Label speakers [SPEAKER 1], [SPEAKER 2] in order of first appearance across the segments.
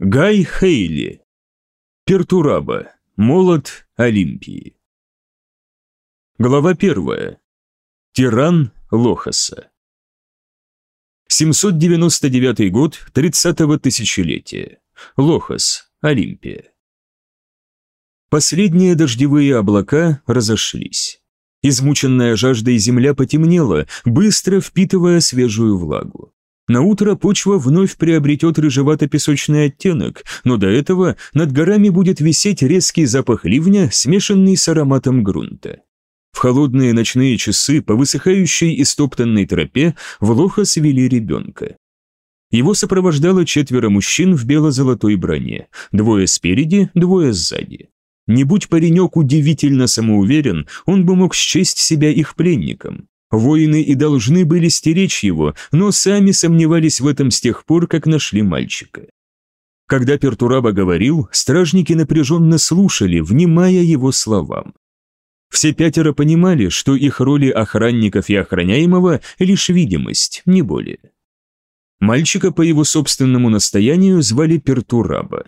[SPEAKER 1] Гай Хейли. Пертураба. Молот Олимпии. Глава первая. Тиран Лохаса. 799 год 30-го тысячелетия. Лохас, Олимпия. Последние дождевые облака разошлись. Измученная жаждой земля потемнела, быстро впитывая свежую влагу. На утро почва вновь приобретет рыжевато-песочный оттенок, но до этого над горами будет висеть резкий запах ливня, смешанный с ароматом грунта. В холодные ночные часы по высыхающей и стоптанной тропе в лохо свели ребенка. Его сопровождало четверо мужчин в бело-золотой броне, двое спереди, двое сзади. Не будь паренек удивительно самоуверен, он бы мог счесть себя их пленником. Воины и должны были стеречь его, но сами сомневались в этом с тех пор, как нашли мальчика. Когда Пертураба говорил, стражники напряженно слушали, внимая его словам. Все пятеро понимали, что их роли охранников и охраняемого – лишь видимость, не более. Мальчика по его собственному настоянию звали Пертураба.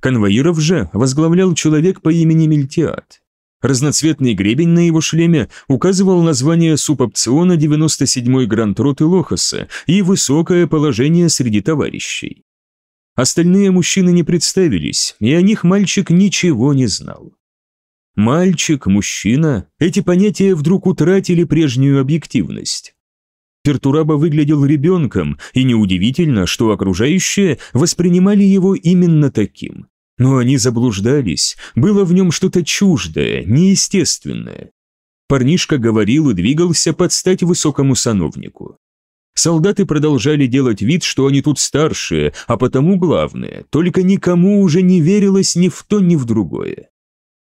[SPEAKER 1] Конвоиров же возглавлял человек по имени Мельтиад. Разноцветный гребень на его шлеме указывал название субопциона 97-й Гранд Роты Лохаса и высокое положение среди товарищей. Остальные мужчины не представились, и о них мальчик ничего не знал. Мальчик, мужчина – эти понятия вдруг утратили прежнюю объективность. Пертураба выглядел ребенком, и неудивительно, что окружающие воспринимали его именно таким. Но они заблуждались, было в нем что-то чуждое, неестественное. Парнишка говорил и двигался под стать высокому сановнику. Солдаты продолжали делать вид, что они тут старшие, а потому главное, только никому уже не верилось ни в то, ни в другое.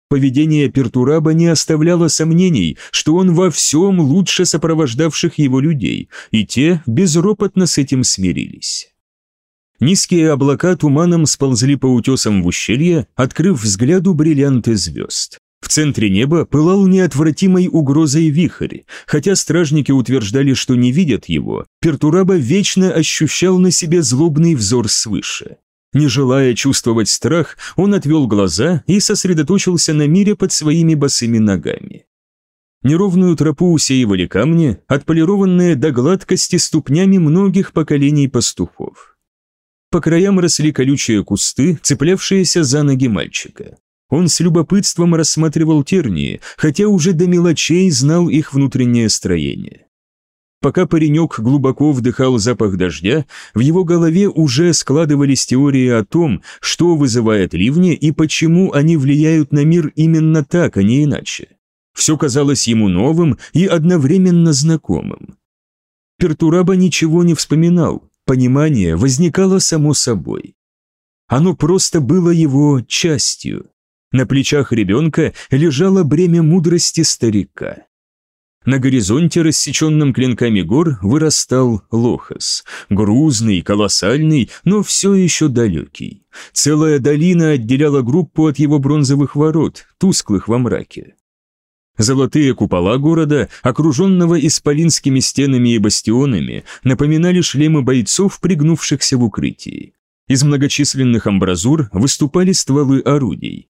[SPEAKER 1] Поведение Пертураба не оставляло сомнений, что он во всем лучше сопровождавших его людей, и те безропотно с этим смирились. Низкие облака туманом сползли по утесам в ущелье, открыв взгляду бриллианты звезд. В центре неба пылал неотвратимой угрозой вихрь, хотя стражники утверждали, что не видят его, Пертураба вечно ощущал на себе злобный взор свыше. Не желая чувствовать страх, он отвел глаза и сосредоточился на мире под своими босыми ногами. Неровную тропу усеивали камни, отполированные до гладкости ступнями многих поколений пастухов. По краям росли колючие кусты, цеплявшиеся за ноги мальчика. Он с любопытством рассматривал тернии, хотя уже до мелочей знал их внутреннее строение. Пока паренек глубоко вдыхал запах дождя, в его голове уже складывались теории о том, что вызывает ливни и почему они влияют на мир именно так, а не иначе. Все казалось ему новым и одновременно знакомым. Пертураба ничего не вспоминал, понимание возникало само собой. Оно просто было его частью. На плечах ребенка лежало бремя мудрости старика. На горизонте, рассеченном клинками гор, вырастал Лохас. Грузный, колоссальный, но все еще далекий. Целая долина отделяла группу от его бронзовых ворот, тусклых во мраке. Золотые купола города, окруженного исполинскими стенами и бастионами, напоминали шлемы бойцов, пригнувшихся в укрытии. Из многочисленных амбразур выступали стволы орудий.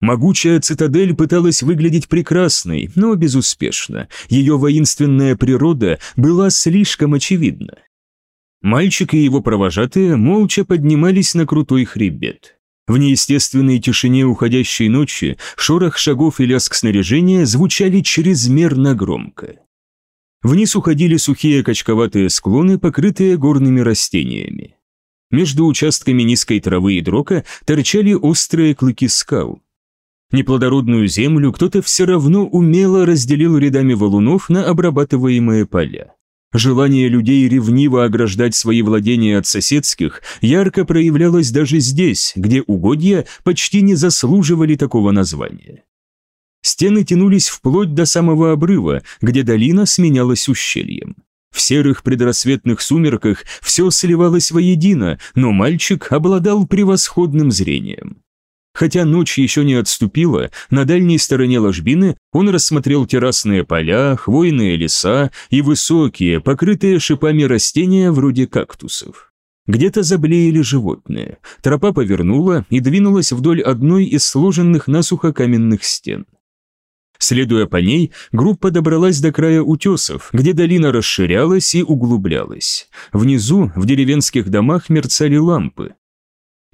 [SPEAKER 1] Могучая цитадель пыталась выглядеть прекрасной, но безуспешно. Ее воинственная природа была слишком очевидна. Мальчик и его провожатые молча поднимались на крутой хребет. В неестественной тишине уходящей ночи шорох шагов и лязг снаряжения звучали чрезмерно громко. Вниз уходили сухие качковатые склоны, покрытые горными растениями. Между участками низкой травы и дрока торчали острые клыки скал. Неплодородную землю кто-то все равно умело разделил рядами валунов на обрабатываемые поля. Желание людей ревниво ограждать свои владения от соседских ярко проявлялось даже здесь, где угодья почти не заслуживали такого названия. Стены тянулись вплоть до самого обрыва, где долина сменялась ущельем. В серых предрассветных сумерках все сливалось воедино, но мальчик обладал превосходным зрением. Хотя ночь еще не отступила, на дальней стороне ложбины он рассмотрел террасные поля, хвойные леса и высокие, покрытые шипами растения вроде кактусов. Где-то заблеяли животные. Тропа повернула и двинулась вдоль одной из сложенных насухо каменных стен. Следуя по ней, группа добралась до края утесов, где долина расширялась и углублялась. Внизу, в деревенских домах, мерцали лампы.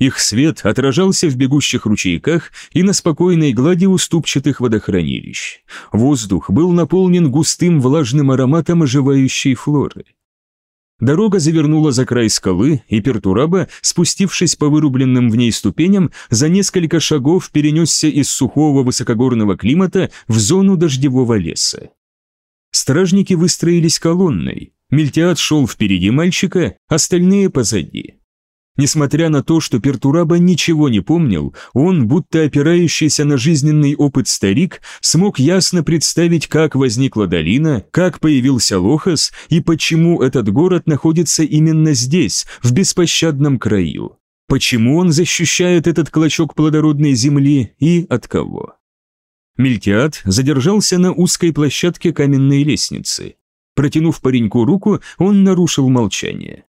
[SPEAKER 1] Их свет отражался в бегущих ручейках и на спокойной глади уступчатых водохранилищ. Воздух был наполнен густым влажным ароматом оживающей флоры. Дорога завернула за край скалы, и Пертураба, спустившись по вырубленным в ней ступеням, за несколько шагов перенесся из сухого высокогорного климата в зону дождевого леса. Стражники выстроились колонной. Мельтиад шел впереди мальчика, остальные позади. Несмотря на то, что Пертураба ничего не помнил, он, будто опирающийся на жизненный опыт старик, смог ясно представить, как возникла долина, как появился Лохас и почему этот город находится именно здесь, в беспощадном краю. Почему он защищает этот клочок плодородной земли и от кого? Мельтиад задержался на узкой площадке каменной лестницы. Протянув пареньку руку, он нарушил молчание.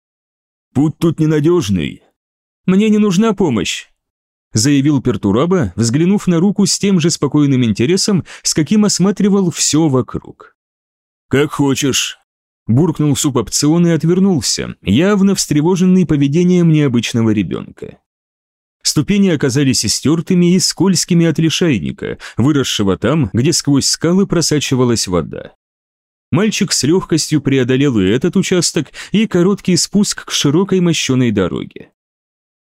[SPEAKER 1] Путь тут ненадежный. Мне не нужна помощь, заявил Пертураба, взглянув на руку с тем же спокойным интересом, с каким осматривал все вокруг. «Как хочешь», – буркнул субопцион и отвернулся, явно встревоженный поведением необычного ребенка. Ступени оказались истертыми и скользкими от лишайника, выросшего там, где сквозь скалы просачивалась вода. Мальчик с легкостью преодолел и этот участок, и короткий спуск к широкой мощеной дороге.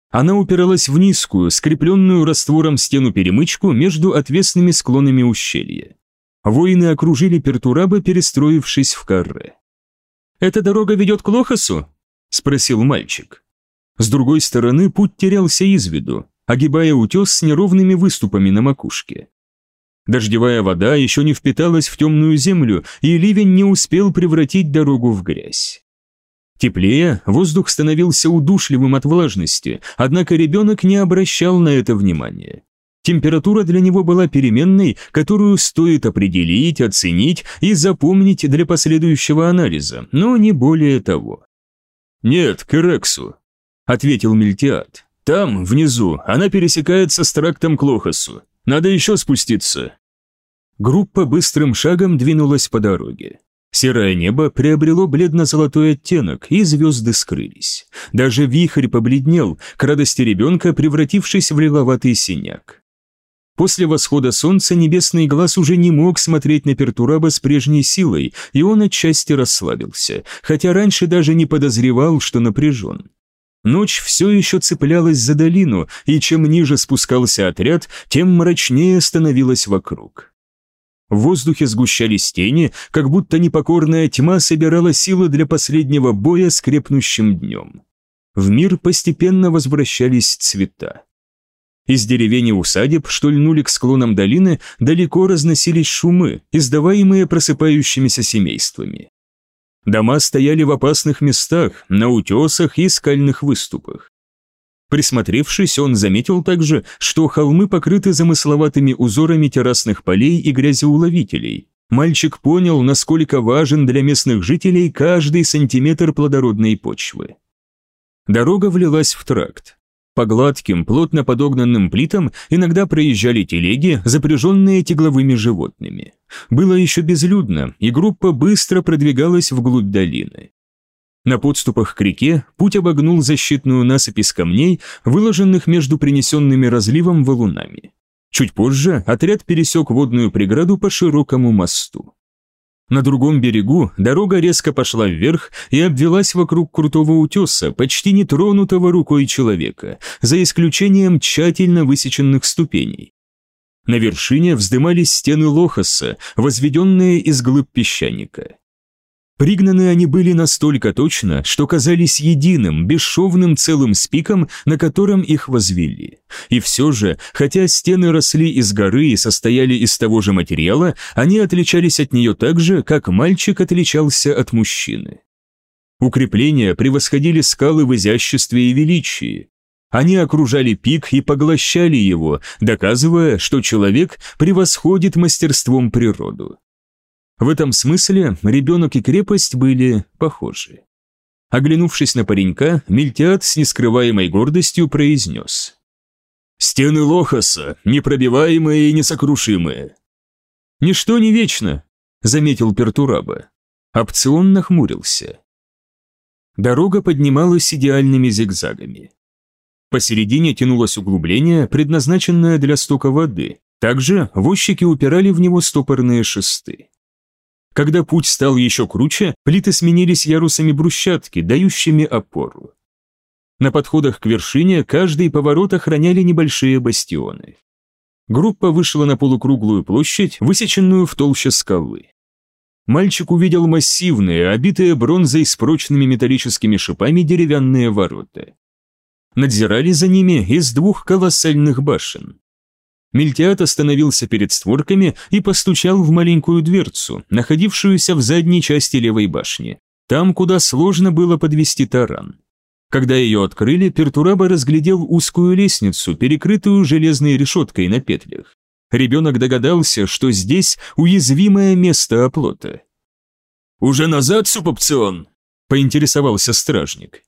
[SPEAKER 1] Она упиралась в низкую, скрепленную раствором стену-перемычку между отвесными склонами ущелья. Воины окружили Пертураба, перестроившись в карре. «Эта дорога ведет к Лохасу?» – спросил мальчик. С другой стороны путь терялся из виду, огибая утес с неровными выступами на макушке. Дождевая вода еще не впиталась в темную землю, и ливень не успел превратить дорогу в грязь. Теплее, воздух становился удушливым от влажности, однако ребенок не обращал на это внимания. Температура для него была переменной, которую стоит определить, оценить и запомнить для последующего анализа, но не более того. «Нет, к Эрексу», — ответил Мельтиад. «Там, внизу, она пересекается с трактом к Лохасу. Надо еще спуститься». Группа быстрым шагом двинулась по дороге. Серое небо приобрело бледно-золотой оттенок, и звезды скрылись. Даже вихрь побледнел, к радости ребенка превратившись в лиловатый синяк. После восхода солнца небесный глаз уже не мог смотреть на Пертураба с прежней силой, и он отчасти расслабился, хотя раньше даже не подозревал, что напряжен. Ночь все еще цеплялась за долину, и чем ниже спускался отряд, тем мрачнее становилось вокруг. В воздухе сгущались тени, как будто непокорная тьма собирала силы для последнего боя с крепнущим днем. В мир постепенно возвращались цвета. Из деревень и усадеб, что льнули к склонам долины, далеко разносились шумы, издаваемые просыпающимися семействами. Дома стояли в опасных местах, на утесах и скальных выступах. Присмотревшись, он заметил также, что холмы покрыты замысловатыми узорами террасных полей и грязеуловителей. Мальчик понял, насколько важен для местных жителей каждый сантиметр плодородной почвы. Дорога влилась в тракт. По гладким, плотно подогнанным плитам иногда проезжали телеги, запряженные тягловыми животными. Было еще безлюдно, и группа быстро продвигалась вглубь долины. На подступах к реке путь обогнул защитную насыпь из камней, выложенных между принесенными разливом валунами. Чуть позже отряд пересек водную преграду по широкому мосту. На другом берегу дорога резко пошла вверх и обвелась вокруг крутого утеса, почти не тронутого рукой человека, за исключением тщательно высеченных ступеней. На вершине вздымались стены Лохаса, возведенные из глыб песчаника. Пригнаны они были настолько точно, что казались единым, бесшовным целым спиком, на котором их возвели. И все же, хотя стены росли из горы и состояли из того же материала, они отличались от нее так же, как мальчик отличался от мужчины. Укрепления превосходили скалы в изяществе и величии. Они окружали пик и поглощали его, доказывая, что человек превосходит мастерством природу. В этом смысле ребенок и крепость были похожи. Оглянувшись на паренька, Мельтиад с нескрываемой гордостью произнес. «Стены Лохаса, непробиваемые и несокрушимые». «Ничто не вечно», — заметил Пертураба. Опцион нахмурился. Дорога поднималась идеальными зигзагами. Посередине тянулось углубление, предназначенное для стока воды. Также возчики упирали в него стопорные шесты. Когда путь стал еще круче, плиты сменились ярусами брусчатки, дающими опору. На подходах к вершине каждый поворот охраняли небольшие бастионы. Группа вышла на полукруглую площадь, высеченную в толще скалы. Мальчик увидел массивные, обитые бронзой с прочными металлическими шипами деревянные ворота. Надзирали за ними из двух колоссальных башен. Мельтиат остановился перед створками и постучал в маленькую дверцу, находившуюся в задней части левой башни, там, куда сложно было подвести таран. Когда ее открыли, Пертураба разглядел узкую лестницу, перекрытую железной решеткой на петлях. Ребенок догадался, что здесь уязвимое место оплота. «Уже назад, субопцион?» – поинтересовался стражник.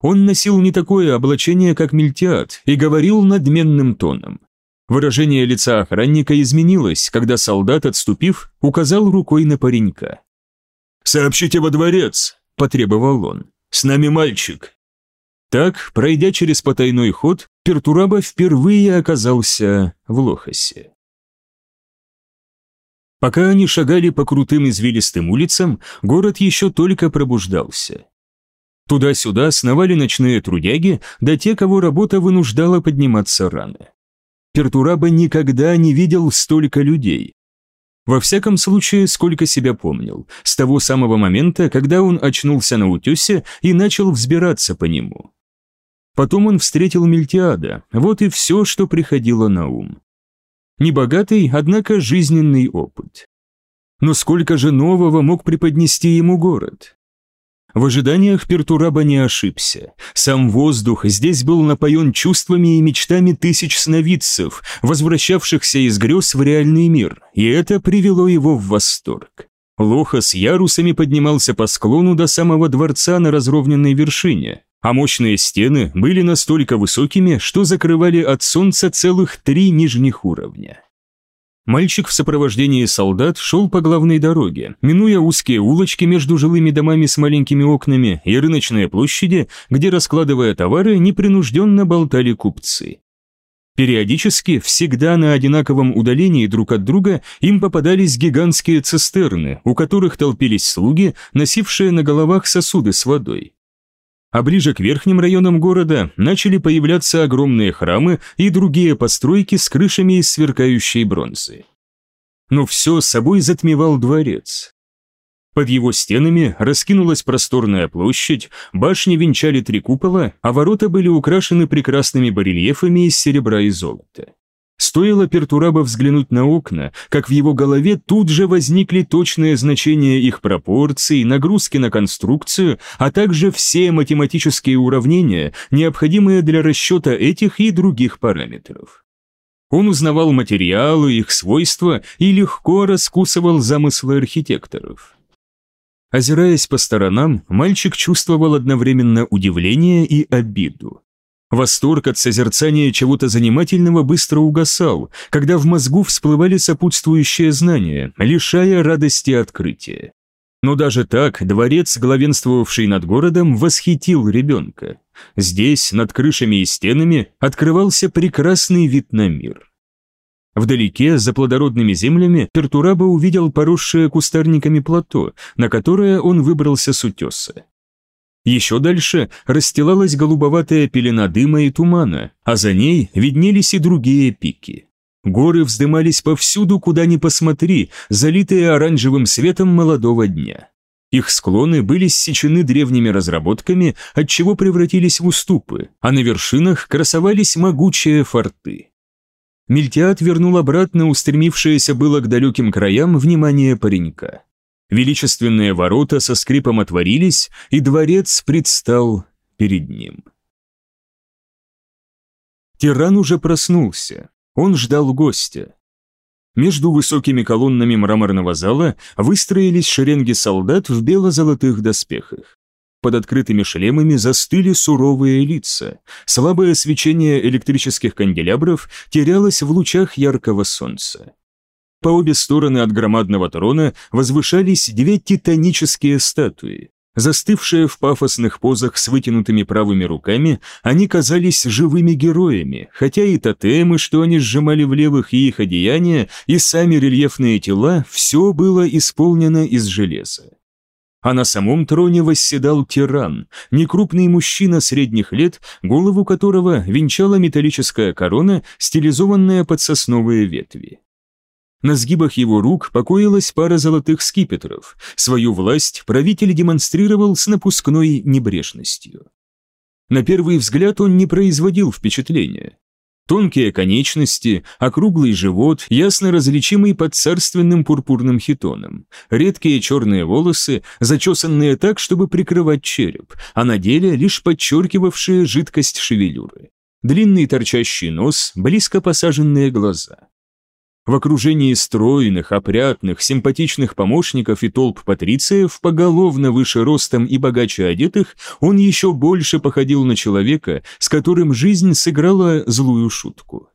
[SPEAKER 1] Он носил не такое облачение, как Мельтиат, и говорил надменным тоном. Выражение лица охранника изменилось, когда солдат, отступив, указал рукой на паренька. «Сообщите во дворец», – потребовал он. «С нами мальчик». Так, пройдя через потайной ход, Пертураба впервые оказался в Лохасе. Пока они шагали по крутым извилистым улицам, город еще только пробуждался. Туда-сюда сновали ночные трудяги, да те, кого работа вынуждала подниматься рано. Пертураба никогда не видел столько людей. Во всяком случае, сколько себя помнил, с того самого момента, когда он очнулся на утесе и начал взбираться по нему. Потом он встретил Мельтиада, вот и все, что приходило на ум. Небогатый, однако жизненный опыт. Но сколько же нового мог преподнести ему город? В ожиданиях Пертураба не ошибся. Сам воздух здесь был напоен чувствами и мечтами тысяч сновидцев, возвращавшихся из грез в реальный мир, и это привело его в восторг. Лоха с ярусами поднимался по склону до самого дворца на разровненной вершине, а мощные стены были настолько высокими, что закрывали от солнца целых три нижних уровня. Мальчик в сопровождении солдат шел по главной дороге, минуя узкие улочки между жилыми домами с маленькими окнами и рыночные площади, где, раскладывая товары, непринужденно болтали купцы. Периодически, всегда на одинаковом удалении друг от друга, им попадались гигантские цистерны, у которых толпились слуги, носившие на головах сосуды с водой а ближе к верхним районам города начали появляться огромные храмы и другие постройки с крышами из сверкающей бронзы. Но все собой затмевал дворец. Под его стенами раскинулась просторная площадь, башни венчали три купола, а ворота были украшены прекрасными барельефами из серебра и золота. Стоило Пертураба взглянуть на окна, как в его голове тут же возникли точные значения их пропорций, нагрузки на конструкцию, а также все математические уравнения, необходимые для расчета этих и других параметров. Он узнавал материалы, их свойства и легко раскусывал замыслы архитекторов. Озираясь по сторонам, мальчик чувствовал одновременно удивление и обиду. Восторг от созерцания чего-то занимательного быстро угасал, когда в мозгу всплывали сопутствующие знания, лишая радости открытия. Но даже так дворец, главенствовавший над городом, восхитил ребенка. Здесь, над крышами и стенами, открывался прекрасный вид на мир. Вдалеке, за плодородными землями, Пертураба увидел поросшее кустарниками плато, на которое он выбрался с утеса. Еще дальше расстилалась голубоватая пелена дыма и тумана, а за ней виднелись и другие пики. Горы вздымались повсюду, куда ни посмотри, залитые оранжевым светом молодого дня. Их склоны были ссечены древними разработками, отчего превратились в уступы, а на вершинах красовались могучие форты. Мельтиат вернул обратно устремившееся было к далеким краям внимание паренька. Величественные ворота со скрипом отворились, и дворец предстал перед ним. Тиран уже проснулся. Он ждал гостя. Между высокими колоннами мраморного зала выстроились шеренги солдат в бело-золотых доспехах. Под открытыми шлемами застыли суровые лица. Слабое свечение электрических канделябров терялось в лучах яркого солнца. По обе стороны от громадного трона возвышались две титанические статуи. Застывшие в пафосных позах с вытянутыми правыми руками, они казались живыми героями, хотя и тотемы, что они сжимали в левых и их одеяния, и сами рельефные тела, все было исполнено из железа. А на самом троне восседал тиран, некрупный мужчина средних лет, голову которого венчала металлическая корона, стилизованная под сосновые ветви. На сгибах его рук покоилась пара золотых скипетров. Свою власть правитель демонстрировал с напускной небрежностью. На первый взгляд он не производил впечатления. Тонкие конечности, округлый живот, ясно различимый под царственным пурпурным хитоном, редкие черные волосы, зачесанные так, чтобы прикрывать череп, а на деле лишь подчеркивавшие жидкость шевелюры. Длинный торчащий нос, близко посаженные глаза. В окружении стройных, опрятных, симпатичных помощников и толп патрициев, поголовно выше ростом и богаче одетых, он еще больше походил на человека, с которым жизнь сыграла злую шутку.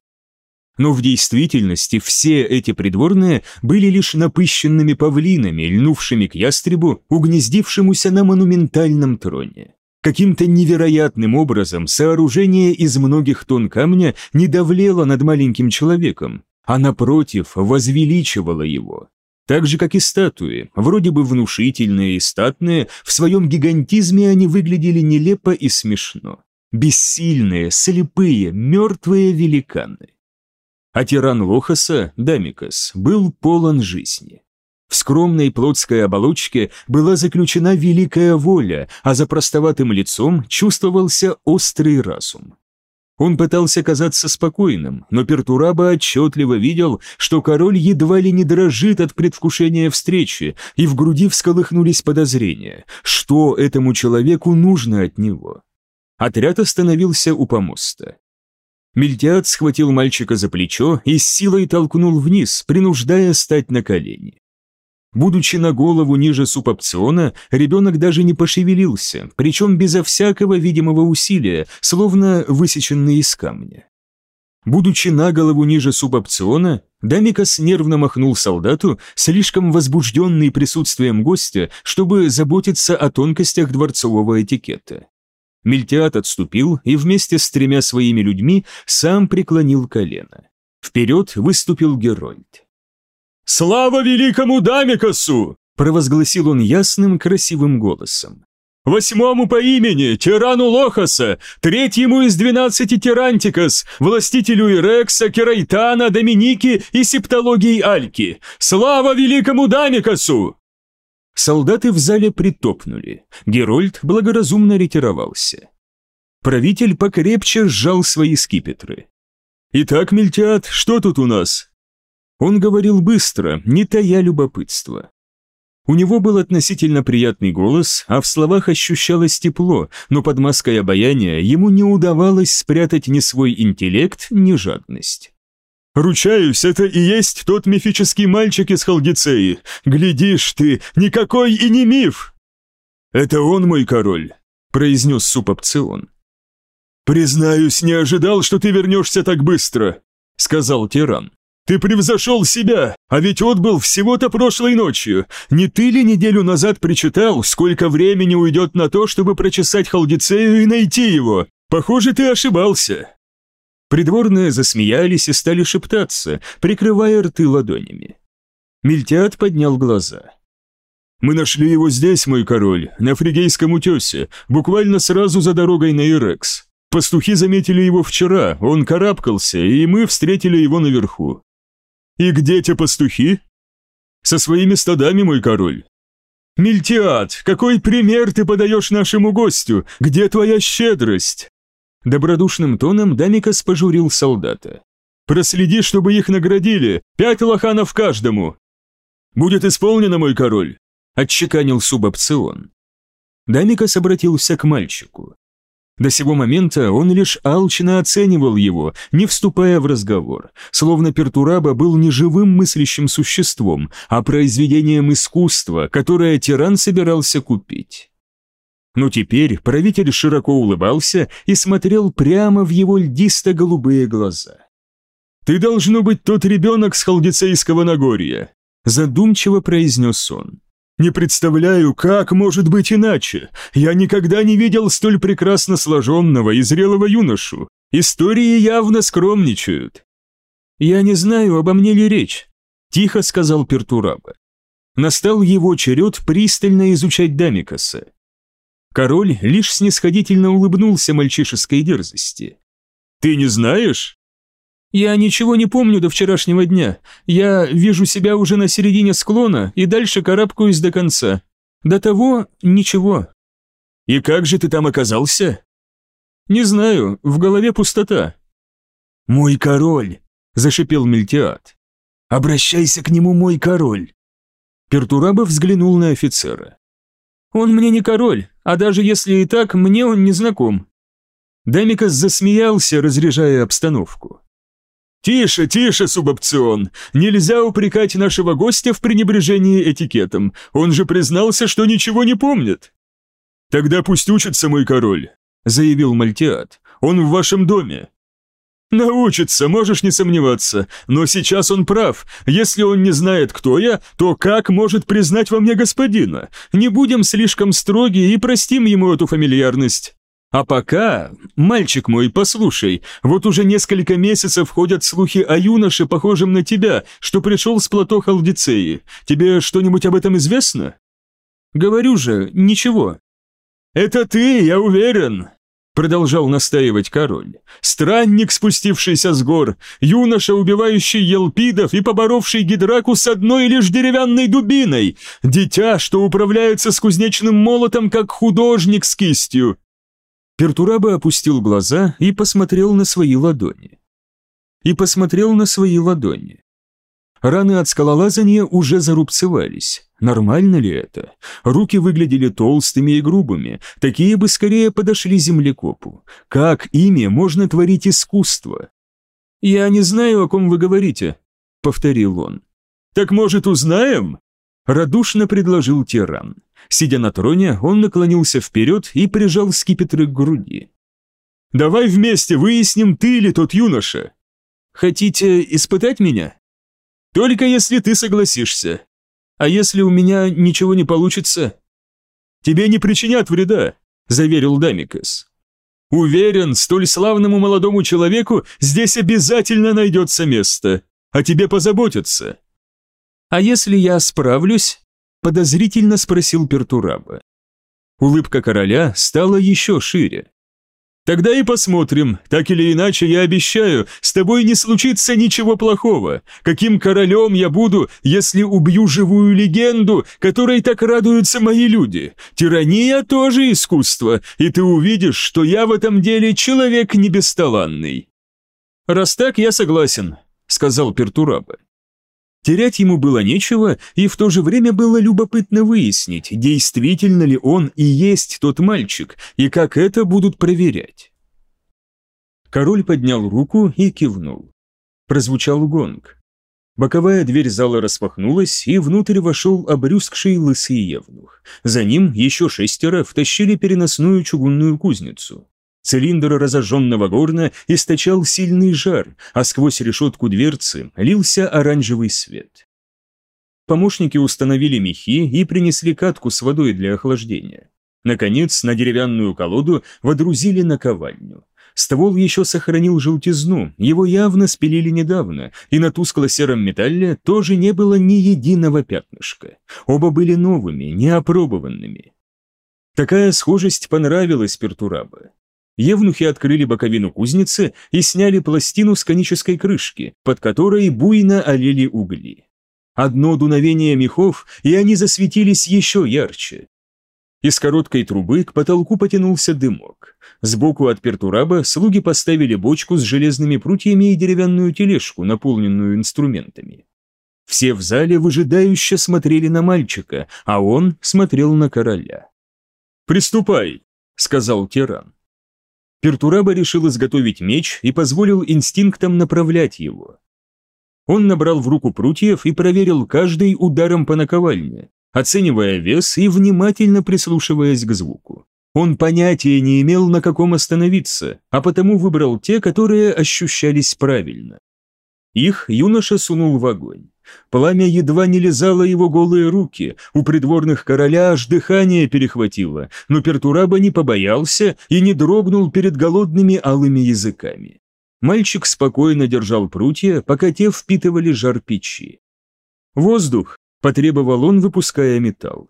[SPEAKER 1] Но в действительности все эти придворные были лишь напыщенными павлинами, льнувшими к ястребу, угнездившемуся на монументальном троне. Каким-то невероятным образом сооружение из многих тонн камня не давлело над маленьким человеком, а напротив возвеличивала его. Так же, как и статуи, вроде бы внушительные и статные, в своем гигантизме они выглядели нелепо и смешно. Бессильные, слепые, мертвые великаны. А тиран Лохаса, Дамикас, был полон жизни. В скромной плотской оболочке была заключена великая воля, а за простоватым лицом чувствовался острый разум. Он пытался казаться спокойным, но Пертураба отчетливо видел, что король едва ли не дрожит от предвкушения встречи, и в груди всколыхнулись подозрения, что этому человеку нужно от него. Отряд остановился у помоста. Мильтиад схватил мальчика за плечо и с силой толкнул вниз, принуждая стать на колени. Будучи на голову ниже субопциона, ребенок даже не пошевелился, причем безо всякого видимого усилия, словно высеченный из камня. Будучи на голову ниже субопциона, Дамикас нервно махнул солдату, слишком возбужденный присутствием гостя, чтобы заботиться о тонкостях дворцового этикета. Мильтиат отступил и вместе с тремя своими людьми сам преклонил колено. Вперед выступил Герольд. «Слава великому Дамикасу!» – провозгласил он ясным, красивым голосом. «Восьмому по имени, тирану Лохаса, третьему из двенадцати тирантикас, властителю Ирекса, Керайтана, Доминики и септологии Альки! Слава великому Дамикасу!» Солдаты в зале притопнули. Герольд благоразумно ретировался. Правитель покрепче сжал свои скипетры. «Итак, Мельтиад, что тут у нас?» Он говорил быстро, не тая любопытства. У него был относительно приятный голос, а в словах ощущалось тепло, но под маской обаяния ему не удавалось спрятать ни свой интеллект, ни жадность. «Ручаюсь, это и есть тот мифический мальчик из Халдицеи. Глядишь ты, никакой и не миф!» «Это он мой король», — произнес субопцион. «Признаюсь, не ожидал, что ты вернешься так быстро», — сказал тиран. Ты превзошел себя, а ведь отбыл всего-то прошлой ночью. Не ты ли неделю назад причитал, сколько времени уйдет на то, чтобы прочесать Халдицею и найти его? Похоже, ты ошибался». Придворные засмеялись и стали шептаться, прикрывая рты ладонями. Мильтиад поднял глаза. «Мы нашли его здесь, мой король, на Фригейском утесе, буквально сразу за дорогой на Ирекс. Пастухи заметили его вчера, он карабкался, и мы встретили его наверху. «И где те пастухи?» «Со своими стадами, мой король». «Мильтиад, какой пример ты подаешь нашему гостю? Где твоя щедрость?» Добродушным тоном Дамикас пожурил солдата. «Проследи, чтобы их наградили, пять лоханов каждому!» «Будет исполнено, мой король!» – отчеканил субопцион. Дамикас обратился к мальчику. До сего момента он лишь алчно оценивал его, не вступая в разговор, словно Пертураба был не живым мыслящим существом, а произведением искусства, которое тиран собирался купить. Но теперь правитель широко улыбался и смотрел прямо в его льдисто-голубые глаза. «Ты должно быть тот ребенок с Халдицейского Нагорья», задумчиво произнес он. «Не представляю, как может быть иначе. Я никогда не видел столь прекрасно сложенного и зрелого юношу. Истории явно скромничают». «Я не знаю, обо мне ли речь», – тихо сказал Пертураба. Настал его черед пристально изучать Дамикаса. Король лишь снисходительно улыбнулся мальчишеской дерзости. «Ты не знаешь?» «Я ничего не помню до вчерашнего дня. Я вижу себя уже на середине склона и дальше карабкаюсь до конца. До того ничего». «И как же ты там оказался?» «Не знаю, в голове пустота».
[SPEAKER 2] «Мой король!» – зашипел Мельтиад. «Обращайся к нему, мой король!»
[SPEAKER 1] Пертураба взглянул на офицера.
[SPEAKER 2] «Он мне не король, а даже если и так, мне он не знаком».
[SPEAKER 1] Дамикас засмеялся, разряжая обстановку. «Тише, тише, субопцион! Нельзя упрекать нашего гостя в пренебрежении этикетом. Он же признался, что ничего не помнит». «Тогда пусть учится мой король», — заявил Мальтиад. «Он в вашем доме». «Научится, можешь не сомневаться, но сейчас он прав. Если он не знает, кто я, то как может признать во мне господина? Не будем слишком строги и простим ему эту фамильярность». А пока, мальчик мой, послушай, вот уже несколько месяцев ходят слухи о юноше, похожем на тебя, что пришел с плато Халдицеи. Тебе что-нибудь об этом известно?
[SPEAKER 2] Говорю же, ничего.
[SPEAKER 1] Это ты, я уверен, продолжал настаивать король. Странник, спустившийся с гор, юноша, убивающий елпидов и поборовший гидраку с одной лишь деревянной дубиной, дитя, что управляется с кузнечным молотом, как художник с кистью. Пертураба опустил глаза и посмотрел на свои ладони. И посмотрел на свои ладони. Раны от скалолазания уже зарубцевались. Нормально ли это? Руки выглядели толстыми и грубыми, такие бы скорее подошли землекопу. Как ими можно творить искусство?
[SPEAKER 2] «Я не знаю, о ком вы говорите», — повторил он.
[SPEAKER 1] «Так, может, узнаем?» — радушно предложил тиран. Сидя на троне, он наклонился вперед и прижал скипетры к груди. «Давай вместе выясним, ты ли тот юноша.
[SPEAKER 2] Хотите испытать меня?
[SPEAKER 1] Только если ты согласишься.
[SPEAKER 2] А если у меня ничего не получится?»
[SPEAKER 1] «Тебе не причинят вреда», — заверил Дамикас. «Уверен, столь славному молодому человеку здесь обязательно найдется место, а тебе позаботятся».
[SPEAKER 2] «А если я справлюсь?» Подозрительно спросил Пертураба.
[SPEAKER 1] Улыбка короля стала еще шире. «Тогда и посмотрим. Так или иначе, я обещаю, с тобой не случится ничего плохого. Каким королем я буду, если убью живую легенду, которой так радуются мои люди? Тирания тоже искусство, и ты увидишь, что я в этом деле человек не бесталанный».
[SPEAKER 2] «Раз так, я согласен», — сказал Пертураба.
[SPEAKER 1] Терять ему было нечего, и в то же время было любопытно выяснить, действительно ли он и есть тот мальчик, и как это будут проверять. Король поднял руку и кивнул. Прозвучал гонг. Боковая дверь зала распахнулась, и внутрь вошел обрюзгший лысый евнух. За ним еще шестеро втащили переносную чугунную кузницу. Цилиндр разожженного горна источал сильный жар, а сквозь решетку дверцы лился оранжевый свет. Помощники установили мехи и принесли катку с водой для охлаждения. Наконец, на деревянную колоду водрузили наковальню. Ствол еще сохранил желтизну, его явно спилили недавно, и на тускло-сером металле тоже не было ни единого пятнышка. Оба были новыми, неопробованными. Такая схожесть понравилась Пертураба. Евнухи открыли боковину кузницы и сняли пластину с конической крышки, под которой буйно олели угли. Одно дуновение мехов, и они засветились еще ярче. Из короткой трубы к потолку потянулся дымок. Сбоку от пертураба слуги поставили бочку с железными прутьями и деревянную тележку, наполненную инструментами. Все в зале выжидающе смотрели на мальчика, а он смотрел на короля. «Приступай», — сказал тиран. Пертураба решил изготовить меч и позволил инстинктам направлять его. Он набрал в руку прутьев и проверил каждый ударом по наковальне, оценивая вес и внимательно прислушиваясь к звуку. Он понятия не имел, на каком остановиться, а потому выбрал те, которые ощущались правильно. Их юноша сунул в огонь. Пламя едва не лизало его голые руки, у придворных короля аж дыхание перехватило, но Пертураба не побоялся и не дрогнул перед голодными алыми языками. Мальчик спокойно держал прутья, пока те впитывали жар печи. «Воздух!» – потребовал он, выпуская металл.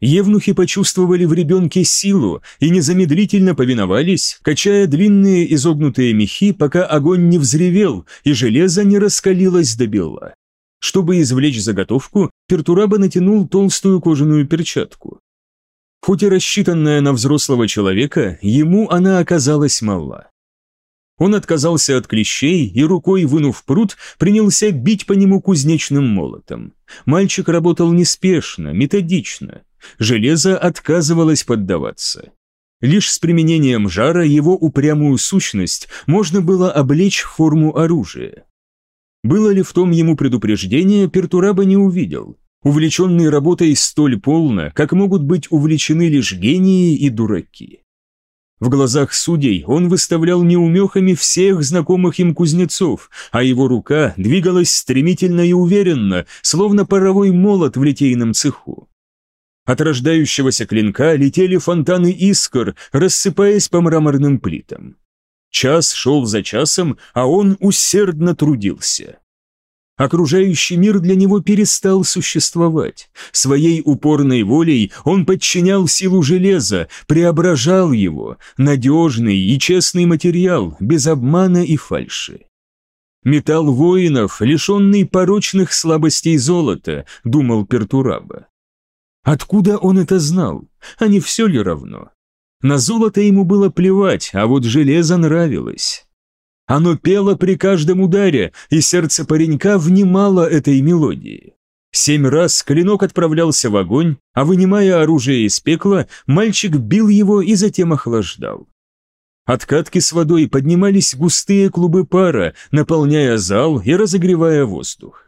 [SPEAKER 1] Евнухи почувствовали в ребенке силу и незамедлительно повиновались, качая длинные изогнутые мехи, пока огонь не взревел и железо не раскалилось до бела. Чтобы извлечь заготовку, Пертураба натянул толстую кожаную перчатку. Хоть и рассчитанная на взрослого человека, ему она оказалась мала. Он отказался от клещей и рукой, вынув пруд, принялся бить по нему кузнечным молотом. Мальчик работал неспешно, методично. Железо отказывалось поддаваться. Лишь с применением жара его упрямую сущность можно было облечь в форму оружия. Было ли в том ему предупреждение, Пертураба не увидел. Увлеченный работой столь полно, как могут быть увлечены лишь гении и дураки. В глазах судей он выставлял неумехами всех знакомых им кузнецов, а его рука двигалась стремительно и уверенно, словно паровой молот в литейном цеху. От рождающегося клинка летели фонтаны искр, рассыпаясь по мраморным плитам. Час шел за часом, а он усердно трудился. Окружающий мир для него перестал существовать. Своей упорной волей он подчинял силу железа, преображал его, надежный и честный материал, без обмана и фальши. Металл воинов, лишенный порочных слабостей золота, думал Пертураба. Откуда он это знал? А не все ли равно? На золото ему было плевать, а вот железо нравилось. Оно пело при каждом ударе, и сердце паренька внимало этой мелодии. Семь раз клинок отправлялся в огонь, а вынимая оружие из пекла, мальчик бил его и затем охлаждал. От катки с водой поднимались густые клубы пара, наполняя зал и разогревая воздух.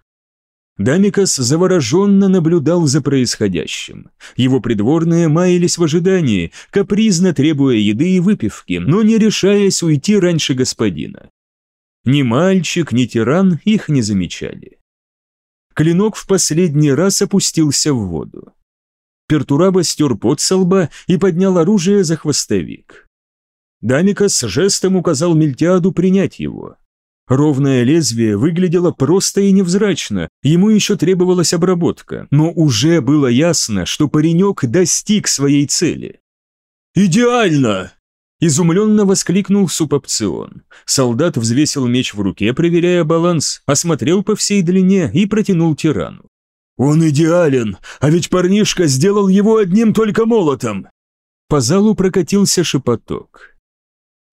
[SPEAKER 1] Дамикас завороженно наблюдал за происходящим. Его придворные маялись в ожидании, капризно требуя еды и выпивки, но не решаясь уйти раньше господина. Ни мальчик, ни тиран их не замечали. Клинок в последний раз опустился в воду. Пертураба стер пот со лба и поднял оружие за хвостовик. Дамикас жестом указал Мельтиаду принять его. Ровное лезвие выглядело просто и невзрачно, ему еще требовалась обработка, но уже было ясно, что паренек достиг своей цели. «Идеально!» Изумленно воскликнул субопцион. Солдат взвесил меч в руке, проверяя баланс, осмотрел по всей длине и протянул тирану. «Он идеален, а ведь парнишка сделал его одним только молотом!» По залу прокатился шепоток.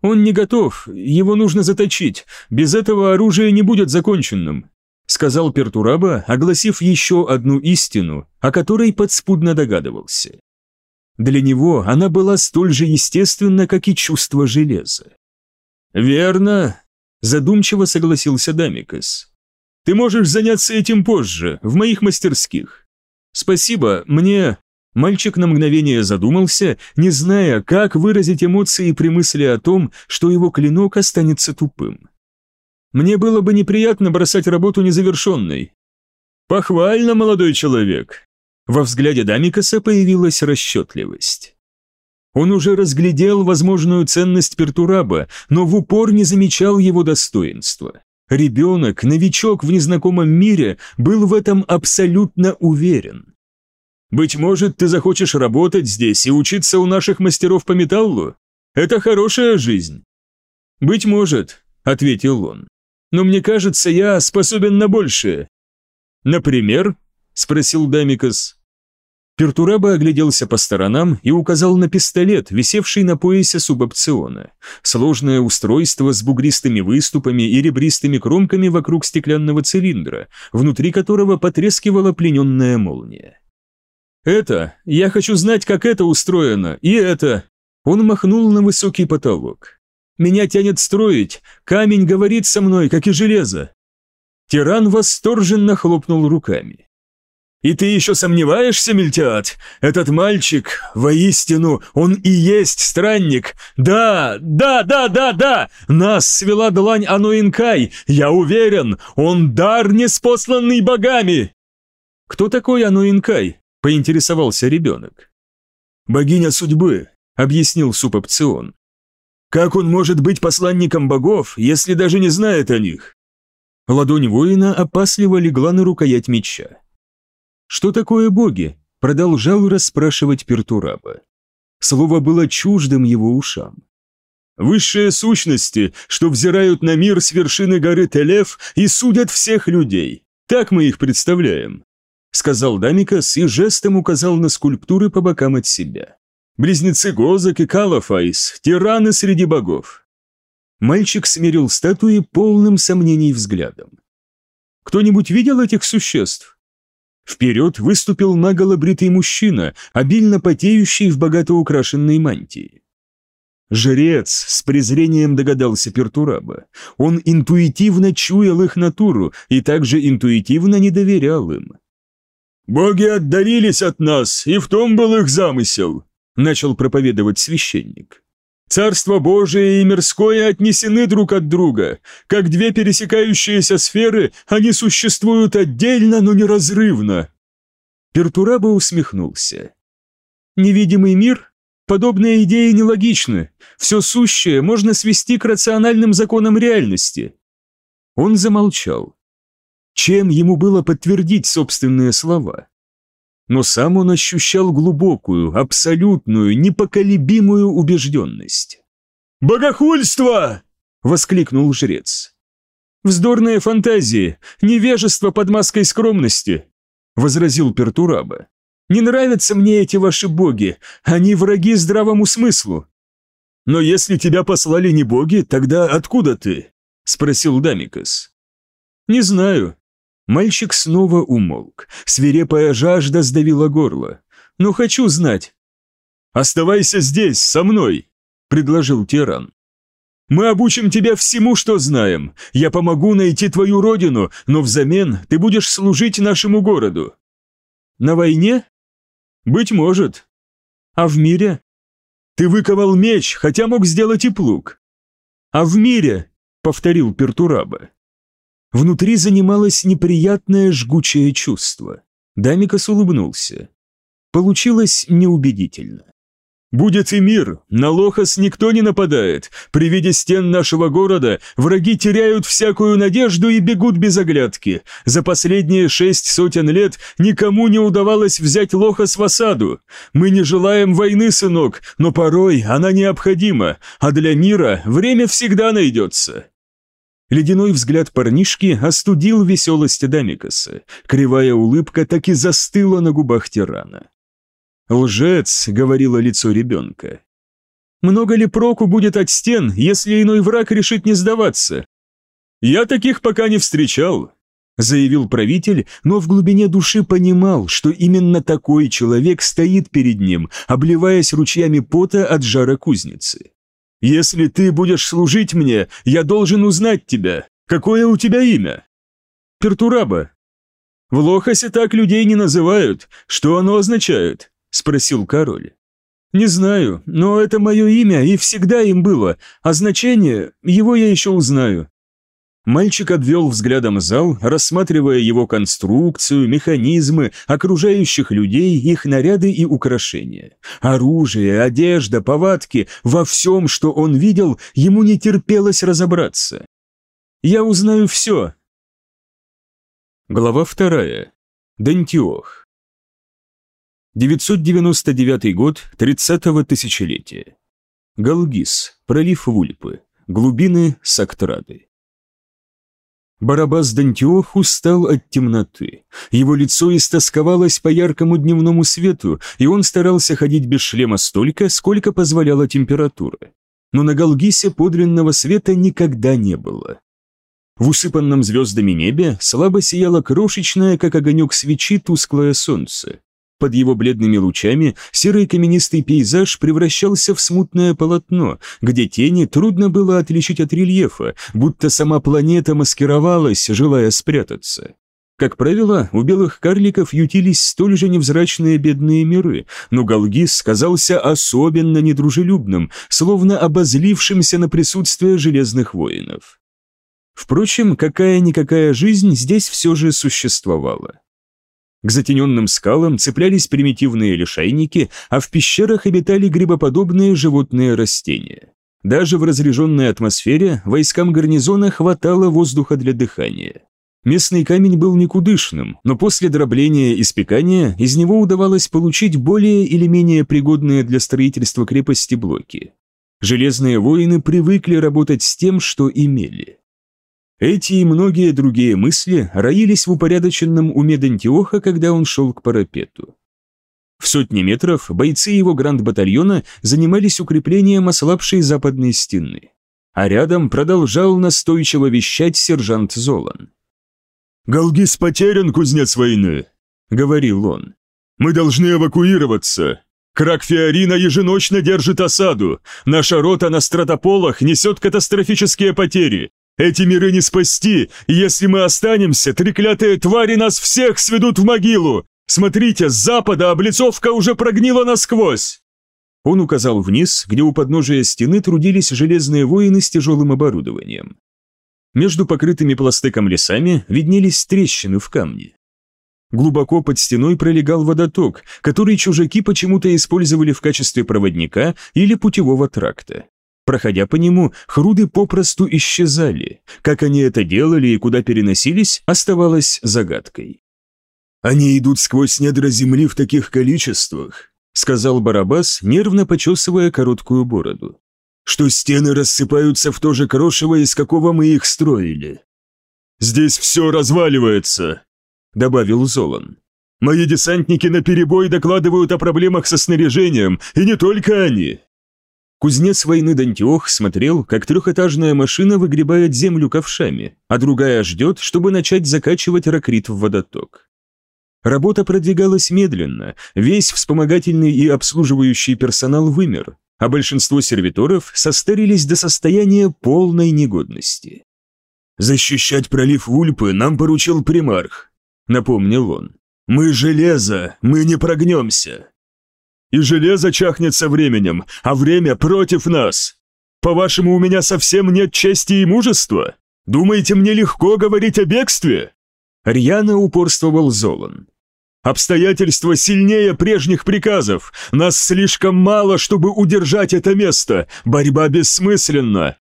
[SPEAKER 1] «Он не готов, его нужно заточить, без этого оружие не будет законченным», сказал Пертураба, огласив еще одну истину, о которой подспудно догадывался. Для него она была столь же естественна, как и чувство железа. «Верно», – задумчиво согласился Дамикас. «Ты можешь заняться этим позже, в моих мастерских. Спасибо, мне Мальчик на мгновение задумался, не зная, как выразить эмоции при мысли о том, что его клинок останется тупым. «Мне было бы неприятно бросать работу незавершенной». «Похвально, молодой человек!» Во взгляде Дамикаса появилась расчетливость. Он уже разглядел возможную ценность Пертураба, но в упор не замечал его достоинства. Ребенок, новичок в незнакомом мире, был в этом абсолютно уверен. Быть может, ты захочешь работать здесь и учиться у наших мастеров по металлу? Это хорошая жизнь». «Быть может», — ответил он. «Но мне кажется, я способен на большее». «Например?» — спросил Дамикас. Пертураба огляделся по сторонам и указал на пистолет, висевший на поясе субопциона. Сложное устройство с бугристыми выступами и ребристыми кромками вокруг стеклянного цилиндра, внутри которого потрескивала плененная молния. «Это, я хочу знать, как это устроено, и это...» Он махнул на высокий потолок. «Меня тянет строить, камень говорит со мной, как и железо». Тиран восторженно хлопнул руками. И ты еще сомневаешься, Мельтиад? Этот мальчик, воистину, он и есть странник. Да, да, да, да, да! Нас свела длань Ануинкай. Я уверен, он дар, неспосланный богами!»
[SPEAKER 3] «Кто такой Ануинкай?» – поинтересовался ребенок.
[SPEAKER 1] «Богиня судьбы», – объяснил субопцион. «Как он может быть посланником богов, если даже не знает о них?»
[SPEAKER 3] Ладонь воина опасливо легла на рукоять меча. «Что такое боги?» – продолжал расспрашивать Пертураба. Слово было чуждым его ушам.
[SPEAKER 1] «Высшие сущности, что взирают на мир с вершины горы Телев и судят всех людей. Так мы их представляем», – сказал Дамикас и жестом указал на скульптуры по бокам от себя. «Близнецы Гозак и Калафайс, тираны среди богов».
[SPEAKER 3] Мальчик смерил статуи полным сомнений взглядом. «Кто-нибудь видел этих существ?» Вперед выступил наголо бритый мужчина, обильно потеющий в богато украшенной мантии. Жрец с презрением догадался Пертураба. Он интуитивно чуял их натуру и также интуитивно не доверял им.
[SPEAKER 1] «Боги отдалились от нас, и в том был их замысел», — начал проповедовать священник. Царство Божие и мирское отнесены друг от друга. Как две пересекающиеся сферы, они существуют отдельно, но неразрывно».
[SPEAKER 3] Пертураба усмехнулся. «Невидимый мир? Подобные идеи нелогичны. Все сущее можно свести к рациональным законам реальности». Он замолчал. Чем ему было подтвердить собственные слова? но сам он ощущал глубокую, абсолютную, непоколебимую убежденность.
[SPEAKER 1] «Богохульство!» — воскликнул жрец.
[SPEAKER 3] «Вздорные фантазии, невежество под маской скромности», — возразил Пертураба. «Не нравятся мне эти ваши боги, они враги здравому смыслу».
[SPEAKER 1] «Но если тебя послали не боги, тогда откуда ты?» — спросил Дамикас.
[SPEAKER 3] «Не знаю», Мальчик снова умолк. Свирепая жажда сдавила горло. «Но хочу знать».
[SPEAKER 1] «Оставайся здесь, со мной», — предложил тиран. «Мы обучим тебя всему, что знаем. Я помогу найти твою родину, но взамен ты будешь служить нашему городу».
[SPEAKER 3] «На войне?»
[SPEAKER 1] «Быть может».
[SPEAKER 3] «А в мире?»
[SPEAKER 1] «Ты выковал меч, хотя мог сделать и плуг».
[SPEAKER 3] «А в мире?» — повторил Пертураба. Внутри занималось неприятное жгучее чувство. Дамикас улыбнулся. Получилось неубедительно.
[SPEAKER 1] «Будет и мир, на Лохас никто не нападает. При виде стен нашего города враги теряют всякую надежду и бегут без оглядки. За последние шесть сотен лет никому не удавалось взять Лохас в осаду. Мы не желаем войны, сынок, но порой она необходима, а для мира время всегда найдется».
[SPEAKER 3] Ледяной взгляд парнишки остудил веселость Дамикаса. Кривая улыбка так и застыла на губах тирана. «Лжец», — говорило лицо ребенка. «Много ли проку будет от стен, если иной враг решит не сдаваться?»
[SPEAKER 1] «Я таких пока не встречал», — заявил правитель, но в глубине души понимал, что именно такой человек стоит перед ним, обливаясь ручьями пота от жара кузницы. Если ты будешь служить мне, я должен узнать тебя. Какое у тебя имя?»
[SPEAKER 3] «Пертураба».
[SPEAKER 1] «В Лохасе так людей не называют. Что оно означает?» – спросил король.
[SPEAKER 3] «Не знаю, но это мое имя и всегда им было, а значение, его я еще узнаю.
[SPEAKER 1] Мальчик обвел взглядом зал, рассматривая его конструкцию, механизмы, окружающих людей, их наряды и украшения. Оружие, одежда, повадки – во всем, что он видел, ему не терпелось разобраться.
[SPEAKER 3] «Я узнаю все».
[SPEAKER 1] Глава вторая. Дантиох. 999 год 30-го тысячелетия. Галгис, пролив Вульпы, глубины Сактрады. Барабас Дантиох устал от темноты. Его лицо истосковалось по яркому дневному свету, и он старался ходить без шлема столько, сколько позволяла температура. Но на Галгисе подлинного света никогда не было. В усыпанном звездами небе слабо сияло крошечное, как огонек свечи, тусклое солнце. Под его бледными лучами серый каменистый пейзаж превращался в смутное полотно, где тени трудно было отличить от рельефа, будто сама планета маскировалась, желая спрятаться. Как правило, у белых карликов ютились столь же невзрачные бедные миры, но Галгис казался особенно недружелюбным, словно обозлившимся на присутствие железных воинов. Впрочем, какая-никакая жизнь здесь все же существовала. К затененным скалам цеплялись примитивные лишайники, а в пещерах обитали грибоподобные животные растения. Даже в разреженной атмосфере войскам гарнизона хватало воздуха для дыхания. Местный камень был никудышным, но после дробления и спекания из него удавалось получить более или менее пригодные для строительства крепости блоки. Железные воины привыкли работать с тем, что имели. Эти и многие другие мысли роились в упорядоченном уме Дантиоха, когда он шел к парапету. В сотни метров бойцы его гранд-батальона занимались укреплением ослабшей западной стены, а рядом продолжал настойчиво вещать сержант Золан.
[SPEAKER 2] «Галгис потерян, кузнец войны», — говорил он. «Мы должны эвакуироваться. Крак Фиорина еженочно держит осаду. Наша рота на стратополах несет катастрофические потери. Эти миры не спасти, если мы останемся, треклятые твари нас всех сведут в могилу. Смотрите, с запада облицовка уже прогнила насквозь!»
[SPEAKER 1] Он указал вниз, где у подножия стены трудились железные воины с тяжелым оборудованием. Между покрытыми пластиком лесами виднелись трещины в камне. Глубоко под стеной пролегал водоток, который чужаки почему-то использовали в качестве проводника или путевого тракта. Проходя по нему, хруды попросту исчезали. Как они это делали и куда переносились, оставалось загадкой.
[SPEAKER 2] «Они идут сквозь недра земли в таких количествах», сказал Барабас, нервно почесывая короткую бороду что стены рассыпаются в то же крошево, из какого мы их строили. «Здесь все разваливается», — добавил Золан. «Мои десантники наперебой докладывают о проблемах со снаряжением, и не только они».
[SPEAKER 1] Кузнец войны Дантиох смотрел, как трехэтажная машина выгребает землю ковшами, а другая ждет, чтобы начать закачивать ракрит в водоток. Работа продвигалась медленно, весь вспомогательный и обслуживающий персонал вымер, а большинство сервиторов состарились до состояния полной негодности.
[SPEAKER 2] «Защищать пролив Ульпы нам поручил примарх», — напомнил он. «Мы железо, мы не прогнемся». «И железо чахнет со временем, а время против нас. По-вашему, у меня совсем нет чести и мужества? Думаете, мне легко говорить о бегстве?»
[SPEAKER 1] Рьяно упорствовал Золан.
[SPEAKER 2] Обстоятельства сильнее прежних приказов. Нас слишком мало, чтобы удержать это место. Борьба бессмысленна.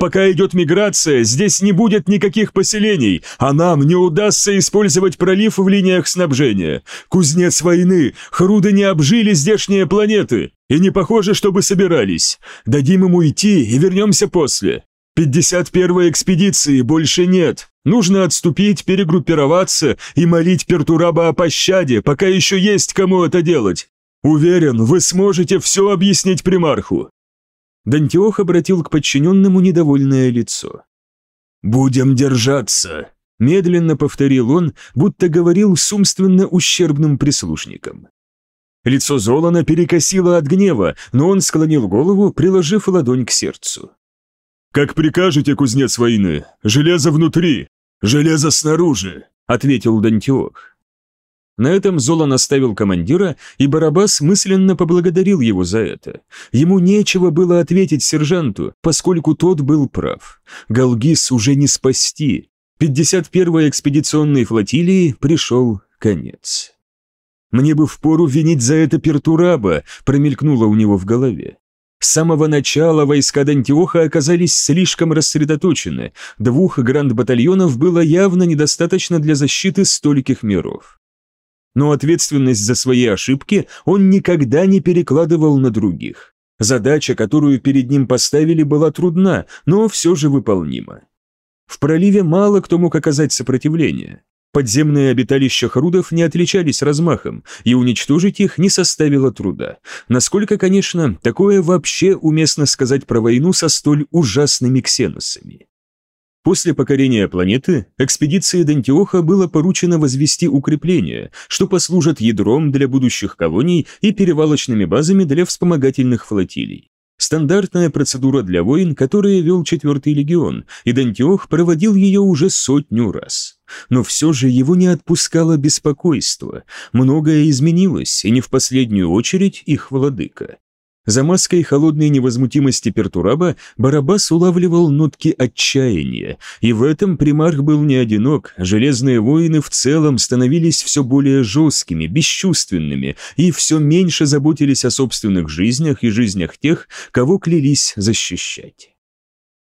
[SPEAKER 2] Пока идет миграция, здесь не будет никаких поселений, а нам не удастся использовать пролив в линиях снабжения. Кузнец войны, хруды не обжили здешние планеты, и не похоже, чтобы собирались. Дадим им уйти и вернемся после. 51-й экспедиции больше нет. Нужно отступить, перегруппироваться и молить Пертураба о пощаде, пока еще есть кому это делать. Уверен, вы сможете все объяснить примарху».
[SPEAKER 1] Дантиох обратил к подчиненному недовольное лицо.
[SPEAKER 2] «Будем держаться», –
[SPEAKER 1] медленно повторил он, будто говорил с умственно ущербным прислушником. Лицо Золана перекосило от гнева, но он склонил голову, приложив ладонь к сердцу.
[SPEAKER 2] «Как прикажете, кузнец войны, железо внутри, железо снаружи», — ответил Дантиох.
[SPEAKER 1] На этом Золан оставил командира, и Барабас мысленно поблагодарил его за это. Ему нечего было ответить сержанту, поскольку тот был прав. Галгис уже не спасти. 51-й экспедиционной флотилии пришел конец. «Мне бы впору винить за это Пертураба», промелькнуло у него в голове. С самого начала войска Дантиоха оказались слишком рассредоточены, двух гранд-батальонов было явно недостаточно для защиты стольких миров. Но ответственность за свои ошибки он никогда не перекладывал на других. Задача, которую перед ним поставили, была трудна, но все же выполнима. В проливе мало кто мог оказать сопротивление. Подземные обиталища Хрудов не отличались размахом, и уничтожить их не составило труда. Насколько, конечно, такое вообще уместно сказать про войну со столь ужасными ксеносами. После покорения планеты экспедиции Дантиоха было поручено возвести укрепления, что послужат ядром для будущих колоний и перевалочными базами для вспомогательных флотилий. Стандартная процедура для войн, которые вел четвертый легион, и Дантиох проводил ее уже сотню раз. Но все же его не отпускало беспокойство. Многое изменилось, и не в последнюю очередь их владыка. За маской холодной невозмутимости Пертураба Барабас улавливал нотки отчаяния, и в этом примарх был не одинок, железные воины в целом становились все более жесткими, бесчувственными и все меньше заботились о собственных жизнях и жизнях тех, кого клялись защищать.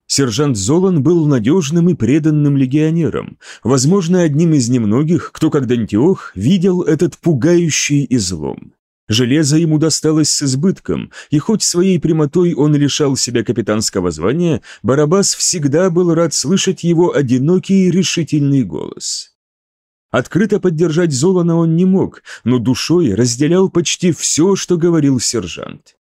[SPEAKER 1] Сержант Золан был надежным и преданным легионером, возможно, одним из немногих, кто, как Дантиох, видел этот пугающий излом. Железо ему досталось с избытком, и хоть своей прямотой он лишал себя капитанского звания, Барабас всегда был рад слышать его одинокий и решительный голос. Открыто поддержать Золана он не мог, но душой разделял почти все, что говорил сержант.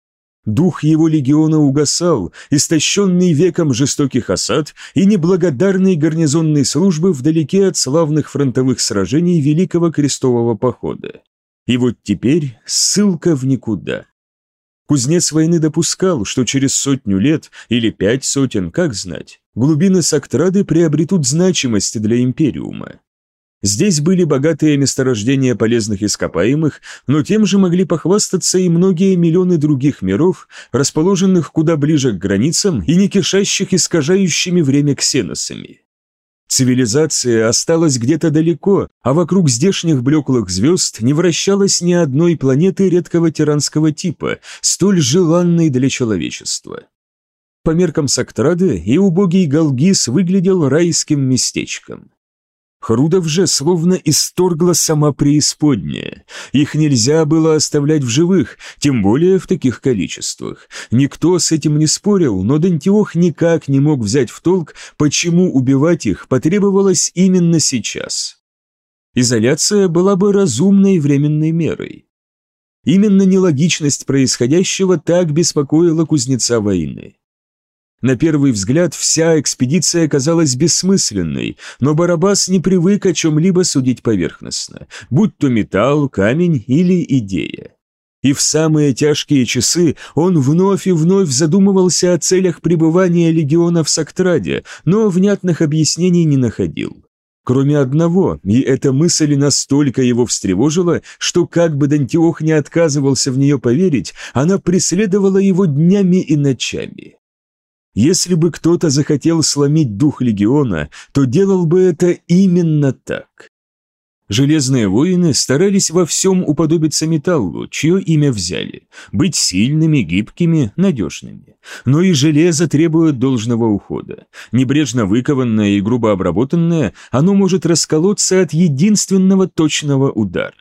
[SPEAKER 1] Дух его легиона угасал, истощенный веком жестоких осад и неблагодарной гарнизонной службы вдалеке от славных фронтовых сражений Великого Крестового Похода. И вот теперь ссылка в никуда. Кузнец войны допускал, что через сотню лет или пять сотен, как знать, глубины Сактрады приобретут значимость для Империума. Здесь были богатые месторождения полезных ископаемых, но тем же могли похвастаться и многие миллионы других миров, расположенных куда ближе к границам и не кишащих искажающими время ксеносами. Цивилизация осталась где-то далеко, а вокруг здешних блеклых звезд не вращалось ни одной планеты редкого тиранского типа, столь желанной для человечества. По меркам Сактрады и убогий Галгис выглядел райским местечком. Хрудов же словно исторгла сама преисподняя. Их нельзя было оставлять в живых, тем более в таких количествах. Никто с этим не спорил, но Дантиох никак не мог взять в толк, почему убивать их потребовалось именно сейчас. Изоляция была бы разумной временной мерой. Именно нелогичность происходящего так беспокоила кузнеца войны. На первый взгляд вся экспедиция казалась бессмысленной, но Барабас не привык о чем-либо судить поверхностно, будь то металл, камень или идея. И в самые тяжкие часы он вновь и вновь задумывался о целях пребывания легиона в Сактраде, но внятных объяснений не находил. Кроме одного, и эта мысль настолько его встревожила, что как бы Дантиох не отказывался в нее поверить, она преследовала его днями и ночами. Если бы кто-то захотел сломить дух легиона, то делал бы это именно так. Железные воины старались во всем уподобиться металлу, чье имя взяли, быть сильными, гибкими, надежными. Но и железо требует должного ухода. Небрежно выкованное и грубо обработанное, оно может расколоться от единственного точного удара.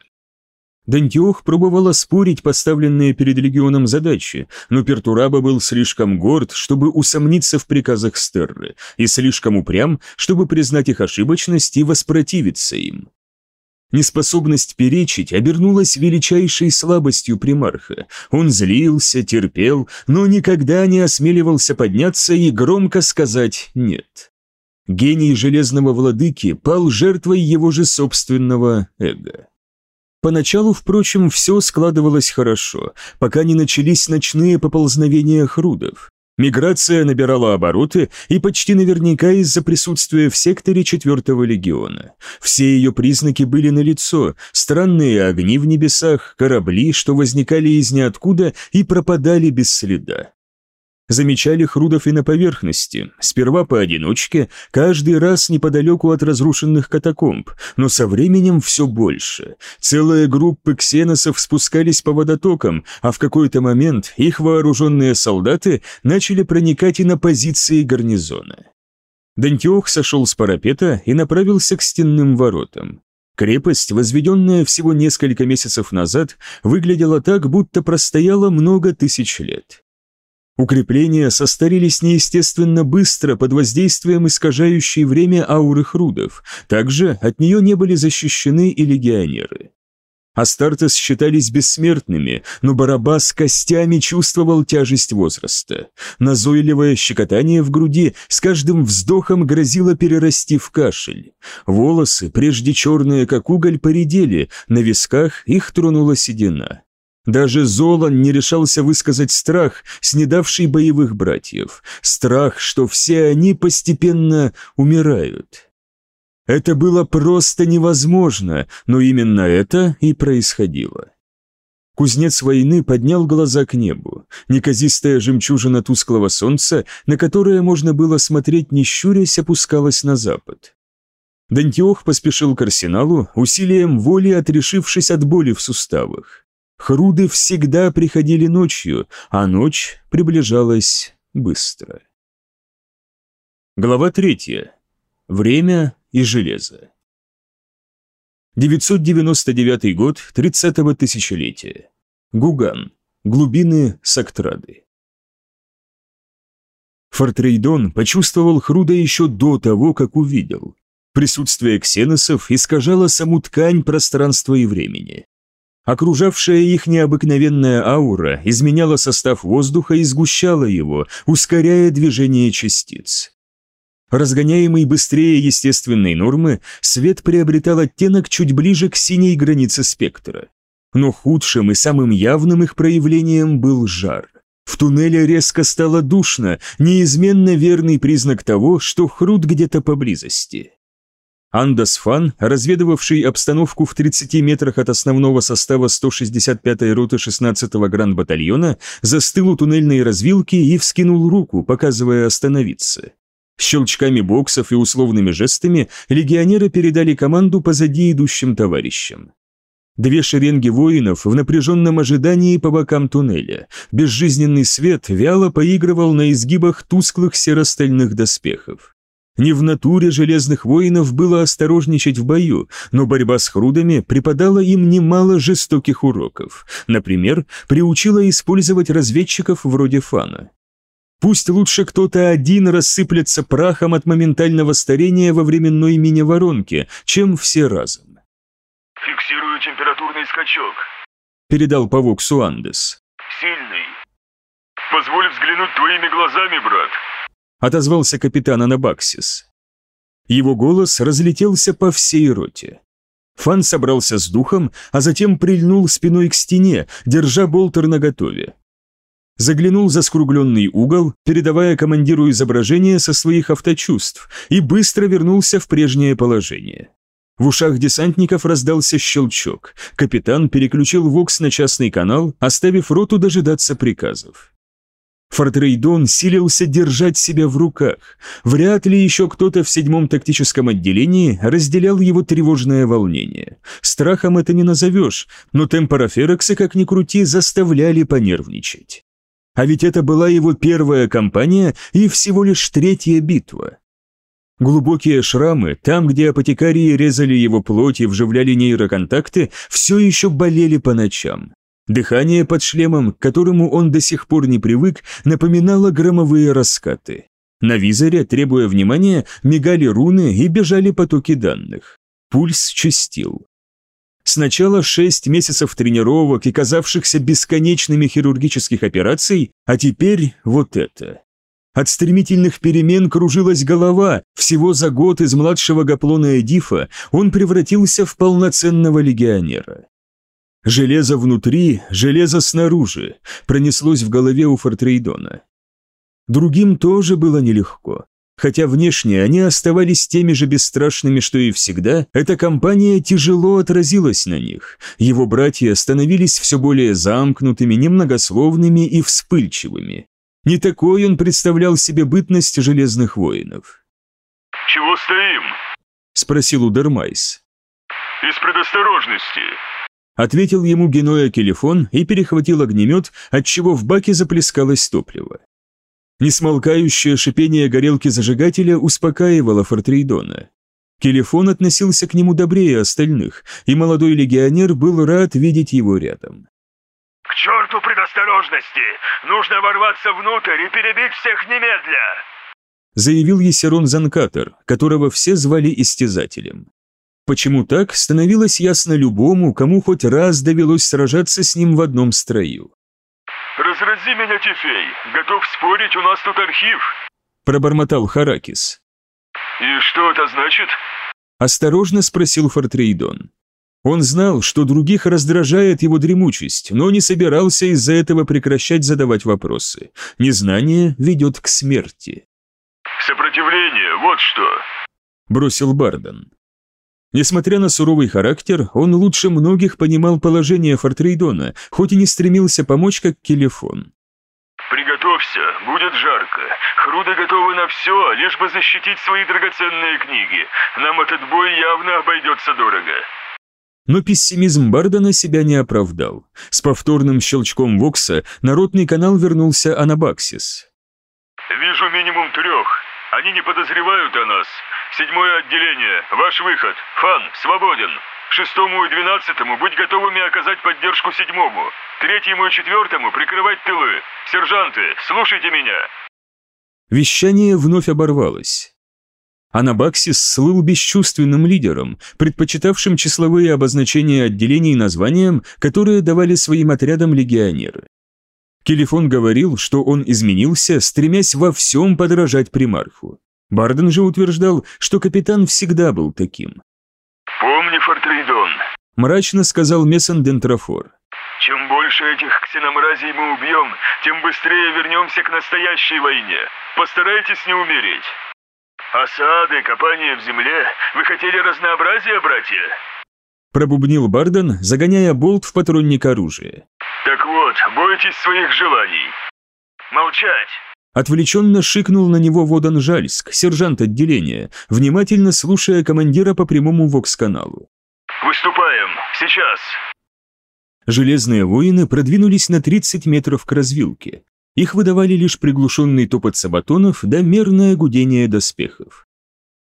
[SPEAKER 1] Дантиох пробовала спорить поставленные перед легионом задачи, но Пертураба был слишком горд, чтобы усомниться в приказах Стерры, и слишком упрям, чтобы признать их ошибочность и воспротивиться им. Неспособность перечить обернулась величайшей слабостью примарха. Он злился, терпел, но никогда не осмеливался подняться и громко сказать «нет». Гений Железного Владыки пал жертвой его же собственного эго. Поначалу, впрочем, все складывалось хорошо, пока не начались ночные поползновения хрудов. Миграция набирала обороты и почти наверняка из-за присутствия в секторе четвертого легиона. Все ее признаки были налицо, странные огни в небесах, корабли, что возникали из ниоткуда и пропадали без следа. Замечали Хрудов и на поверхности, сперва поодиночке, каждый раз неподалеку от разрушенных катакомб, но со временем все больше. Целые группы ксеносов спускались по водотокам, а в какой-то момент их вооруженные солдаты начали проникать и на позиции гарнизона. Дантиох сошел с парапета и направился к стенным воротам. Крепость, возведенная всего несколько месяцев назад, выглядела так, будто простояла много тысяч лет. Укрепления состарились неестественно быстро под воздействием искажающей время ауры хрудов, также от нее не были защищены и легионеры. Астартес считались бессмертными, но Барабас костями чувствовал тяжесть возраста. Назойливое щекотание в груди с каждым вздохом грозило перерасти в кашель. Волосы, прежде черные как уголь, поредели, на висках их тронула седина. Даже Золан не решался высказать страх, снедавший боевых братьев, страх, что все они постепенно умирают. Это было просто невозможно, но именно это и происходило. Кузнец войны поднял глаза к небу, неказистая жемчужина тусклого солнца, на которое можно было смотреть не щурясь, опускалась на запад. Дантиох поспешил к арсеналу, усилием воли отрешившись от боли в суставах. Хруды всегда приходили ночью, а ночь приближалась быстро. Глава третья. Время и железо. 999 год 30-го тысячелетия. Гуган. Глубины Сактрады. Фортрейдон почувствовал Хруда еще до того, как увидел. Присутствие ксеносов искажало саму ткань пространства и времени. Окружавшая их необыкновенная аура изменяла состав воздуха и сгущала его, ускоряя движение частиц. Разгоняемый быстрее естественной нормы, свет приобретал оттенок чуть ближе к синей границе спектра. Но худшим и самым явным их проявлением был жар. В туннеле резко стало душно, неизменно верный признак того, что Хрут где-то поблизости. Андас Фан, разведывавший обстановку в 30 метрах от основного состава 165-й роты 16-го гранд-батальона, застыл у туннельной развилки и вскинул руку, показывая остановиться. Щелчками боксов и условными жестами легионеры передали команду позади идущим товарищам. Две шеренги воинов в напряженном ожидании по бокам туннеля. Безжизненный свет вяло поигрывал на изгибах тусклых серостальных доспехов. Не в натуре железных воинов было осторожничать в бою, но борьба с хрудами преподала им немало жестоких уроков. Например, приучила использовать разведчиков вроде Фана. Пусть лучше кто-то один рассыплется прахом от моментального старения во временной мини-воронке, чем все разом.
[SPEAKER 4] «Фиксирую температурный скачок», —
[SPEAKER 1] передал по Воксу Андес.
[SPEAKER 4] «Сильный. Позволь взглянуть твоими глазами, брат»
[SPEAKER 1] отозвался капитан Анабаксис. Его голос разлетелся по всей роте. Фан собрался с духом, а затем прильнул спиной к стене, держа болтер наготове. Заглянул за скругленный угол, передавая командиру изображение со своих авточувств, и быстро вернулся в прежнее положение. В ушах десантников раздался щелчок. Капитан переключил ВОКС на частный канал, оставив роту дожидаться приказов. Фортрейдон силился держать себя в руках. Вряд ли еще кто-то в седьмом тактическом отделении разделял его тревожное волнение. Страхом это не назовешь, но темпорафероксы, как ни крути, заставляли понервничать. А ведь это была его первая кампания и всего лишь третья битва. Глубокие шрамы, там, где апотекарии резали его плоть и вживляли нейроконтакты, все еще болели по ночам. Дыхание под шлемом, к которому он до сих пор не привык, напоминало громовые раскаты. На визоре, требуя внимания, мигали руны и бежали потоки данных. Пульс частил. Сначала шесть месяцев тренировок и казавшихся бесконечными хирургических операций, а теперь вот это. От стремительных перемен кружилась голова, всего за год из младшего гаплона Эдифа он превратился в полноценного легионера. Железо внутри, железо снаружи, пронеслось в голове у Фортрейдона. Другим тоже было нелегко. Хотя внешне они оставались теми же бесстрашными, что и всегда, эта компания тяжело отразилась на них. Его братья становились все более замкнутыми, немногословными и вспыльчивыми. Не такой он представлял себе бытность железных воинов.
[SPEAKER 4] «Чего стоим?»
[SPEAKER 1] – спросил Удермайс.
[SPEAKER 4] «Из предосторожности.
[SPEAKER 1] Ответил ему Геноя Келефон и перехватил огнемет, отчего в баке заплескалось топливо. Несмолкающее шипение горелки зажигателя успокаивало Фортрейдона. Келефон относился к нему добрее остальных, и молодой легионер был рад видеть его рядом.
[SPEAKER 4] «К черту предосторожности! Нужно ворваться внутрь и перебить всех немедля!»
[SPEAKER 1] заявил Есерон Занкатор, которого все звали Истязателем. Почему так, становилось ясно любому, кому хоть раз довелось сражаться с ним в одном строю.
[SPEAKER 4] «Разрази меня, Тифей! Готов спорить, у нас тут архив!»
[SPEAKER 1] Пробормотал Харакис.
[SPEAKER 4] «И что это значит?»
[SPEAKER 1] Осторожно спросил Фортрейдон. Он знал, что других раздражает его дремучесть, но не собирался из-за этого прекращать задавать вопросы. Незнание ведет к смерти.
[SPEAKER 4] «Сопротивление, вот что!»
[SPEAKER 1] – бросил Барден. Несмотря на суровый характер, он лучше многих понимал положение Фортрейдона, хоть и не стремился помочь как телефон.
[SPEAKER 4] «Приготовься, будет жарко. Хруды готовы на все, лишь бы защитить свои драгоценные книги. Нам этот бой явно обойдется дорого».
[SPEAKER 1] Но пессимизм Бардена себя не оправдал. С повторным щелчком Вокса народный канал вернулся Анабаксис.
[SPEAKER 4] «Вижу минимум трех. Они не подозревают о нас. Седьмое отделение, ваш выход. Фан, свободен. Шестому и двенадцатому быть готовыми оказать поддержку седьмому. Третьему и четвертому прикрывать тылы. Сержанты, слушайте меня!»
[SPEAKER 1] Вещание вновь оборвалось. Анабаксис слыл бесчувственным лидером, предпочитавшим числовые обозначения отделений названиям, которые давали своим отрядам легионеры. Келефон говорил, что он изменился, стремясь во всем подражать примарху. Барден же утверждал, что капитан всегда был таким.
[SPEAKER 4] «Помни, Фортрейдон», –
[SPEAKER 1] мрачно сказал Мессон Дентрофор.
[SPEAKER 4] «Чем больше этих ксеномразий мы убьем, тем быстрее вернемся к настоящей войне. Постарайтесь не умереть». «Осады, копание в земле. Вы хотели разнообразия, братья?»
[SPEAKER 1] Пробубнил Барден, загоняя болт в патронник оружия.
[SPEAKER 4] «Так вот, бойтесь своих желаний. Молчать!»
[SPEAKER 1] Отвлеченно шикнул на него Водан Жальск, сержант отделения, внимательно слушая командира по прямому вокс-каналу.
[SPEAKER 4] «Выступаем! Сейчас!»
[SPEAKER 1] Железные воины продвинулись на 30 метров к развилке. Их выдавали лишь приглушенный топот сабатонов да мерное гудение доспехов.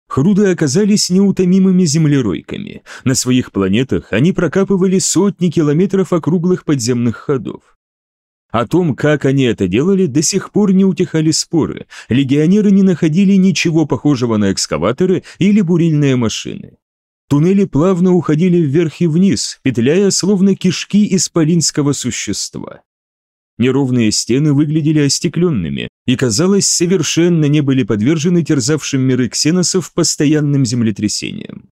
[SPEAKER 1] Хруды оказались неутомимыми землеройками. На своих планетах они прокапывали сотни километров округлых подземных ходов. О том, как они это делали, до сих пор не утихали споры. Легионеры не находили ничего похожего на экскаваторы или бурильные машины. Туннели плавно уходили вверх и вниз, петляя словно кишки исполинского существа. Неровные стены выглядели остекленными и, казалось, совершенно не были подвержены терзавшим миры ксеносов постоянным землетрясениям.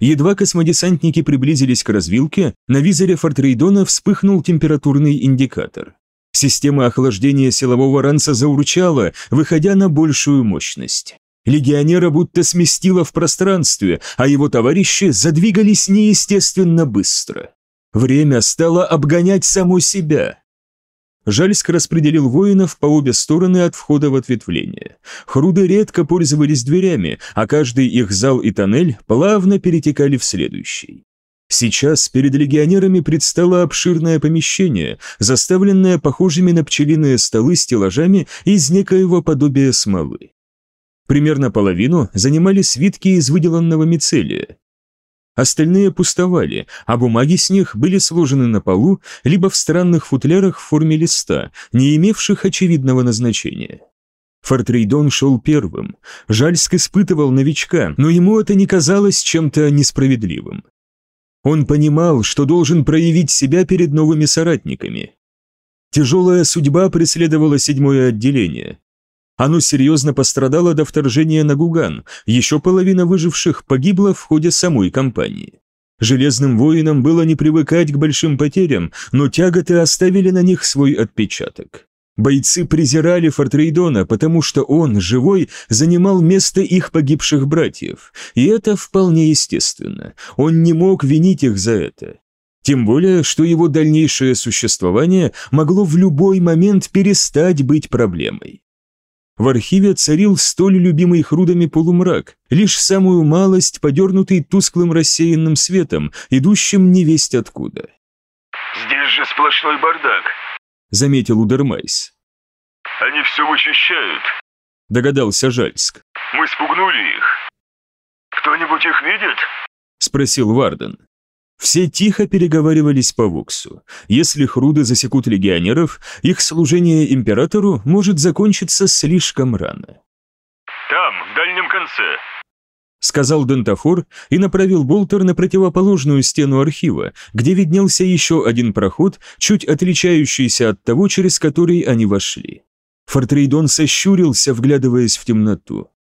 [SPEAKER 1] Едва космодесантники приблизились к развилке, на визоре Фортрейдона вспыхнул температурный индикатор. Система охлаждения силового ранца заурчала, выходя на большую мощность. Легионера будто сместило в пространстве, а его товарищи задвигались неестественно быстро. Время стало обгонять само себя. Жальск распределил воинов по обе стороны от входа в ответвление. Хруды редко пользовались дверями, а каждый их зал и тоннель плавно перетекали в следующий. Сейчас перед легионерами предстало обширное помещение, заставленное похожими на пчелиные столы стеллажами из некоего подобия смолы. Примерно половину занимали свитки из выделанного мицелия, Остальные пустовали, а бумаги с них были сложены на полу, либо в странных футлярах в форме листа, не имевших очевидного назначения. Фортрейдон шел первым. Жальск испытывал новичка, но ему это не казалось чем-то несправедливым. Он понимал, что должен проявить себя перед новыми соратниками. Тяжелая судьба преследовала седьмое отделение. Оно серьезно пострадало до вторжения на Гуган, еще половина выживших погибла в ходе самой кампании. Железным воинам было не привыкать к большим потерям, но тяготы оставили на них свой отпечаток. Бойцы презирали Фортрейдона, потому что он, живой, занимал место их погибших братьев, и это вполне естественно. Он не мог винить их за это. Тем более, что его дальнейшее существование могло в любой момент перестать быть проблемой. В архиве царил столь любимый Хрудами полумрак, лишь самую малость, подернутый тусклым рассеянным светом, идущим невесть откуда.
[SPEAKER 4] «Здесь же сплошной бардак», —
[SPEAKER 1] заметил Удермайс.
[SPEAKER 4] «Они все вычищают», —
[SPEAKER 1] догадался Жальск.
[SPEAKER 4] «Мы спугнули их». «Кто-нибудь их видит?»
[SPEAKER 1] — спросил Варден. Все тихо переговаривались по Воксу. Если хруды засекут легионеров, их служение императору может закончиться слишком рано.
[SPEAKER 4] «Там, в дальнем конце», —
[SPEAKER 1] сказал Дентафор и направил болтер на противоположную стену архива, где виднелся еще один проход, чуть отличающийся от того, через который они вошли. Фортрейдон сощурился, вглядываясь в темноту.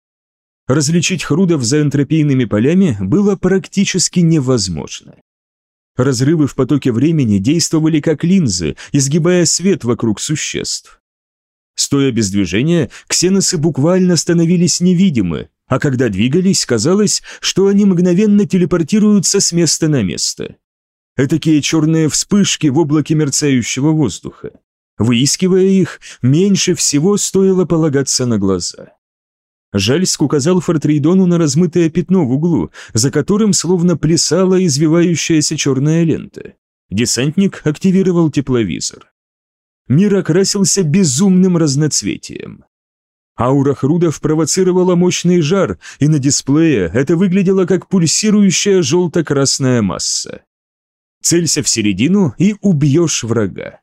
[SPEAKER 1] Различить хрудов за энтропийными полями было практически невозможно. Разрывы в потоке времени действовали как линзы, изгибая свет вокруг существ. Стоя без движения, ксеносы буквально становились невидимы, а когда двигались, казалось, что они мгновенно телепортируются с места на место. Этакие черные вспышки в облаке мерцающего воздуха. Выискивая их, меньше всего стоило полагаться на глаза. Жальск указал Фортрейдону на размытое пятно в углу, за которым словно плясала извивающаяся черная лента. Десантник активировал тепловизор. Мир окрасился безумным разноцветием. Аура Хрудов провоцировала мощный жар, и на дисплее это выглядело как пульсирующая желто-красная масса. Целься в середину и убьешь врага.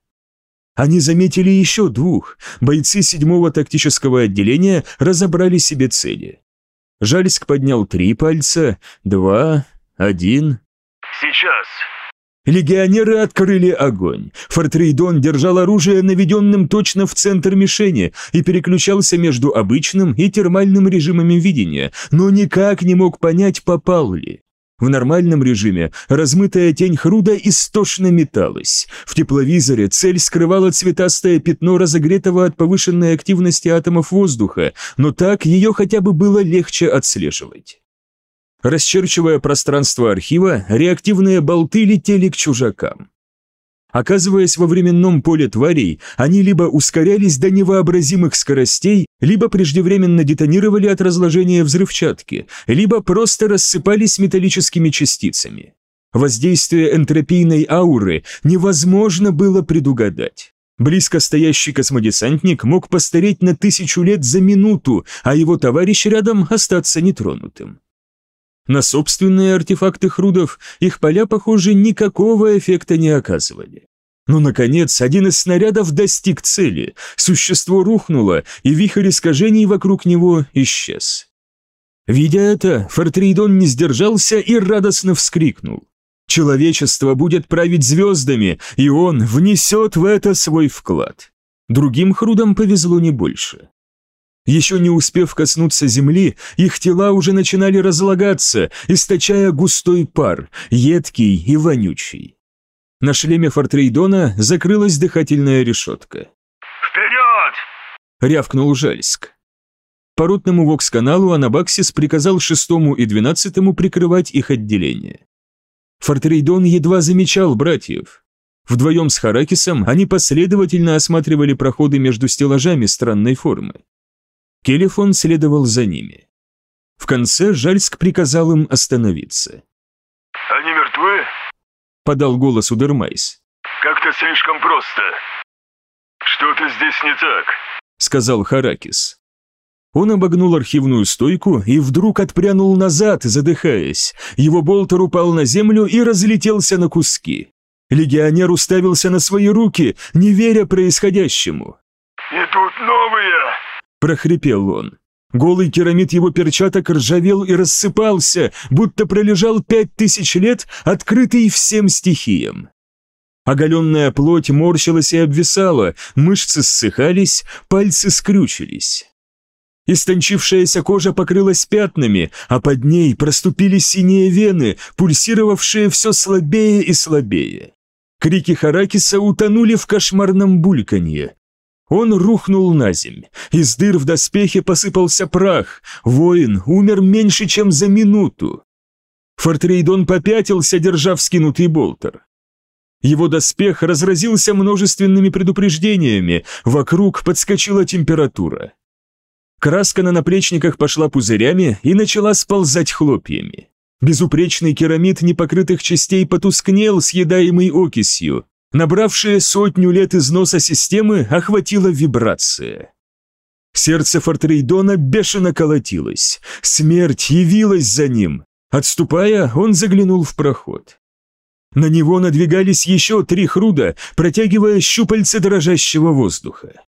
[SPEAKER 1] Они заметили еще двух. Бойцы седьмого тактического отделения разобрали себе цели. Жальск поднял три пальца, два, один.
[SPEAKER 4] «Сейчас!»
[SPEAKER 1] Легионеры открыли огонь. Фортрейдон держал оружие наведенным точно в центр мишени и переключался между обычным и термальным режимами видения, но никак не мог понять, попал ли. В нормальном режиме размытая тень Хруда истошно металась. В тепловизоре цель скрывала цветастое пятно разогретого от повышенной активности атомов воздуха, но так ее хотя бы было легче отслеживать. Расчерчивая пространство архива, реактивные болты летели к чужакам. Оказываясь во временном поле тварей, они либо ускорялись до невообразимых скоростей, либо преждевременно детонировали от разложения взрывчатки, либо просто рассыпались металлическими частицами. Воздействие энтропийной ауры невозможно было предугадать. Близко стоящий космодесантник мог постареть на тысячу лет за минуту, а его товарищ рядом остаться нетронутым. На собственные артефакты Хрудов их поля, похоже, никакого эффекта не оказывали. Но, наконец, один из снарядов достиг цели, существо рухнуло, и вихрь искажений вокруг него исчез. Видя это, Фортрейдон не сдержался и радостно вскрикнул. Человечество будет править звездами, и он внесет в это свой вклад. Другим Хрудам повезло не больше. Еще не успев коснуться земли, их тела уже начинали разлагаться, источая густой пар, едкий и вонючий. На шлеме Фортрейдона закрылась дыхательная решетка.
[SPEAKER 4] «Вперед!»
[SPEAKER 1] — рявкнул Жальск. По ротному вокс-каналу Анабаксис приказал шестому и двенадцатому прикрывать их отделение. Фортрейдон едва замечал братьев. Вдвоем с Харакисом они последовательно осматривали проходы между стеллажами странной формы. Келефон следовал за ними. В конце Жальск приказал им остановиться.
[SPEAKER 4] «Они мертвы?»
[SPEAKER 1] – подал голос Удермайс.
[SPEAKER 4] «Как-то слишком просто. Что-то здесь не так», –
[SPEAKER 1] сказал Харакис. Он обогнул архивную стойку и вдруг отпрянул назад, задыхаясь. Его болтер упал на землю и разлетелся на куски. Легионер уставился на свои руки, не веря происходящему.
[SPEAKER 4] «Идут новые!»
[SPEAKER 1] – прохрипел он. Голый керамид его перчаток ржавел и рассыпался, будто пролежал пять тысяч лет, открытый всем стихиям. Оголенная плоть морщилась и обвисала, мышцы ссыхались, пальцы скрючились. Истончившаяся кожа покрылась пятнами, а под ней проступили синие вены, пульсировавшие все слабее и слабее. Крики Харакиса утонули в кошмарном бульканье. Он рухнул на земь. Из дыр в доспехе посыпался прах. Воин умер меньше, чем за минуту. Фортрейдон попятился, держа вскинутый болтер. Его доспех разразился множественными предупреждениями, вокруг подскочила температура. Краска на наплечниках пошла пузырями и начала сползать хлопьями. Безупречный керамид непокрытых частей потускнел, съедаемый окисью. Набравшие сотню лет износа системы охватила вибрация. Сердце Фортрейдона бешено колотилось. Смерть явилась за ним. Отступая, он заглянул в проход. На него надвигались еще три хруда, протягивая щупальца дрожащего воздуха.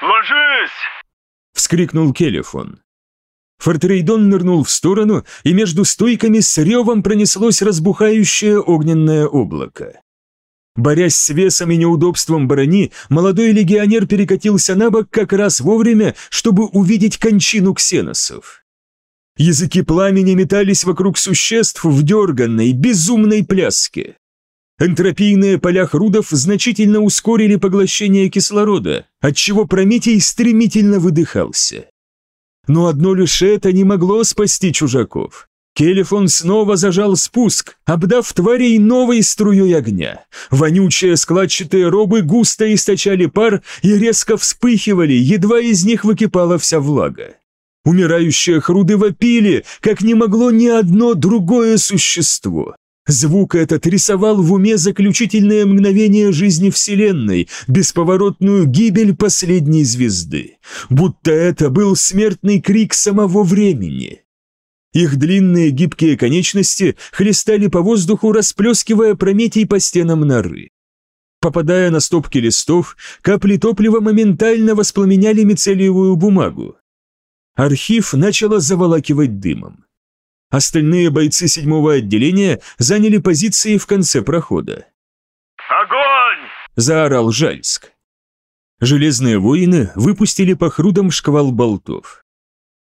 [SPEAKER 4] «Ложись!»
[SPEAKER 1] — вскрикнул Келефон. Фортрейдон нырнул в сторону, и между стойками с ревом пронеслось разбухающее огненное облако. Борясь с весом и неудобством брони, молодой легионер перекатился на бок как раз вовремя, чтобы увидеть кончину ксеносов. Языки пламени метались вокруг существ в дерганной, безумной пляске. Энтропийные поля хрудов значительно ускорили поглощение кислорода, отчего Прометий стремительно выдыхался. Но одно лишь это не могло спасти чужаков. Келефон снова зажал спуск, обдав тварей новой струей огня. Вонючие складчатые робы густо источали пар и резко вспыхивали, едва из них выкипала вся влага. Умирающие хруды вопили, как не могло ни одно другое существо. Звук этот рисовал в уме заключительное мгновение жизни Вселенной, бесповоротную гибель последней звезды. Будто это был смертный крик самого времени. Их длинные гибкие конечности хлестали по воздуху, расплескивая прометий по стенам норы. Попадая на стопки листов, капли топлива моментально воспламеняли мицелиевую бумагу. Архив начало заволакивать дымом. Остальные бойцы седьмого отделения заняли позиции в конце прохода.
[SPEAKER 4] «Огонь!»
[SPEAKER 1] – заорал Жальск. Железные воины выпустили по хрудам шквал болтов.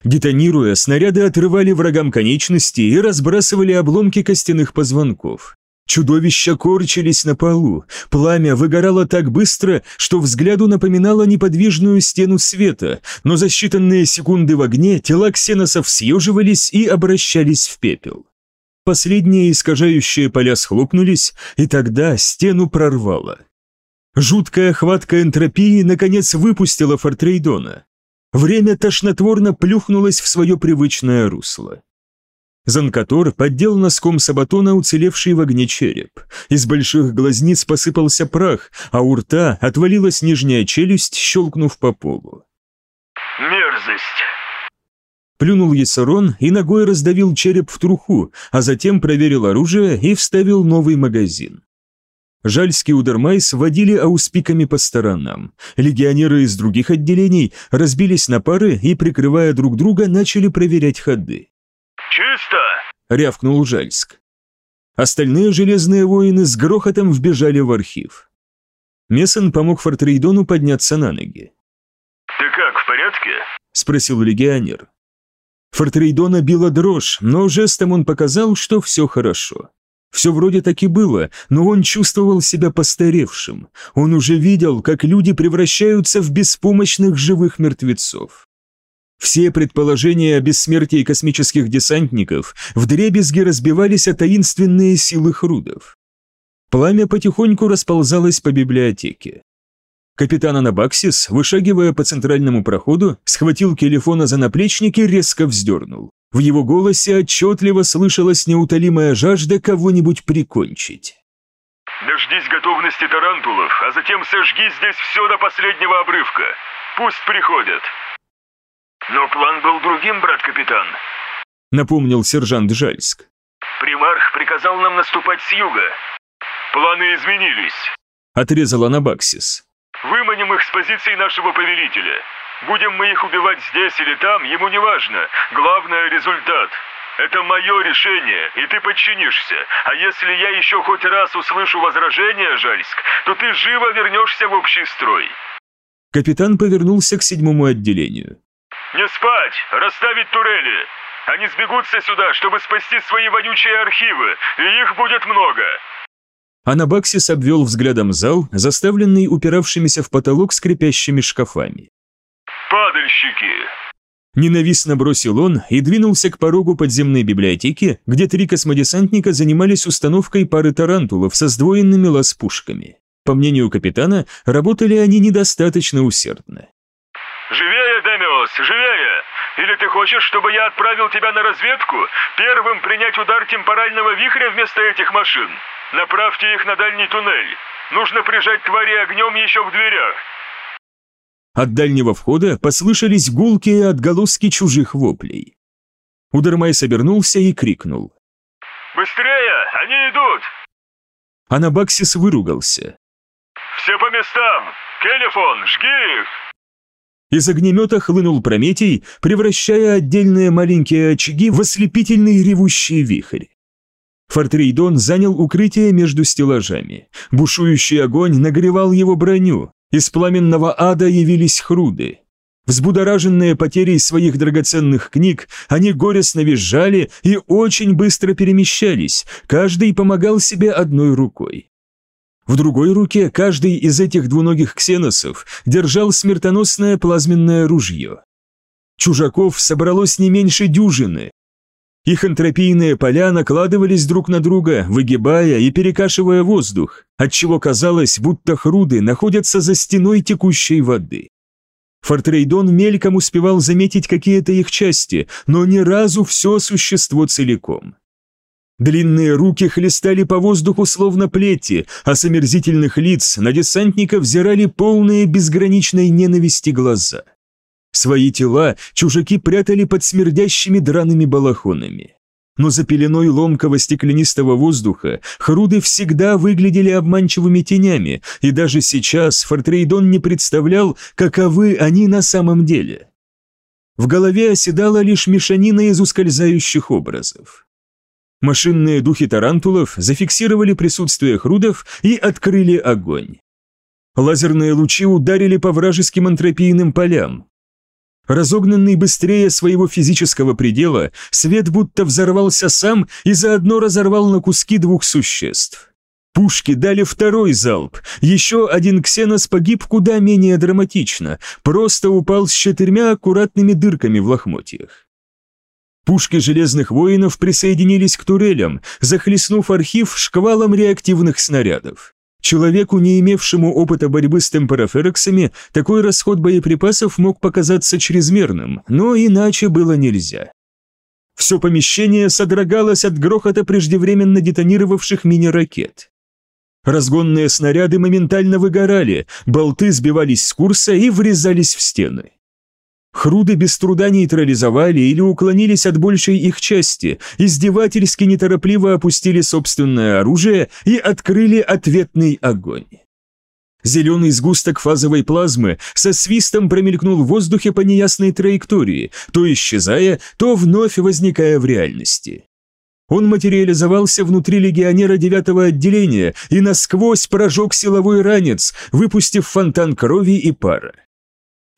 [SPEAKER 1] Детонируя, снаряды отрывали врагам конечности и разбрасывали обломки костяных позвонков. Чудовища корчились на полу, пламя выгорало так быстро, что взгляду напоминало неподвижную стену света, но за считанные секунды в огне тела ксеносов съеживались и обращались в пепел. Последние искажающие поля схлопнулись, и тогда стену прорвало. Жуткая хватка энтропии наконец выпустила Фортрейдона. Время тошнотворно плюхнулось в свое привычное русло. Занкатор поддел носком сабатона уцелевший в огне череп. Из больших глазниц посыпался прах, а у рта отвалилась нижняя челюсть, щелкнув по полу.
[SPEAKER 4] «Мерзость!»
[SPEAKER 1] Плюнул Есарон и ногой раздавил череп в труху, а затем проверил оружие и вставил новый магазин. Жальский удармайс водили ауспиками по сторонам. Легионеры из других отделений разбились на пары и, прикрывая друг друга, начали проверять ходы.
[SPEAKER 4] «Чисто!»
[SPEAKER 1] — рявкнул Жальск. Остальные железные воины с грохотом вбежали в архив. Мессон помог Фортрейдону подняться на ноги.
[SPEAKER 4] «Ты как, в порядке?»
[SPEAKER 1] — спросил легионер. Фортрейдона била дрожь, но жестом он показал, что все хорошо. Все вроде так и было, но он чувствовал себя постаревшим. Он уже видел, как люди превращаются в беспомощных живых мертвецов. Все предположения о бессмертии космических десантников вдребезги разбивались о таинственные силы хрудов. Пламя потихоньку расползалось по библиотеке. Капитан Анабаксис, вышагивая по центральному проходу, схватил Келефона за наплечники и резко вздернул. В его голосе отчетливо слышалась неутолимая жажда кого-нибудь прикончить.
[SPEAKER 4] «Дождись готовности тарантулов, а затем сожги здесь все до последнего обрывка. Пусть приходят». «Но план был другим, брат-капитан», —
[SPEAKER 1] напомнил сержант Жальск.
[SPEAKER 4] «Примарх приказал нам наступать с юга. Планы изменились», —
[SPEAKER 1] отрезал Анабаксис.
[SPEAKER 4] «Выманим их с позиции нашего повелителя. Будем мы их убивать здесь или там, ему не важно. Главное – результат. Это мое решение, и ты подчинишься. А если я еще хоть раз услышу возражение, Жальск, то ты живо вернешься в общий строй».
[SPEAKER 1] Капитан повернулся к седьмому отделению.
[SPEAKER 4] «Не спать! Расставить турели! Они сбегутся сюда, чтобы спасти свои вонючие архивы, и их будет много!»
[SPEAKER 1] Анабаксис обвел взглядом зал, заставленный упиравшимися в потолок скрипящими шкафами.
[SPEAKER 4] «Падальщики!»
[SPEAKER 1] Ненавистно бросил он и двинулся к порогу подземной библиотеки, где три космодесантника занимались установкой пары тарантулов со сдвоенными лаз-пушками. По мнению капитана, работали они недостаточно усердно.
[SPEAKER 4] Ты хочешь, чтобы я отправил тебя на разведку, первым принять удар темпорального вихря вместо этих машин? Направьте их на дальний туннель. Нужно прижать твари огнем еще в дверях.
[SPEAKER 1] От дальнего входа послышались гулкие отголоски чужих воплей. Удермайс обернулся и крикнул.
[SPEAKER 4] «Быстрее! Они идут!»
[SPEAKER 1] Анабаксис выругался.
[SPEAKER 4] «Все по местам! Келефон, жги их!»
[SPEAKER 1] Из огнемета хлынул Прометий, превращая отдельные маленькие очаги в ослепительный ревущий вихрь. Фортрейдон занял укрытие между стеллажами. Бушующий огонь нагревал его броню, из пламенного ада явились хруды. Взбудораженные потерей своих драгоценных книг, они горестно визжали и очень быстро перемещались, каждый помогал себе одной рукой. В другой руке каждый из этих двуногих ксеносов держал смертоносное плазменное ружье. Чужаков собралось не меньше дюжины. Их энтропийные поля накладывались друг на друга, выгибая и перекашивая воздух, отчего казалось, будто хруды находятся за стеной текущей воды. Фортрейдон мельком успевал заметить какие-то их части, но ни разу все существо целиком. Длинные руки хлестали по воздуху словно плети, а с омерзительных лиц на десантников взирали полные безграничной ненависти глаза. Свои тела чужаки прятали под смердящими драными балахонами но за пеленой ломкого стеклянистого воздуха хруды всегда выглядели обманчивыми тенями, и даже сейчас Фортрейдон не представлял, каковы они на самом деле. В голове оседала лишь мешанина из ускользающих образов. Машинные духи тарантулов зафиксировали присутствие хрудов и открыли огонь. Лазерные лучи ударили по вражеским антропийным полям, Разогнанный быстрее своего физического предела, свет будто взорвался сам и заодно разорвал на куски двух существ. Пушки дали второй залп. Еще один ксенос погиб куда менее драматично, просто упал с четырьмя аккуратными дырками в лохмотьях. Пушки железных воинов присоединились к турелям, захлестнув архив шквалом реактивных снарядов. Человеку, не имевшему опыта борьбы с темпороферексами, такой расход боеприпасов мог показаться чрезмерным, но иначе было нельзя. Все помещение содрогалось от грохота преждевременно детонировавших мини-ракет. Разгонные снаряды моментально выгорали, болты сбивались с курса и врезались в стены. Хруды без труда нейтрализовали или уклонились от большей их части, издевательски неторопливо опустили собственное оружие и открыли ответный огонь. Зеленый сгусток фазовой плазмы со свистом промелькнул в воздухе по неясной траектории, то исчезая, то вновь возникая в реальности. Он материализовался внутри легионера девятого отделения и насквозь прожег силовой ранец, выпустив фонтан крови и пара.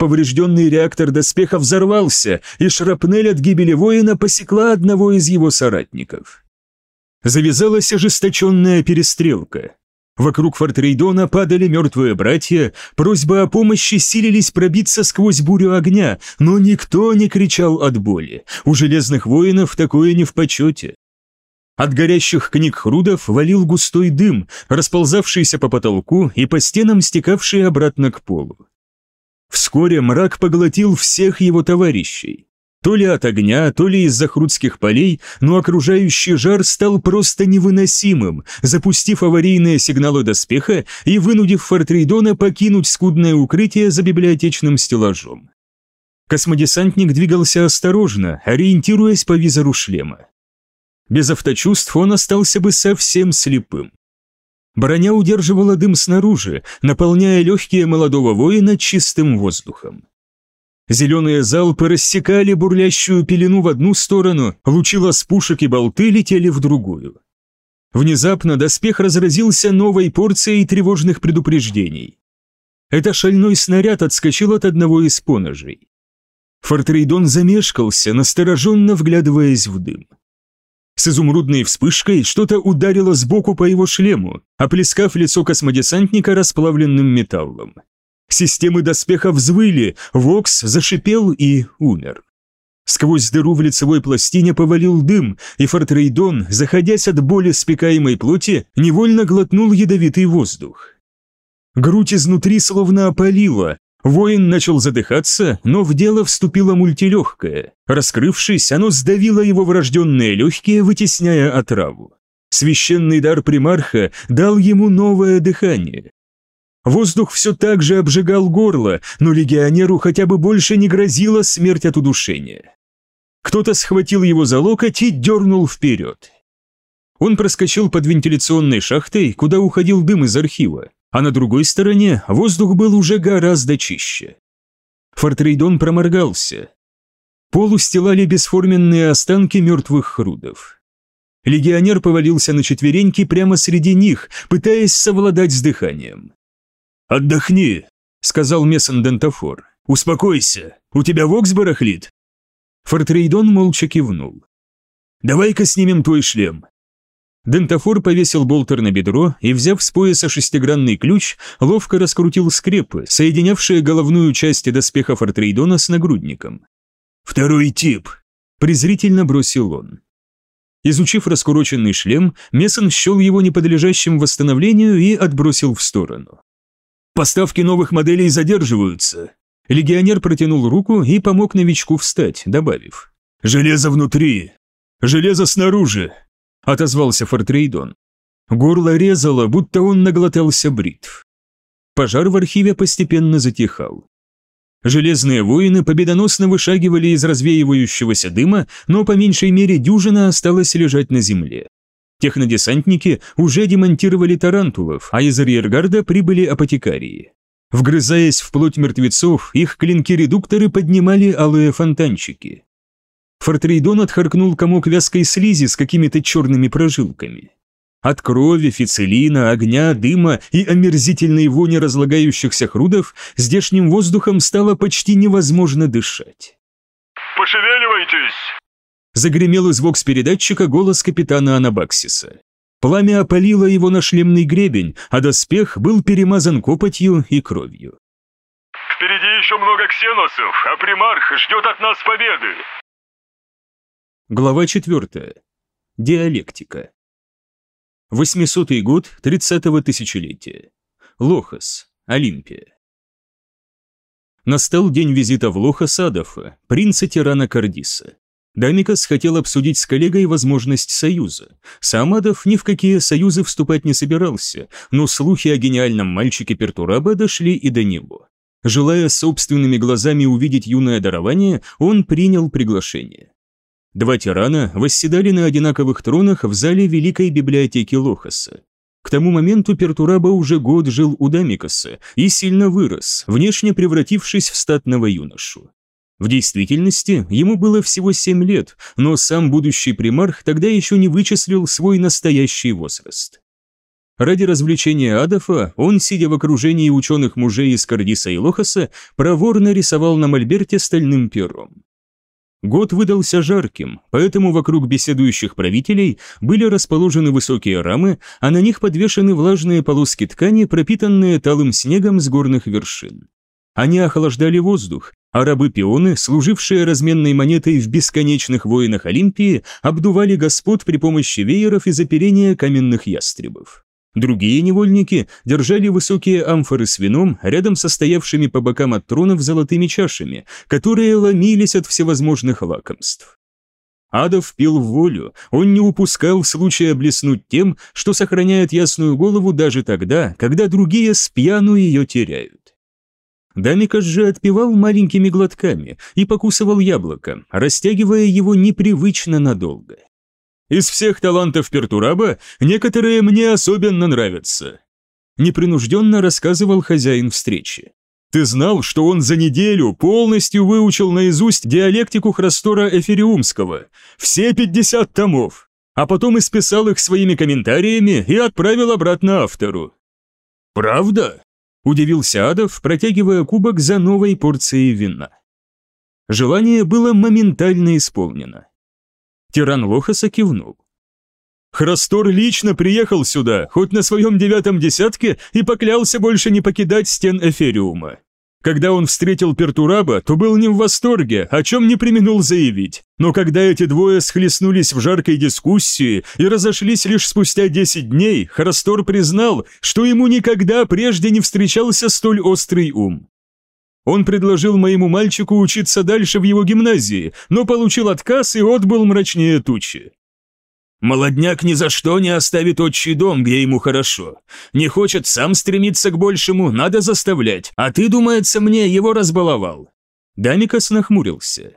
[SPEAKER 1] Поврежденный реактор доспеха взорвался, и шрапнель от гибели воина посекла одного из его соратников. Завязалась ожесточенная перестрелка. Вокруг Фортрейдона падали мертвые братья, просьбы о помощи силились пробиться сквозь бурю огня, но никто не кричал от боли. У железных воинов такое не в почете. От горящих книг Хрудов валил густой дым, расползавшийся по потолку и по стенам стекавший обратно к полу. Вскоре мрак поглотил всех его товарищей. То ли от огня, то ли из-за хрудских полей, но окружающий жар стал просто невыносимым, запустив аварийные сигналы доспеха и вынудив Фортрейдона покинуть скудное укрытие за библиотечным стеллажом. Космодесантник двигался осторожно, ориентируясь по визору шлема. Без авточувств он остался бы совсем слепым. Броня удерживала дым снаружи, наполняя легкие молодого воина чистым воздухом. Зеленые залпы рассекали бурлящую пелену в одну сторону, лучи пушек и болты летели в другую. Внезапно доспех разразился новой порцией тревожных предупреждений. Это шальной снаряд отскочил от одного из поножей. Фортрейдон замешкался, настороженно вглядываясь в дым. С изумрудной вспышкой что-то ударило сбоку по его шлему, оплескав лицо космодесантника расплавленным металлом. Системы доспеха взвыли, Вокс зашипел и умер. Сквозь дыру в лицевой пластине повалил дым, и Фортрейдон, заходясь от боли спекаемой плоти, невольно глотнул ядовитый воздух. Грудь изнутри словно опалила, Воин начал задыхаться, но в дело вступило мультилегкое. Раскрывшись, оно сдавило его врожденные легкие, вытесняя отраву. Священный дар примарха дал ему новое дыхание. Воздух все так же обжигал горло, но легионеру хотя бы больше не грозила смерть от удушения. Кто-то схватил его за локоть и дернул вперед. Он проскочил под вентиляционной шахтой, куда уходил дым из архива а на другой стороне воздух был уже гораздо чище. Фортрейдон проморгался. Пол устилали бесформенные останки мертвых хрудов. Легионер повалился на четвереньки прямо среди них, пытаясь совладать с дыханием. «Отдохни», — сказал Мессен Дентафор.
[SPEAKER 2] «Успокойся, у тебя вокс барахлит?»
[SPEAKER 1] Фортрейдон молча кивнул.
[SPEAKER 2] «Давай-ка снимем твой шлем».
[SPEAKER 1] Дентафор повесил болтер на бедро и, взяв с пояса шестигранный ключ, ловко раскрутил скрепы, соединявшие головную часть доспеха Фортрейдона с нагрудником.
[SPEAKER 2] «Второй тип», – презрительно бросил он.
[SPEAKER 1] Изучив раскуроченный шлем, Мессон счел его неподлежащим восстановлению и отбросил в сторону.
[SPEAKER 2] «Поставки новых моделей задерживаются».
[SPEAKER 1] Легионер протянул руку и помог новичку встать, добавив.
[SPEAKER 2] «Железо внутри, железо снаружи», — отозвался Фортрейдон.
[SPEAKER 1] Горло резало, будто он наглотался бритв. Пожар в архиве постепенно затихал. Железные воины победоносно вышагивали из развеивающегося дыма, но по меньшей мере дюжина осталась лежать на земле. Технодесантники уже демонтировали тарантулов, а из арьергарда прибыли апотекарии. Вгрызаясь в плоть мертвецов, их клинки-редукторы поднимали алые фонтанчики. Фортрейдон отхаркнул комок вязкой слизи с какими-то черными прожилками. От крови, фицелина, огня, дыма и омерзительной вони разлагающихся хрудов здешним воздухом стало почти невозможно дышать.
[SPEAKER 4] «Пошевеливайтесь!»
[SPEAKER 1] Загремел из вокс-передатчика голос капитана Анабаксиса. Пламя опалило его на шлемный гребень, а доспех был перемазан копотью и кровью.
[SPEAKER 4] «Впереди еще много ксеносов, а примарх ждет от нас победы!»
[SPEAKER 1] Глава четвертая. Диалектика. 800 год 30-го тысячелетия. Лохас, Олимпия. Настал день визита в Лохас Адафа, принца тирана Кардиса. Дамикас хотел обсудить с коллегой возможность союза. Сам Адов ни в какие союзы вступать не собирался, но слухи о гениальном мальчике Пертураба дошли и до него. Желая собственными глазами увидеть юное дарование, он принял приглашение. Два тирана восседали на одинаковых тронах в зале Великой библиотеки Лохаса. К тому моменту Пертураба уже год жил у Дамикаса и сильно вырос, внешне превратившись в статного юношу. В действительности ему было всего семь лет, но сам будущий примарх тогда еще не вычислил свой настоящий возраст. Ради развлечения Адафа он, сидя в окружении ученых мужей из Кардиса и Лохаса, проворно рисовал на мольберте стальным пером. Год выдался жарким, поэтому вокруг беседующих правителей были расположены высокие рамы, а на них подвешены влажные полоски ткани, пропитанные талым снегом с горных вершин. Они охлаждали воздух, а рабы-пионы, служившие разменной монетой в бесконечных войнах Олимпии, обдували господ при помощи вееров из оперения каменных ястребов. Другие невольники держали высокие амфоры с вином рядом со стоявшими по бокам от тронов золотыми чашами, которые ломились от всевозможных лакомств. Адов пил в волю, он не упускал случая блеснуть тем, что сохраняет ясную голову даже тогда, когда другие с пьяну ее теряют. Дамикас же отпивал маленькими глотками и покусывал яблоко, растягивая его непривычно надолго. Из всех талантов Пертураба некоторые мне особенно нравятся. Непринужденно рассказывал хозяин встречи. Ты знал, что он за неделю полностью выучил наизусть диалектику Храстора Эфириумского, все 50 томов, а потом исписал их своими комментариями и отправил обратно автору. «Правда?» – удивился Адов, протягивая кубок за новой порцией вина. Желание было моментально исполнено. Тиран Лохаса кивнул. Храстор лично приехал сюда, хоть на своем девятом десятке, и поклялся больше не покидать стен Эфириума. Когда он встретил Пертураба, то был не в восторге, о чем не применул заявить. Но когда эти двое схлестнулись в жаркой дискуссии и разошлись лишь спустя 10 дней, Храстор признал, что ему никогда прежде не встречался столь острый ум. Он предложил моему мальчику учиться дальше в его гимназии, но получил отказ и отбыл мрачнее тучи. Молодняк ни за что не оставит отчий дом, где ему хорошо. Не хочет сам стремиться к большему, надо заставлять, а ты, думается мне, его разбаловал». Дамикас нахмурился.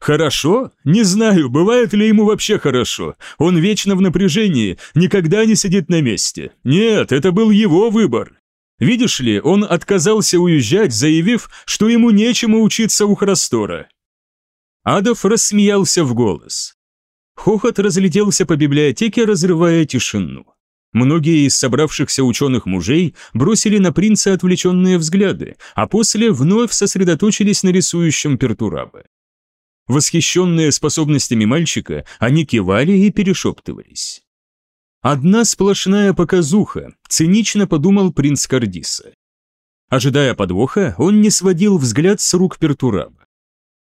[SPEAKER 1] «Хорошо? Не знаю, бывает ли ему вообще хорошо. Он вечно в напряжении, никогда не сидит на месте. Нет, это был его выбор. Видишь ли, он отказался уезжать, заявив, что ему нечему учиться у Храстора. Адов рассмеялся в голос. Хохот разлетелся по библиотеке, разрывая тишину. Многие из собравшихся ученых мужей бросили на принца отвлеченные взгляды, а после вновь сосредоточились на рисующем Пертурабе. Восхищенные способностями мальчика, они кивали и перешептывались. «Одна сплошная показуха», — цинично подумал принц Кардиса. Ожидая подвоха, он не сводил взгляд с рук Пертураба.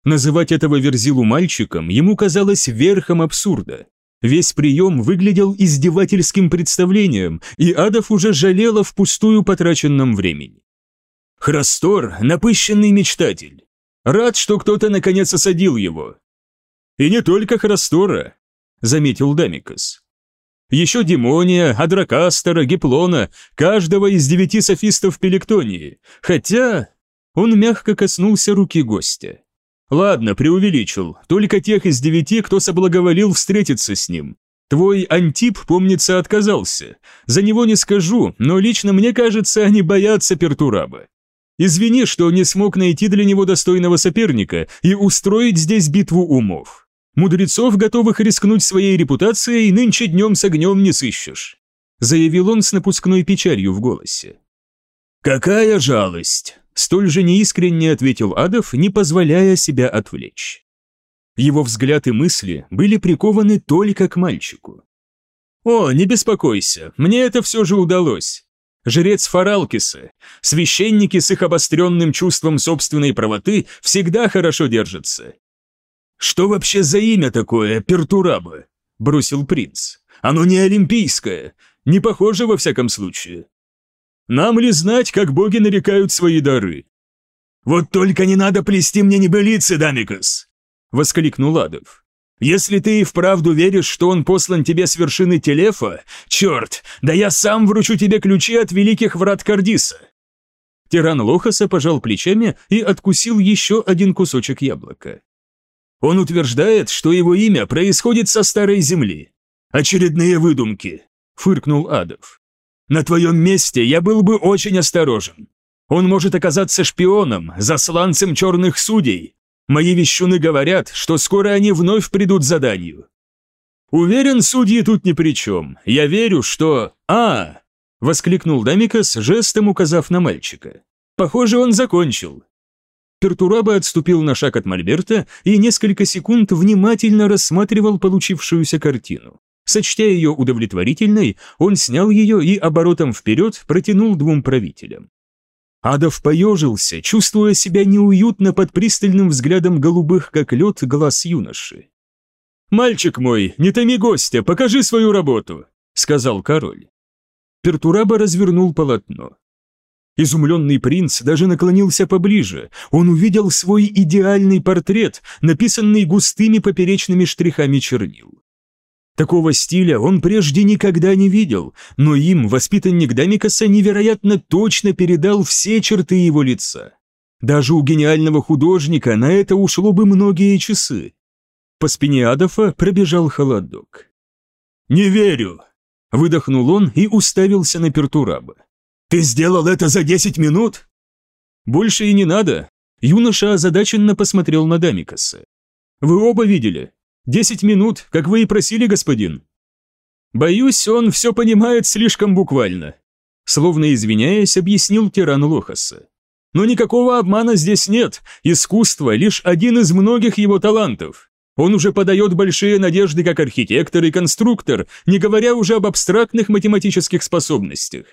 [SPEAKER 1] Называть этого верзилу мальчиком ему казалось верхом абсурда. Весь прием выглядел издевательским представлением, и Адов уже жалел о впустую потраченном времени. Храстор – напыщенный мечтатель. Рад, что кто-то наконец осадил его. И не только Храстора, заметил Дамикас. Еще Демония, Адракастера, Геплона, каждого из девяти софистов Пелектонии. Хотя он мягко коснулся руки гостя. Ладно, преувеличил. Только тех из девяти, кто соблаговолил встретиться с ним. Твой Антип, помнится, отказался. За него не скажу, но лично мне кажется, они боятся Пертураба. Извини, что не смог найти для него достойного соперника и устроить здесь битву умов. Мудрецов, готовых рискнуть своей репутацией, нынче днем с огнем не сыщешь», заявил он с напускной печалью в голосе. «Какая жалость!» Столь же неискренне ответил Адов, не позволяя себя отвлечь. Его взгляд и мысли были прикованы только к мальчику. «О, не беспокойся, мне это все же удалось. Жрец Фаралкиса, священники с их обостренным чувством собственной правоты всегда хорошо держатся». «Что вообще за имя такое, Пертураба?» – бросил принц. «Оно не олимпийское, не похоже во всяком случае». Нам ли знать, как боги нарекают свои дары? Вот только не надо плести мне небылицы, Дамикас! Воскликнул Адов. Если ты и вправду веришь, что он послан тебе с вершины Телефа, черт, да я сам вручу тебе ключи от великих врат Кардиса. Тиран Лохаса пожал плечами и откусил еще один кусочек яблока. Он утверждает, что его имя происходит со старой земли. Очередные выдумки, фыркнул Адов. На твоем месте я был бы очень осторожен. Он может оказаться шпионом, засланцем черных судей. Мои вещуны говорят, что скоро они вновь придут заданию. Уверен, судьи тут ни при чем. Я верю, что... А! Воскликнул Дамикас, жестом указав на мальчика. Похоже, он закончил. Пертураба отступил на шаг от Мольберта и несколько секунд внимательно рассматривал получившуюся картину. Сочтя ее удовлетворительной, он снял ее и оборотом вперед протянул двум правителям. Адов поежился, чувствуя себя неуютно под пристальным взглядом голубых, как лед, глаз юноши. «Мальчик мой, не томи гостя, покажи свою работу», — сказал король. Пертураба развернул полотно. Изумленный принц даже наклонился поближе. Он увидел свой идеальный портрет, написанный густыми поперечными штрихами чернил. Такого стиля он прежде никогда не видел, но им воспитанник Дамикаса невероятно точно передал все черты его лица. Даже у гениального художника на это ушло бы многие часы. По спине Адофа пробежал холодок. «Не верю!» – выдохнул он и уставился на Пертураба. «Ты сделал это за десять минут?» «Больше и не надо!» Юноша озадаченно посмотрел на Дамикаса. «Вы оба видели? Десять минут, как вы и просили, господин». «Боюсь, он все понимает слишком буквально», словно извиняясь, объяснил тиран Лохаса. «Но никакого обмана здесь нет, искусство – лишь один из многих его талантов. Он уже подает большие надежды как архитектор и конструктор, не говоря уже об абстрактных математических способностях.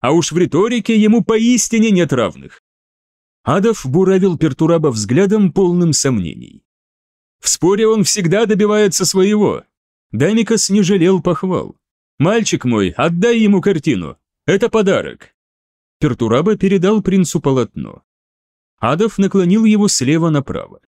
[SPEAKER 1] А уж в риторике ему поистине нет равных». Адов буравил Пертураба взглядом полным сомнений. В споре он всегда добивается своего. Дамикас не жалел похвал. «Мальчик мой, отдай ему картину. Это подарок». Пертураба передал принцу полотно. Адов наклонил его слева направо.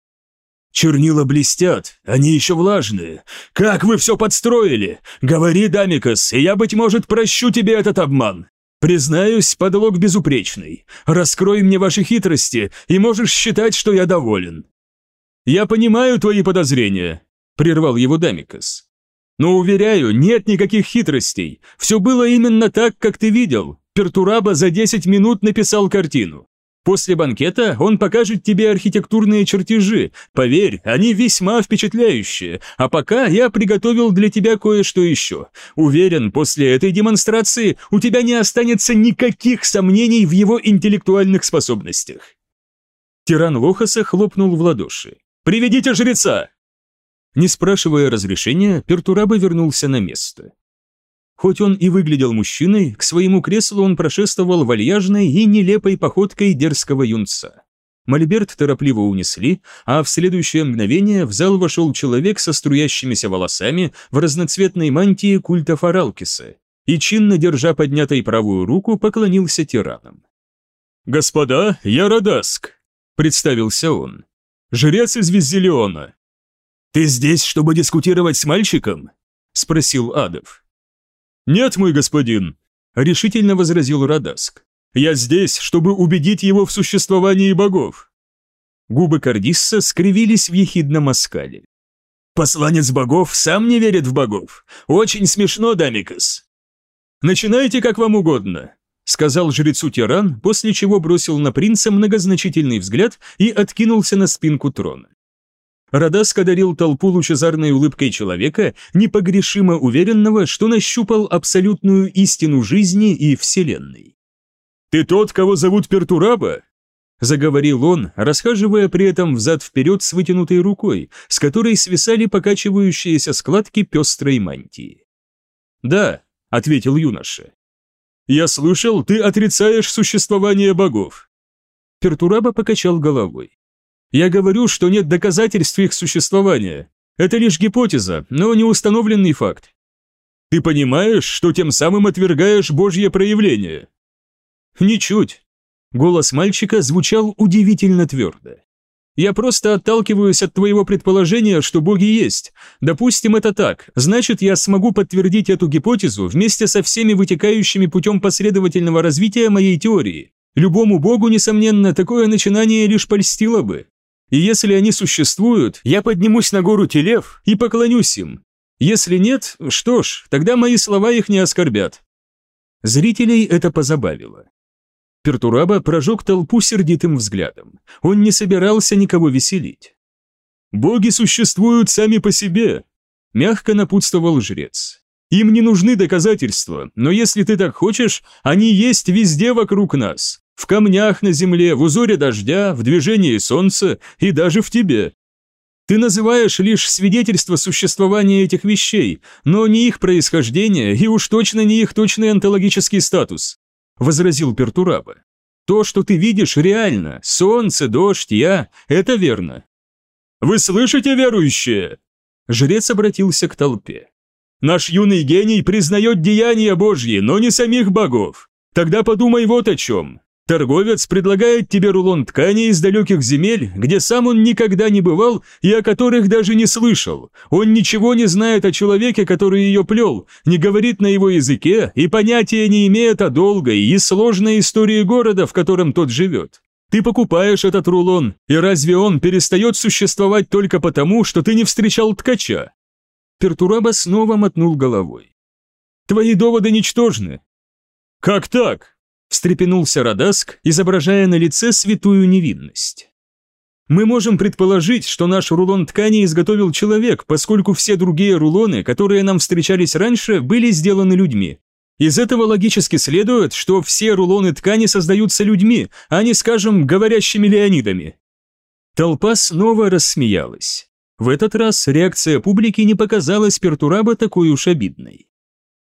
[SPEAKER 1] «Чернила блестят, они еще влажные. Как вы все подстроили? Говори, Дамикас, и я, быть может, прощу тебе этот обман. Признаюсь, подлог безупречный. Раскрой мне ваши хитрости, и можешь считать, что я доволен. «Я понимаю твои подозрения», – прервал его Дамикас. «Но, уверяю, нет никаких хитростей. Все было именно так, как ты видел. Пертураба за 10 минут написал картину. После банкета он покажет тебе архитектурные чертежи. Поверь, они весьма впечатляющие. А пока я приготовил для тебя кое-что еще. Уверен, после этой демонстрации у тебя не останется никаких сомнений в его интеллектуальных способностях». Тиран Лохаса хлопнул в ладоши. «Приведите жреца!» Не спрашивая разрешения, Пертураба вернулся на место. Хоть он и выглядел мужчиной, к своему креслу он прошествовал вальяжной и нелепой походкой дерзкого юнца. Мольберт торопливо унесли, а в следующее мгновение в зал вошел человек со струящимися волосами в разноцветной мантии культа Фаралкиса и, чинно держа поднятой правую руку, поклонился тиранам. «Господа, я Радаск», — представился он. «Жрец из Визелиона». «Ты здесь, чтобы дискутировать с мальчиком?» — спросил Адов. «Нет, мой господин», — решительно возразил Радаск. «Я здесь, чтобы убедить его в существовании богов». Губы Кардисса скривились в ехидном оскале. «Посланец богов сам не верит в богов. Очень смешно, Дамикас». «Начинайте как вам угодно», — сказал жрецу тиран, после чего бросил на принца многозначительный взгляд и откинулся на спинку трона. Радас одарил толпу лучезарной улыбкой человека, непогрешимо уверенного, что нащупал абсолютную истину жизни и Вселенной. «Ты тот, кого зовут Пертураба?» Заговорил он, расхаживая при этом взад-вперед с вытянутой рукой, с которой свисали покачивающиеся складки пестрой мантии. «Да», — ответил юноша. «Я слышал, ты отрицаешь существование богов». Пертураба покачал головой. Я говорю, что нет доказательств их существования. Это лишь гипотеза, но не установленный факт. Ты понимаешь, что тем самым отвергаешь Божье проявление? Ничуть. Голос мальчика звучал удивительно твердо. Я просто отталкиваюсь от твоего предположения, что боги есть. Допустим, это так. Значит, я смогу подтвердить эту гипотезу вместе со всеми вытекающими путем последовательного развития моей теории. Любому богу, несомненно, такое начинание лишь польстило бы. И если они существуют, я поднимусь на гору Телев и поклонюсь им. Если нет, что ж, тогда мои слова их не оскорбят. Зрителей это позабавило. Пертураба прожег толпу сердитым взглядом. Он не собирался никого веселить. «Боги существуют сами по себе», — мягко напутствовал жрец. «Им не нужны доказательства, но если ты так хочешь, они есть везде вокруг нас. В камнях на земле, в узоре дождя, в движении солнца и даже в тебе. Ты называешь лишь свидетельство существования этих вещей, но не их происхождение и уж точно не их точный онтологический статус», — возразил Пертураба. «То, что ты видишь, реально. Солнце, дождь, я — это верно». «Вы слышите, верующие?» Жрец обратился к толпе. «Наш юный гений признает деяния Божьи, но не самих богов. Тогда подумай вот о чем. Торговец предлагает тебе рулон ткани из далеких земель, где сам он никогда не бывал и о которых даже не слышал. Он ничего не знает о человеке, который ее плел, не говорит на его языке и понятия не имеет о долгой и сложной истории города, в котором тот живет. Ты покупаешь этот рулон, и разве он перестает существовать только потому, что ты не встречал ткача? Пертураба снова мотнул головой. Твои доводы ничтожны. Как так? Встрепенулся Радаск, изображая на лице святую невинность. Мы можем предположить, что наш рулон ткани изготовил человек, поскольку все другие рулоны, которые нам встречались раньше, были сделаны людьми. Из этого логически следует, что все рулоны ткани создаются людьми, а не, скажем, говорящими леонидами. Толпа снова рассмеялась. В этот раз реакция публики не показалась Пертураба такой уж обидной.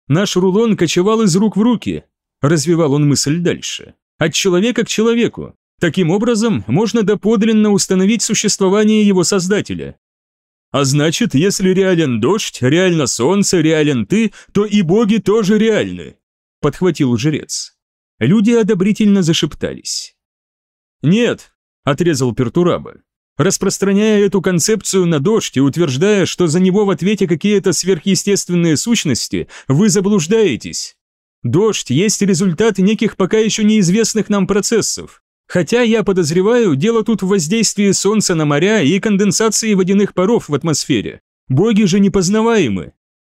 [SPEAKER 1] Наш рулон кочевал из рук в руки, Развивал он мысль дальше. От человека к человеку. Таким образом, можно доподлинно установить существование его создателя. А значит, если реален дождь, реально солнце, реален ты, то и боги тоже реальны, подхватил жрец. Люди одобрительно зашептались. Нет, отрезал Пертураба. Распространяя эту концепцию на дождь и утверждая, что за него в ответе какие-то сверхъестественные сущности, вы заблуждаетесь. Дождь есть результат неких пока еще неизвестных нам процессов. Хотя, я подозреваю, дело тут в воздействии Солнца на моря и конденсации водяных паров в атмосфере. Боги же непознаваемы.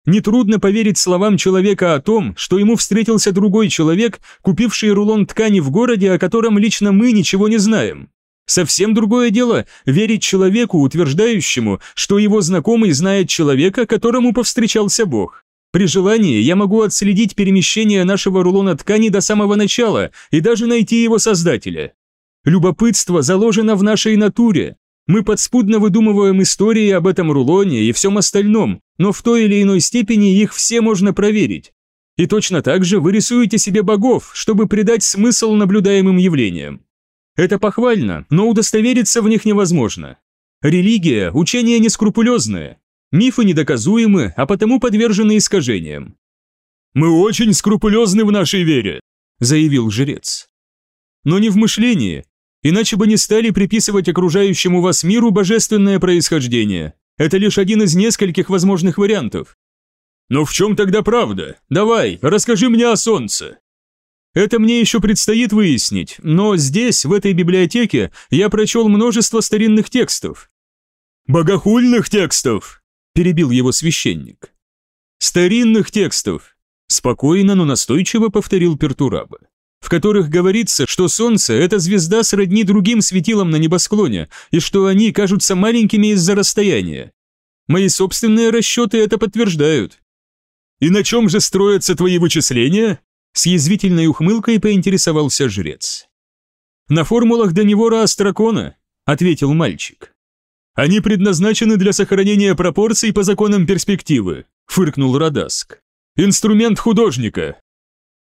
[SPEAKER 1] Нетрудно поверить словам человека о том, что ему встретился другой человек, купивший рулон ткани в городе, о котором лично мы ничего не знаем. Совсем другое дело верить человеку, утверждающему, что его знакомый знает человека, которому повстречался Бог. При желании я могу отследить перемещение нашего рулона ткани до самого начала и даже найти его создателя. Любопытство заложено в нашей натуре. Мы подспудно выдумываем истории об этом рулоне и всем остальном, но в той или иной степени их все можно проверить. И точно так же вы рисуете себе богов, чтобы придать смысл наблюдаемым явлениям. Это похвально, но удостовериться в них невозможно. Религия – учение нескрупулезное. Мифы недоказуемы, а потому подвержены искажениям.
[SPEAKER 2] «Мы очень скрупулезны в нашей вере», – заявил жрец.
[SPEAKER 1] «Но не в мышлении, иначе бы не стали приписывать окружающему вас миру божественное происхождение. Это лишь один из нескольких возможных вариантов».
[SPEAKER 2] «Но в чем тогда правда? Давай, расскажи мне о солнце».
[SPEAKER 1] Это мне еще предстоит выяснить, но здесь, в этой библиотеке, я прочел множество старинных текстов».
[SPEAKER 2] «Богохульных текстов!» – перебил его священник.
[SPEAKER 1] «Старинных текстов!» – спокойно, но настойчиво повторил Пертураба в которых говорится, что Солнце – это звезда сродни другим светилам на небосклоне, и что они кажутся маленькими из-за расстояния. Мои собственные расчеты это подтверждают.
[SPEAKER 2] «И на чем же строятся твои вычисления?»
[SPEAKER 1] С язвительной ухмылкой поинтересовался жрец. «На формулах Данивора Астракона», — ответил мальчик.
[SPEAKER 2] «Они предназначены для сохранения пропорций по законам перспективы», — фыркнул Радаск. «Инструмент художника».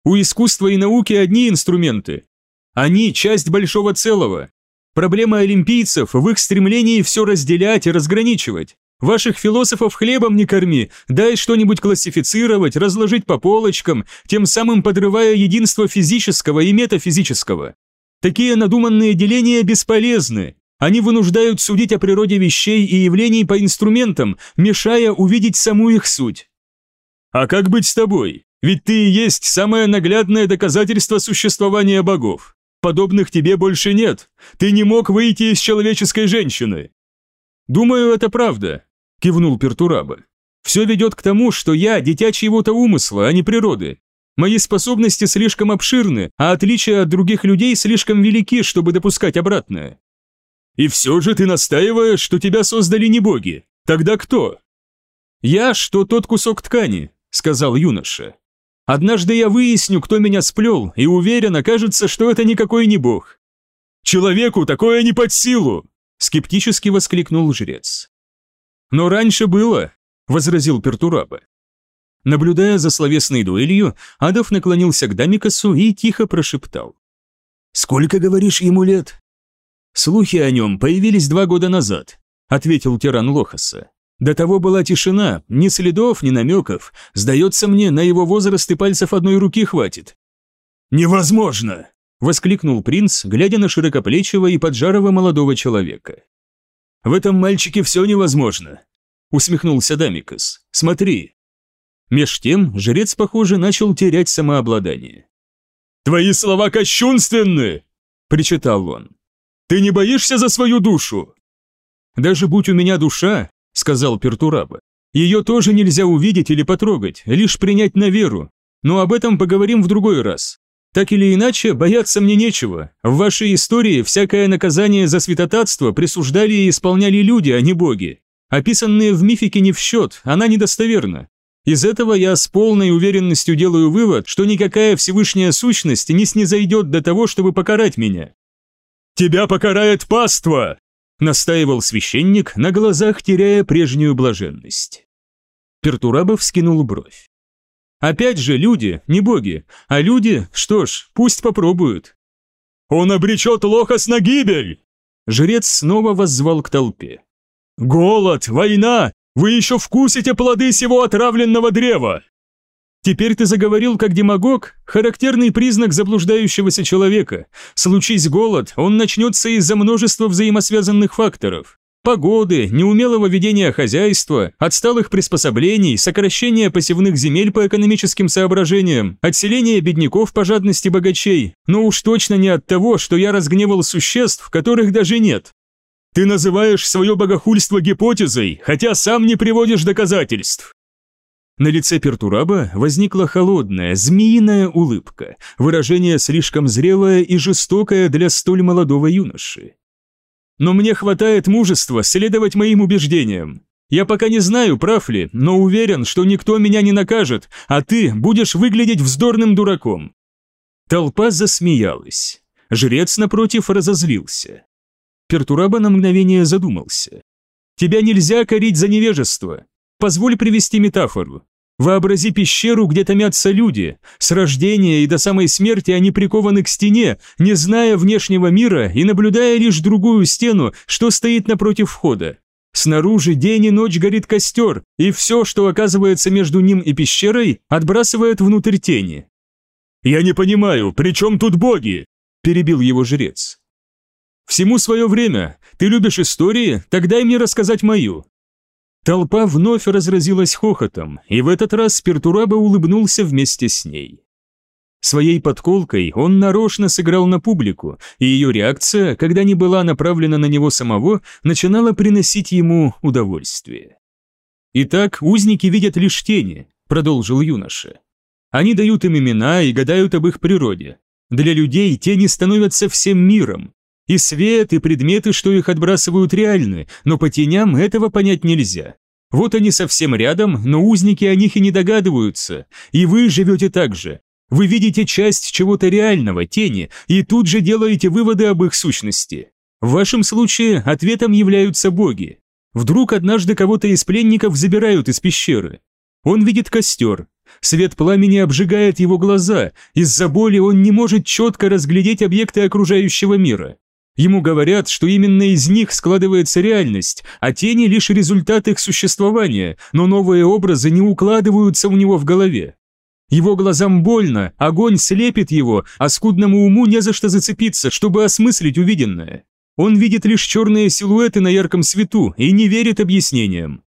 [SPEAKER 1] «У искусства и науки одни инструменты. Они — часть большого целого. Проблема олимпийцев в их стремлении все разделять и разграничивать. Ваших философов хлебом не корми, дай что-нибудь классифицировать, разложить по полочкам, тем самым подрывая единство физического и метафизического. Такие надуманные деления бесполезны. Они вынуждают судить о природе вещей и явлений по инструментам, мешая увидеть саму их суть.
[SPEAKER 2] А как быть с тобой? Ведь ты и есть самое наглядное доказательство существования богов. Подобных тебе больше нет. Ты не мог выйти из человеческой женщины.
[SPEAKER 1] Думаю, это правда кивнул Пертураба. Все ведет к тому, что я дитя чьего-то умысла, а не природы. Мои способности слишком обширны, а отличия от других людей слишком велики, чтобы допускать обратное.
[SPEAKER 2] И все же ты настаиваешь, что тебя создали не боги. Тогда кто?
[SPEAKER 1] Я, что тот кусок ткани, сказал юноша. Однажды я выясню, кто меня сплел, и уверен, окажется, что это никакой не бог.
[SPEAKER 2] Человеку такое не под силу,
[SPEAKER 1] скептически воскликнул жрец. «Но раньше было», — возразил Пертураба. Наблюдая за словесной дуэлью, Адов наклонился к Дамикасу и тихо прошептал.
[SPEAKER 5] «Сколько, говоришь, ему лет?»
[SPEAKER 1] «Слухи о нем появились два года назад», — ответил тиран Лохаса. «До того была тишина, ни следов, ни намеков. Сдается мне, на его возраст и пальцев одной руки хватит».
[SPEAKER 2] «Невозможно!»
[SPEAKER 1] — воскликнул принц, глядя на широкоплечего и поджарого молодого человека.
[SPEAKER 2] В этом мальчике все невозможно», — усмехнулся Дамикас. «Смотри».
[SPEAKER 1] Меж тем жрец, похоже, начал терять самообладание.
[SPEAKER 2] «Твои слова кощунственны!» — причитал он. «Ты не боишься за свою душу?»
[SPEAKER 1] «Даже будь у меня душа», — сказал Пертураба, «ее тоже нельзя увидеть или потрогать, лишь принять на веру. Но об этом поговорим в другой раз. Так или иначе, бояться мне нечего. В вашей истории всякое наказание за святотатство присуждали и исполняли люди, а не боги. Описанные в мифике не в счет, она недостоверна. Из этого я с полной уверенностью делаю вывод, что никакая Всевышняя сущность не снизойдет до того, чтобы покарать меня.
[SPEAKER 2] «Тебя покарает паства!» – настаивал священник, на глазах теряя прежнюю блаженность.
[SPEAKER 1] Пертурабов скинул бровь. Опять же, люди, не боги, а люди, что ж, пусть попробуют.
[SPEAKER 2] «Он обречет Лохас на гибель!»
[SPEAKER 1] Жрец снова воззвал к толпе.
[SPEAKER 2] «Голод, война! Вы еще вкусите плоды сего отравленного древа!»
[SPEAKER 1] Теперь ты заговорил как демагог, характерный признак заблуждающегося человека. Случись голод, он начнется из-за множества взаимосвязанных факторов погоды, неумелого ведения хозяйства, отсталых приспособлений, сокращения посевных земель по экономическим соображениям, отселения бедняков по жадности богачей, но уж точно не от того, что я разгневал существ, которых даже нет.
[SPEAKER 2] Ты называешь свое богохульство гипотезой, хотя сам не приводишь доказательств.
[SPEAKER 1] На лице Пертураба возникла холодная, змеиная улыбка, выражение слишком зрелое и жестокое для столь молодого юноши. «Но мне хватает мужества следовать моим убеждениям. Я пока не знаю, прав ли, но уверен, что никто меня не накажет, а ты будешь выглядеть вздорным дураком». Толпа засмеялась. Жрец, напротив, разозлился. Пертураба на мгновение задумался. «Тебя нельзя корить за невежество. Позволь привести метафору. Вообрази пещеру, где томятся люди. С рождения и до самой смерти они прикованы к стене, не зная внешнего мира и наблюдая лишь другую стену, что стоит напротив входа. Снаружи день и ночь горит костер, и все, что оказывается между ним и пещерой, отбрасывает внутрь тени. «Я не понимаю, при чем тут боги?» – перебил его жрец. «Всему свое время. Ты любишь истории? Тогда дай мне рассказать мою. Толпа вновь разразилась хохотом, и в этот раз Пертураба улыбнулся вместе с ней. Своей подколкой он нарочно сыграл на публику, и ее реакция, когда не была направлена на него самого, начинала приносить ему удовольствие. «Итак, узники видят лишь тени», — продолжил юноша. «Они дают им имена и гадают об их природе. Для людей тени становятся всем миром, и свет, и предметы, что их отбрасывают, реальны, но по теням этого понять нельзя. Вот они совсем рядом, но узники о них и не догадываются. И вы живете так же. Вы видите часть чего-то реального, тени, и тут же делаете выводы об их сущности. В вашем случае ответом являются боги. Вдруг однажды кого-то из пленников забирают из пещеры. Он видит костер. Свет пламени обжигает его глаза, из-за боли он не может четко разглядеть объекты окружающего мира. Ему говорят, что именно из них складывается реальность, а тени лишь результат их существования, но новые образы не укладываются у него в голове. Его глазам больно, огонь слепит его, а скудному уму не за что зацепиться, чтобы осмыслить увиденное. Он видит лишь черные силуэты на ярком свету и не верит объяснениям.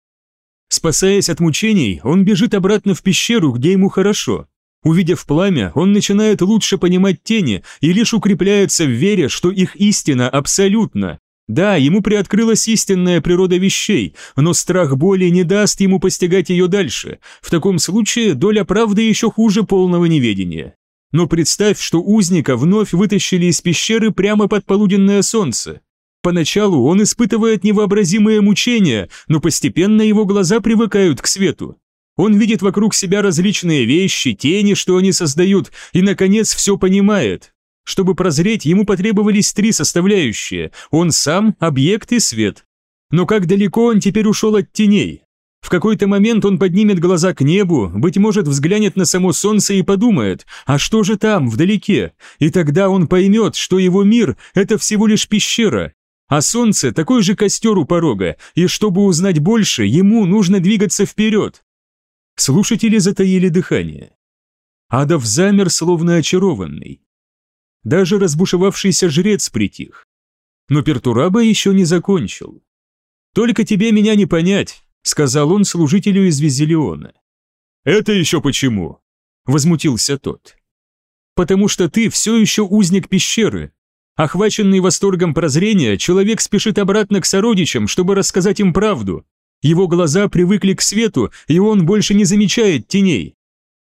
[SPEAKER 1] Спасаясь от мучений, он бежит обратно в пещеру, где ему хорошо. Увидев пламя, он начинает лучше понимать тени и лишь укрепляется в вере, что их истина абсолютна. Да, ему приоткрылась истинная природа вещей, но страх боли не даст ему постигать ее дальше. В таком случае доля правды еще хуже полного неведения. Но представь, что узника вновь вытащили из пещеры прямо под полуденное солнце. Поначалу он испытывает невообразимые мучения, но постепенно его глаза привыкают к свету. Он видит вокруг себя различные вещи, тени, что они создают, и, наконец, все понимает. Чтобы прозреть, ему потребовались три составляющие – он сам, объект и свет. Но как далеко он теперь ушел от теней? В какой-то момент он поднимет глаза к небу, быть может, взглянет на само солнце и подумает, а что же там, вдалеке? И тогда он поймет, что его мир – это всего лишь пещера, а солнце – такой же костер у порога, и чтобы узнать больше, ему нужно двигаться вперед. Слушатели затаили дыхание. Адов замер, словно очарованный. Даже разбушевавшийся жрец притих. Но Пертураба еще не закончил. «Только тебе меня не понять», — сказал он служителю из Визелиона. «Это еще почему?» — возмутился тот. «Потому что ты все еще узник пещеры. Охваченный восторгом прозрения, человек спешит обратно к сородичам, чтобы рассказать им правду, его глаза привыкли к свету, и он больше не замечает теней.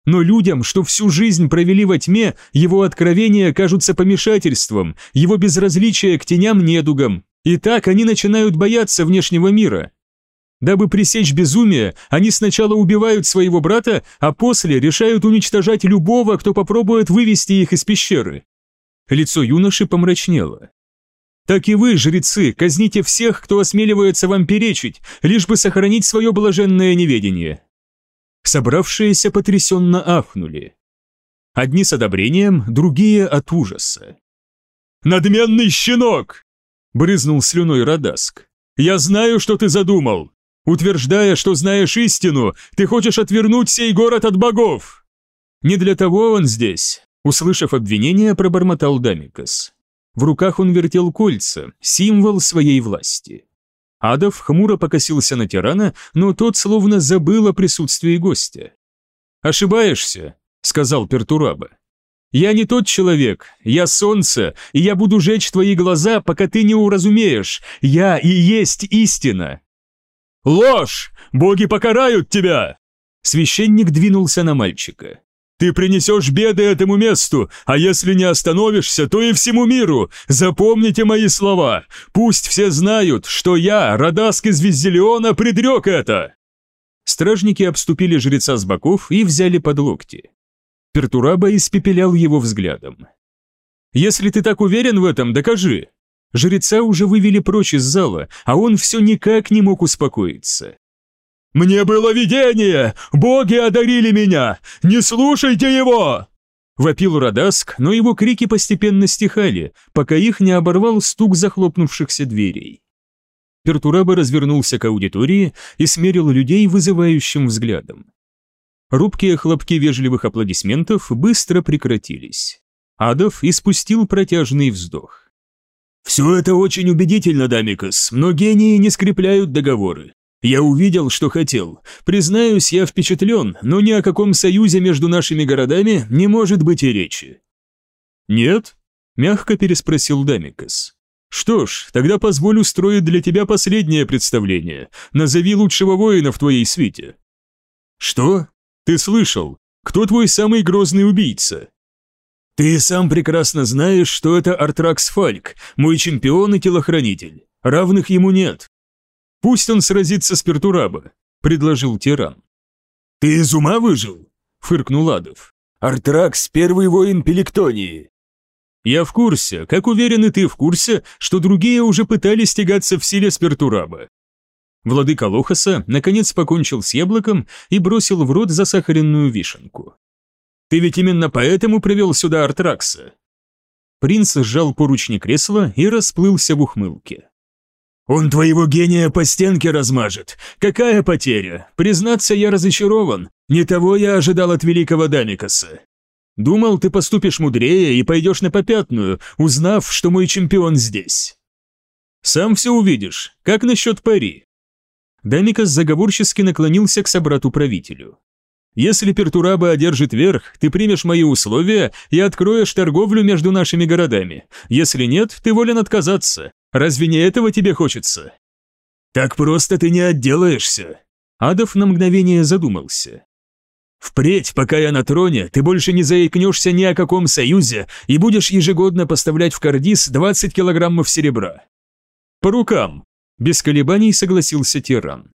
[SPEAKER 1] Но людям, что всю жизнь провели во тьме, его откровения кажутся помешательством, его безразличие к теням недугом. И так они начинают бояться внешнего мира. Дабы пресечь безумие, они сначала убивают своего брата, а после решают уничтожать любого, кто попробует вывести их из пещеры. Лицо юноши помрачнело. Так и вы, жрецы, казните всех, кто осмеливается вам перечить, лишь бы сохранить свое блаженное неведение». Собравшиеся потрясенно ахнули. Одни с одобрением, другие от ужаса. «Надменный щенок!» — брызнул слюной Радаск. «Я знаю, что ты задумал. Утверждая, что знаешь истину, ты хочешь отвернуть сей город от богов!» «Не для того он здесь», — услышав обвинение, пробормотал Дамикас. В руках он вертел кольца, символ своей власти. Адов хмуро покосился на тирана, но тот словно забыл о присутствии гостя. «Ошибаешься», — сказал Пертураба. «Я не тот человек, я солнце, и я буду жечь твои глаза, пока ты не уразумеешь. Я и есть истина». «Ложь! Боги покарают тебя!» Священник двинулся на мальчика. «Ты принесешь беды этому месту, а если не остановишься, то и всему миру. Запомните мои слова. Пусть все знают, что я, Радаск из Визелиона, предрек это!» Стражники обступили жреца с боков и взяли под локти. Пертураба испепелял его взглядом. «Если ты так уверен в этом, докажи!» Жреца уже вывели прочь из зала, а он все никак не мог успокоиться. «Мне было видение! Боги одарили меня! Не слушайте его!» Вопил Радаск, но его крики постепенно стихали, пока их не оборвал стук захлопнувшихся дверей. Пертураба развернулся к аудитории и смерил людей вызывающим взглядом. Рубкие хлопки вежливых аплодисментов быстро прекратились. Адов испустил протяжный вздох.
[SPEAKER 5] «Все это очень убедительно, Дамикас, но гении не скрепляют договоры. Я увидел, что хотел. Признаюсь, я впечатлен, но ни о каком союзе между нашими городами не может быть и речи».
[SPEAKER 1] «Нет?» – мягко переспросил Дамикас. «Что ж, тогда позволь устроить для тебя последнее представление. Назови лучшего воина в твоей свите».
[SPEAKER 5] «Что?»
[SPEAKER 1] «Ты слышал? Кто твой самый грозный убийца?»
[SPEAKER 5] «Ты сам прекрасно знаешь, что это Артракс Фальк, мой чемпион и телохранитель. Равных ему нет.
[SPEAKER 1] «Пусть он сразится с Пертураба», — предложил тиран.
[SPEAKER 5] «Ты из ума выжил?» — фыркнул Адов. «Артракс — первый воин Пелектонии».
[SPEAKER 1] «Я в курсе, как уверен и ты в курсе, что другие уже пытались тягаться в силе с Пертураба». Владыка Лохаса наконец покончил с яблоком и бросил в рот засахаренную вишенку. «Ты ведь именно поэтому привел сюда Артракса?» Принц сжал поручни кресла и расплылся в ухмылке.
[SPEAKER 5] Он твоего гения по стенке размажет. Какая потеря? Признаться, я разочарован. Не того я ожидал от великого Дамикаса. Думал, ты поступишь мудрее и пойдешь на попятную, узнав, что мой чемпион здесь.
[SPEAKER 1] Сам все увидишь. Как насчет пари? Дамикас заговорчески наклонился к собрату-правителю. Если Пертураба одержит верх, ты примешь мои условия и откроешь торговлю между нашими городами. Если нет, ты волен отказаться. Разве не этого тебе хочется?»
[SPEAKER 5] «Так просто ты не отделаешься!»
[SPEAKER 1] Адов на мгновение задумался.
[SPEAKER 5] «Впредь, пока я на троне, ты больше не заикнешься ни о каком союзе и будешь ежегодно поставлять в Кардис 20 килограммов серебра».
[SPEAKER 1] «По рукам!» – без колебаний согласился тиран.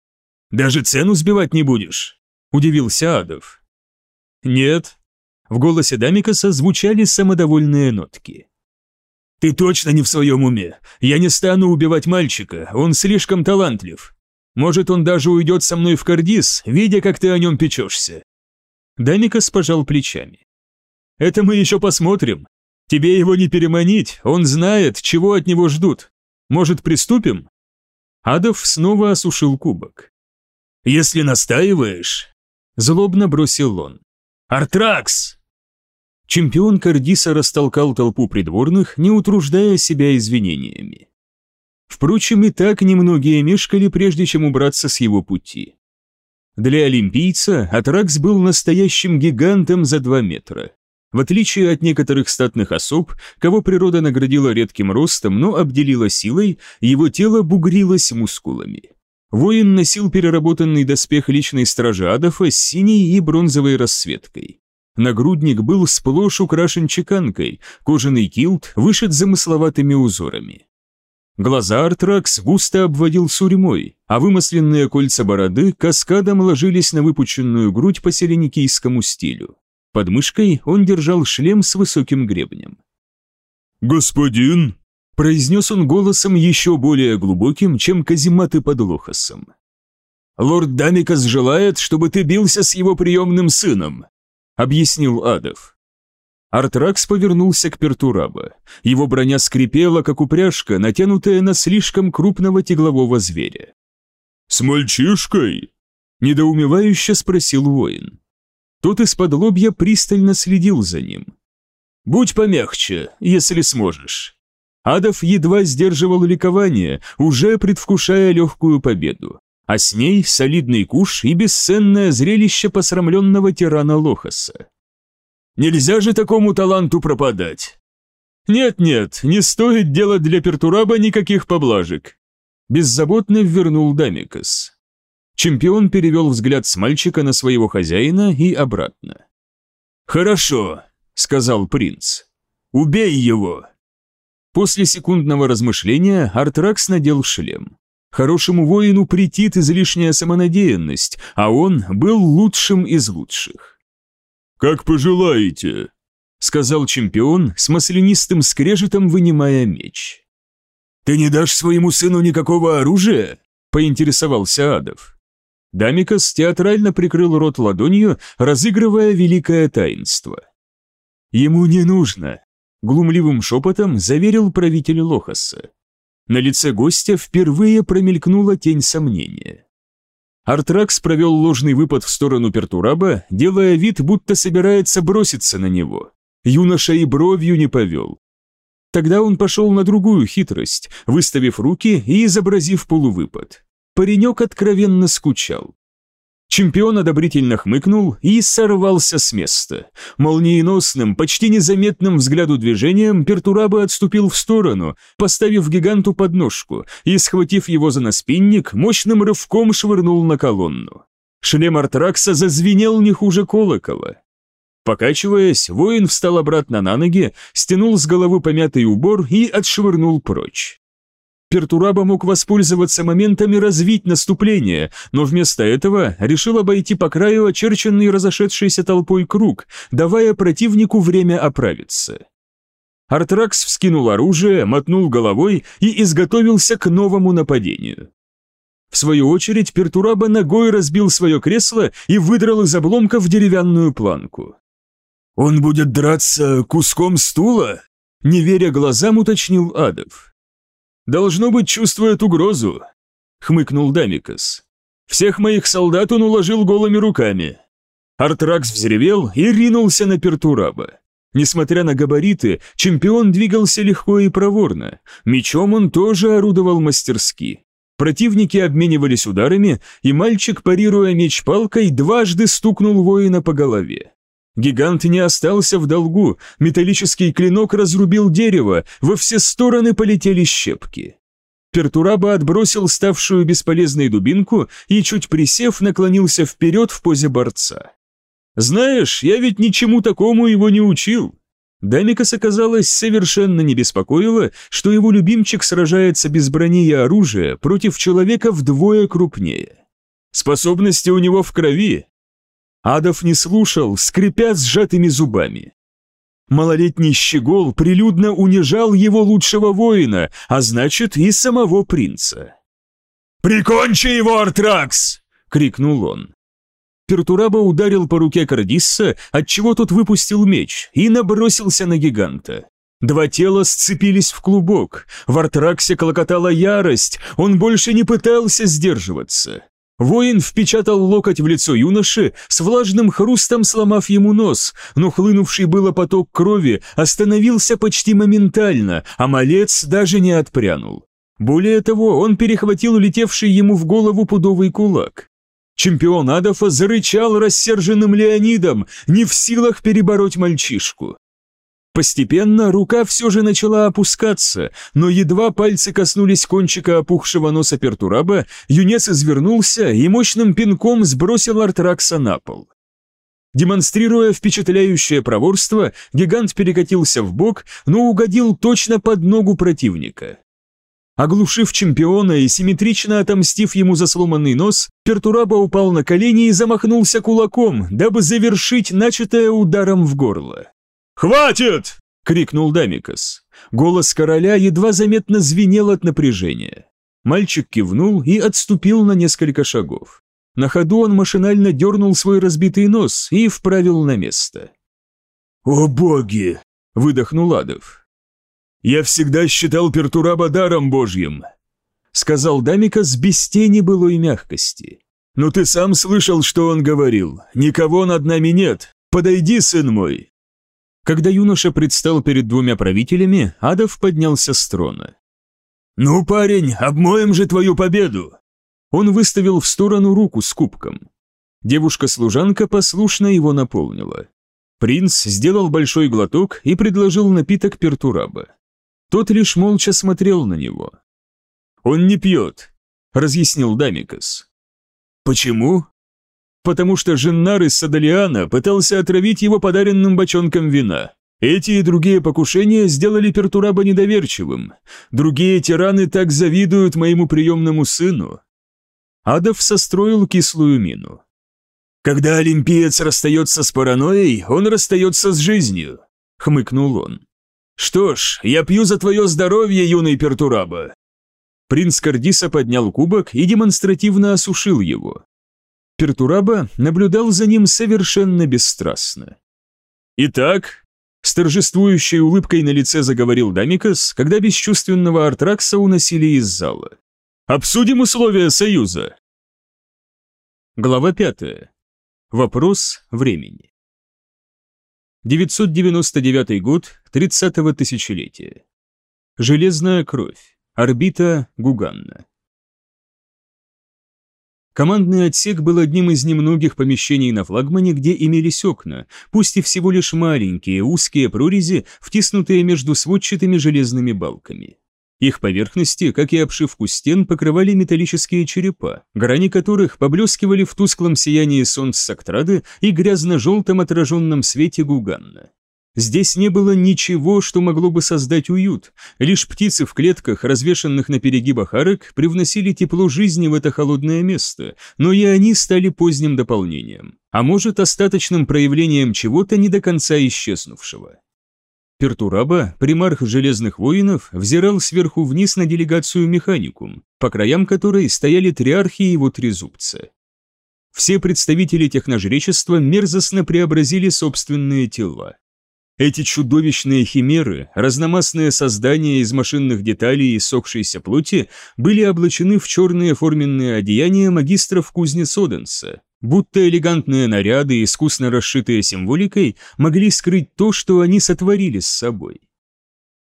[SPEAKER 5] «Даже цену сбивать не будешь?» – удивился Адов.
[SPEAKER 1] «Нет». В голосе Дамикаса звучали самодовольные нотки.
[SPEAKER 5] «Ты точно не в своем уме. Я не стану убивать мальчика, он слишком талантлив. Может, он даже уйдет со мной в Кардис, видя, как ты о нем печешься».
[SPEAKER 1] Дамикас пожал плечами. «Это мы еще посмотрим. Тебе его не переманить, он знает, чего от него ждут. Может, приступим?» Адов снова осушил кубок.
[SPEAKER 5] «Если настаиваешь...» Злобно бросил он. «Артракс!»
[SPEAKER 1] Чемпион Кардиса растолкал толпу придворных, не утруждая себя извинениями. Впрочем, и так немногие мешкали, прежде чем убраться с его пути. Для олимпийца Атракс был настоящим гигантом за два метра. В отличие от некоторых статных особ, кого природа наградила редким ростом, но обделила силой, его тело бугрилось мускулами. Воин носил переработанный доспех личной стражи Адафа с синей и бронзовой расцветкой. Нагрудник был сплошь украшен чеканкой, кожаный килт вышит замысловатыми узорами. Глаза Артракс густо обводил сурьмой, а вымасленные кольца бороды каскадом ложились на выпученную грудь по селеникийскому стилю. Под мышкой он держал шлем с высоким гребнем.
[SPEAKER 2] «Господин!» – произнес он голосом еще более глубоким, чем казематы под лохосом.
[SPEAKER 5] «Лорд Дамикас желает, чтобы ты бился с его приемным сыном», объяснил Адов.
[SPEAKER 1] Артракс повернулся к Пертураба. Его броня скрипела, как упряжка, натянутая на слишком крупного теглового зверя.
[SPEAKER 2] «С мальчишкой?» – недоумевающе спросил воин.
[SPEAKER 1] Тот из-под лобья пристально следил за ним.
[SPEAKER 5] «Будь помягче, если сможешь».
[SPEAKER 1] Адов едва сдерживал ликование, уже предвкушая легкую победу а с ней солидный куш и бесценное зрелище посрамленного тирана Лохаса.
[SPEAKER 5] Нельзя же такому таланту пропадать.
[SPEAKER 1] Нет-нет, не стоит делать для Пертураба никаких поблажек. Беззаботно вернул Дамикас.
[SPEAKER 6] Чемпион перевел взгляд с мальчика на своего хозяина и обратно.
[SPEAKER 1] «Хорошо», — сказал принц. «Убей его!»
[SPEAKER 6] После секундного размышления Артракс надел шлем. Хорошему воину претит излишняя самонадеянность, а он был лучшим из лучших.
[SPEAKER 7] «Как пожелаете», —
[SPEAKER 6] сказал чемпион с маслянистым скрежетом, вынимая меч.
[SPEAKER 1] «Ты не дашь своему сыну никакого оружия?» — поинтересовался Адов.
[SPEAKER 6] Дамикас театрально прикрыл рот ладонью, разыгрывая великое таинство. «Ему не нужно», — глумливым шепотом заверил правитель Лохаса. На лице гостя впервые промелькнула тень сомнения. Артракс провел ложный выпад в сторону Пертураба, делая вид, будто собирается броситься на него. Юноша и бровью не повел. Тогда он пошел на другую хитрость, выставив руки и изобразив полувыпад паренек откровенно скучал. Чемпион одобрительно хмыкнул и сорвался с места. Молниеносным, почти незаметным взгляду движением Пертураба отступил в сторону, поставив гиганту подножку и, схватив его за наспинник, мощным рывком швырнул на колонну. Шлем Артракса зазвенел не хуже колокола. Покачиваясь, воин встал обратно на ноги, стянул с головы помятый убор и отшвырнул прочь. Пертураба мог воспользоваться моментами развить наступление, но вместо этого решил обойти по краю очерченный разошедшейся толпой круг, давая противнику время оправиться. Артракс вскинул оружие, мотнул головой и изготовился к новому нападению. В свою очередь Пертураба ногой разбил свое кресло и выдрал из обломков деревянную планку.
[SPEAKER 1] «Он будет драться куском стула?»
[SPEAKER 6] Не веря глазам, уточнил Адов.
[SPEAKER 1] Должно быть, чувствует угрозу», — хмыкнул Дамикас. «Всех моих солдат он уложил голыми руками». Артракс взревел и ринулся на Пертураба. Несмотря на габариты, чемпион двигался легко и проворно. Мечом он тоже орудовал мастерски. Противники обменивались ударами, и мальчик, парируя меч палкой, дважды стукнул воина по голове. Гигант не остался в долгу, металлический клинок разрубил дерево, во все стороны полетели щепки. Пертураба отбросил ставшую бесполезной дубинку и, чуть присев, наклонился вперед в позе борца. «Знаешь, я ведь ничему такому его не учил». Дамикас, оказалось, совершенно не беспокоило, что его любимчик сражается без брони и оружия против человека вдвое крупнее. Способности у него в крови, Адов не слушал, скрипя сжатыми зубами. Малолетний щегол прилюдно унижал его лучшего воина, а значит и самого принца. «Прикончи его, Артракс!» — крикнул он. Пертураба ударил по руке Кардисса, отчего тот выпустил меч и набросился на гиганта. Два тела сцепились в клубок, в Артраксе клокотала ярость, он больше не пытался сдерживаться. Воин впечатал локоть в лицо юноши, с влажным хрустом сломав ему нос, но хлынувший было поток крови остановился почти моментально, а малец даже не отпрянул. Более того, он перехватил летевший ему в голову пудовый кулак. Чемпион Адафа зарычал рассерженным Леонидом, не в силах перебороть мальчишку. Постепенно рука все же начала опускаться, но едва пальцы коснулись кончика опухшего носа Пертураба, юнец извернулся и мощным пинком сбросил Артракса на пол. Демонстрируя впечатляющее проворство, гигант перекатился в бок, но угодил точно под ногу противника. Оглушив чемпиона и симметрично отомстив ему за сломанный нос, Пертураба упал на колени и замахнулся кулаком, дабы завершить начатое ударом в горло. «Хватит!» — крикнул Дамикас. Голос короля едва заметно звенел от напряжения. Мальчик кивнул и отступил на несколько шагов. На ходу он машинально дернул свой разбитый нос и вправил на место. «О боги!» — выдохнул Адов. «Я всегда считал Пертураба даром божьим», — сказал Дамикас без тени былой мягкости. «Но ты сам слышал, что он говорил. Никого над нами нет. Подойди, сын мой, когда юноша предстал перед двумя правителями, Адов поднялся с трона. «Ну, парень, обмоем же твою победу!» Он выставил в сторону руку с кубком. Девушка-служанка послушно его наполнила. Принц сделал большой глоток и предложил напиток Пертураба. Тот лишь молча смотрел на него. «Он не пьет», — разъяснил Дамикас. Почему? Потому что Женнар из Садалиана пытался отравить его подаренным бочонком вина. Эти и другие покушения сделали Пертураба недоверчивым. Другие тираны так завидуют моему приемному сыну. Адов состроил кислую мину. «Когда олимпиец расстается с паранойей, он расстается с жизнью», — хмыкнул он. «Что ж, я пью за твое здоровье, юный Пертураба». Принц Кардиса поднял кубок и демонстративно осушил его. Пертураба наблюдал за ним совершенно бесстрастно. «Итак», — с торжествующей улыбкой на лице заговорил Дамикас, когда бесчувственного Артракса уносили из зала. «Обсудим условия союза». Глава пятая. Вопрос времени. 999 год 30-го тысячелетия. Железная кровь. Орбита Гуганна. Командный отсек был одним из немногих помещений на флагмане, где имелись окна, пусть и всего лишь маленькие, узкие прорези, втиснутые между сводчатыми железными балками. Их поверхности, как и обшивку стен, покрывали металлические черепа, грани которых поблескивали в тусклом сиянии солнца Сактрады и грязно-желтом отраженном свете Гуганна. Здесь не было ничего, что могло бы создать уют, лишь птицы в клетках, развешанных на перегибах арок, привносили тепло жизни в это холодное место, но и они стали поздним дополнением, а может остаточным проявлением чего-то не до конца исчезнувшего. Пертураба, примарх Железных Воинов, взирал сверху вниз на делегацию Механикум, по краям которой стояли триархи и его трезубца. Все представители техножречества мерзостно преобразили собственные тела. Эти чудовищные химеры, разномастные создания из машинных деталей и сохшейся плоти, были облачены в черные форменные одеяния магистров кузнец Оденса, будто элегантные наряды, искусно расшитые символикой, могли скрыть то, что они сотворили с собой.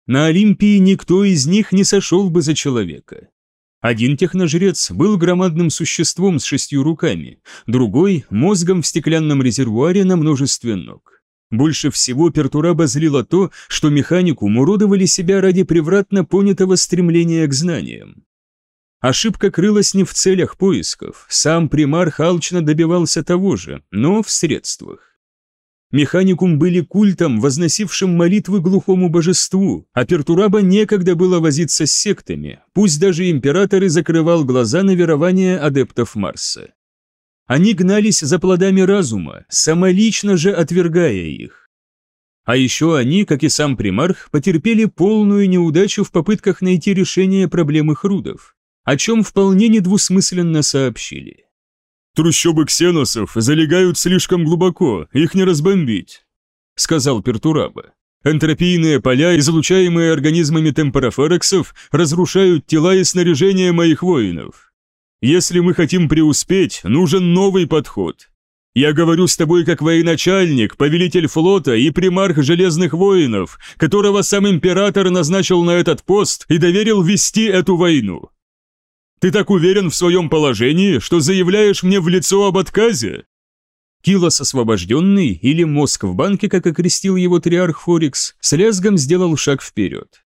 [SPEAKER 1] На Олимпии никто из них не сошел бы за человека. Один техножрец был громадным существом с шестью руками, другой – мозгом в стеклянном резервуаре на множестве ног. Больше всего Пертураба злило то, что механику уродовали себя ради превратно понятого стремления к знаниям. Ошибка крылась не в целях поисков, сам примар алчно добивался того же, но в средствах. Механикум были культом, возносившим молитвы глухому божеству, а Пертураба некогда было возиться с сектами, пусть даже император и закрывал глаза на верование адептов Марса. Они гнались за плодами разума, самолично же отвергая их. А еще они, как и сам примарх, потерпели полную неудачу в попытках найти решение проблемы хрудов, о чем вполне недвусмысленно сообщили. «Трущобы ксеносов залегают слишком глубоко, их не разбомбить», — сказал Пертураба. «Энтропийные поля, излучаемые организмами темпораферексов, разрушают тела и снаряжение моих воинов. Если мы хотим преуспеть, нужен новый подход. Я говорю с тобой как военачальник, повелитель флота и примарх Железных воинов, которого сам император назначил на этот пост и доверил вести эту войну. Ты так уверен в своем положении, что заявляешь мне в лицо об отказе?» Килос освобожденный, или мозг в банке, как окрестил его триарх Форикс, с лязгом сделал шаг вперед.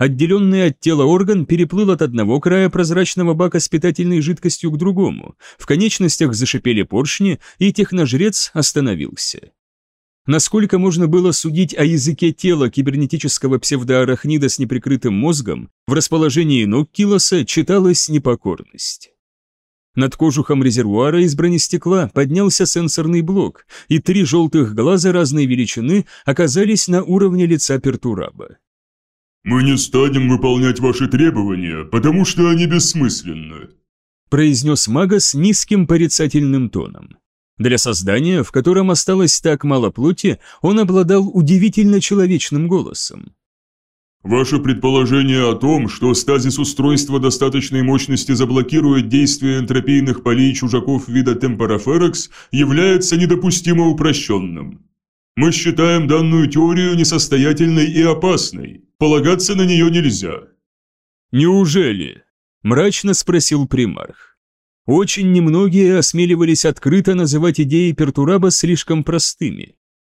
[SPEAKER 1] Отделенный от тела орган переплыл от одного края прозрачного бака с питательной жидкостью к другому, в конечностях зашипели поршни, и техножрец остановился. Насколько можно было судить о языке тела кибернетического псевдоарахнида с неприкрытым мозгом, в расположении ног Килоса читалась непокорность. Над кожухом резервуара из бронестекла поднялся сенсорный блок, и три желтых глаза разной величины оказались на уровне лица Пертураба.
[SPEAKER 8] «Мы не станем выполнять ваши требования, потому что они бессмысленны»,
[SPEAKER 1] произнес мага с низким порицательным тоном. Для создания, в котором осталось так мало плоти, он обладал удивительно человечным голосом.
[SPEAKER 8] «Ваше предположение о том, что стазис устройства достаточной мощности заблокирует действие энтропийных полей чужаков вида Темпораферекс, является недопустимо упрощенным. Мы считаем данную теорию несостоятельной и опасной. Полагаться на нее нельзя».
[SPEAKER 1] «Неужели?» – мрачно спросил примарх. Очень немногие осмеливались открыто называть идеи Пертураба слишком простыми.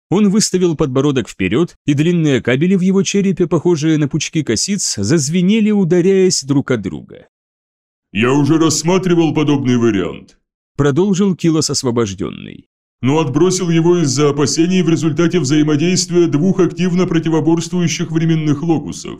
[SPEAKER 1] Он выставил подбородок вперед, и длинные кабели в его черепе, похожие на пучки косиц, зазвенели, ударяясь друг от друга.
[SPEAKER 8] «Я уже рассматривал подобный вариант.
[SPEAKER 1] Продолжил Килос освобожденный.
[SPEAKER 2] Но отбросил его из-за опасений в результате взаимодействия двух активно противоборствующих временных локусов.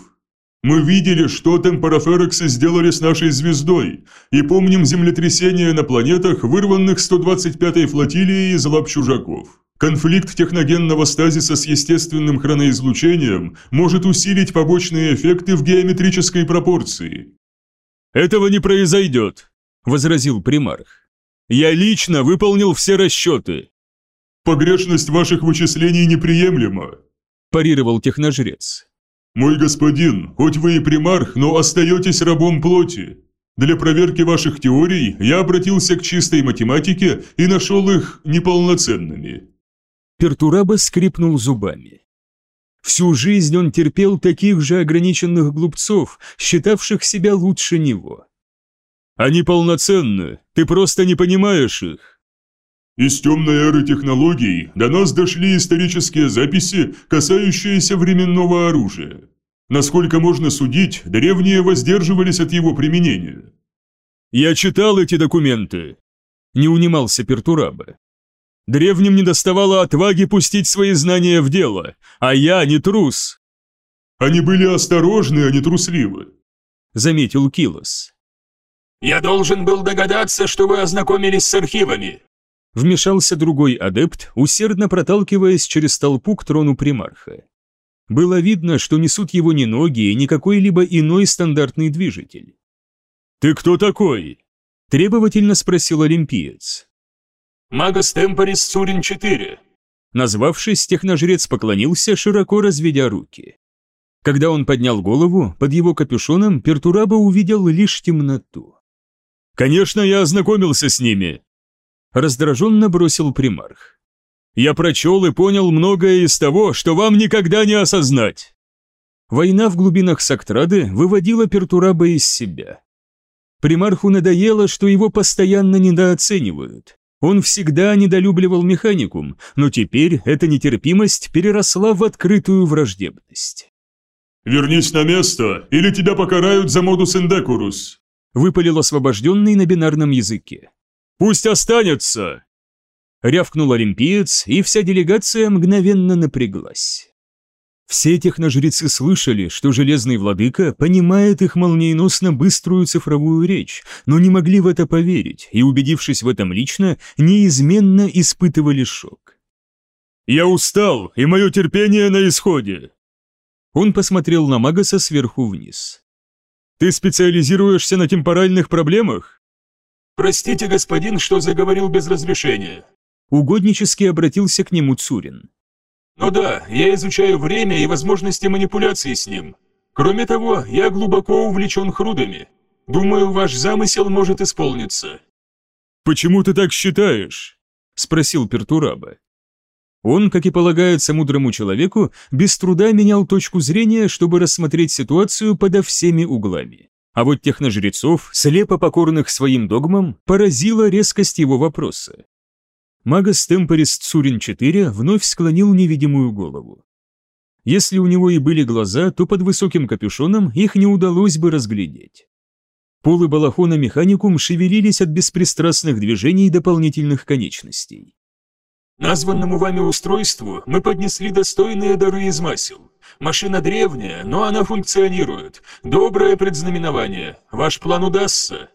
[SPEAKER 2] Мы видели, что темпораферексы сделали с нашей звездой, и помним землетрясения на планетах, вырванных 125-й флотилией из лап чужаков. Конфликт техногенного стазиса с естественным хроноизлучением может усилить побочные эффекты в геометрической пропорции.
[SPEAKER 5] «Этого не произойдет», – возразил примарх. «Я лично выполнил все расчеты».
[SPEAKER 2] «Погрешность ваших вычислений неприемлема», –
[SPEAKER 1] парировал техножрец.
[SPEAKER 2] «Мой господин, хоть вы и примарх, но остаетесь рабом плоти. Для проверки ваших теорий я обратился к чистой математике и нашел их неполноценными».
[SPEAKER 1] Пертураба скрипнул зубами. Всю жизнь он терпел таких же ограниченных глупцов, считавших себя лучше него.
[SPEAKER 5] «Они полноценны, ты просто не понимаешь их».
[SPEAKER 2] Из темной эры технологий до нас дошли исторические записи, касающиеся временного оружия. Насколько можно судить, древние воздерживались от его применения.
[SPEAKER 5] «Я читал эти документы», – не унимался Пертураба. «Древним не доставало отваги пустить свои знания в дело, а я не трус».
[SPEAKER 2] «Они были осторожны, а не трусливы», –
[SPEAKER 1] заметил Килос.
[SPEAKER 9] «Я должен был догадаться, что вы ознакомились с архивами»,
[SPEAKER 1] Вмешался другой адепт, усердно проталкиваясь через толпу к трону примарха. Было видно, что несут его не ноги и не какой-либо иной стандартный движитель.
[SPEAKER 5] «Ты кто такой?»
[SPEAKER 1] – требовательно спросил олимпиец.
[SPEAKER 9] «Магас Темпорис Цурин-4».
[SPEAKER 1] Назвавшись, техножрец поклонился, широко разведя руки. Когда он поднял голову, под его капюшоном Пертураба увидел лишь темноту.
[SPEAKER 5] «Конечно, я ознакомился с ними»,
[SPEAKER 1] раздраженно бросил примарх.
[SPEAKER 5] «Я прочел и понял многое из того, что вам никогда не осознать».
[SPEAKER 1] Война в глубинах Сактрады выводила Пертураба из себя. Примарху надоело, что его постоянно недооценивают. Он всегда недолюбливал механикум, но теперь эта нетерпимость переросла в открытую враждебность.
[SPEAKER 2] «Вернись на место, или тебя покарают за модус индекурус»,
[SPEAKER 1] выпалил освобожденный на бинарном языке.
[SPEAKER 5] Пусть останется!»
[SPEAKER 1] Рявкнул олимпиец, и вся делегация мгновенно напряглась. Все техножрецы слышали, что Железный Владыка понимает их молниеносно быструю цифровую речь, но не могли в это поверить, и, убедившись в этом лично, неизменно испытывали шок.
[SPEAKER 5] «Я устал, и мое терпение на исходе!»
[SPEAKER 1] Он посмотрел на Магаса сверху вниз.
[SPEAKER 5] «Ты специализируешься на темпоральных проблемах?»
[SPEAKER 9] «Простите, господин, что заговорил без разрешения».
[SPEAKER 1] Угоднически обратился к нему Цурин.
[SPEAKER 9] «Ну да, я изучаю время и возможности манипуляции с ним. Кроме того, я глубоко увлечен хрудами. Думаю, ваш замысел может исполниться».
[SPEAKER 5] «Почему ты так считаешь?» – спросил Пертураба.
[SPEAKER 1] Он, как и полагается мудрому человеку, без труда менял точку зрения, чтобы рассмотреть ситуацию подо всеми углами. А вот техножрецов, слепо покорных своим догмам, поразила резкость его вопроса. Магас Темпорис Цурин-4 вновь склонил невидимую голову. Если у него и были глаза, то под высоким капюшоном их не удалось бы разглядеть. Полы балахона механикум шевелились от беспристрастных движений дополнительных конечностей.
[SPEAKER 9] Названному вами устройству мы поднесли достойные дары из масел. Машина древняя, но она функционирует. Доброе предзнаменование. Ваш план удастся».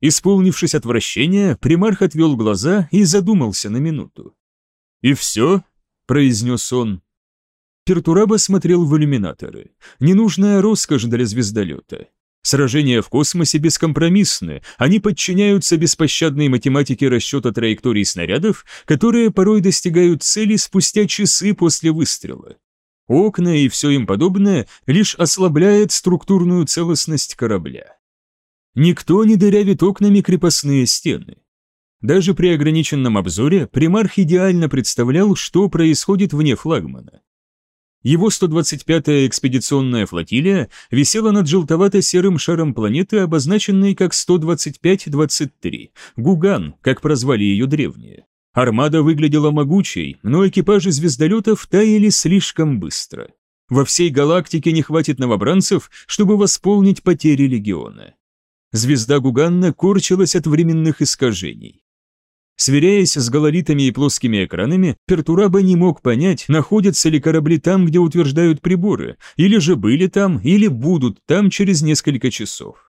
[SPEAKER 1] Исполнившись отвращения, примарх отвел глаза и задумался на минуту.
[SPEAKER 5] «И все?» – произнес он.
[SPEAKER 1] Пертураба смотрел в иллюминаторы. Ненужная роскошь для звездолета. Сражения в космосе бескомпромиссны, они подчиняются беспощадной математике расчета траекторий снарядов, которые порой достигают цели спустя часы после выстрела. Окна и все им подобное лишь ослабляет структурную целостность корабля. Никто не дырявит окнами крепостные стены. Даже при ограниченном обзоре примарх идеально представлял, что происходит вне флагмана. Его 125-я экспедиционная флотилия висела над желтовато-серым шаром планеты, обозначенной как 125-23, Гуган, как прозвали ее древние. Армада выглядела могучей, но экипажи звездолетов таяли слишком быстро. Во всей галактике не хватит новобранцев, чтобы восполнить потери легиона. Звезда Гуганна корчилась от временных искажений. Сверяясь с гололитами и плоскими экранами, Пертураба не мог понять, находятся ли корабли там, где утверждают приборы, или же были там, или будут там через несколько часов.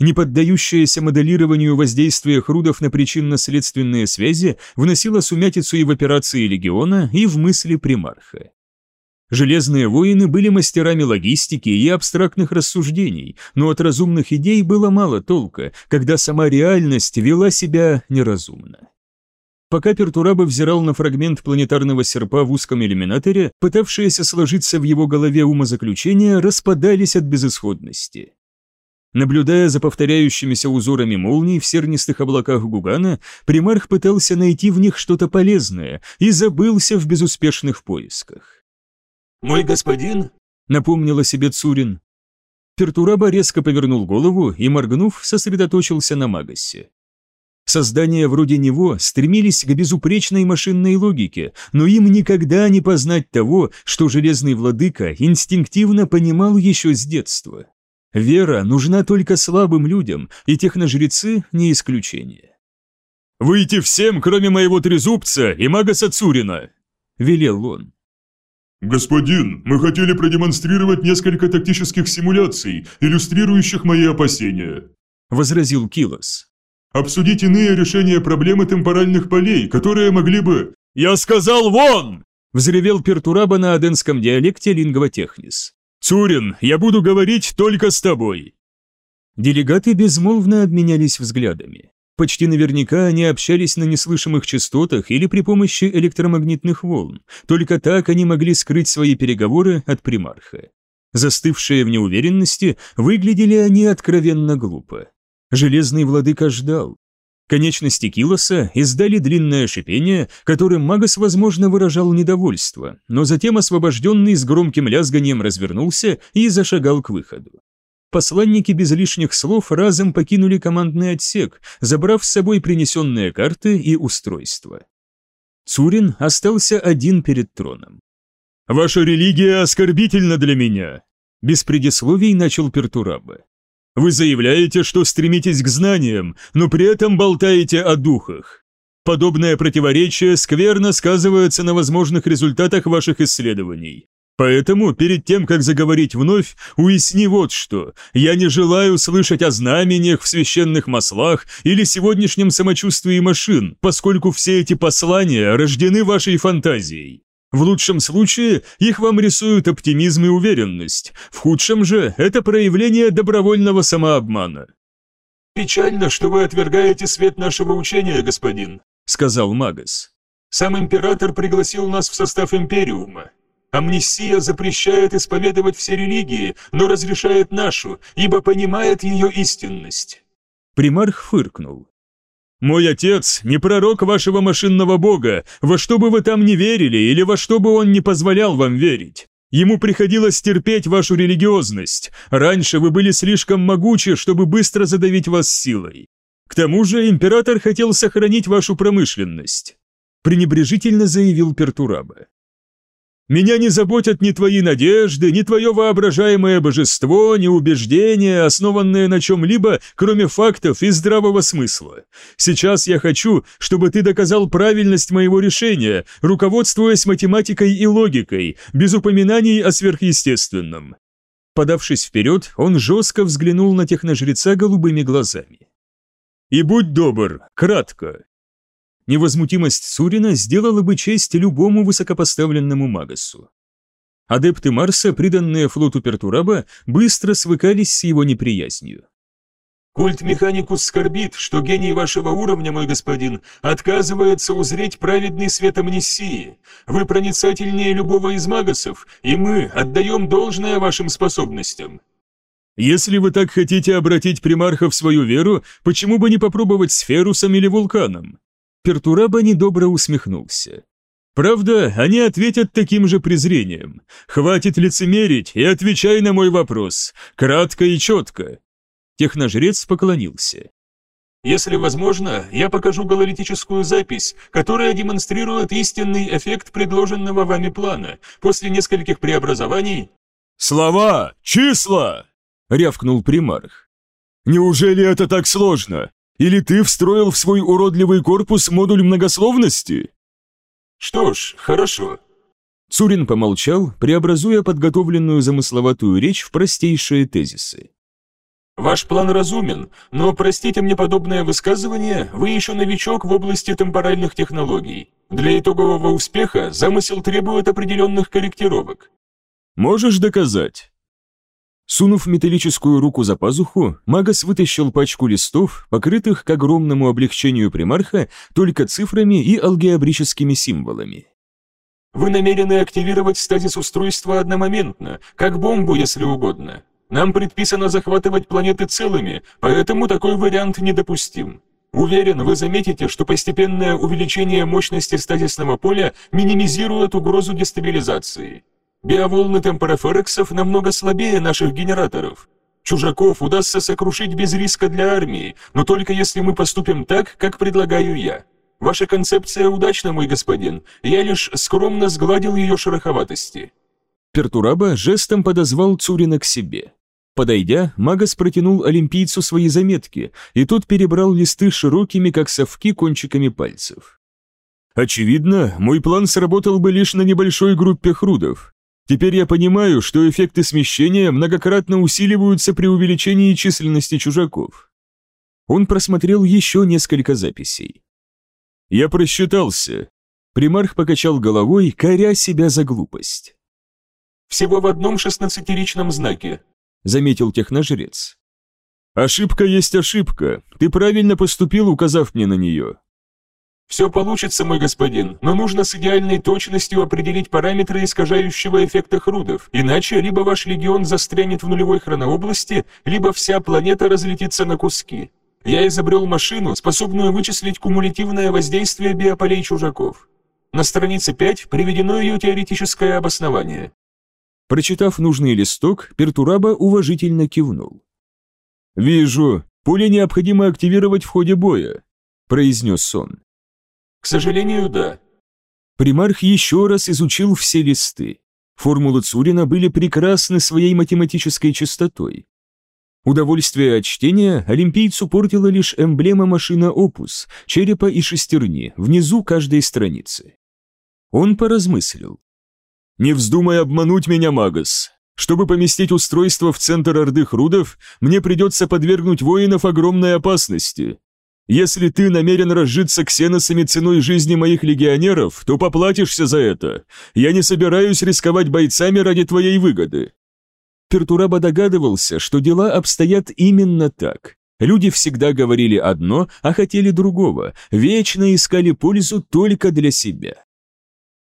[SPEAKER 1] Не поддающееся моделированию воздействие Хрудов на причинно-следственные связи вносило сумятицу и в операции Легиона, и в мысли примарха. Железные воины были мастерами логистики и абстрактных рассуждений, но от разумных идей было мало толка, когда сама реальность вела себя неразумно. Пока Пертураба взирал на фрагмент планетарного серпа в узком иллюминаторе, пытавшиеся сложиться в его голове умозаключения распадались от безысходности. Наблюдая за повторяющимися узорами молний в сернистых облаках Гугана, примарх пытался найти в них что-то полезное и забылся в безуспешных поисках.
[SPEAKER 9] «Мой господин?»
[SPEAKER 1] — напомнил о себе Цурин. Пертураба резко повернул голову и, моргнув, сосредоточился на Магасе. Создания вроде него стремились к безупречной машинной логике, но им никогда не познать того, что Железный Владыка инстинктивно понимал еще с детства. Вера нужна только слабым людям, и техножрецы не исключение.
[SPEAKER 5] «Выйти всем, кроме моего трезубца и мага Сацурина!» – велел он.
[SPEAKER 4] «Господин, мы хотели продемонстрировать несколько тактических симуляций, иллюстрирующих мои опасения», –
[SPEAKER 1] возразил Килос.
[SPEAKER 4] «Обсудить иные решения проблемы темпоральных полей, которые могли бы...»
[SPEAKER 5] «Я сказал вон!»
[SPEAKER 1] – взревел Пертураба на аденском диалекте лингвотехнис.
[SPEAKER 5] «Цурин, я буду говорить только с тобой!»
[SPEAKER 1] Делегаты безмолвно обменялись взглядами. Почти наверняка они общались на неслышимых частотах или при помощи электромагнитных волн, только так они могли скрыть свои переговоры от примарха. Застывшие в неуверенности, выглядели они откровенно глупо. Железный владыка ждал. Конечности Килоса издали длинное шипение, которым Магас, возможно, выражал недовольство, но затем освобожденный с громким лязганием развернулся и зашагал к выходу посланники без лишних слов разом покинули командный отсек, забрав с собой принесенные карты и устройства. Цурин остался один перед троном.
[SPEAKER 5] «Ваша религия оскорбительна для меня», – без предисловий начал Пертураба. «Вы заявляете, что стремитесь к знаниям, но при этом болтаете о духах. Подобное противоречие скверно сказывается на возможных результатах ваших исследований. Поэтому, перед тем, как заговорить вновь, уясни вот что. Я не желаю слышать о знамениях в священных маслах или сегодняшнем самочувствии машин, поскольку все эти послания рождены вашей фантазией. В лучшем случае их вам рисуют оптимизм и уверенность, в худшем же это проявление добровольного самообмана.
[SPEAKER 9] «Печально, что вы отвергаете свет нашего учения, господин», — сказал Магас. «Сам император пригласил нас в состав Империума. Амнисия запрещает исповедовать все религии, но разрешает нашу, ибо понимает ее истинность».
[SPEAKER 1] Примарх фыркнул.
[SPEAKER 5] «Мой отец не пророк вашего машинного бога, во что бы вы там не верили или во что бы он не позволял вам верить. Ему приходилось терпеть вашу религиозность. Раньше вы были слишком могучи, чтобы быстро задавить вас силой. К тому же император хотел сохранить вашу промышленность», пренебрежительно заявил Пертураба. Меня не заботят ни твои надежды, ни твое воображаемое божество, ни убеждения, основанные на чем-либо, кроме фактов и здравого смысла. Сейчас я хочу, чтобы ты доказал правильность моего решения, руководствуясь математикой и логикой, без упоминаний о сверхъестественном».
[SPEAKER 1] Подавшись вперед, он жестко взглянул на техножреца голубыми глазами.
[SPEAKER 5] «И будь добр, кратко,
[SPEAKER 1] Невозмутимость Сурина сделала бы честь любому высокопоставленному магасу. Адепты Марса, приданные флоту Пертураба, быстро свыкались с его неприязнью.
[SPEAKER 9] «Культ Механикус скорбит, что гений вашего уровня, мой господин, отказывается узреть праведный свет амнисии. Вы проницательнее любого из магасов, и мы отдаем должное вашим способностям».
[SPEAKER 5] «Если вы так хотите обратить примарха в свою веру, почему бы не попробовать с Ферусом или Вулканом?
[SPEAKER 1] Пертураба недобро усмехнулся.
[SPEAKER 5] «Правда, они ответят таким же презрением. Хватит лицемерить и отвечай на мой вопрос. Кратко и четко».
[SPEAKER 1] Техножрец поклонился.
[SPEAKER 9] «Если возможно, я покажу гололитическую запись, которая демонстрирует истинный эффект предложенного вами плана. После нескольких преобразований...»
[SPEAKER 5] «Слова! Числа!» — рявкнул примарх. «Неужели это так сложно?
[SPEAKER 10] Или ты встроил в свой уродливый корпус модуль многословности?
[SPEAKER 1] Что ж, хорошо.
[SPEAKER 11] Цурин помолчал, преобразуя подготовленную замысловатую речь в простейшие тезисы.
[SPEAKER 1] Ваш план разумен, но, простите мне подобное высказывание, вы еще новичок в области темпоральных технологий. Для итогового успеха замысел требует определенных корректировок.
[SPEAKER 10] Можешь доказать?
[SPEAKER 11] Сунув металлическую руку за пазуху, Магас вытащил пачку листов, покрытых к огромному облегчению примарха только цифрами и алгебрическими символами.
[SPEAKER 1] Вы намерены активировать стазис устройства одномоментно, как бомбу, если угодно. Нам предписано захватывать планеты целыми, поэтому такой вариант недопустим. Уверен, вы заметите, что постепенное увеличение мощности стазисного поля минимизирует угрозу дестабилизации. Биоволны темпорофорексов намного слабее наших генераторов. Чужаков удастся сокрушить без риска для армии, но только если мы поступим так, как предлагаю я. Ваша концепция удачна, мой господин, я лишь скромно сгладил ее шероховатости».
[SPEAKER 11] Пертураба жестом подозвал Цурина к себе. Подойдя, Магас протянул олимпийцу свои заметки, и тот перебрал листы широкими, как совки, кончиками пальцев.
[SPEAKER 10] «Очевидно, мой план сработал бы лишь на небольшой группе хрудов. Теперь я понимаю, что эффекты смещения многократно усиливаются при увеличении численности чужаков».
[SPEAKER 11] Он просмотрел еще несколько записей.
[SPEAKER 10] «Я просчитался».
[SPEAKER 11] Примарх покачал головой, коря себя за глупость.
[SPEAKER 1] «Всего в одном шестнадцатиричном знаке»,
[SPEAKER 11] заметил техножрец.
[SPEAKER 10] «Ошибка есть ошибка. Ты правильно поступил, указав мне на нее».
[SPEAKER 1] «Все получится, мой господин, но нужно с идеальной точностью определить параметры искажающего эффекта Хрудов, иначе либо ваш легион застрянет в нулевой хронообласти, либо вся планета разлетится на куски. Я изобрел машину, способную вычислить кумулятивное воздействие биополей чужаков. На странице 5 приведено ее теоретическое обоснование.
[SPEAKER 11] Прочитав нужный листок, Пертураба уважительно кивнул.
[SPEAKER 10] «Вижу, поле необходимо активировать в ходе боя», – произнес он.
[SPEAKER 1] «К сожалению, да».
[SPEAKER 11] Примарх еще раз изучил все листы. Формулы Цурина были прекрасны своей математической чистотой. Удовольствие от чтения олимпийцу портила лишь эмблема машина Опус, черепа и шестерни, внизу каждой страницы. Он поразмыслил.
[SPEAKER 10] «Не вздумай обмануть меня, Магас. Чтобы поместить устройство в центр Орды Хрудов, мне придется подвергнуть воинов огромной опасности. Если ты намерен разжиться ксеносами ценой жизни моих легионеров, то поплатишься за это. Я не собираюсь рисковать бойцами ради твоей выгоды».
[SPEAKER 11] Пертураба догадывался, что дела обстоят именно так. Люди всегда говорили одно, а хотели другого, вечно искали пользу только для себя.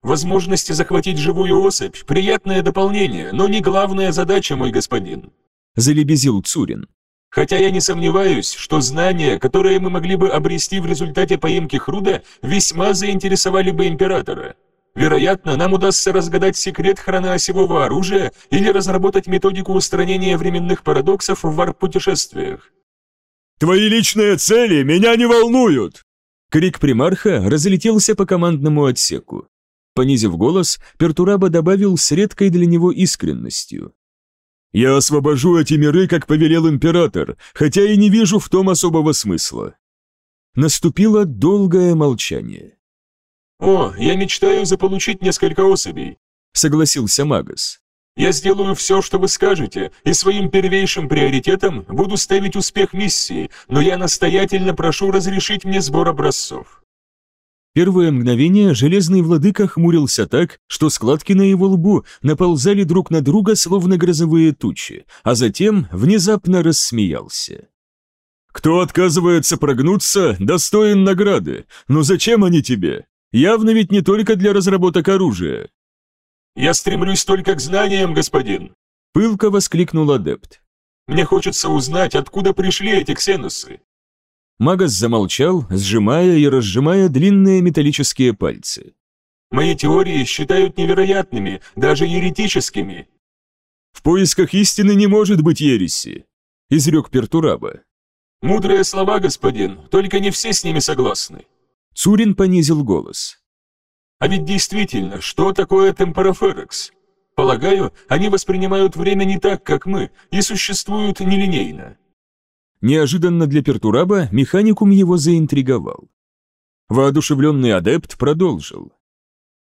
[SPEAKER 1] Возможности захватить живую особь – приятное дополнение, но не главная задача, мой господин.
[SPEAKER 11] Залебезил Цурин.
[SPEAKER 1] Хотя я не сомневаюсь, что знания, которые мы могли бы обрести в результате поимки Хруда, весьма заинтересовали бы императора. Вероятно, нам удастся разгадать секрет хроноосевого оружия или разработать методику устранения временных парадоксов в варп-путешествиях.
[SPEAKER 10] «Твои личные цели меня не волнуют!»
[SPEAKER 11] Крик примарха разлетелся по командному отсеку. Понизив голос, Пертураба добавил с редкой для него искренностью.
[SPEAKER 10] «Я освобожу эти миры, как повелел император, хотя и не вижу в том особого смысла».
[SPEAKER 11] Наступило долгое молчание.
[SPEAKER 1] «О, я мечтаю заполучить несколько особей», —
[SPEAKER 11] согласился Магас.
[SPEAKER 1] «Я сделаю все, что вы скажете, и своим первейшим приоритетом буду ставить успех миссии, но я настоятельно прошу разрешить мне сбор образцов».
[SPEAKER 11] Первое мгновение Железный Владыка хмурился так, что складки на его лбу наползали друг на друга, словно грозовые тучи, а затем внезапно рассмеялся.
[SPEAKER 10] «Кто отказывается прогнуться, достоин награды, но зачем они тебе? Явно ведь не только для разработок оружия».
[SPEAKER 1] «Я стремлюсь только к знаниям, господин», —
[SPEAKER 11] пылко воскликнул адепт.
[SPEAKER 1] «Мне хочется узнать, откуда пришли эти ксенусы.
[SPEAKER 11] Магас замолчал, сжимая и разжимая длинные металлические пальцы.
[SPEAKER 1] «Мои теории считают невероятными, даже еретическими».
[SPEAKER 10] «В поисках истины не может быть ереси», — изрек Пертураба.
[SPEAKER 1] «Мудрые слова, господин, только не все с ними согласны».
[SPEAKER 11] Цурин понизил голос.
[SPEAKER 1] «А ведь действительно, что такое темпороферекс? Полагаю, они воспринимают время не так, как мы, и существуют нелинейно. Неожиданно для Пертураба механикум его заинтриговал. Воодушевленный адепт продолжил.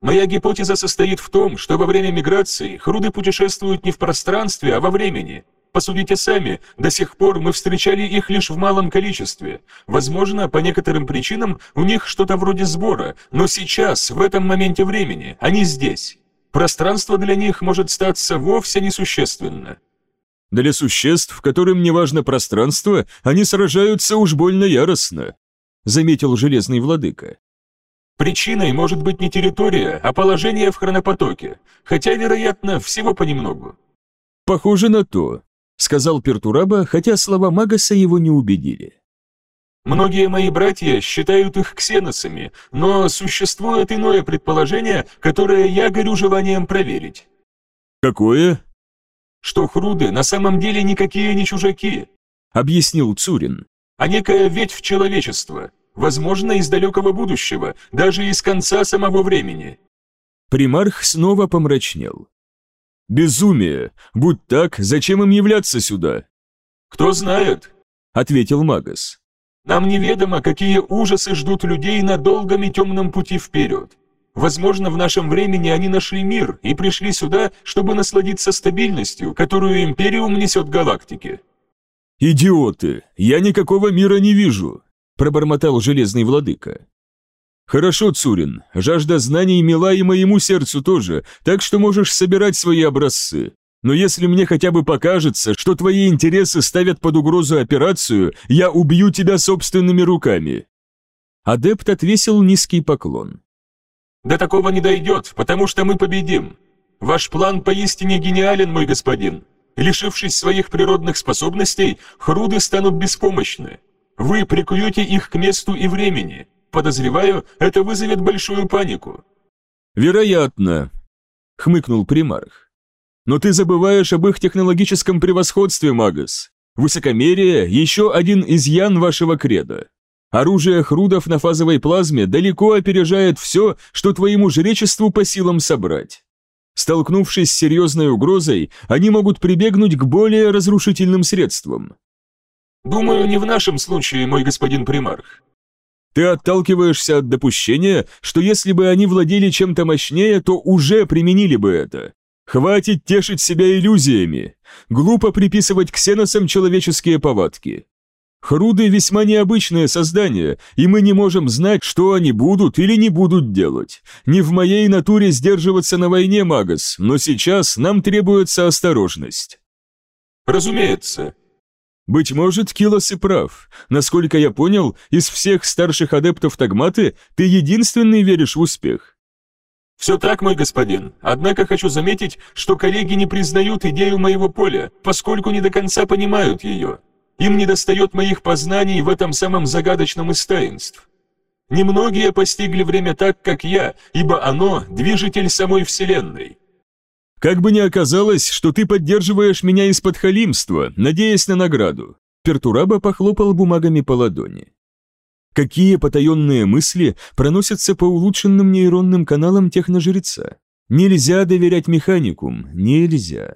[SPEAKER 9] Моя гипотеза состоит в том, что во время миграции хруды путешествуют не в пространстве, а во времени. Посудите сами, до сих пор мы встречали их лишь в малом количестве. Возможно, по некоторым причинам у них что-то вроде сбора, но сейчас, в этом моменте времени, они здесь. Пространство для них может статься вовсе несущественно.
[SPEAKER 1] Для существ, которым не важно пространство, они сражаются уж больно яростно, заметил железный владыка.
[SPEAKER 9] Причиной может быть не территория, а положение в хронопотоке, хотя, вероятно, всего понемногу.
[SPEAKER 1] Похоже на то, сказал Пертураба, хотя слова Магаса его не убедили.
[SPEAKER 9] Многие мои братья считают их ксеносами, но существует иное предположение, которое я горю желанием проверить.
[SPEAKER 1] Какое?
[SPEAKER 9] Что хруды на самом деле никакие не чужаки,
[SPEAKER 1] объяснил Цурин,
[SPEAKER 9] а некая ветвь человечества, возможно, из далекого будущего, даже из конца самого времени.
[SPEAKER 1] Примарх снова помрачнел. «Безумие! Будь так, зачем им являться сюда?»
[SPEAKER 9] «Кто знает», —
[SPEAKER 1] ответил Магас.
[SPEAKER 9] «Нам неведомо, какие ужасы ждут людей на долгом и темном пути вперед. Возможно, в нашем времени они нашли мир и пришли сюда, чтобы насладиться стабильностью, которую Империум несет галактике».
[SPEAKER 1] «Идиоты! Я никакого мира не вижу!» – пробормотал Железный Владыка. «Хорошо, Цурин, жажда знаний мила и моему сердцу тоже, так что можешь собирать свои образцы. Но если мне хотя бы покажется, что твои интересы ставят под угрозу операцию, я убью тебя собственными руками». Адепт отвесил низкий поклон.
[SPEAKER 9] До такого не дойдет, потому что мы победим. Ваш план поистине гениален, мой господин. Лишившись своих природных способностей, хруды станут беспомощны. Вы прикуете их к месту и времени. Подозреваю, это вызовет большую панику».
[SPEAKER 1] «Вероятно», — хмыкнул примарх. «Но ты забываешь об их технологическом превосходстве, Магас. Высокомерие — еще один изъян вашего креда. Оружие хрудов на фазовой плазме далеко опережает все, что твоему жречеству по силам собрать. Столкнувшись с серьезной угрозой, они могут прибегнуть к более разрушительным средствам.
[SPEAKER 9] «Думаю, не в нашем случае, мой господин примарх».
[SPEAKER 1] «Ты отталкиваешься от допущения, что если бы они владели чем-то мощнее, то уже применили бы это. Хватит тешить себя иллюзиями. Глупо приписывать ксеносам человеческие повадки. Хруды весьма необычное создание, и мы не можем знать, что они будут или не будут делать. Не в моей натуре сдерживаться на войне, Магас, но сейчас нам требуется осторожность.
[SPEAKER 9] Разумеется.
[SPEAKER 1] Быть может, Килос и прав. Насколько я понял, из всех старших адептов Тагматы ты единственный веришь в успех.
[SPEAKER 9] «Все так, мой господин. Однако хочу заметить, что коллеги не признают идею моего поля, поскольку не до конца понимают ее. Им недостает моих познаний в этом самом загадочном из таинств. Немногие постигли время так, как я, ибо оно – движитель самой Вселенной.
[SPEAKER 1] Как бы ни оказалось, что ты поддерживаешь меня из-под халимства, надеясь на награду. Пертураба похлопал бумагами по ладони. Какие потаенные мысли проносятся по улучшенным нейронным каналам техножреца? Нельзя доверять механикум, нельзя.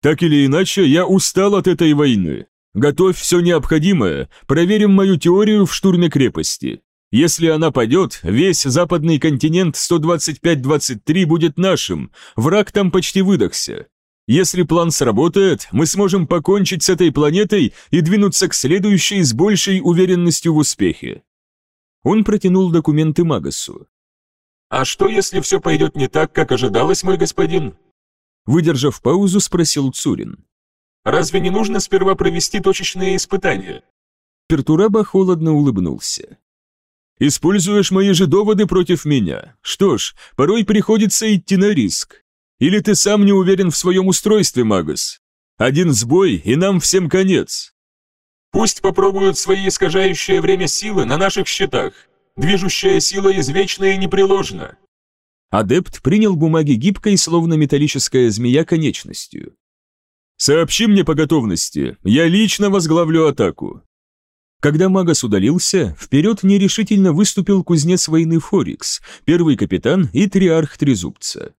[SPEAKER 1] Так или иначе, я устал от этой войны. Готовь все необходимое, проверим мою теорию в штурме крепости. Если она падет, весь западный континент 125-23 будет нашим, враг там почти выдохся. Если план сработает, мы сможем покончить с этой планетой и двинуться к следующей с большей уверенностью в успехе. Он протянул документы Магасу.
[SPEAKER 9] «А что, если все пойдет не так, как ожидалось, мой господин?»
[SPEAKER 1] Выдержав паузу, спросил Цурин.
[SPEAKER 9] Разве не нужно сперва провести точечные испытания?»
[SPEAKER 1] Пертураба холодно улыбнулся. «Используешь мои же доводы против меня. Что ж, порой приходится идти на риск. Или ты сам не уверен в своем устройстве, Магус? Один сбой, и нам всем конец».
[SPEAKER 9] «Пусть попробуют свои искажающие время силы на наших счетах. Движущая сила извечна и непреложна».
[SPEAKER 1] Адепт принял бумаги гибкой, словно металлическая змея, конечностью. «Сообщи мне по готовности, я лично возглавлю атаку». Когда Магас удалился, вперед нерешительно выступил кузнец войны Форикс, первый капитан и триарх Трезубца.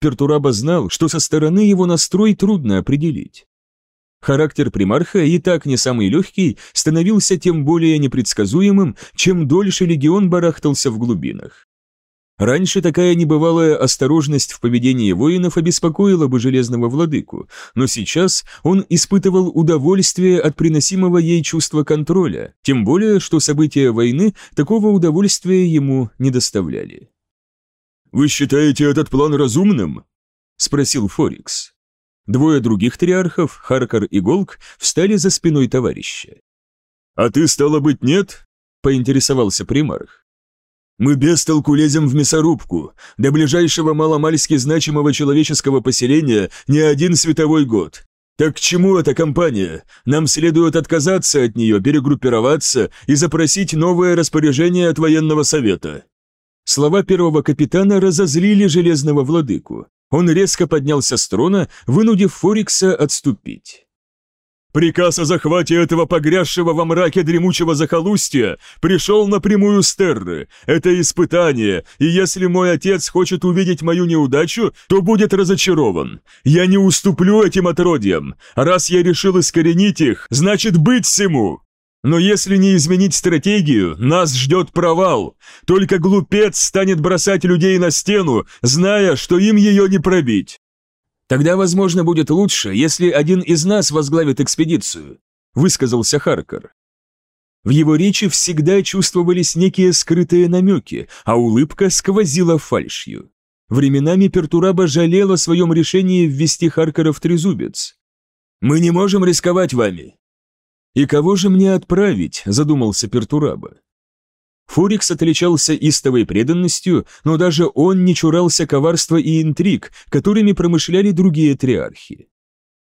[SPEAKER 1] Пертураба знал, что со стороны его настрой трудно определить. Характер примарха, и так не самый легкий, становился тем более непредсказуемым, чем дольше легион барахтался в глубинах. Раньше такая небывалая осторожность в поведении воинов обеспокоила бы Железного Владыку, но сейчас он испытывал удовольствие от приносимого ей чувства контроля, тем более, что события войны такого удовольствия ему не доставляли.
[SPEAKER 9] «Вы считаете этот план разумным?» – спросил Форикс.
[SPEAKER 1] Двое других триархов, Харкар и Голк, встали за спиной товарища.
[SPEAKER 9] «А ты, стало быть, нет?» – поинтересовался примарх.
[SPEAKER 2] «Мы без толку лезем в мясорубку. До ближайшего маломальски значимого человеческого поселения не один световой год. Так к чему эта кампания? Нам следует отказаться от нее, перегруппироваться и запросить новое распоряжение от военного совета».
[SPEAKER 1] Слова первого капитана разозлили Железного Владыку. Он резко поднялся с трона, вынудив Форикса отступить.
[SPEAKER 9] «Приказ о захвате этого погрязшего во мраке дремучего захолустья пришел напрямую с Терры. Это испытание, и если мой отец хочет увидеть мою неудачу, то будет разочарован. Я не уступлю этим отродьям. Раз я решил искоренить их, значит быть всему!» Но если не изменить стратегию, нас ждет провал. Только глупец станет бросать людей на стену, зная, что им ее не пробить.
[SPEAKER 1] Тогда, возможно, будет лучше, если один из нас возглавит экспедицию, высказался Харкер. В его речи всегда чувствовались некие скрытые намеки, а улыбка сквозила фальшью. Временами Пертураба жалел о своем решении ввести Харкера в трезубец. «Мы не можем рисковать вами. «И кого же мне отправить?» – задумался Пертураба. Фурикс отличался истовой преданностью, но даже он не чурался коварства и интриг, которыми промышляли другие триархи.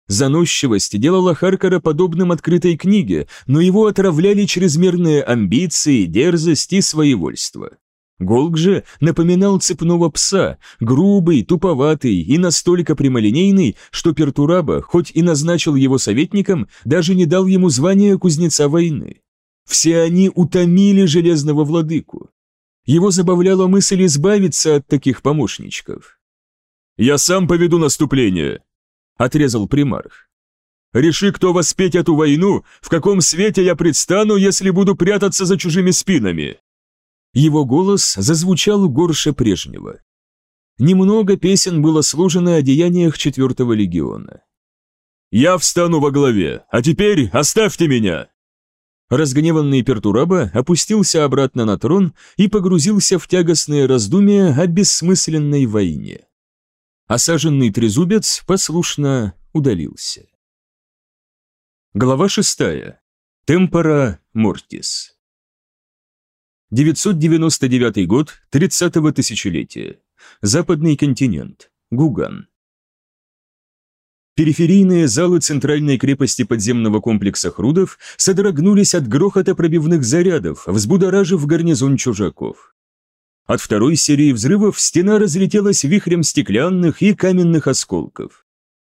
[SPEAKER 1] Заносчивость делала Харкара подобным открытой книге, но его отравляли чрезмерные амбиции, дерзость и своевольство. Голг же напоминал цепного пса, грубый, туповатый и настолько прямолинейный, что Пертураба, хоть и назначил его советником, даже не дал ему звания кузнеца войны. Все они утомили Железного Владыку. Его забавляла мысль избавиться от таких помощничков.
[SPEAKER 9] «Я сам поведу наступление», — отрезал примарх. «Реши, кто воспеть эту войну, в каком свете я предстану, если буду прятаться за чужими спинами».
[SPEAKER 1] Его голос зазвучал горше прежнего. Немного песен было сложено о деяниях четвертого легиона.
[SPEAKER 9] «Я встану во главе, а теперь оставьте меня!»
[SPEAKER 1] Разгневанный Пертураба опустился обратно на трон и погрузился в тягостные раздумья о бессмысленной войне. Осаженный трезубец послушно удалился. Глава шестая. Темпора Мортис. 999 год 30-го тысячелетия. Западный континент. Гуган. Периферийные залы центральной крепости подземного комплекса Хрудов содрогнулись от грохота пробивных зарядов, взбудоражив гарнизон чужаков. От второй серии взрывов стена разлетелась вихрем стеклянных и каменных осколков.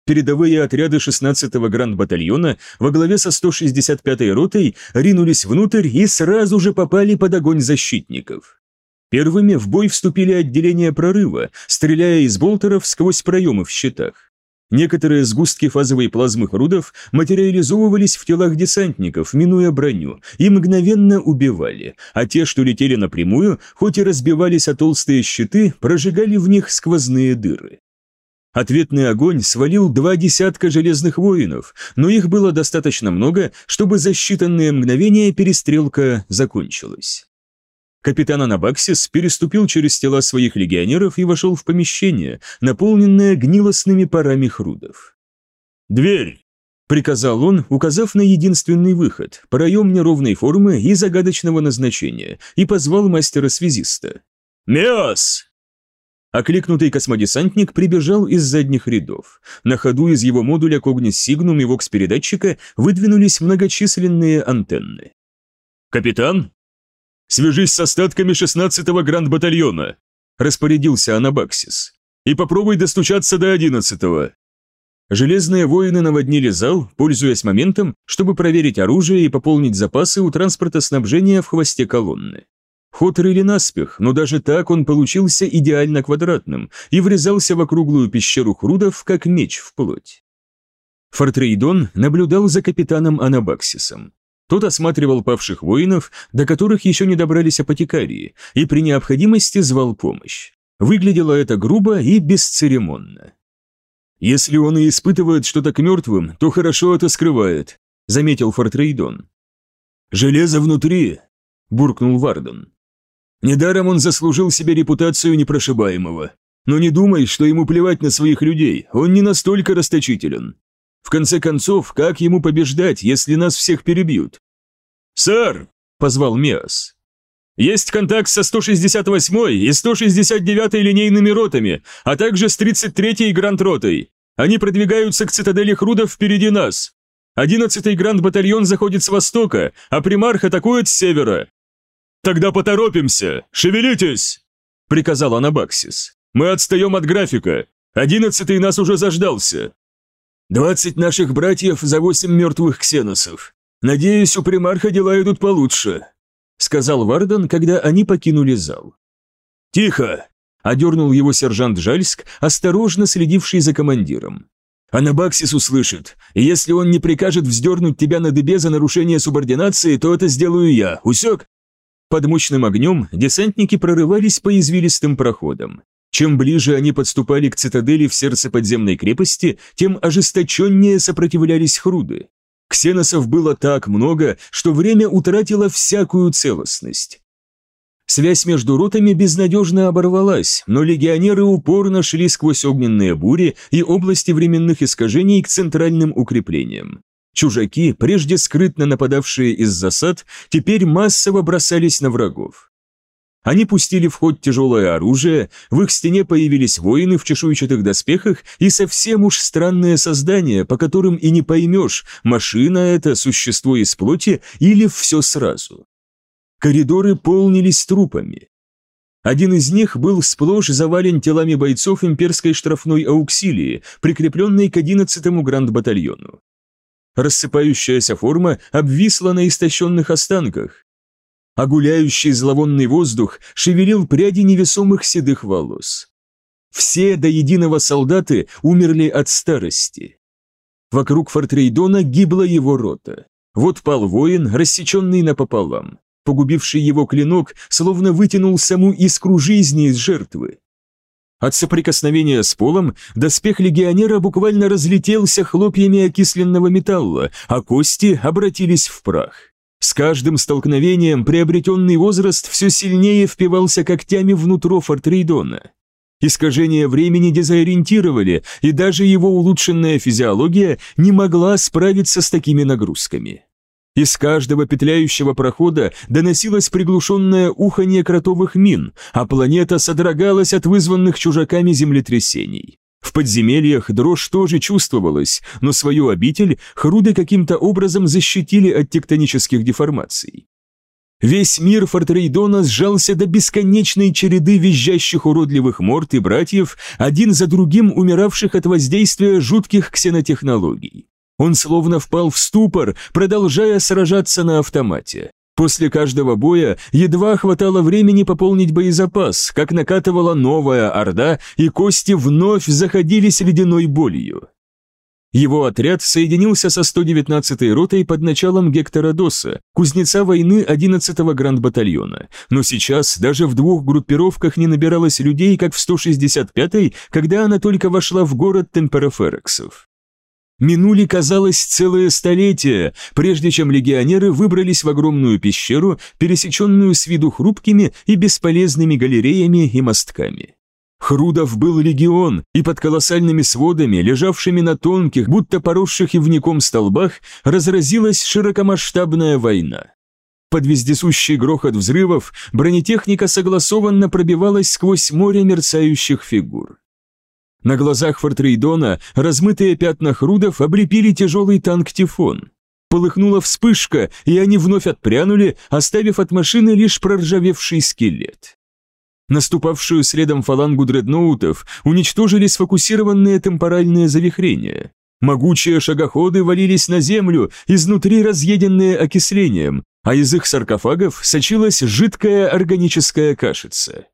[SPEAKER 1] Передовые отряды 16-го гранд-батальона во главе со 165-й ротой ринулись внутрь и сразу же попали под огонь защитников. Первыми в бой вступили отделения прорыва, стреляя из болтеров сквозь проемы в щитах. Некоторые сгустки фазовой плазмы Хрудов материализовывались в телах десантников, минуя броню, и мгновенно убивали, а те, что летели напрямую, хоть и разбивались о толстые щиты, прожигали в них сквозные дыры. Ответный огонь свалил два десятка железных воинов, но их было достаточно много, чтобы за считанные мгновения перестрелка закончилась. Капитан Анабаксис переступил через тела своих легионеров и вошел в помещение, наполненное гнилостными парами хрудов. «Дверь!» — приказал он, указав на единственный выход, проем неровной формы и загадочного назначения, и позвал мастера-связиста. «Меос!» Окликнутый космодесантник прибежал из задних рядов. На ходу из его модуля Когнис Сигнум и вокс-передатчика выдвинулись многочисленные антенны. «Капитан?» «Свяжись с остатками 16-го гранд-батальона», распорядился Анабаксис. «И попробуй достучаться до 11-го». Железные воины наводнили зал, пользуясь моментом, чтобы проверить оружие и пополнить запасы у транспорта снабжения в хвосте колонны. Ход рыли наспех, но даже так он получился идеально квадратным и врезался в округлую пещеру Хрудов, как меч в плоть. Фортрейдон наблюдал за капитаном Анабаксисом. Тот осматривал павших воинов, до которых еще не добрались апотекарии, и при необходимости звал помощь. Выглядело это грубо и бесцеремонно. «Если он и испытывает что-то к мертвым, то хорошо это скрывает», — заметил Фортрейдон. «Железо внутри», — буркнул Варден. «Недаром он заслужил себе репутацию непрошибаемого. Но не думай, что ему плевать на своих людей, он не настолько расточителен. В конце концов, как ему побеждать, если нас всех перебьют? «Сэр!» – позвал Миас. «Есть контакт со 168-й и 169-й линейными ротами, а также с 33-й Гранд-ротой. Они продвигаются к цитадели Хрудов впереди нас. 11-й Гранд-батальон заходит с востока, а примарх атакует с севера». «Тогда поторопимся! Шевелитесь!» – приказал Анабаксис. «Мы отстаем от графика. Одиннадцатый нас уже заждался». «Двадцать наших братьев за восемь мертвых ксеносов. «Надеюсь, у примарха дела идут получше», — сказал Вардан, когда они покинули зал. «Тихо!» — одернул его сержант Жальск, осторожно следивший за командиром. «Анабаксис услышит, и если он не прикажет вздернуть тебя на дыбе за нарушение субординации, то это сделаю я, усек?» Под мощным огнем десантники прорывались по извилистым проходам. Чем ближе они подступали к цитадели в сердце подземной крепости, тем ожесточеннее сопротивлялись хруды. Ксеносов было так много, что время утратило всякую целостность. Связь между ротами безнадежно оборвалась, но легионеры упорно шли сквозь огненные бури и области временных искажений к центральным укреплениям. Чужаки, прежде скрытно нападавшие из засад, теперь массово бросались на врагов. Они пустили в ход тяжелое оружие, в их стене появились воины в чешуйчатых доспехах и совсем уж странные создания, по которым и не поймешь, машина это, существо из плоти или все сразу. Коридоры полнились трупами. Один из них был сплошь завален телами бойцов имперской штрафной ауксилии, прикрепленной к 11-му гранд-батальону. Рассыпающаяся форма обвисла на истощенных останках, а гуляющий зловонный воздух шевелил пряди невесомых седых волос. Все до единого солдаты умерли от старости. Вокруг Фортрейдона гибла его рота. Вот пал воин, рассеченный напополам. Погубивший его клинок словно вытянул саму искру жизни из жертвы. От соприкосновения с полом доспех легионера буквально разлетелся хлопьями окисленного металла, а кости обратились в прах. С каждым столкновением приобретенный возраст все сильнее впивался когтями внутрь Фортрейдона. Искажения времени дезориентировали, и даже его улучшенная физиология не могла справиться с такими нагрузками. Из каждого петляющего прохода доносилось приглушенное уханье кротовых мин, а планета содрогалась от вызванных чужаками землетрясений. В подземельях дрожь тоже чувствовалась, но свою обитель хруды каким-то образом защитили от тектонических деформаций. Весь мир Фортрейдона сжался до бесконечной череды визжащих уродливых морд и братьев, один за другим умиравших от воздействия жутких ксенотехнологий. Он словно впал в ступор, продолжая сражаться на автомате. После каждого боя едва хватало времени пополнить боезапас, как накатывала новая орда, и кости вновь заходились ледяной болью. Его отряд соединился со 119-й ротой под началом Гектора Доса, кузнеца войны 11-го гранд-батальона, но сейчас даже в двух группировках не набиралось людей, как в 165-й, когда она только вошла в город Темпероферексов. Минули, казалось, целые столетия, прежде чем легионеры выбрались в огромную пещеру, пересеченную с виду хрупкими и бесполезными галереями и мостками. Хрудов был легион, и под колоссальными сводами, лежавшими на тонких, будто поросших ивником столбах, разразилась широкомасштабная война. Под вездесущий грохот взрывов бронетехника согласованно пробивалась сквозь море мерцающих фигур. На глазах Фортрейдона размытые пятна хрудов облепили тяжелый танк «Тифон». Полыхнула вспышка, и они вновь отпрянули, оставив от машины лишь проржавевший скелет. Наступавшую следом фалангу дредноутов уничтожили сфокусированные темпоральные завихрения. Могучие шагоходы валились на землю, изнутри разъеденные окислением, а из их саркофагов сочилась жидкая органическая кашица.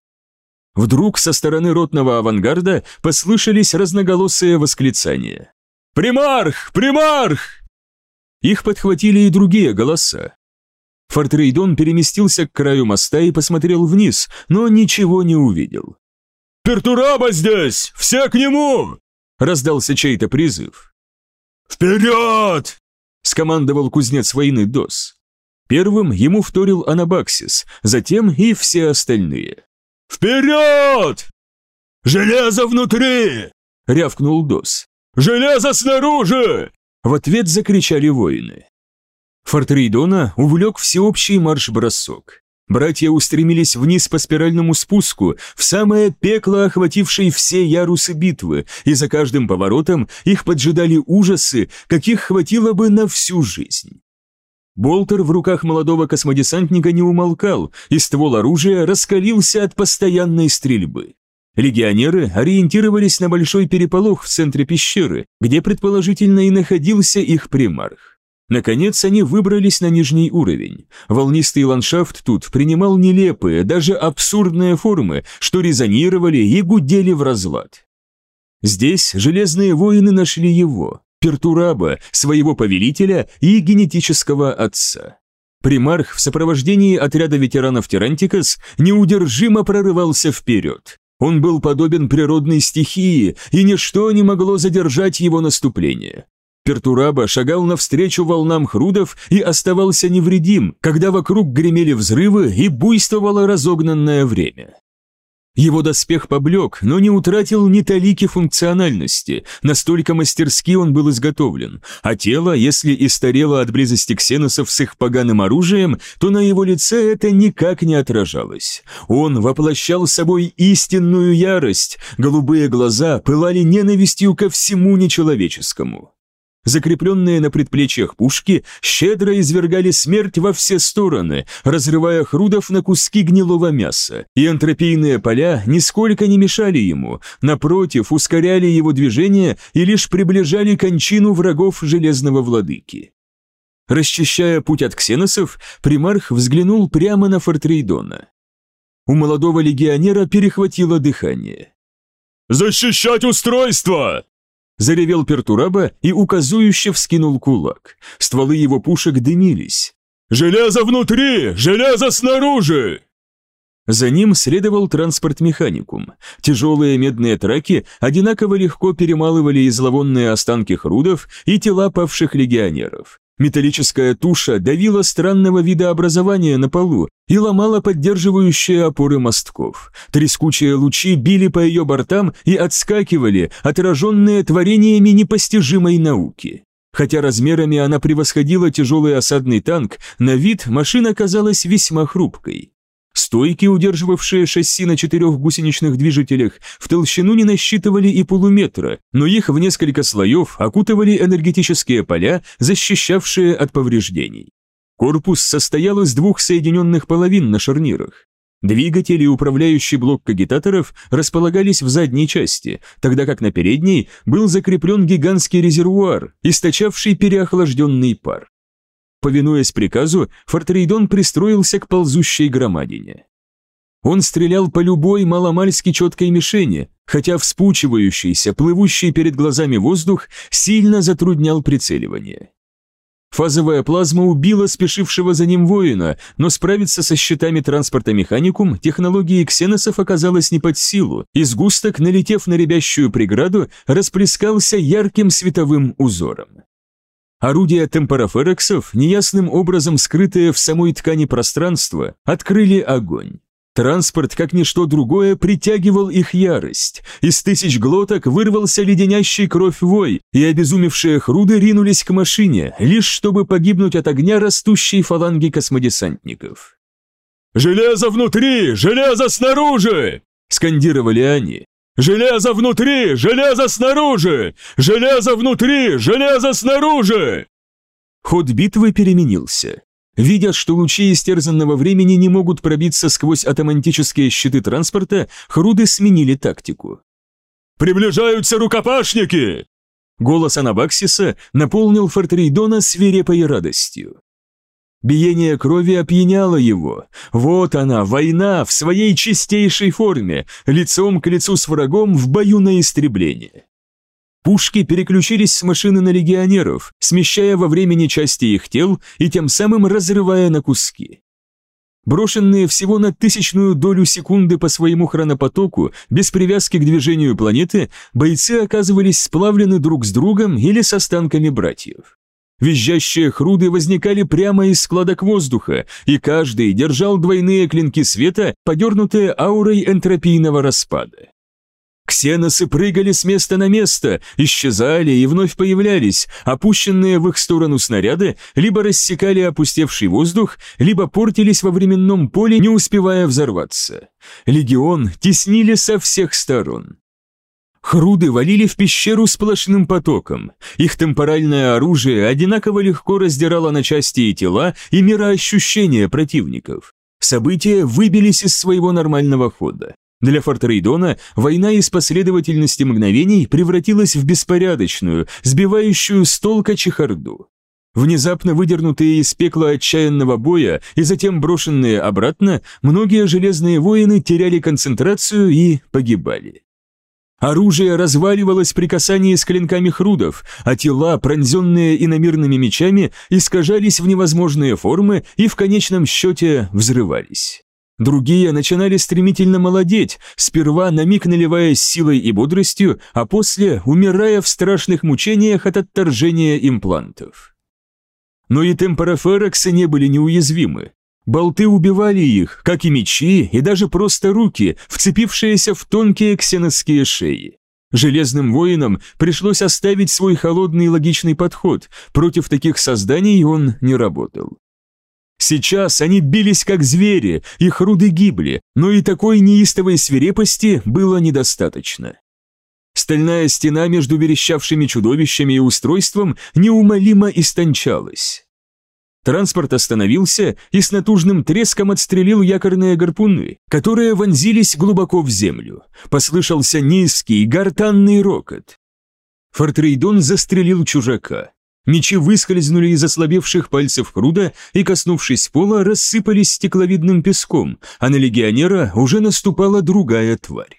[SPEAKER 1] Вдруг со стороны ротного авангарда послышались разноголосые восклицания.
[SPEAKER 5] «Примарх! Примарх!»
[SPEAKER 1] Их подхватили и другие голоса. Фортрейдон переместился к краю моста и посмотрел вниз, но ничего не увидел.
[SPEAKER 5] «Пертураба здесь! Все к нему!» — раздался чей-то призыв. «Вперед!» — скомандовал кузнец войны Дос.
[SPEAKER 1] Первым ему вторил Анабаксис, затем и все остальные.
[SPEAKER 5] «Вперед! Железо внутри!» — рявкнул Дос. «Железо снаружи!»
[SPEAKER 1] — в ответ закричали воины. Фортрейдона увлек всеобщий марш-бросок. Братья устремились вниз по спиральному спуску, в самое пекло, охватившее все ярусы битвы, и за каждым поворотом их поджидали ужасы, каких хватило бы на всю жизнь. Болтер в руках молодого космодесантника не умолкал, и ствол оружия раскалился от постоянной стрельбы. Легионеры ориентировались на большой переполох в центре пещеры, где предположительно и находился их примарх. Наконец они выбрались на нижний уровень. Волнистый ландшафт тут принимал нелепые, даже абсурдные формы, что резонировали и гудели в разлад. Здесь железные воины нашли его, Пертураба, своего повелителя и генетического отца. Примарх в сопровождении отряда ветеранов Тирантикас неудержимо прорывался вперед. Он был подобен природной стихии, и ничто не могло задержать его наступление. Пертураба шагал навстречу волнам хрудов и оставался невредим, когда вокруг гремели взрывы и буйствовало разогнанное время. Его доспех поблек, но не утратил ни талики функциональности, настолько мастерски он был изготовлен, а тело, если и старело от близости ксеносов с их поганым оружием, то на его лице это никак не отражалось. Он воплощал собой истинную ярость, голубые глаза пылали ненавистью ко всему нечеловеческому. Закрепленные на предплечьях пушки щедро извергали смерть во все стороны, разрывая Хрудов на куски гнилого мяса, и антропийные поля нисколько не мешали ему, напротив, ускоряли его движение и лишь приближали кончину врагов Железного Владыки. Расчищая путь от ксеносов, примарх взглянул прямо на Фортрейдона. У молодого легионера перехватило дыхание.
[SPEAKER 5] «Защищать устройство!»
[SPEAKER 1] Заревел Пертураба и указующе вскинул кулак. Стволы его пушек дымились.
[SPEAKER 5] «Железо внутри! Железо снаружи!»
[SPEAKER 1] За ним следовал транспорт-механикум. Тяжелые медные траки одинаково легко перемалывали зловонные останки хрудов и тела павших легионеров. Металлическая туша давила странного вида образования на полу и ломала поддерживающие опоры мостков. Трескучие лучи били по ее бортам и отскакивали, отраженные творениями непостижимой науки. Хотя размерами она превосходила тяжелый осадный танк, на вид машина казалась весьма хрупкой. Стойки, удерживавшие шасси на четырех гусеничных движителях, в толщину не насчитывали и полуметра, но их в несколько слоев окутывали энергетические поля, защищавшие от повреждений. Корпус состоял из двух соединенных половин на шарнирах. Двигатели и управляющий блок кагитаторов располагались в задней части, тогда как на передней был закреплен гигантский резервуар, источавший переохлажденный пар. Повинуясь приказу, Фортрейдон пристроился к ползущей громадине. Он стрелял по любой маломальски четкой мишени, хотя вспучивающийся, плывущий перед глазами воздух сильно затруднял прицеливание. Фазовая плазма убила спешившего за ним воина, но справиться со щитами транспорта механикум технологии ксеносов оказалось не под силу, и сгусток, налетев на ребящую преграду, расплескался ярким световым узором. Орудия темпороферексов, неясным образом скрытые в самой ткани пространства, открыли огонь. Транспорт, как ничто другое, притягивал их ярость. Из тысяч глоток вырвался леденящий кровь вой, и обезумевшие хруды ринулись к машине, лишь чтобы погибнуть от огня растущей фаланги космодесантников.
[SPEAKER 5] «Железо внутри! Железо снаружи!» – скандировали они. «Железо внутри! Железо снаружи! Железо внутри! Железо снаружи!»
[SPEAKER 1] Ход битвы переменился. Видя, что лучи истерзанного времени не могут пробиться сквозь атомантические щиты транспорта, Хруды сменили тактику.
[SPEAKER 5] «Приближаются рукопашники!»
[SPEAKER 1] Голос Анабаксиса наполнил Фортрейдона свирепой радостью. Биение крови опьяняло его. Вот она, война в своей чистейшей форме, лицом к лицу с врагом в бою на истребление. Пушки переключились с машины на легионеров, смещая во времени части их тел и тем самым разрывая на куски. Брошенные всего на тысячную долю секунды по своему хронопотоку, без привязки к движению планеты, бойцы оказывались сплавлены друг с другом или с останками братьев. Визжащие хруды возникали прямо из складок воздуха, и каждый держал двойные клинки света, подернутые аурой энтропийного распада. Ксеносы прыгали с места на место, исчезали и вновь появлялись, опущенные в их сторону снаряды либо рассекали опустевший воздух, либо портились во временном поле, не успевая взорваться. Легион теснили со всех сторон. Хруды валили в пещеру сплошным потоком. Их темпоральное оружие одинаково легко раздирало на части и тела, и мироощущения противников. События выбились из своего нормального хода. Для Фортрейдона война из последовательности мгновений превратилась в беспорядочную, сбивающую с толка чехарду. Внезапно выдернутые из пекла отчаянного боя и затем брошенные обратно, многие железные воины теряли концентрацию и погибали. Оружие разваливалось при касании с клинками хрудов, а тела, пронзенные иномирными мечами, искажались в невозможные формы и в конечном счете взрывались. Другие начинали стремительно молодеть, сперва на миг наливаясь силой и бодростью, а после умирая в страшных мучениях от отторжения имплантов. Но и темпорафероксы не были неуязвимы. Болты убивали их, как и мечи, и даже просто руки, вцепившиеся в тонкие ксеновские шеи. Железным воинам пришлось оставить свой холодный логичный подход, против таких созданий он не работал. Сейчас они бились как звери, их руды гибли, но и такой неистовой свирепости было недостаточно. Стальная стена между верещавшими чудовищами и устройством неумолимо истончалась. Транспорт остановился и с натужным треском отстрелил якорные гарпуны, которые вонзились глубоко в землю. Послышался низкий, гортанный рокот. Фортрейдон застрелил чужака. Мечи выскользнули из ослабевших пальцев Круда и, коснувшись пола, рассыпались стекловидным песком, а на легионера уже наступала другая тварь.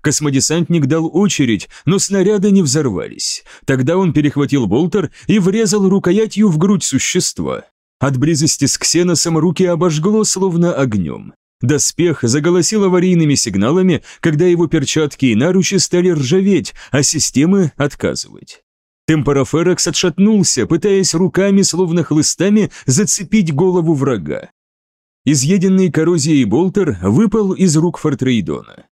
[SPEAKER 1] Космодесантник дал очередь, но снаряды не взорвались. Тогда он перехватил болтер и врезал рукоятью в грудь существа. От близости с ксеносом руки обожгло словно огнем. Доспех заголосил аварийными сигналами, когда его перчатки и наручи стали ржаветь, а системы отказывать. Темпораферекс отшатнулся, пытаясь руками, словно хлыстами, зацепить голову врага. Изъеденный коррозией болтер выпал из рук Фортрейдона.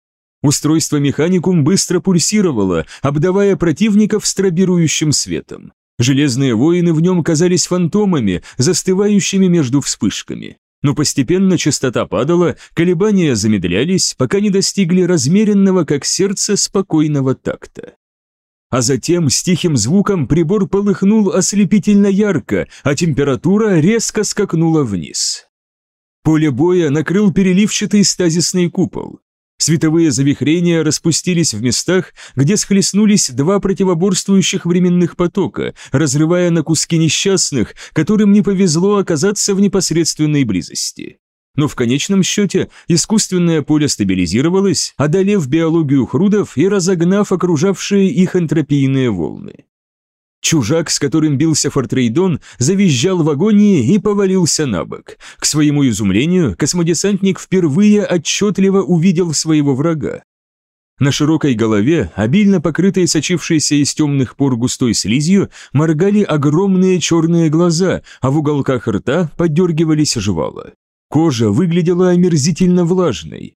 [SPEAKER 1] Устройство механикум быстро пульсировало, обдавая противников стробирующим светом. Железные воины в нем казались фантомами, застывающими между вспышками. Но постепенно частота падала, колебания замедлялись, пока не достигли размеренного, как сердце, спокойного такта а затем с тихим звуком прибор полыхнул ослепительно ярко, а температура резко скакнула вниз. Поле боя накрыл переливчатый стазисный купол. Световые завихрения распустились в местах, где схлестнулись два противоборствующих временных потока, разрывая на куски несчастных, которым не повезло оказаться в непосредственной близости. Но в конечном счете искусственное поле стабилизировалось, одолев биологию хрудов и разогнав окружавшие их энтропийные волны. Чужак, с которым бился Фортрейдон, завизжал в агонии и повалился на бок. К своему изумлению, космодесантник впервые отчетливо увидел своего врага. На широкой голове, обильно покрытой сочившейся из темных пор густой слизью, моргали огромные черные глаза, а в уголках рта поддергивались жвала. Кожа выглядела омерзительно влажной.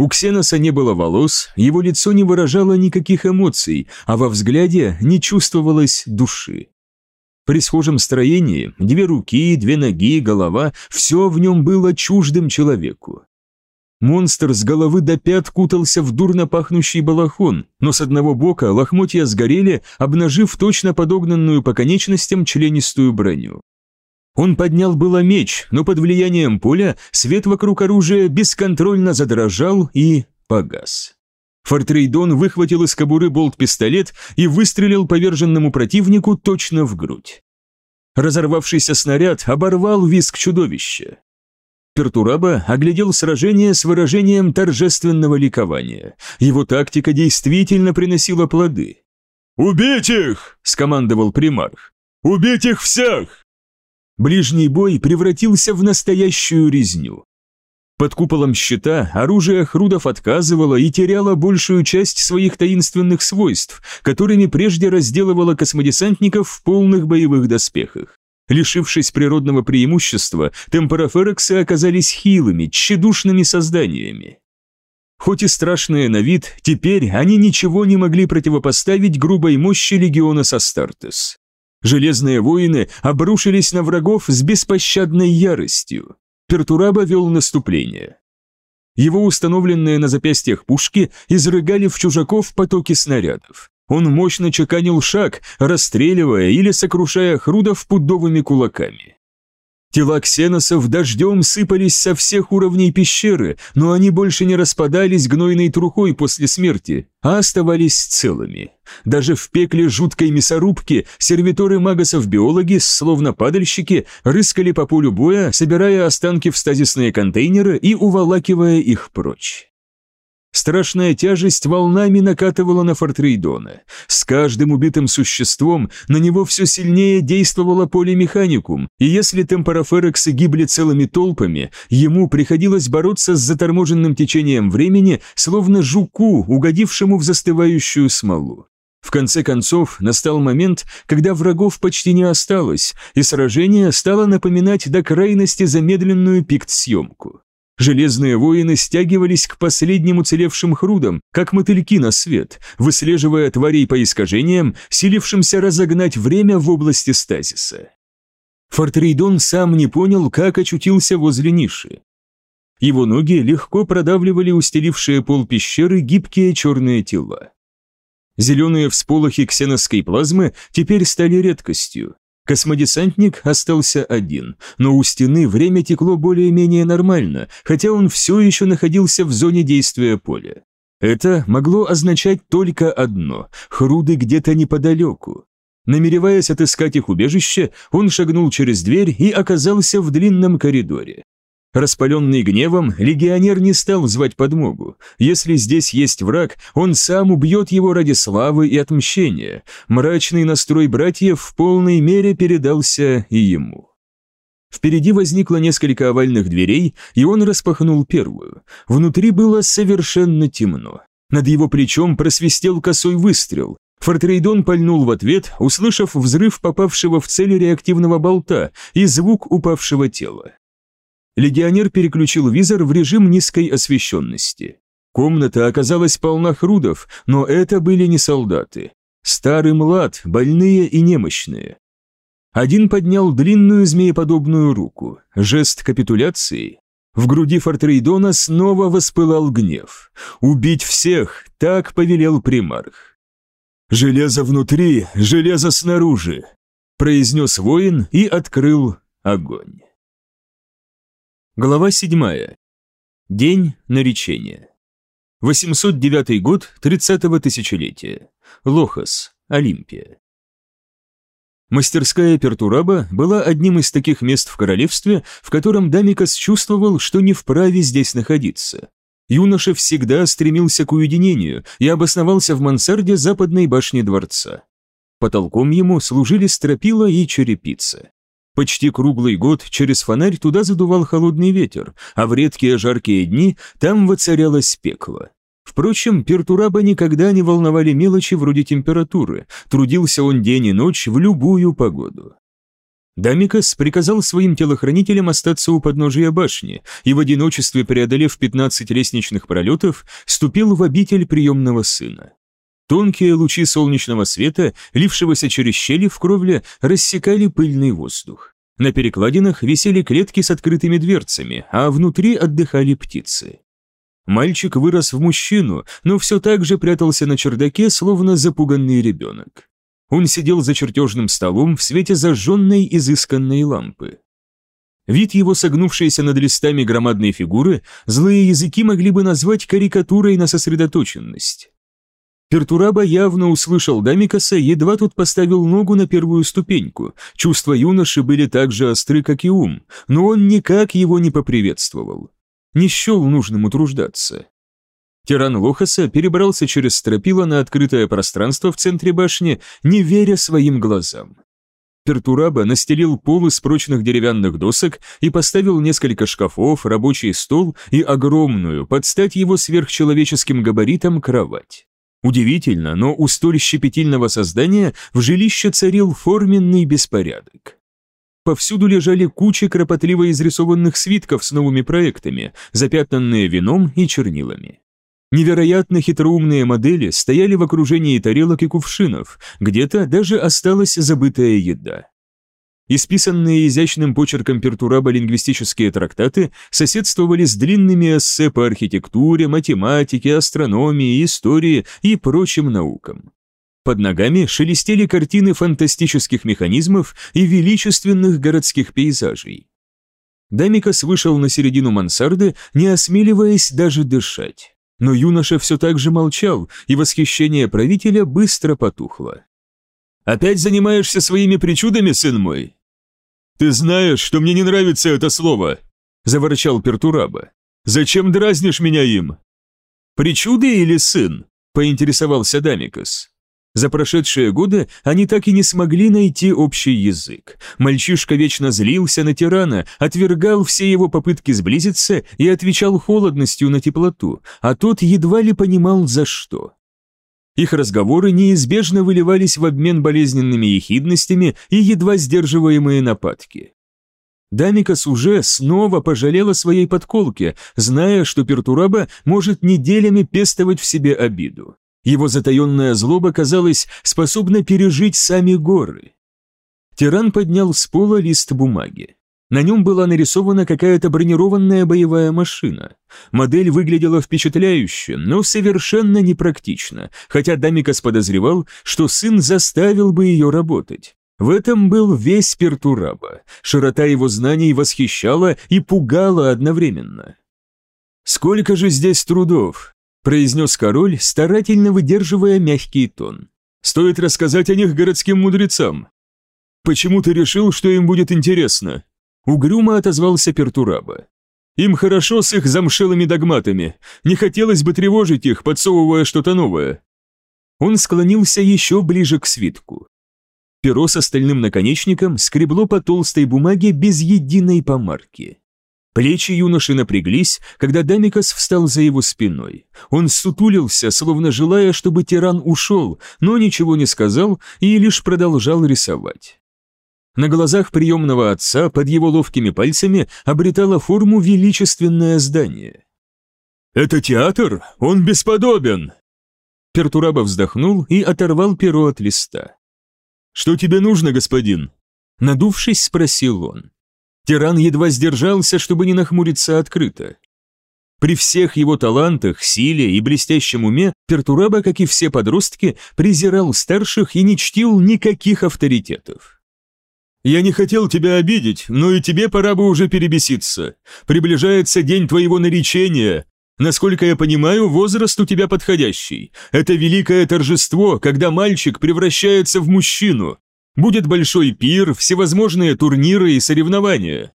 [SPEAKER 1] У Ксеноса не было волос, его лицо не выражало никаких эмоций, а во взгляде не чувствовалось души. При схожем строении две руки, две ноги, голова – все в нем было чуждым человеку. Монстр с головы до пят кутался в дурно пахнущий балахон, но с одного бока лохмотья сгорели, обнажив точно подогнанную по конечностям членистую броню. Он поднял было меч, но под влиянием поля свет вокруг оружия бесконтрольно задрожал и погас. Фортрейдон выхватил из кобуры болт-пистолет и выстрелил поверженному противнику точно в грудь. Разорвавшийся снаряд оборвал виск чудовища. Пертураба оглядел сражение с выражением торжественного ликования. Его тактика действительно приносила плоды.
[SPEAKER 9] «Убить их!» – скомандовал примарх. «Убить их всех!»
[SPEAKER 1] Ближний бой превратился в настоящую резню. Под куполом щита оружие Хрудов отказывало и теряло большую часть своих таинственных свойств, которыми прежде разделывало космодесантников в полных боевых доспехах. Лишившись природного преимущества, темпораферексы оказались хилыми, тщедушными созданиями. Хоть и страшные на вид, теперь они ничего не могли противопоставить грубой мощи легиона Састартес. Железные воины обрушились на врагов с беспощадной яростью. Пертураба вел наступление. Его установленные на запястьях пушки изрыгали в чужаков потоки снарядов. Он мощно чеканил шаг, расстреливая или сокрушая хрудов пудовыми кулаками. Тела ксеносов дождем сыпались со всех уровней пещеры, но они больше не распадались гнойной трухой после смерти, а оставались целыми. Даже в пекле жуткой мясорубки сервиторы магасов-биологи, словно падальщики, рыскали по полю боя, собирая останки в стазисные контейнеры и уволакивая их прочь. Страшная тяжесть волнами накатывала на Фортрейдона. С каждым убитым существом на него все сильнее действовало полемеханикум, и если темпораферексы гибли целыми толпами, ему приходилось бороться с заторможенным течением времени, словно жуку, угодившему в застывающую смолу. В конце концов, настал момент, когда врагов почти не осталось, и сражение стало напоминать до крайности замедленную пикт-съемку. Железные воины стягивались к последним уцелевшим хрудам, как мотыльки на свет, выслеживая тварей по искажениям, силившимся разогнать время в области стазиса. Фортрейдон сам не понял, как очутился возле ниши. Его ноги легко продавливали устелившие пол пещеры гибкие черные тела. Зеленые всполохи ксеновской плазмы теперь стали редкостью. Космодесантник остался один, но у стены время текло более-менее нормально, хотя он все еще находился в зоне действия поля. Это могло означать только одно – хруды где-то неподалеку. Намереваясь отыскать их убежище, он шагнул через дверь и оказался в длинном коридоре. Распаленный гневом, легионер не стал звать подмогу. Если здесь есть враг, он сам убьет его ради славы и отмщения. Мрачный настрой братьев в полной мере передался и ему. Впереди возникло несколько овальных дверей, и он распахнул первую. Внутри было совершенно темно. Над его плечом просвистел косой выстрел. Фортрейдон пальнул в ответ, услышав взрыв попавшего в цель реактивного болта и звук упавшего тела. Легионер переключил визор в режим низкой освещенности. Комната оказалась полна хрудов, но это были не солдаты. Старый млад, больные и немощные. Один поднял длинную змееподобную руку, жест капитуляции. В груди Фортрейдона снова воспылал гнев. «Убить всех!» — так повелел примарх. «Железо внутри, железо снаружи!» — произнес воин и открыл огонь. Глава 7. День наречения. 809 год 30-го тысячелетия. Лохос, Олимпия. Мастерская Пертураба была одним из таких мест в королевстве, в котором Дамикас чувствовал, что не вправе здесь находиться. Юноша всегда стремился к уединению и обосновался в мансарде западной башни дворца. Потолком ему служили стропила и черепица. Почти круглый год через фонарь туда задувал холодный ветер, а в редкие жаркие дни там воцарялось пекло. Впрочем, Пертураба никогда не волновали мелочи вроде температуры, трудился он день и ночь в любую погоду. Дамикас приказал своим телохранителям остаться у подножия башни и в одиночестве, преодолев 15 лестничных пролетов, ступил в обитель приемного сына. Тонкие лучи солнечного света, лившегося через щели в кровле, рассекали пыльный воздух. На перекладинах висели клетки с открытыми дверцами, а внутри отдыхали птицы. Мальчик вырос в мужчину, но все так же прятался на чердаке, словно запуганный ребенок. Он сидел за чертежным столом в свете зажженной изысканной лампы. Вид его согнувшейся над листами громадной фигуры злые языки могли бы назвать карикатурой на сосредоточенность. Пертураба явно услышал Дамикаса, едва тот поставил ногу на первую ступеньку. Чувства юноши были так же остры, как и ум, но он никак его не поприветствовал. Не счел нужным утруждаться. Тиран Лохаса перебрался через стропила на открытое пространство в центре башни, не веря своим глазам. Пертураба настелил пол из прочных деревянных досок и поставил несколько шкафов, рабочий стол и огромную, под стать его сверхчеловеческим габаритам, кровать. Удивительно, но у столь щепетильного создания в жилище царил форменный беспорядок. Повсюду лежали кучи кропотливо изрисованных свитков с новыми проектами, запятнанные вином и чернилами. Невероятно хитроумные модели стояли в окружении тарелок и кувшинов, где-то даже осталась забытая еда. Исписанные изящным почерком Пертураба лингвистические трактаты соседствовали с длинными эссе по архитектуре, математике, астрономии, истории и прочим наукам. Под ногами шелестели картины фантастических механизмов и величественных городских пейзажей. Дамикас вышел на середину мансарды, не осмеливаясь даже дышать. Но юноша все так же молчал, и восхищение правителя быстро потухло. «Опять занимаешься своими причудами, сын мой?» «Ты знаешь, что мне не нравится это слово!» – заворчал Пертураба. «Зачем дразнишь меня им?» «Причуды или сын?» – поинтересовался Дамикас. За прошедшие годы они так и не смогли найти общий язык. Мальчишка вечно злился на тирана, отвергал все его попытки сблизиться и отвечал холодностью на теплоту, а тот едва ли понимал за что. Их разговоры неизбежно выливались в обмен болезненными ехидностями и едва сдерживаемые нападки. Дамикас уже снова пожалел о своей подколке, зная, что Пертураба может неделями пестовать в себе обиду. Его затаенная злоба, казалось, способна пережить сами горы. Тиран поднял с пола лист бумаги. На нем была нарисована какая-то бронированная боевая машина. Модель выглядела впечатляюще, но совершенно непрактично, хотя Дамикас подозревал, что сын заставил бы ее работать. В этом был весь Пертураба. Широта его знаний восхищала и пугала одновременно. «Сколько же здесь трудов!» произнес король, старательно выдерживая мягкий тон. «Стоит рассказать о них городским мудрецам». «Почему ты решил, что им будет интересно?» Угрюмо отозвался Пертураба. «Им хорошо с их замшелыми догматами. Не хотелось бы тревожить их, подсовывая что-то новое». Он склонился еще ближе к свитку. Перо с остальным наконечником скребло по толстой бумаге без единой помарки. Плечи юноши напряглись, когда Дамикас встал за его спиной. Он сутулился, словно желая, чтобы тиран ушел, но ничего не сказал и лишь продолжал рисовать. На глазах приемного отца под его ловкими пальцами обретало форму величественное здание. «Это театр? Он бесподобен!» Пертураба вздохнул и оторвал перо от листа. «Что тебе нужно, господин?» Надувшись, спросил он. Тиран едва сдержался, чтобы не нахмуриться открыто. При всех его талантах, силе и блестящем уме Пертураба, как и все подростки, презирал старших и не чтил никаких авторитетов. «Я не хотел тебя обидеть, но и тебе пора бы уже перебеситься. Приближается день твоего наречения. Насколько я понимаю, возраст у тебя подходящий. Это великое торжество, когда мальчик превращается в мужчину. Будет большой пир, всевозможные турниры и соревнования.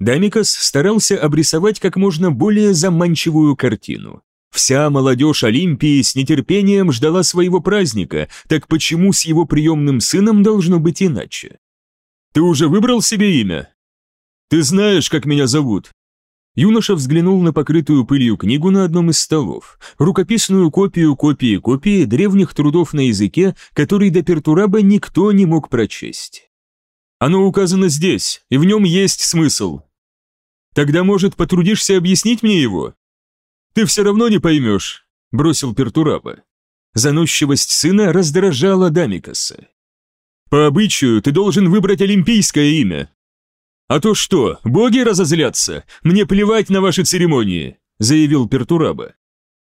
[SPEAKER 1] Дамикас старался обрисовать как можно более заманчивую картину. Вся молодежь Олимпии с нетерпением ждала своего праздника, так почему с его приемным сыном должно быть иначе? «Ты уже выбрал себе имя?» «Ты знаешь, как меня зовут?» Юноша взглянул на покрытую пылью книгу на одном из столов, рукописную копию копии копии древних трудов на языке, который до Пертураба никто не мог прочесть. Оно указано здесь, и в нем есть смысл. Тогда, может, потрудишься объяснить мне его? Ты все равно не поймешь, бросил Пертураба. Заносчивость сына раздражала Дамикаса. По обычаю ты должен выбрать олимпийское имя, «А то что, боги разозлятся? Мне плевать на ваши церемонии», – заявил Пертураба.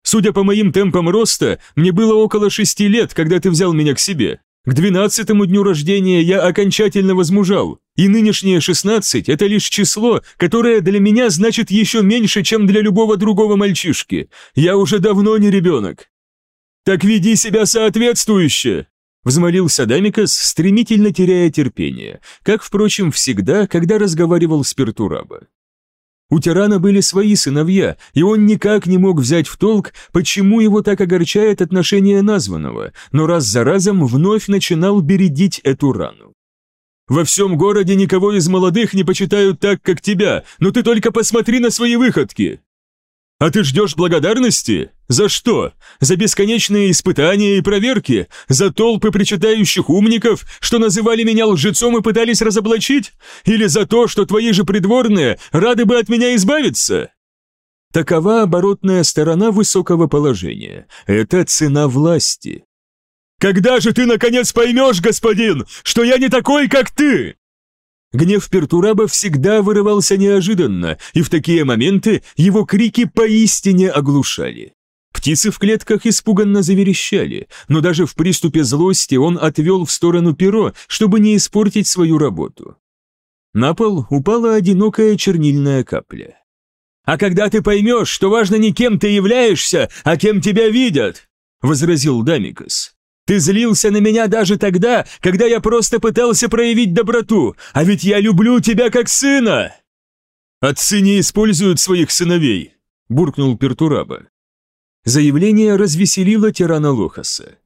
[SPEAKER 1] «Судя по моим темпам роста, мне было около шести лет, когда ты взял меня к себе. К двенадцатому дню рождения я окончательно возмужал, и нынешнее шестнадцать – это лишь число, которое для меня значит еще меньше, чем для любого другого мальчишки. Я уже давно не ребенок». «Так веди себя соответствующе!» Взмолился Дамикас, стремительно теряя терпение, как, впрочем, всегда, когда разговаривал с Пертураба. У тирана были свои сыновья, и он никак не мог взять в толк, почему его так огорчает отношение названного, но раз за разом вновь начинал бередить эту рану. «Во всем городе никого из молодых не почитают так, как тебя, но ты только посмотри на свои выходки!» «А ты ждешь благодарности? За что? За бесконечные испытания и проверки? За толпы причитающих умников, что называли меня лжецом и пытались разоблачить? Или за то, что твои же придворные рады бы от меня избавиться?» Такова оборотная сторона высокого положения. Это цена власти. «Когда же ты, наконец, поймешь, господин, что я не такой, как ты?» Гнев Пертураба всегда вырывался неожиданно, и в такие моменты его крики поистине оглушали. Птицы в клетках испуганно заверещали, но даже в приступе злости он отвел в сторону перо, чтобы не испортить свою работу. На пол упала одинокая чернильная капля. «А когда ты поймешь, что важно не кем ты являешься, а кем тебя видят!» — возразил Дамикас. Ты злился на меня даже тогда, когда я просто пытался проявить доброту, а ведь я люблю тебя как сына!» «Отцы не используют своих сыновей», – буркнул Пертураба. Заявление развеселило тирана Лохаса.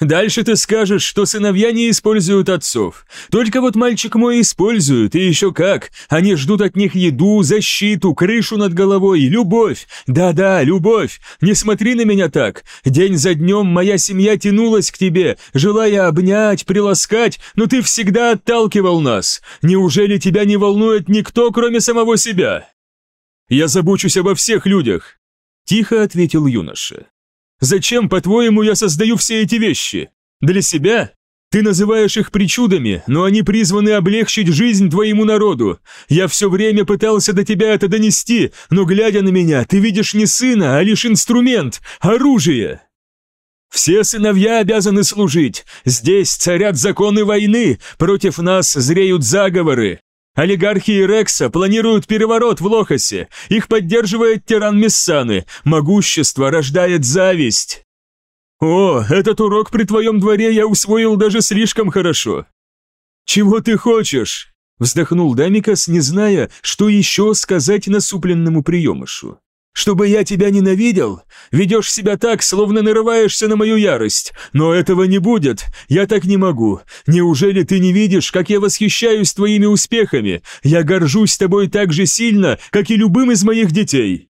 [SPEAKER 1] Дальше ты скажешь, что сыновья не используют отцов. Только вот мальчик мой используют, и еще как. Они ждут от них еду, защиту, крышу над головой, любовь. Да-да, любовь. Не смотри на меня так. День за днем моя семья тянулась к тебе, желая обнять, приласкать, но ты всегда отталкивал нас. Неужели тебя не волнует никто, кроме самого себя? Я забочусь обо всех людях. Тихо ответил юноша. Зачем, по-твоему, я создаю все эти вещи? Для себя? Ты называешь их причудами, но они призваны облегчить жизнь твоему народу. Я все время пытался до тебя это донести, но, глядя на меня, ты видишь не сына, а лишь инструмент, оружие. Все сыновья обязаны служить. Здесь царят законы войны, против нас зреют заговоры. Олигархи Рекса планируют переворот в Лохасе. Их поддерживает тиран Мессаны. Могущество рождает зависть. О, этот урок при твоем дворе я усвоил даже слишком хорошо. Чего ты хочешь? Вздохнул Дамикас, не зная, что еще сказать насупленному приемышу. Чтобы я тебя ненавидел? Ведешь себя так, словно нарываешься на мою ярость. Но этого не будет. Я так не могу. Неужели ты не видишь, как я восхищаюсь твоими успехами? Я горжусь тобой так же сильно, как и любым из моих детей.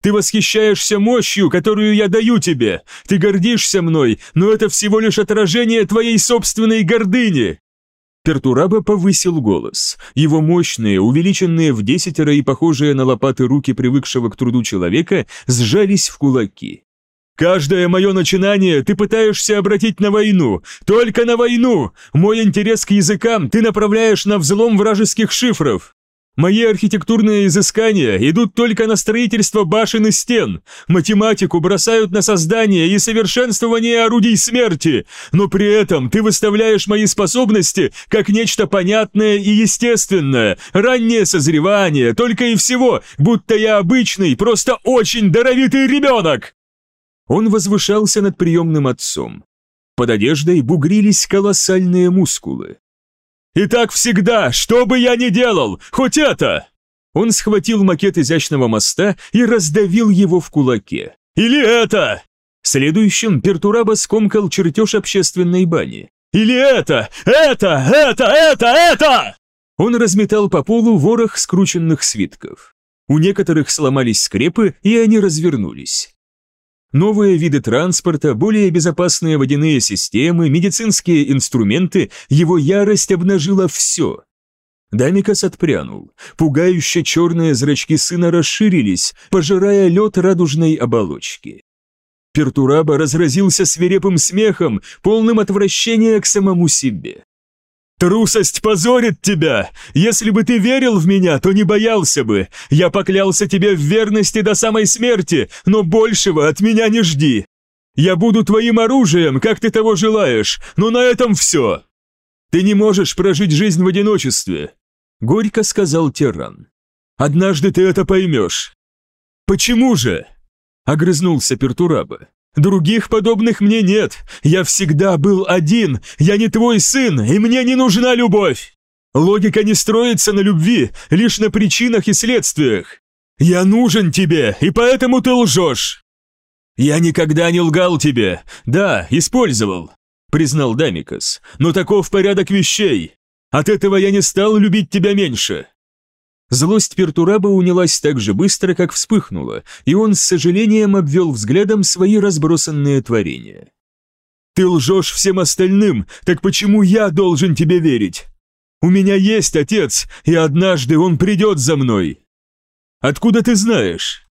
[SPEAKER 1] Ты восхищаешься мощью, которую я даю тебе. Ты гордишься мной, но это всего лишь отражение твоей собственной гордыни. Пертураба повысил голос. Его мощные, увеличенные в десятеро и похожие на лопаты руки привыкшего к труду человека сжались в кулаки. «Каждое мое начинание ты пытаешься обратить на войну, только на войну! Мой интерес к языкам ты направляешь на взлом вражеских шифров. Мои архитектурные изыскания идут только на строительство башен и стен, математику бросают на создание и совершенствование орудий смерти, но при этом ты выставляешь мои способности как нечто понятное и естественное, раннее созревание, только и всего, будто я обычный, просто очень даровитый ребенок!» Он возвышался над приемным отцом. Под одеждой бугрились колоссальные мускулы. И так всегда, что бы я ни делал, хоть это!» Он схватил макет изящного моста и раздавил его в кулаке. «Или это!» Следующим Пертураба скомкал чертеж общественной бани. «Или это! Это! Это! Это! Это!» Он разметал по полу ворох скрученных свитков. У некоторых сломались скрепы, и они развернулись. Новые виды транспорта, более безопасные водяные системы, медицинские инструменты, его ярость обнажила все. Дамикас отпрянул. Пугающе черные зрачки сына расширились, пожирая лед радужной оболочки. Пертураба разразился свирепым смехом, полным отвращения к самому себе. Трусость позорит тебя! Если бы ты верил в меня, то не боялся бы. Я поклялся тебе в верности до самой смерти, но большего от меня не жди. Я буду твоим оружием, как ты того желаешь, но на этом все. Ты не можешь прожить жизнь в одиночестве, — горько сказал тиран. Однажды ты это поймешь. Почему же? — огрызнулся Пертураба. Других подобных мне нет. Я всегда был один. Я не твой сын, и мне не нужна любовь. Логика не строится на любви, лишь на причинах и следствиях. Я нужен тебе, и поэтому ты лжешь!» «Я никогда не лгал тебе. Да, использовал», — признал Дамикас. «Но таков порядок вещей. От этого я не стал любить тебя меньше». Злость Пертураба унялась так же быстро, как вспыхнула, и он с сожалением обвел взглядом свои разбросанные творения. «Ты лжешь всем остальным, так почему я должен тебе верить? У меня есть отец, и однажды он придет за мной!» «Откуда ты знаешь?»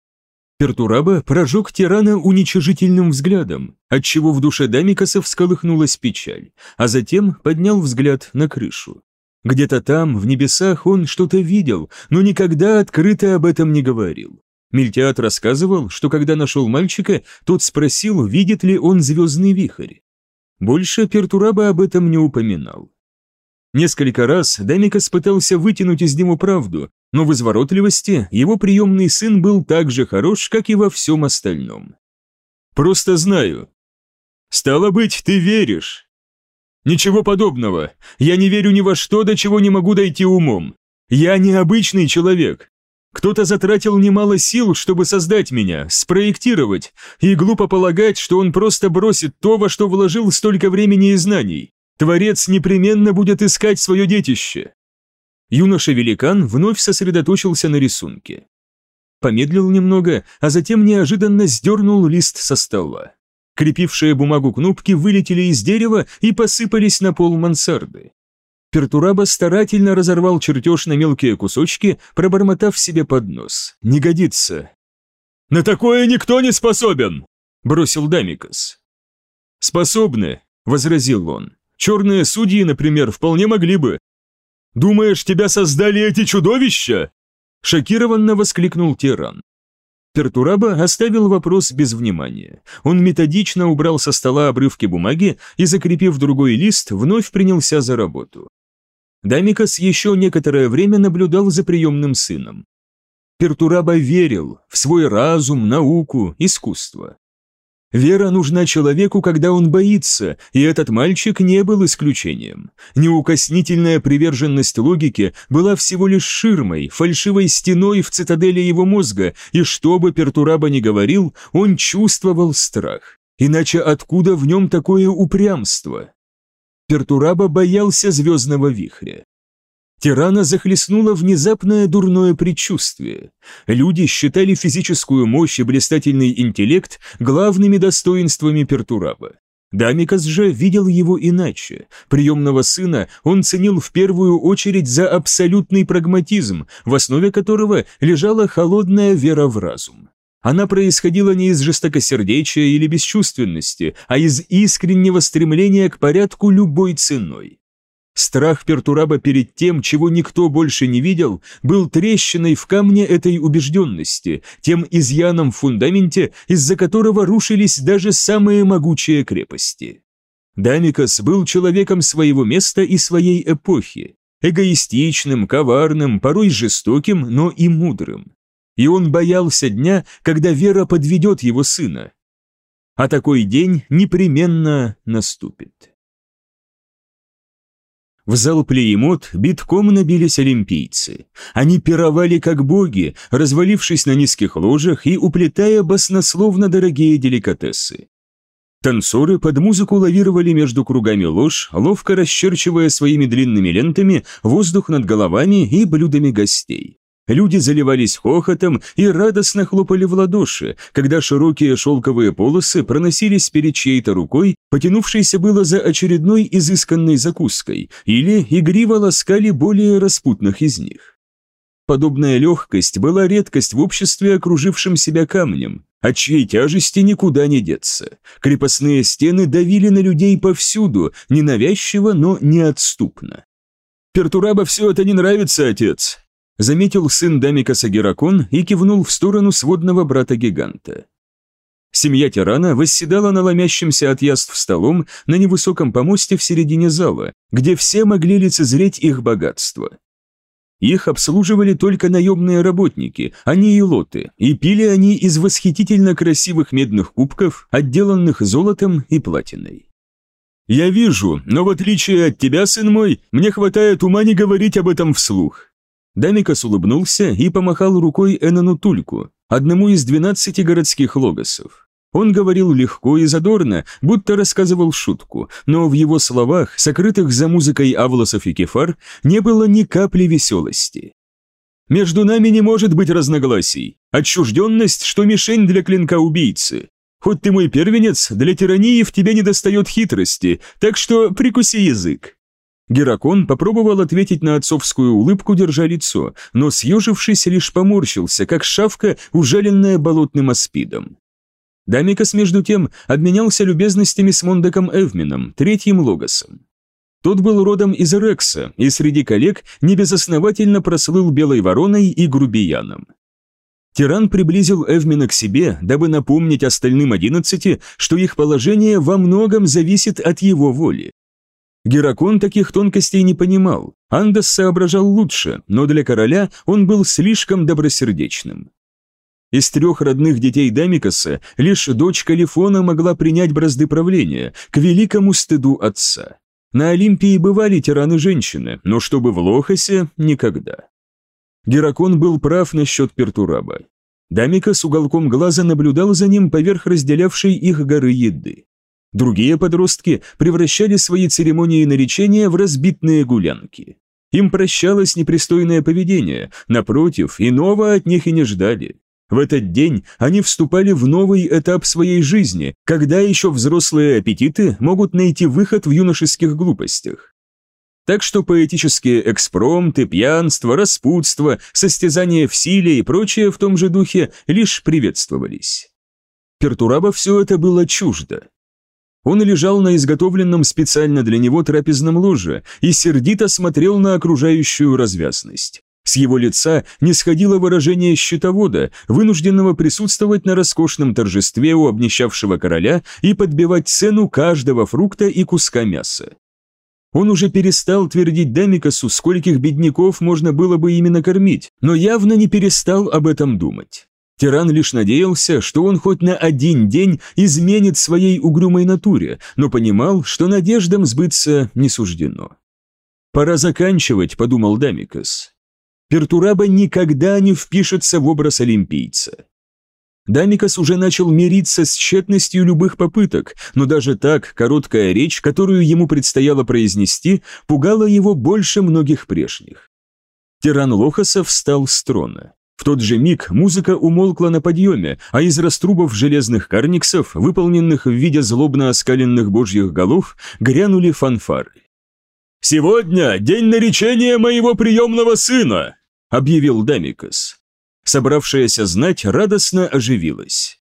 [SPEAKER 1] Пертураба прожег тирана уничижительным взглядом, отчего в душе Дамикаса всколыхнулась печаль, а затем поднял взгляд на крышу. Где-то там, в небесах, он что-то видел, но никогда открыто об этом не говорил. Мильтиат рассказывал, что когда нашел мальчика, тот спросил, видит ли он звездный вихрь. Больше Пертураба об этом не упоминал. Несколько раз Дамикас пытался вытянуть из него правду, но в изворотливости его приемный сын был так же хорош, как и во всем остальном. «Просто знаю». «Стало быть, ты веришь?» «Ничего подобного. Я не верю ни во что, до чего не могу дойти умом. Я необычный человек. Кто-то затратил немало сил, чтобы создать меня, спроектировать, и глупо полагать, что он просто бросит то, во что вложил столько времени и знаний. Творец непременно будет искать свое детище. Юноша-великан вновь сосредоточился на рисунке. Помедлил немного, а затем неожиданно сдернул лист со стола. Крепившие бумагу кнопки вылетели из дерева и посыпались на пол мансарды. Пертураба старательно разорвал чертеж на мелкие кусочки, пробормотав себе под нос. «Не годится!» «На такое никто не способен!» – бросил Дамикас. «Способны!» – возразил он. «Черные судьи, например, вполне могли бы. Думаешь, тебя создали эти чудовища?» Шокированно воскликнул тиран. Пертураба оставил вопрос без внимания. Он методично убрал со стола обрывки бумаги и, закрепив другой лист, вновь принялся за работу. Дамикас еще некоторое время наблюдал за приемным сыном. Пертураба верил в свой разум, науку, искусство. Вера нужна человеку, когда он боится, и этот мальчик не был исключением. Неукоснительная приверженность логике была всего лишь ширмой, фальшивой стеной в цитадели его мозга, и что бы Пертураба ни говорил, он чувствовал страх. Иначе откуда в нем такое упрямство? Пертураба боялся звездного вихря. Тирана захлестнуло внезапное дурное предчувствие. Люди считали физическую мощь и блистательный интеллект главными достоинствами Пертураба. Дамикас же видел его иначе. Приемного сына он ценил в первую очередь за абсолютный прагматизм, в основе которого лежала холодная вера в разум. Она происходила не из жестокосердечия или бесчувственности, а из искреннего стремления к порядку любой ценой. Страх Пертураба перед тем, чего никто больше не видел, был трещиной в камне этой убежденности, тем изъяном в фундаменте, из-за которого рушились даже самые могучие крепости. Дамикас был человеком своего места и своей эпохи, эгоистичным, коварным, порой жестоким, но и мудрым. И он боялся дня, когда вера подведет его сына. А такой день непременно наступит. В зал Плеемот битком набились олимпийцы. Они пировали как боги, развалившись на низких ложах и уплетая баснословно дорогие деликатесы. Танцоры под музыку лавировали между кругами лож, ловко расчерчивая своими длинными лентами воздух над головами и блюдами гостей. Люди заливались хохотом и радостно хлопали в ладоши, когда широкие шелковые полосы проносились перед чьей-то рукой, потянувшейся было за очередной изысканной закуской, или игриво ласкали более распутных из них. Подобная легкость была редкость в обществе, окружившем себя камнем, от чьей тяжести никуда не деться. Крепостные стены давили на людей повсюду, ненавязчиво, но неотступно. «Пертураба все это не нравится, отец», заметил сын Дамика Сагеракон и кивнул в сторону сводного брата-гиганта. Семья тирана восседала на ломящемся от яств столом на невысоком помосте в середине зала, где все могли лицезреть их богатство. Их обслуживали только наемные работники, а не илоты, и пили они из восхитительно красивых медных кубков, отделанных золотом и платиной. «Я вижу, но в отличие от тебя, сын мой, мне хватает ума не говорить об этом вслух», Дамикас улыбнулся и помахал рукой Энону Тульку, одному из двенадцати городских логосов. Он говорил легко и задорно, будто рассказывал шутку, но в его словах, сокрытых за музыкой Авлосов и Кефар, не было ни капли веселости. «Между нами не может быть разногласий. Отчужденность, что мишень для клинка убийцы. Хоть ты мой первенец, для тирании в тебе недостает хитрости, так что прикуси язык». Геракон попробовал ответить на отцовскую улыбку, держа лицо, но, съежившись, лишь поморщился, как шавка, ужаленная болотным аспидом. Дамикас, между тем, обменялся любезностями с Мондеком Эвмином, третьим логосом. Тот был родом из Рекса и среди коллег небезосновательно прослыл белой вороной и грубияном. Тиран приблизил Эвмина к себе, дабы напомнить остальным одиннадцати, что их положение во многом зависит от его воли. Геракон таких тонкостей не понимал, Андас соображал лучше, но для короля он был слишком добросердечным. Из трех родных детей Дамикаса лишь дочь Калифона могла принять бразды правления, к великому стыду отца. На Олимпии бывали тираны-женщины, но чтобы в Лохасе – никогда. Геракон был прав насчет Пертураба. Дамика с уголком глаза наблюдал за ним поверх разделявшей их горы еды. Другие подростки превращали свои церемонии наречения в разбитные гулянки. Им прощалось непристойное поведение, напротив, иного от них и не ждали. В этот день они вступали в новый этап своей жизни, когда еще взрослые аппетиты могут найти выход в юношеских глупостях. Так что поэтические экспромты, пьянство, распутство, состязание в силе и прочее в том же духе лишь приветствовались. Пертураба все это было чуждо. Он лежал на изготовленном специально для него трапезном ложе и сердито смотрел на окружающую развязность. С его лица не сходило выражение щитовода, вынужденного присутствовать на роскошном торжестве у обнищавшего короля и подбивать цену каждого фрукта и куска мяса. Он уже перестал твердить Демикасу, скольких бедняков можно было бы именно кормить, но явно не перестал об этом думать. Тиран лишь надеялся, что он хоть на один день изменит своей угрюмой натуре, но понимал, что надеждам сбыться не суждено. «Пора заканчивать», — подумал Дамикас. Пертураба никогда не впишется в образ олимпийца. Дамикас уже начал мириться с тщетностью любых попыток, но даже так короткая речь, которую ему предстояло произнести, пугала его больше многих прежних. Тиран Лохасов встал с трона. В тот же миг музыка умолкла на подъеме, а из раструбов железных карниксов, выполненных в виде злобно оскаленных божьих голов, грянули фанфары. «Сегодня день наречения моего приемного сына!» — объявил Дамикас. Собравшаяся знать радостно оживилась.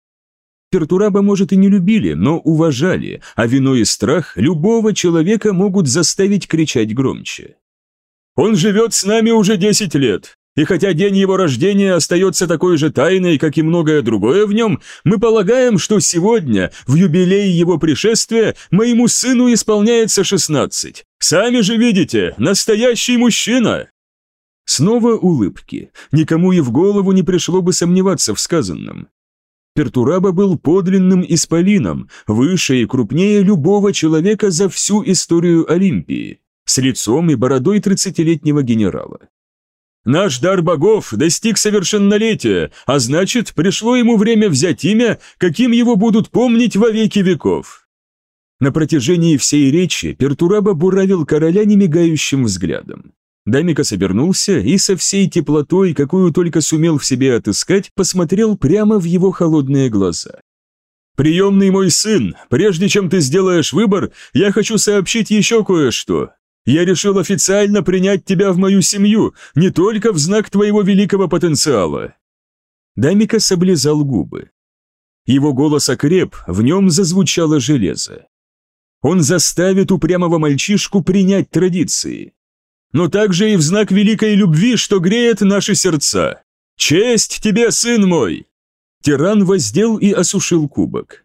[SPEAKER 1] Пертураба, может, и не любили, но уважали, а вино и страх любого человека могут заставить кричать громче. «Он живет с нами уже десять лет, и хотя день его рождения остается такой же тайной, как и многое другое в нем, мы полагаем, что сегодня, в юбилей его пришествия, моему сыну исполняется шестнадцать. Сами же видите, настоящий мужчина!» Снова улыбки. Никому и в голову не пришло бы сомневаться в сказанном. Пертураба был подлинным исполином, выше и крупнее любого человека за всю историю Олимпии, с лицом и бородой тридцатилетнего генерала. Наш дар богов достиг совершеннолетия, а значит, пришло ему время взять имя, каким его будут помнить во веки веков. На протяжении всей речи Пертураба буравил короля немигающим взглядом. Дамикас обернулся и со всей теплотой, какую только сумел в себе отыскать, посмотрел прямо в его холодные глаза. «Приемный мой сын, прежде чем ты сделаешь выбор, я хочу сообщить еще кое-что. Я решил официально принять тебя в мою семью, не только в знак твоего великого потенциала». Дамикас облизал губы. Его голос окреп, в нем зазвучало железо. Он заставит упрямого мальчишку принять традиции но также и в знак великой любви, что греет наши сердца. Честь тебе, сын мой!» Тиран воздел и осушил кубок.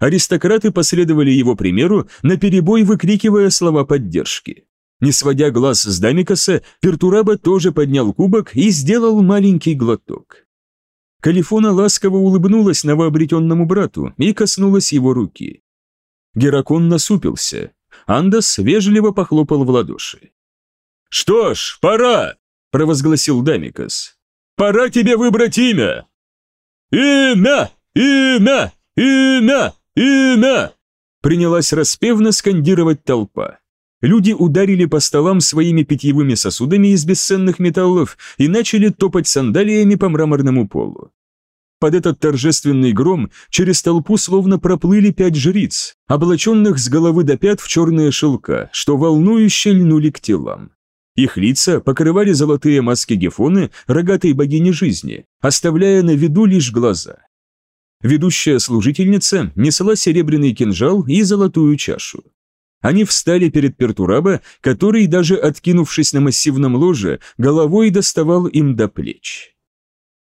[SPEAKER 1] Аристократы последовали его примеру, наперебой выкрикивая слова поддержки. Не сводя глаз с Дамикаса, Пертураба тоже поднял кубок и сделал маленький глоток. Калифона ласково улыбнулась новообретенному брату и коснулась его руки. Геракон насупился. Андас вежливо похлопал в ладоши. «Что ж, пора!» – провозгласил Дамикас.
[SPEAKER 12] «Пора тебе выбрать имя!» «Имя! Имя! Имя! Имя!»
[SPEAKER 1] Принялась распевно скандировать толпа. Люди ударили по столам своими питьевыми сосудами из бесценных металлов и начали топать сандалиями по мраморному полу. Под этот торжественный гром через толпу словно проплыли пять жриц, облаченных с головы до пят в черные шелка, что волнующе льнули к телам. Их лица покрывали золотые маски Гефоны, рогатой богини жизни, оставляя на виду лишь глаза. Ведущая служительница несла серебряный кинжал и золотую чашу. Они встали перед Пертураба, который, даже откинувшись на массивном ложе, головой доставал им до плеч.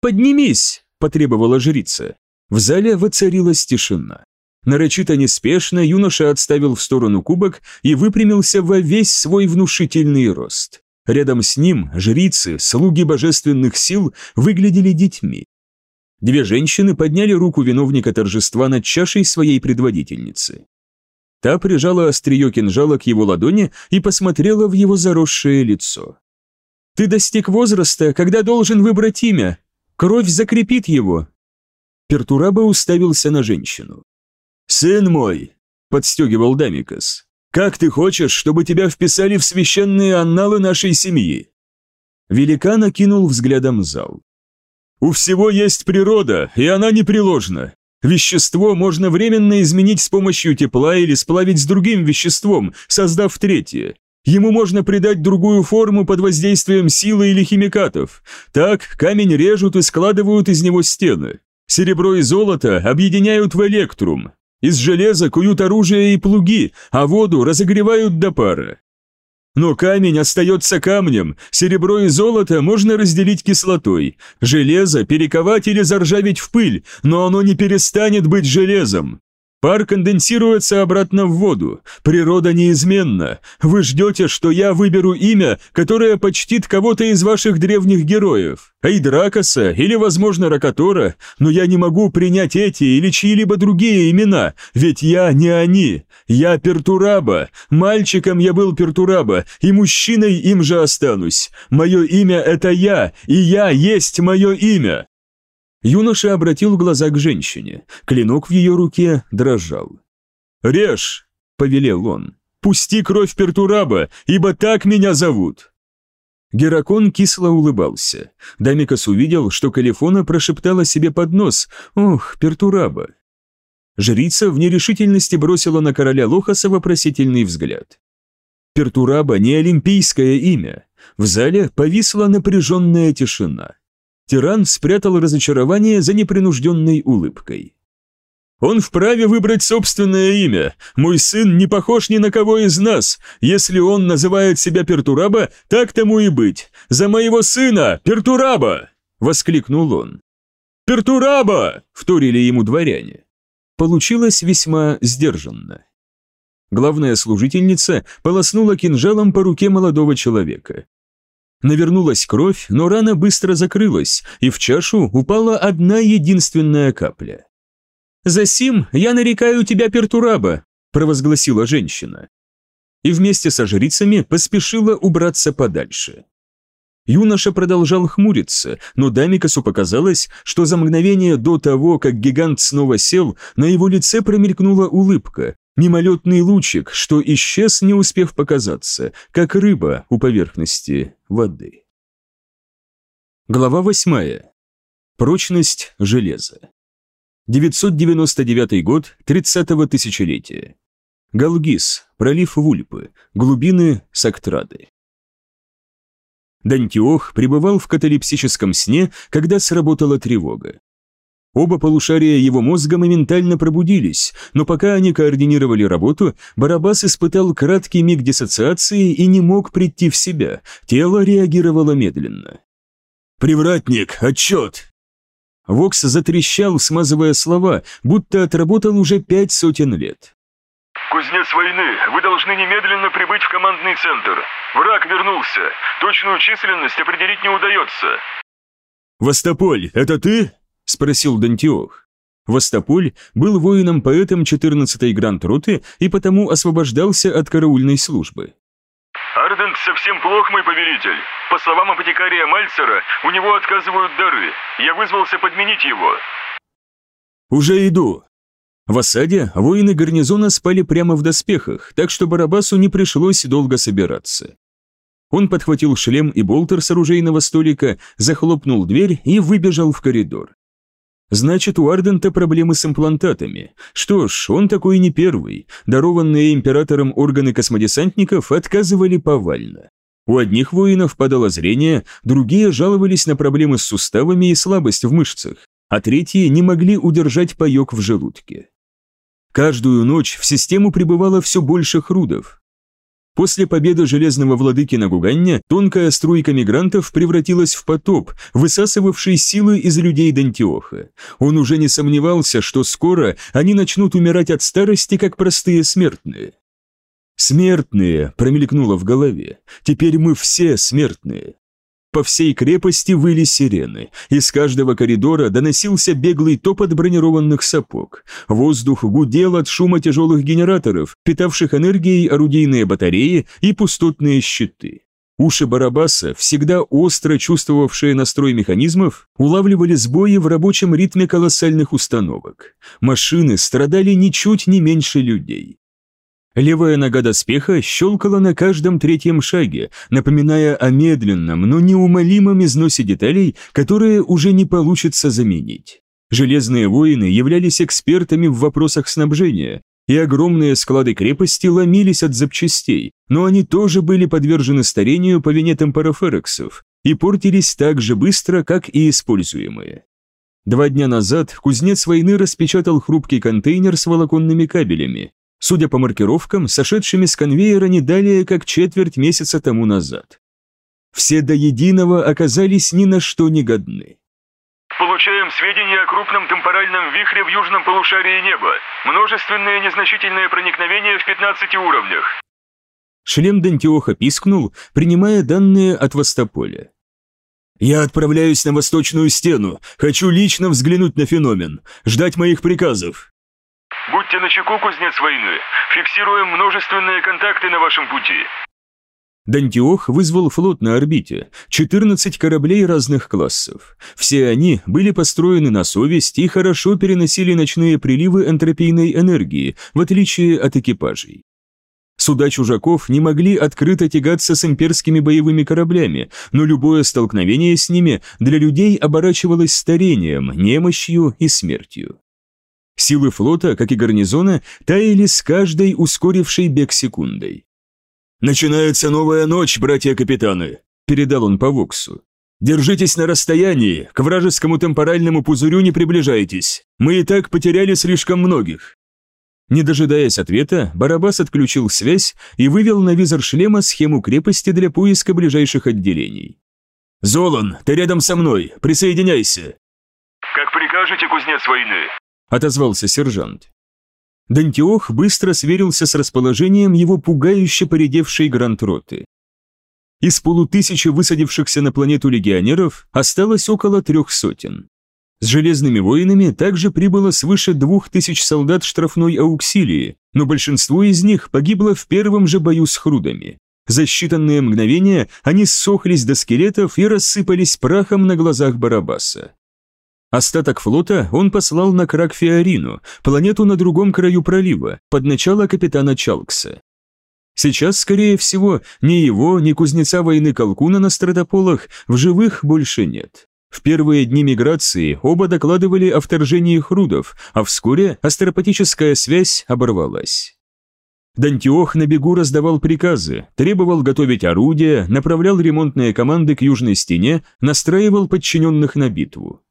[SPEAKER 1] «Поднимись!» – потребовала жрица. В зале воцарилась тишина. Нарочито неспешно юноша отставил в сторону кубок и выпрямился во весь свой внушительный рост. Рядом с ним жрицы, слуги божественных сил, выглядели детьми. Две женщины подняли руку виновника торжества над чашей своей предводительницы. Та прижала острие кинжала к его ладони и посмотрела в его заросшее лицо. «Ты достиг возраста, когда должен выбрать имя. Кровь закрепит его». Пертураба уставился на женщину.
[SPEAKER 12] «Сын мой», — подстегивал Дамикас, — «как ты хочешь, чтобы тебя вписали в священные анналы нашей семьи?»
[SPEAKER 1] Великан окинул взглядом зал.
[SPEAKER 12] «У всего есть природа, и она непреложна. Вещество можно временно изменить с помощью тепла или сплавить с другим веществом, создав третье. Ему можно придать другую форму под воздействием силы или химикатов. Так, камень режут и складывают из него стены. Серебро и золото объединяют в электрум. Из железа куют оружие и плуги, а воду разогревают до пара. Но камень остается камнем, серебро и золото можно разделить кислотой, железо перековать или заржавить в пыль, но оно не перестанет быть железом. Пар конденсируется обратно в воду. Природа неизменна. Вы ждете, что я выберу имя, которое почтит кого-то из ваших древних героев. Айдракоса или, возможно, Ракатора, но я не могу принять эти или чьи-либо другие имена, ведь я не они. Я Пертураба. Мальчиком я был Пертураба, и мужчиной им же останусь. Мое имя — это я, и я есть мое имя.
[SPEAKER 1] Юноша обратил глаза к женщине. Клинок в ее руке дрожал.
[SPEAKER 12] «Режь!» — повелел он. «Пусти кровь Пертураба, ибо так меня зовут!»
[SPEAKER 1] Геракон кисло улыбался. Дамикас увидел, что Калифона прошептала себе под нос «Ох, Пертураба!». Жрица в нерешительности бросила на короля Лохаса вопросительный взгляд. Пертураба не олимпийское имя. В зале повисла напряженная тишина. Тиран спрятал разочарование за непринужденной улыбкой.
[SPEAKER 12] «Он вправе выбрать собственное имя. Мой сын не похож ни на кого из нас. Если он называет себя Пертураба, так тому и быть. За моего сына, Пертураба!» — воскликнул он. «Пертураба!» — вторили ему дворяне.
[SPEAKER 1] Получилось весьма сдержанно. Главная служительница полоснула кинжалом по руке молодого человека. Навернулась кровь, но рана быстро закрылась, и в чашу упала одна единственная капля. «Засим, я нарекаю тебя Пертураба», – провозгласила женщина. И вместе со жрицами поспешила убраться подальше. Юноша продолжал хмуриться, но Дамикасу показалось, что за мгновение до того, как гигант снова сел, на его лице промелькнула улыбка, Мимолетный лучик, что исчез, не успев показаться, как рыба у поверхности воды. Глава восьмая. Прочность железа. 999 год 30-го тысячелетия. Галгис, пролив Вульпы, глубины Сактрады. Дантиох пребывал в каталепсическом сне, когда сработала тревога. Оба полушария его мозга моментально пробудились, но пока они координировали работу, Барабас испытал краткий миг диссоциации и не мог прийти в себя, тело реагировало медленно.
[SPEAKER 12] «Привратник, отчет!»
[SPEAKER 1] Вокс затрещал, смазывая слова, будто отработал уже пять сотен лет.
[SPEAKER 13] «Кузнец войны, вы должны немедленно прибыть в командный центр. Враг вернулся. Точную численность определить не удается».
[SPEAKER 12] «Востополь, это ты?»
[SPEAKER 1] – спросил Дантиох. Востополь был воином-поэтом 14-й гранд-роты и потому освобождался от караульной службы.
[SPEAKER 13] «Арден
[SPEAKER 4] Фант совсем плох, мой повелитель. По словам апотекария Мальцера, у него отказывают дары. Я вызвался подменить его».
[SPEAKER 1] «Уже иду». В осаде воины гарнизона спали прямо в доспехах, так что Барабасу не пришлось долго собираться. Он подхватил шлем и болтер с оружейного столика, захлопнул дверь и выбежал в коридор. Значит, у Ардента проблемы с имплантатами. Что ж, он такой не первый. Дарованные императором органы космодесантников отказывали повально. У одних воинов падало зрение, другие жаловались на проблемы с суставами и слабость в мышцах, а третьи не могли удержать паёк в желудке. Каждую ночь в систему прибывало все больше хрудов, После победы Железного Владыки на Гуганне тонкая струйка мигрантов превратилась в потоп, высасывавший силы из людей Дантиоха. Он уже не сомневался, что скоро они начнут умирать от старости, как простые смертные. «Смертные!» – промелькнуло в голове. «Теперь мы все смертные!» По всей крепости выли сирены. Из каждого коридора доносился беглый топот бронированных сапог. Воздух гудел от шума тяжелых генераторов, питавших энергией орудийные батареи и пустотные щиты. Уши Барабаса, всегда остро чувствовавшие настрой механизмов, улавливали сбои в рабочем ритме колоссальных установок. Машины страдали ничуть не меньше людей. Левая нога доспеха щелкала на каждом третьем шаге, напоминая о медленном, но неумолимом износе деталей, которые уже не получится заменить. Железные воины являлись экспертами в вопросах снабжения, и огромные склады крепости ломились от запчастей, но они тоже были подвержены старению по вине темпороферексов и портились так же быстро, как и используемые. Два дня назад кузнец войны распечатал хрупкий контейнер с волоконными кабелями, судя по маркировкам, сошедшими с конвейера не далее, как четверть месяца тому назад. Все до единого оказались ни на что не годны.
[SPEAKER 4] Получаем сведения о крупном темпоральном вихре в южном полушарии неба. Множественные незначительные проникновения в 15 уровнях.
[SPEAKER 1] Шлем Дантиоха пискнул, принимая данные от Востополя. «Я отправляюсь на восточную стену. Хочу лично взглянуть на феномен. Ждать моих приказов».
[SPEAKER 4] Будьте начеку, кузнец войны. Фиксируем множественные контакты на вашем пути.
[SPEAKER 1] Дантиох вызвал флот на орбите, 14 кораблей разных классов. Все они были построены на совесть и хорошо переносили ночные приливы энтропийной энергии, в отличие от экипажей. Суда чужаков не могли открыто тягаться с имперскими боевыми кораблями, но любое столкновение с ними для людей оборачивалось старением, немощью и смертью. Силы флота, как и гарнизона, таяли с каждой ускорившей бег секундой. «Начинается новая ночь, братья-капитаны», – передал он по Воксу. «Держитесь на расстоянии, к вражескому темпоральному пузырю не приближайтесь. Мы и так потеряли слишком многих». Не дожидаясь ответа, Барабас отключил связь и вывел на визор шлема схему крепости для поиска ближайших отделений. «Золан, ты рядом со мной, присоединяйся!»
[SPEAKER 4] «Как прикажете, кузнец войны?»
[SPEAKER 1] Отозвался сержант. Дантиох быстро сверился с расположением его пугающе поредевшей гранд-роты. Из полутысячи высадившихся на планету легионеров осталось около трех сотен. С железными воинами также прибыло свыше двух тысяч солдат штрафной ауксилии, но большинство из них погибло в первом же бою с хрудами. За считанные мгновения они ссохлись до скелетов и рассыпались прахом на глазах Барабаса. Остаток флота он послал на Крак-Фиорину, планету на другом краю пролива, под начало капитана Чалкса. Сейчас, скорее всего, ни его, ни кузнеца войны Колкуна на стратополах в живых больше нет. В первые дни миграции оба докладывали о вторжении хрудов, а вскоре астропатическая связь оборвалась. Дантиох на бегу раздавал приказы, требовал готовить орудия, направлял ремонтные команды к южной стене, настраивал подчиненных на битву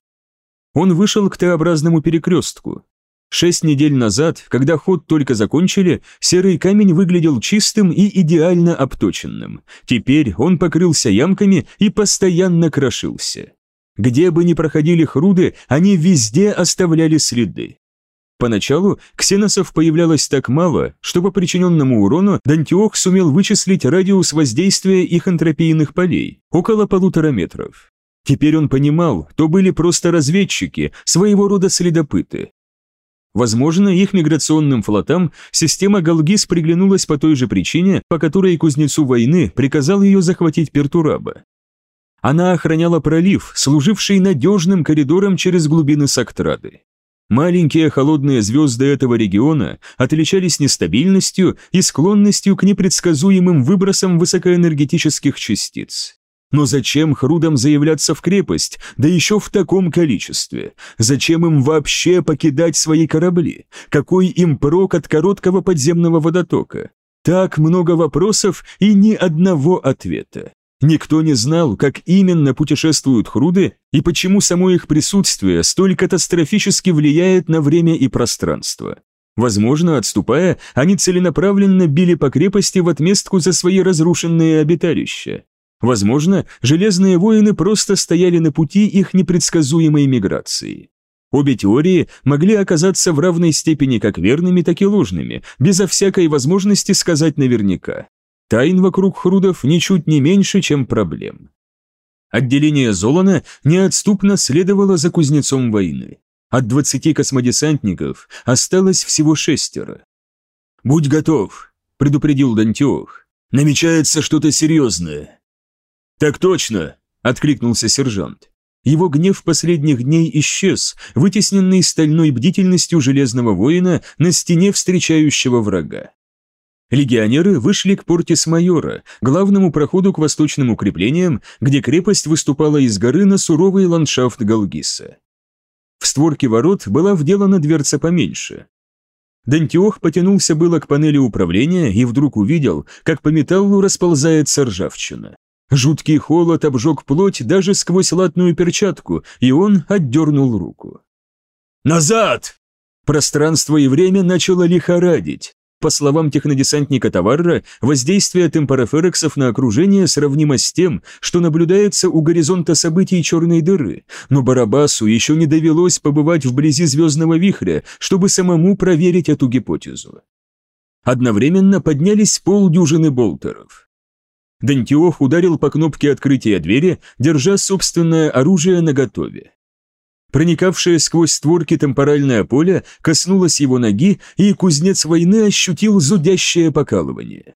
[SPEAKER 1] он вышел к Т-образному перекрестку. Шесть недель назад, когда ход только закончили, серый камень выглядел чистым и идеально обточенным. Теперь он покрылся ямками и постоянно крошился. Где бы ни проходили хруды, они везде оставляли следы. Поначалу ксеносов появлялось так мало, что по причиненному урону Дантиох сумел вычислить радиус воздействия их антропийных полей – около полутора метров. Теперь он понимал, то были просто разведчики, своего рода следопыты. Возможно, их миграционным флотам система Галгис приглянулась по той же причине, по которой кузнецу войны приказал ее захватить Пертураба. Она охраняла пролив, служивший надежным коридором через глубины Сактрады. Маленькие холодные звезды этого региона отличались нестабильностью и склонностью к непредсказуемым выбросам высокоэнергетических частиц. Но зачем Хрудам заявляться в крепость, да еще в таком количестве? Зачем им вообще покидать свои корабли? Какой им прок от короткого подземного водотока? Так много вопросов и ни одного ответа. Никто не знал, как именно путешествуют хруды и почему само их присутствие столь катастрофически влияет на время и пространство. Возможно, отступая, они целенаправленно били по крепости в отместку за свои разрушенные обиталища. Возможно, железные воины просто стояли на пути их непредсказуемой миграции. Обе теории могли оказаться в равной степени как верными, так и ложными, безо всякой возможности сказать наверняка. Тайн вокруг Хрудов ничуть не меньше, чем проблем. Отделение Золона неотступно следовало за кузнецом войны. От двадцати космодесантников осталось всего шестеро.
[SPEAKER 2] «Будь готов», — предупредил Дантиох. «Намечается что-то серьезное».
[SPEAKER 1] «Так точно!» — откликнулся сержант. Его гнев последних дней исчез, вытесненный стальной бдительностью железного воина на стене встречающего врага. Легионеры вышли к Портис-Майора, главному проходу к восточным укреплениям, где крепость выступала из горы на суровый ландшафт Галгиса. В створке ворот была вделана дверца поменьше. Дантиох потянулся было к панели управления и вдруг увидел, как по металлу расползается ржавчина. Жуткий холод обжег плоть даже сквозь латную перчатку, и он отдернул руку.
[SPEAKER 2] «Назад!»
[SPEAKER 1] Пространство и время начало лихорадить. По словам технодесантника Таварра, воздействие темпороферексов на окружение сравнимо с тем, что наблюдается у горизонта событий черной дыры, но Барабасу еще не довелось побывать вблизи звездного вихря, чтобы самому проверить эту гипотезу. Одновременно поднялись полдюжины болтеров. Дантиох ударил по кнопке открытия двери, держа собственное оружие наготове. Проникавшее сквозь створки темпоральное поле коснулось его ноги, и кузнец войны ощутил зудящее покалывание.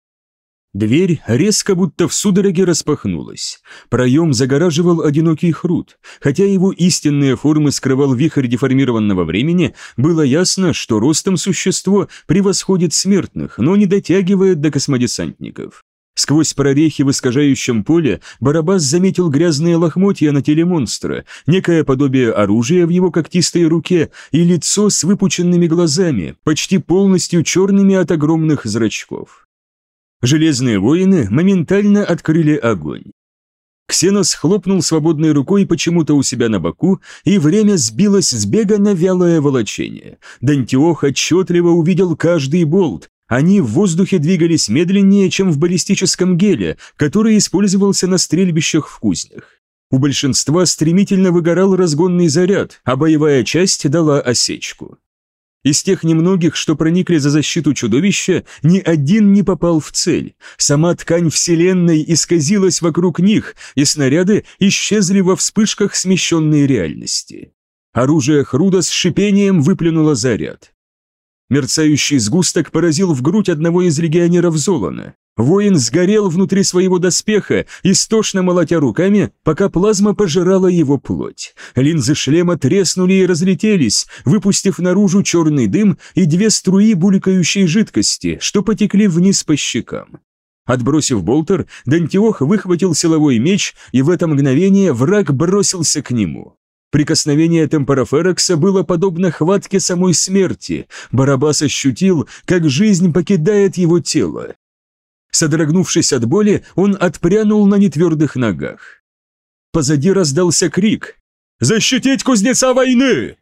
[SPEAKER 1] Дверь резко будто в судороге распахнулась. Проем загораживал одинокий хрут. Хотя его истинные формы скрывал вихрь деформированного времени, было ясно, что ростом существо превосходит смертных, но не дотягивает до космодесантников. Сквозь прорехи в искажающем поле Барабас заметил грязные лохмотья на теле монстра, некое подобие оружия в его когтистой руке и лицо с выпученными глазами, почти полностью черными от огромных зрачков. Железные воины моментально открыли огонь. Ксенос хлопнул свободной рукой почему-то у себя на боку, и время сбилось с бега на вялое волочение. Дантиох отчетливо увидел каждый болт, они в воздухе двигались медленнее, чем в баллистическом геле, который использовался на стрельбищах в кузнях. У большинства стремительно выгорал разгонный заряд, а боевая часть дала осечку. Из тех немногих, что проникли за защиту чудовища, ни один не попал в цель. Сама ткань Вселенной исказилась вокруг них, и снаряды исчезли во вспышках смещенной реальности. Оружие Хруда с шипением выплюнуло заряд. Мерцающий сгусток поразил в грудь одного из легионеров Золана. Воин сгорел внутри своего доспеха, истошно молотя руками, пока плазма пожирала его плоть. Линзы шлема треснули и разлетелись, выпустив наружу черный дым и две струи булькающей жидкости, что потекли вниз по щекам. Отбросив болтер, Дантиох выхватил силовой меч, и в это мгновение враг бросился к нему. Прикосновение темпороферекса было подобно хватке самой смерти. Барабас ощутил, как жизнь покидает его тело. Содрогнувшись от боли, он отпрянул на нетвердых ногах. Позади раздался крик «Защитить кузнеца войны!»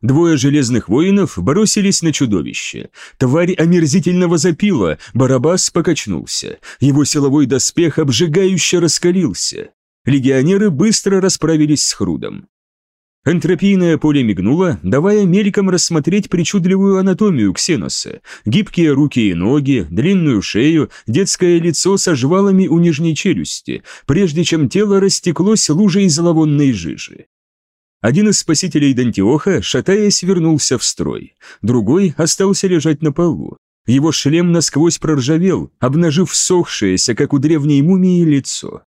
[SPEAKER 1] Двое железных воинов бросились на чудовище. Тварь омерзительного запила, Барабас покачнулся. Его силовой доспех обжигающе раскалился. Легионеры быстро расправились с Хрудом. Энтропийное поле мигнуло, давая мельком рассмотреть причудливую анатомию Ксеноса. Гибкие руки и ноги, длинную шею, детское лицо со жвалами у нижней челюсти, прежде чем тело растеклось лужей зловонной жижи. Один из спасителей Дантиоха, шатаясь, вернулся в строй, другой остался лежать на полу. Его шлем насквозь проржавел, обнажив сохшееся, как у древней мумии, лицо.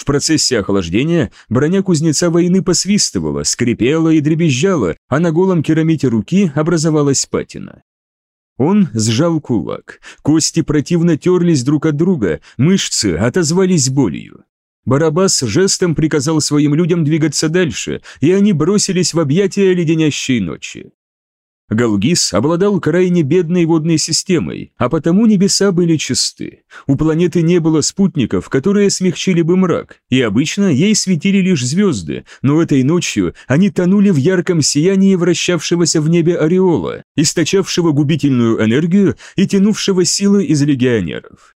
[SPEAKER 1] В процессе охлаждения броня кузнеца войны посвистывала, скрипела и дребезжала, а на голом керамите руки образовалась патина. Он сжал кулак, кости противно терлись друг от друга, мышцы отозвались болью. Барабас жестом приказал своим людям двигаться дальше, и они бросились в объятия леденящей ночи. Галгис обладал крайне бедной водной системой, а потому небеса были чисты. У планеты не было спутников, которые смягчили бы мрак, и обычно ей светили лишь звезды, но этой ночью они тонули в ярком сиянии вращавшегося в небе ореола, источавшего губительную энергию и тянувшего силы из легионеров.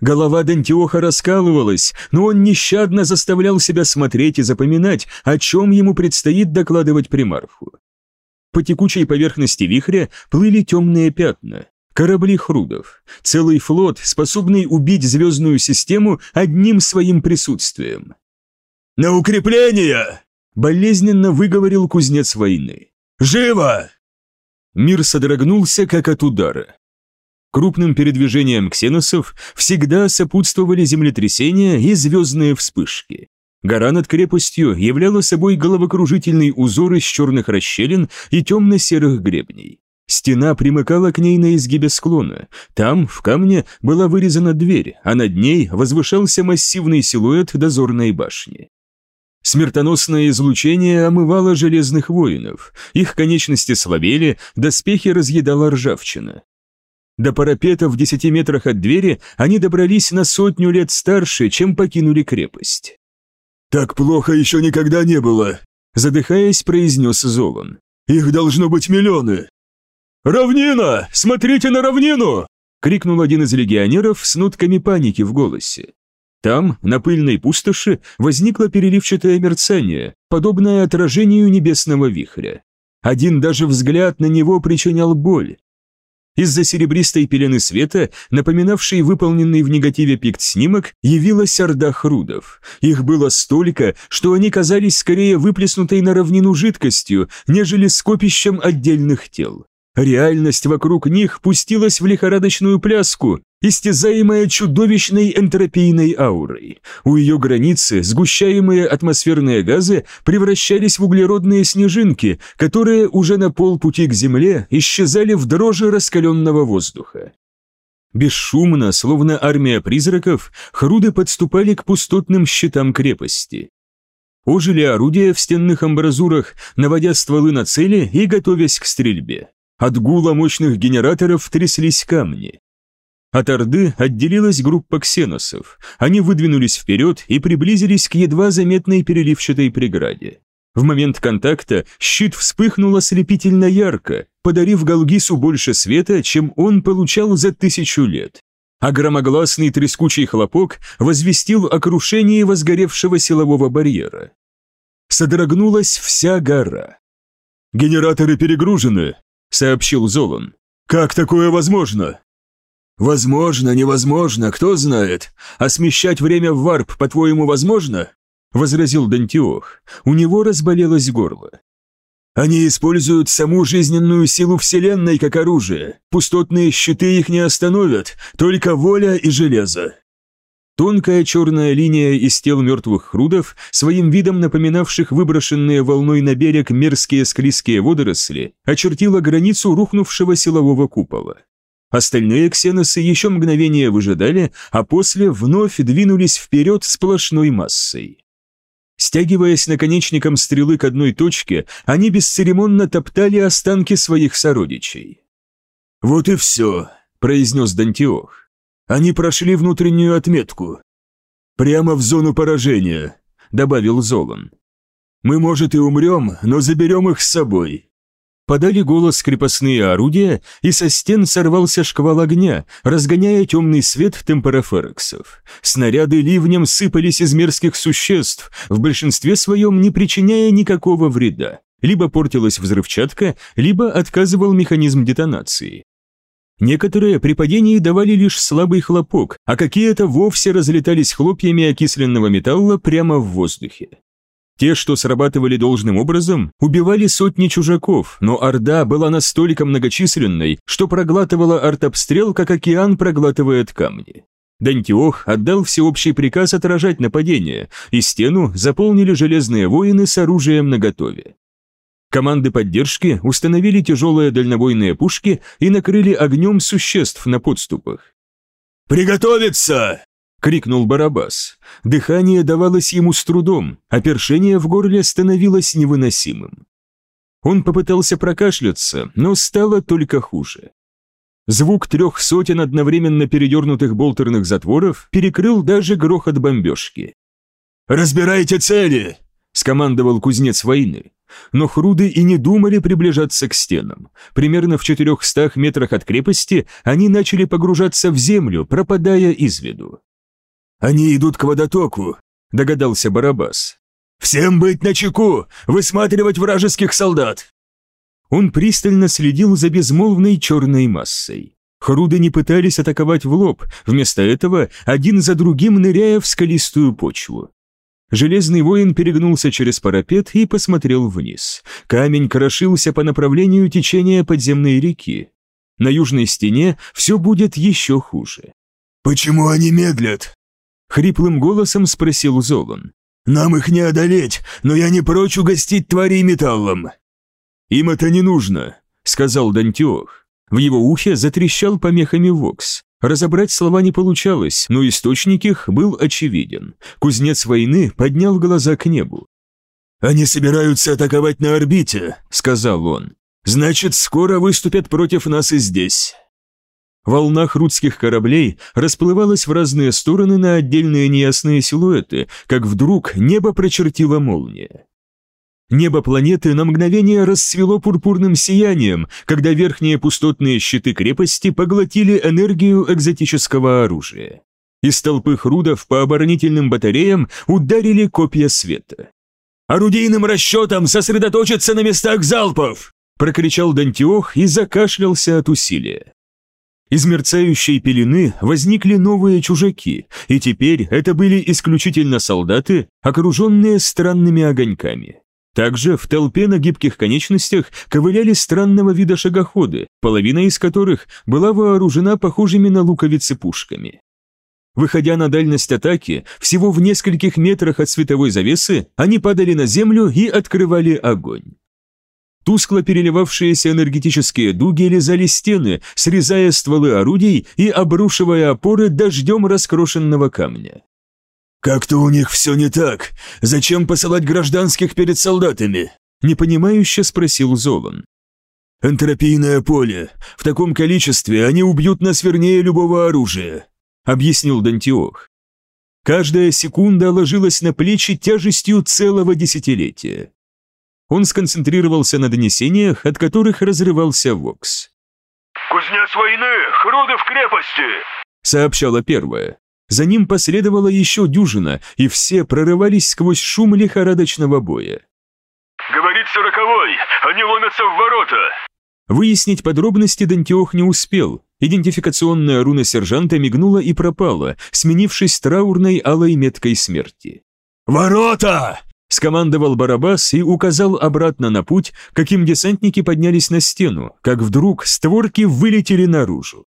[SPEAKER 1] Голова Дантиоха раскалывалась, но он нещадно заставлял себя смотреть и запоминать, о чем ему предстоит докладывать примарху. По текучей поверхности вихря плыли темные пятна, корабли Хрудов, целый флот, способный убить звездную систему одним своим присутствием.
[SPEAKER 5] «На укрепление!»
[SPEAKER 1] – болезненно выговорил кузнец войны.
[SPEAKER 5] «Живо!»
[SPEAKER 1] Мир содрогнулся, как от удара. Крупным передвижениям ксеносов всегда сопутствовали землетрясения и звездные вспышки. Гора над крепостью являла собой головокружительный узор из черных расщелин и темно-серых гребней. Стена примыкала к ней на изгибе склона. Там, в камне, была вырезана дверь, а над ней возвышался массивный силуэт дозорной башни. Смертоносное излучение омывало железных воинов, их конечности слабели, доспехи разъедала ржавчина. До парапета в десяти метрах от двери они добрались на сотню лет старше, чем покинули крепость.
[SPEAKER 5] «Так плохо еще никогда не было», – задыхаясь, произнес Золон. «Их должно быть миллионы».
[SPEAKER 9] «Равнина! Смотрите на равнину!» – крикнул один из легионеров с нотками паники в голосе.
[SPEAKER 1] Там, на пыльной пустоши, возникло переливчатое мерцание, подобное отражению небесного вихря. Один даже взгляд на него причинял боль, из-за серебристой пелены света, напоминавшей выполненный в негативе пикт-снимок, явилась орда хрудов. Их было столько, что они казались скорее выплеснутой на равнину жидкостью, нежели скопищем отдельных тел. Реальность вокруг них пустилась в лихорадочную пляску, истязаемая чудовищной энтропийной аурой. У ее границы сгущаемые атмосферные газы превращались в углеродные снежинки, которые уже на полпути к Земле исчезали в дрожи раскаленного воздуха. Бесшумно, словно армия призраков, хруды подступали к пустотным щитам крепости. Ожили орудия в стенных амбразурах, наводя стволы на цели и готовясь к стрельбе. От гула мощных генераторов тряслись камни. От Орды отделилась группа ксеносов. Они выдвинулись вперед и приблизились к едва заметной переливчатой преграде. В момент контакта щит вспыхнул ослепительно ярко, подарив Галгису больше света, чем он получал за тысячу лет. А громогласный трескучий хлопок возвестил о крушении возгоревшего силового барьера. Содрогнулась вся гора.
[SPEAKER 9] «Генераторы перегружены», — сообщил Золон. «Как такое возможно?»
[SPEAKER 5] «Возможно, невозможно, кто знает. А смещать время в варп, по-твоему, возможно?»
[SPEAKER 1] – возразил Дантиох. У него разболелось горло.
[SPEAKER 5] «Они используют саму жизненную силу Вселенной как оружие. Пустотные щиты их не остановят, только воля и железо».
[SPEAKER 1] Тонкая черная линия из тел мертвых хрудов, своим видом напоминавших выброшенные волной на берег мерзкие склизкие водоросли, очертила границу рухнувшего силового купола. Остальные ксеносы еще мгновение выжидали, а после вновь двинулись вперед сплошной массой. Стягиваясь наконечником стрелы к одной точке, они бесцеремонно топтали останки своих сородичей.
[SPEAKER 5] «Вот и все», — произнес Дантиох. «Они прошли внутреннюю отметку. Прямо в зону поражения», — добавил Золон. «Мы, может, и умрем, но заберем их с собой
[SPEAKER 1] подали голос крепостные орудия, и со стен сорвался шквал огня, разгоняя темный свет темпораферексов. Снаряды ливнем сыпались из мерзких существ, в большинстве своем не причиняя никакого вреда. Либо портилась взрывчатка, либо отказывал механизм детонации. Некоторые при падении давали лишь слабый хлопок, а какие-то вовсе разлетались хлопьями окисленного металла прямо в воздухе. Те, что срабатывали должным образом, убивали сотни чужаков, но Орда была настолько многочисленной, что проглатывала артобстрел, как океан проглатывает камни. Дантиох отдал всеобщий приказ отражать нападение, и стену заполнили железные воины с оружием наготове. Команды поддержки установили тяжелые дальнобойные пушки и накрыли огнем существ на подступах.
[SPEAKER 5] «Приготовиться!» — крикнул Барабас.
[SPEAKER 1] Дыхание давалось ему с трудом, а першение в горле становилось невыносимым. Он попытался прокашляться, но стало только хуже. Звук трех сотен одновременно передернутых болтерных затворов перекрыл даже грохот бомбежки.
[SPEAKER 5] «Разбирайте цели!» — скомандовал кузнец войны.
[SPEAKER 1] Но хруды и не думали приближаться к стенам. Примерно в 400 метрах от крепости они начали погружаться в землю, пропадая из виду.
[SPEAKER 5] «Они идут к водотоку», — догадался Барабас. «Всем быть начеку! Высматривать вражеских солдат!»
[SPEAKER 1] Он пристально следил за безмолвной черной массой. Хруды не пытались атаковать в лоб, вместо этого один за другим ныряя в скалистую почву. Железный воин перегнулся через парапет и посмотрел вниз. Камень крошился по направлению течения подземной реки. На южной стене все будет еще хуже.
[SPEAKER 5] «Почему они медлят?»
[SPEAKER 1] Хриплым голосом спросил Золон.
[SPEAKER 5] «Нам их не одолеть, но я не прочь угостить тварей металлом».
[SPEAKER 1] «Им это не нужно», — сказал Дантиох. В его ухе затрещал помехами Вокс. Разобрать слова не получалось, но источник их был очевиден. Кузнец войны поднял глаза к небу.
[SPEAKER 5] «Они собираются атаковать на орбите», — сказал он. «Значит, скоро выступят против нас и здесь».
[SPEAKER 1] Волна хрудских кораблей расплывалась в разные стороны на отдельные неясные силуэты, как вдруг небо прочертила молния. Небо планеты на мгновение расцвело пурпурным сиянием, когда верхние пустотные щиты крепости поглотили энергию экзотического оружия. Из толпы хрудов по оборонительным батареям ударили копья света.
[SPEAKER 5] «Орудийным расчетом сосредоточиться на местах залпов!»
[SPEAKER 1] прокричал Дантиох и закашлялся от усилия. Из мерцающей пелены возникли новые чужаки, и теперь это были исключительно солдаты, окруженные странными огоньками. Также в толпе на гибких конечностях ковыляли странного вида шагоходы, половина из которых была вооружена похожими на луковицы пушками. Выходя на дальность атаки, всего в нескольких метрах от световой завесы, они падали на землю и открывали огонь. Тускло переливавшиеся энергетические дуги лизали стены, срезая стволы орудий и обрушивая опоры дождем раскрошенного камня.
[SPEAKER 5] «Как-то у них все не так. Зачем посылать гражданских перед солдатами?»
[SPEAKER 1] Непонимающе спросил Золан.
[SPEAKER 5] «Энтропийное поле. В таком количестве они убьют нас вернее любого оружия»,
[SPEAKER 1] объяснил Дантиох. Каждая секунда ложилась на плечи тяжестью целого десятилетия. Он сконцентрировался на донесениях, от которых разрывался Вокс.
[SPEAKER 4] «Кузнец войны! Хруды в крепости!»
[SPEAKER 1] сообщала первая. За ним последовала еще дюжина, и все прорывались сквозь шум лихорадочного боя.
[SPEAKER 4] «Говорит сороковой! Они ломятся в ворота!»
[SPEAKER 1] Выяснить подробности Дантиох не успел. Идентификационная руна сержанта мигнула и пропала, сменившись траурной алой меткой смерти.
[SPEAKER 5] «Ворота!»
[SPEAKER 1] – скомандовал Барабас и указал обратно на путь, каким десантники поднялись на стену, как вдруг створки вылетели наружу.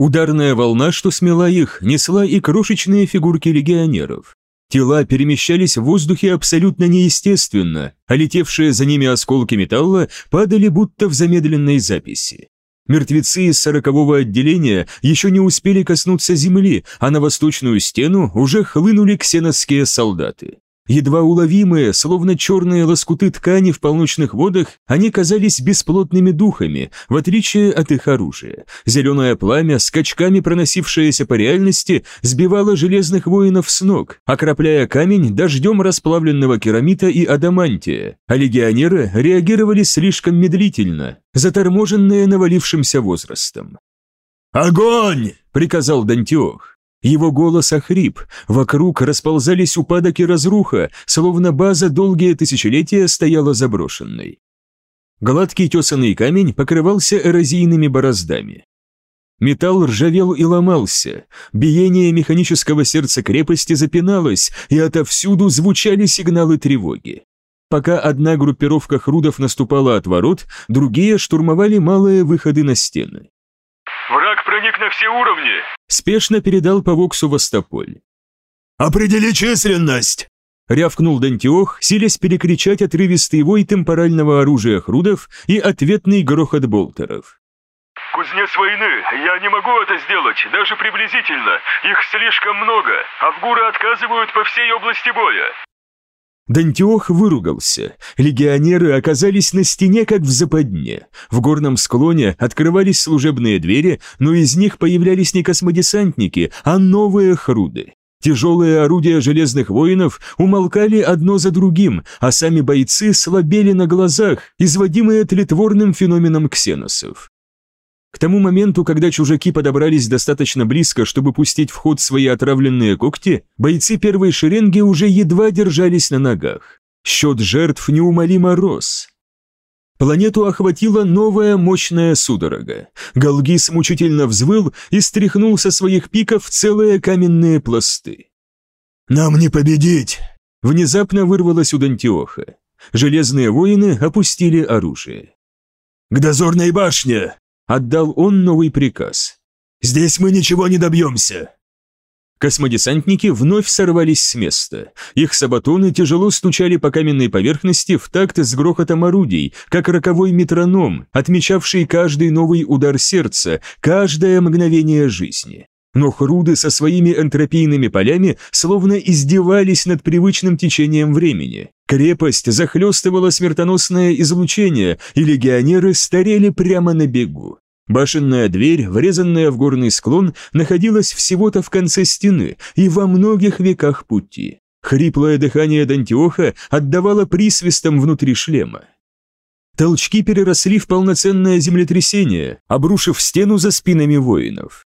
[SPEAKER 1] Ударная волна, что смела их, несла и крошечные фигурки легионеров. Тела перемещались в воздухе абсолютно неестественно, а летевшие за ними осколки металла падали будто в замедленной записи. Мертвецы из сорокового отделения еще не успели коснуться земли, а на восточную стену уже хлынули ксеносские солдаты. Едва уловимые, словно черные лоскуты ткани в полночных водах, они казались бесплотными духами, в отличие от их оружия. Зеленое пламя, скачками проносившееся по реальности, сбивало железных воинов с ног, окропляя камень дождем расплавленного керамита и адамантия, а легионеры реагировали слишком медлительно, заторможенные навалившимся возрастом.
[SPEAKER 5] «Огонь!» — приказал Дантиох.
[SPEAKER 1] Его голос охрип, вокруг расползались упадок и разруха, словно база долгие тысячелетия стояла заброшенной. Гладкий тесанный камень покрывался эрозийными бороздами. Металл ржавел и ломался, биение механического сердца крепости запиналось, и отовсюду звучали сигналы тревоги. Пока одна группировка хрудов наступала от ворот, другие штурмовали малые выходы на стены.
[SPEAKER 4] «Враг проник на все уровни!»
[SPEAKER 1] Спешно передал по Воксу Востополь.
[SPEAKER 5] «Определи численность!»
[SPEAKER 1] Рявкнул Дантиох, силясь перекричать отрывистый вой темпорального оружия хрудов и ответный грохот болтеров.
[SPEAKER 4] «Кузнец войны, я не могу это сделать, даже приблизительно. Их слишком много. Авгуры отказывают по всей области боя».
[SPEAKER 1] Дантиох выругался. Легионеры оказались на стене, как в западне. В горном склоне открывались служебные двери, но из них появлялись не космодесантники, а новые хруды. Тяжелые орудия железных воинов умолкали одно за другим, а сами бойцы слабели на глазах, изводимые тлетворным феноменом ксеносов. К тому моменту, когда чужаки подобрались достаточно близко, чтобы пустить в ход свои отравленные когти, бойцы первой шеренги уже едва держались на ногах. Счет жертв неумолимо рос. Планету охватила новая мощная судорога. Галгис мучительно взвыл и стряхнул со своих пиков целые каменные пласты.
[SPEAKER 5] «Нам не победить!»
[SPEAKER 1] Внезапно вырвалось у Дантиоха. Железные воины опустили оружие.
[SPEAKER 5] «К дозорной башне!»
[SPEAKER 1] Отдал он новый приказ.
[SPEAKER 5] «Здесь мы ничего не добьемся!»
[SPEAKER 1] Космодесантники вновь сорвались с места. Их сабатоны тяжело стучали по каменной поверхности в такт с грохотом орудий, как роковой метроном, отмечавший каждый новый удар сердца, каждое мгновение жизни. Но хруды со своими энтропийными полями словно издевались над привычным течением времени. Крепость захлестывала смертоносное излучение, и легионеры старели прямо на бегу. Башенная дверь, врезанная в горный склон, находилась всего-то в конце стены и во многих веках пути. Хриплое дыхание Дантиоха отдавало присвистом внутри шлема. Толчки переросли в полноценное землетрясение, обрушив стену за спинами воинов.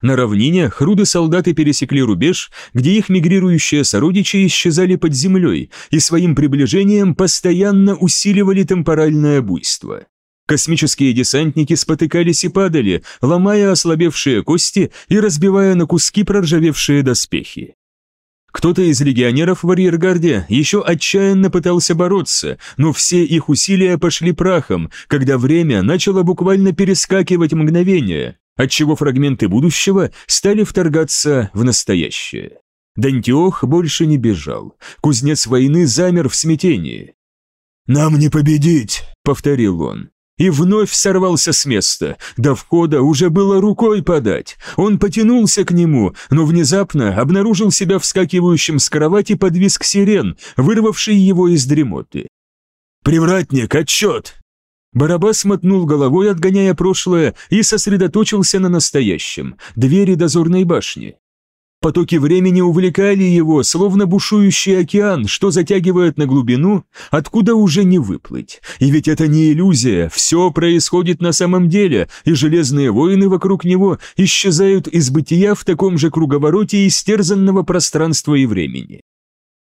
[SPEAKER 1] На равнине хруды-солдаты пересекли рубеж, где их мигрирующие сородичи исчезали под землей и своим приближением постоянно усиливали темпоральное буйство. Космические десантники спотыкались и падали, ломая ослабевшие кости и разбивая на куски проржавевшие доспехи. Кто-то из легионеров в арьергарде еще отчаянно пытался бороться, но все их усилия пошли прахом, когда время начало буквально перескакивать мгновение, отчего фрагменты будущего стали вторгаться в настоящее. Дантиох больше не бежал. Кузнец войны замер в смятении.
[SPEAKER 5] «Нам не победить», —
[SPEAKER 1] повторил он и вновь сорвался с места. До входа уже было рукой подать. Он потянулся к нему, но внезапно обнаружил себя вскакивающим с кровати под виск сирен, вырвавший его из дремоты.
[SPEAKER 5] «Привратник, отчет!»
[SPEAKER 1] Барабас мотнул головой, отгоняя прошлое, и сосредоточился на настоящем, двери дозорной башни. Потоки времени увлекали его, словно бушующий океан, что затягивает на глубину, откуда уже не выплыть. И ведь это не иллюзия, все происходит на самом деле, и железные воины вокруг него исчезают из бытия в таком же круговороте истерзанного пространства и времени.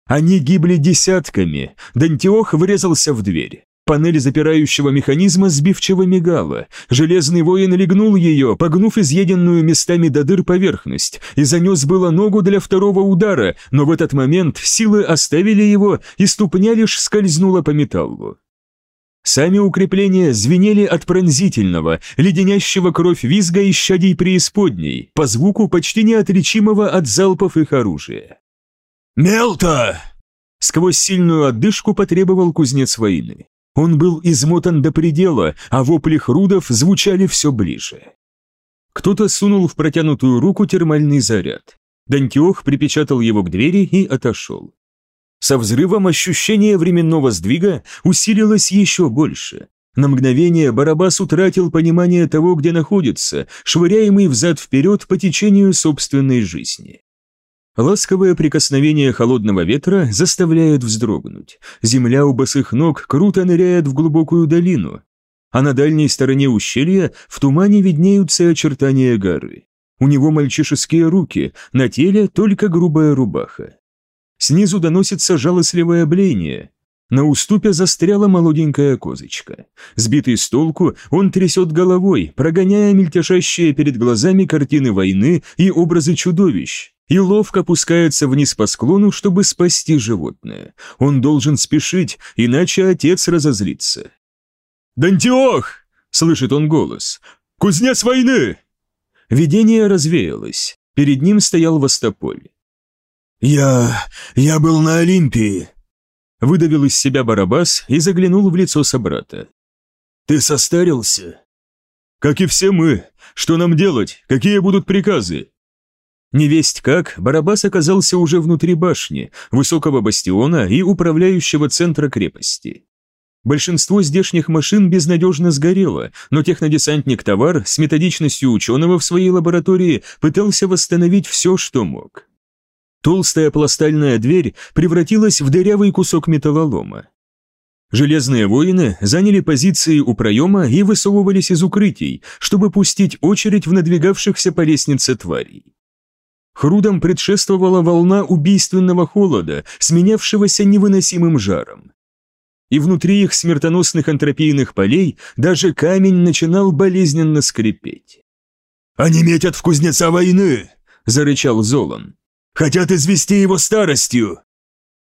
[SPEAKER 1] Они гибли десятками, Дантиох врезался в дверь. Панель запирающего механизма сбивчиво мигала. Железный воин легнул ее, погнув изъеденную местами до дыр поверхность, и занес было ногу для второго удара, но в этот момент силы оставили его, и ступня лишь скользнула по металлу. Сами укрепления звенели от пронзительного, леденящего кровь визга и щадей преисподней, по звуку почти неотличимого от залпов их оружия.
[SPEAKER 5] «Мелта!»
[SPEAKER 1] Сквозь сильную отдышку потребовал кузнец войны. Он был измотан до предела, а вопли хрудов звучали все ближе. Кто-то сунул в протянутую руку термальный заряд. Дантиох припечатал его к двери и отошел. Со взрывом ощущение временного сдвига усилилось еще больше. На мгновение Барабас утратил понимание того, где находится, швыряемый взад-вперед по течению собственной жизни. Ласковое прикосновение холодного ветра заставляет вздрогнуть. Земля у босых ног круто ныряет в глубокую долину, а на дальней стороне ущелья в тумане виднеются очертания горы. У него мальчишеские руки, на теле только грубая рубаха. Снизу доносится жалостливое блеяние. На уступе застряла молоденькая козочка. Сбитый с толку, он трясет головой, прогоняя мельтешащие перед глазами картины войны и образы чудовищ, и ловко опускается вниз по склону, чтобы спасти животное. Он должен спешить, иначе отец разозлится.
[SPEAKER 9] «Дантиох!» — слышит он голос. «Кузнец войны!»
[SPEAKER 1] Видение развеялось. Перед ним стоял Востополь.
[SPEAKER 2] «Я... я был на Олимпии», —
[SPEAKER 1] выдавил из себя Барабас и заглянул в лицо собрата.
[SPEAKER 2] «Ты состарился?»
[SPEAKER 9] «Как и все мы. Что нам делать? Какие будут приказы?»
[SPEAKER 1] Невесть как, Барабас оказался уже внутри башни, высокого бастиона и управляющего центра крепости. Большинство здешних машин безнадежно сгорело, но технодесантник Товар с методичностью ученого в своей лаборатории пытался восстановить все, что мог. Толстая пластальная дверь превратилась в дырявый кусок металлолома. Железные воины заняли позиции у проема и высовывались из укрытий, чтобы пустить очередь в надвигавшихся по лестнице тварей. Хрудам предшествовала волна убийственного холода, сменявшегося невыносимым жаром и внутри их смертоносных антропийных полей даже камень начинал болезненно скрипеть.
[SPEAKER 2] «Они метят в кузнеца войны!» – зарычал Золан. «Хотят извести его старостью!»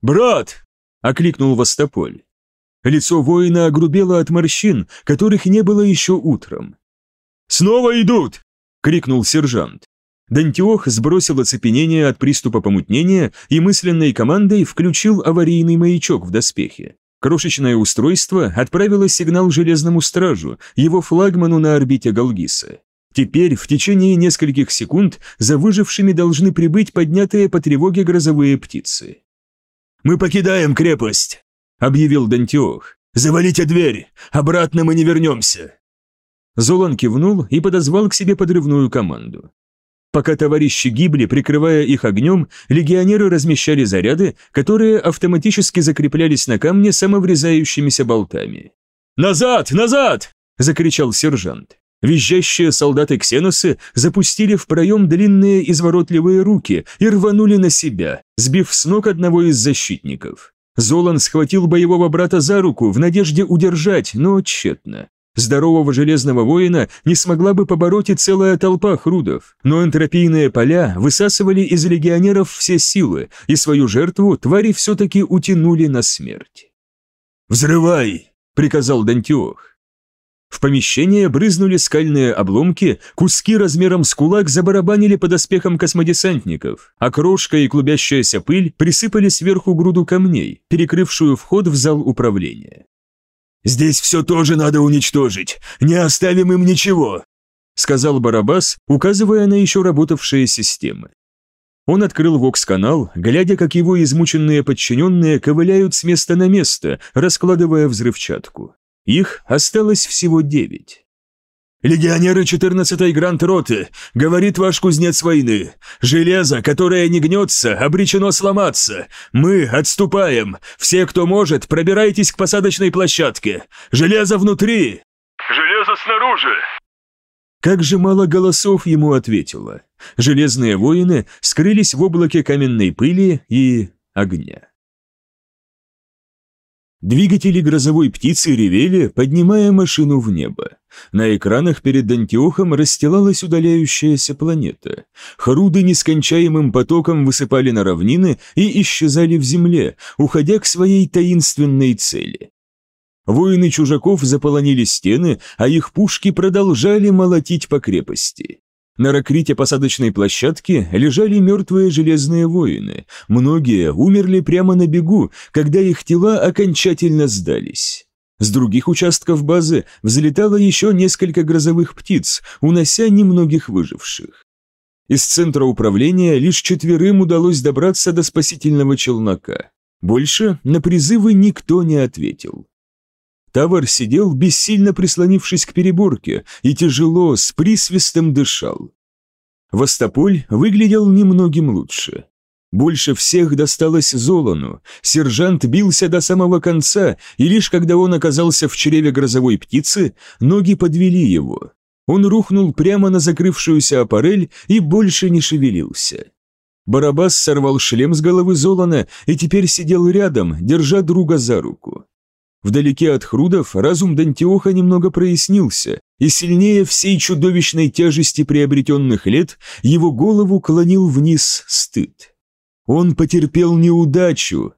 [SPEAKER 9] «Брат!» – окликнул Востополь.
[SPEAKER 1] Лицо воина огрубело от морщин, которых не было еще утром.
[SPEAKER 9] «Снова идут!» – крикнул сержант.
[SPEAKER 1] Дантиох сбросил оцепенение от приступа помутнения и мысленной командой включил аварийный маячок в доспехе. Крошечное устройство отправило сигнал Железному Стражу, его флагману на орбите Галгиса. Теперь, в течение нескольких секунд, за выжившими должны прибыть поднятые по тревоге грозовые птицы.
[SPEAKER 2] «Мы покидаем крепость», — объявил Дантиох. «Завалите дверь, обратно мы не вернемся».
[SPEAKER 1] Золан кивнул и подозвал к себе подрывную команду. Пока товарищи гибли, прикрывая их огнем, легионеры размещали заряды, которые автоматически закреплялись на камне самоврезающимися болтами.
[SPEAKER 9] «Назад! Назад!» – закричал сержант.
[SPEAKER 1] Визжащие солдаты-ксеносы запустили в проем длинные изворотливые руки и рванули на себя, сбив с ног одного из защитников. Золан схватил боевого брата за руку в надежде удержать, но тщетно. Здорового железного воина не смогла бы побороть и целая толпа хрудов, но энтропийные поля высасывали из легионеров все силы, и свою жертву твари все-таки утянули на смерть.
[SPEAKER 2] «Взрывай!» — приказал Дантиох.
[SPEAKER 1] В помещение брызнули скальные обломки, куски размером с кулак забарабанили по доспехам космодесантников, а крошка и клубящаяся пыль присыпали сверху груду камней, перекрывшую вход в зал управления.
[SPEAKER 2] «Здесь все тоже надо уничтожить, не оставим им ничего»,
[SPEAKER 1] сказал Барабас, указывая на еще работавшие системы. Он открыл вокс-канал, глядя, как его измученные подчиненные ковыляют с места на место, раскладывая взрывчатку. Их осталось всего девять.
[SPEAKER 2] «Легионеры 14-й Гранд-Роты, говорит ваш кузнец войны. Железо, которое не гнется, обречено сломаться. Мы отступаем. Все, кто может, пробирайтесь к посадочной площадке. Железо внутри!»
[SPEAKER 4] «Железо снаружи!»
[SPEAKER 1] Как же мало голосов ему ответило. Железные воины скрылись в облаке каменной пыли и огня. Двигатели грозовой птицы ревели, поднимая машину в небо. На экранах перед Антиохом расстилалась удаляющаяся планета. Харуды нескончаемым потоком высыпали на равнины и исчезали в земле, уходя к своей таинственной цели. Воины чужаков заполонили стены, а их пушки продолжали молотить по крепости. На ракрите посадочной площадки лежали мертвые железные воины. Многие умерли прямо на бегу, когда их тела окончательно сдались. С других участков базы взлетало еще несколько грозовых птиц, унося немногих выживших. Из центра управления лишь четверым удалось добраться до спасительного челнока. Больше на призывы никто не ответил. Тавар сидел, бессильно прислонившись к переборке, и тяжело, с присвистом дышал. Востополь выглядел немногим лучше. Больше всех досталось Золону. Сержант бился до самого конца, и лишь когда он оказался в чреве грозовой птицы, ноги подвели его. Он рухнул прямо на закрывшуюся аппарель и больше не шевелился. Барабас сорвал шлем с головы Золана и теперь сидел рядом, держа друга за руку. Вдалеке от Хрудов разум Дантиоха немного прояснился, и сильнее всей чудовищной тяжести приобретенных лет его голову клонил вниз стыд. Он потерпел неудачу.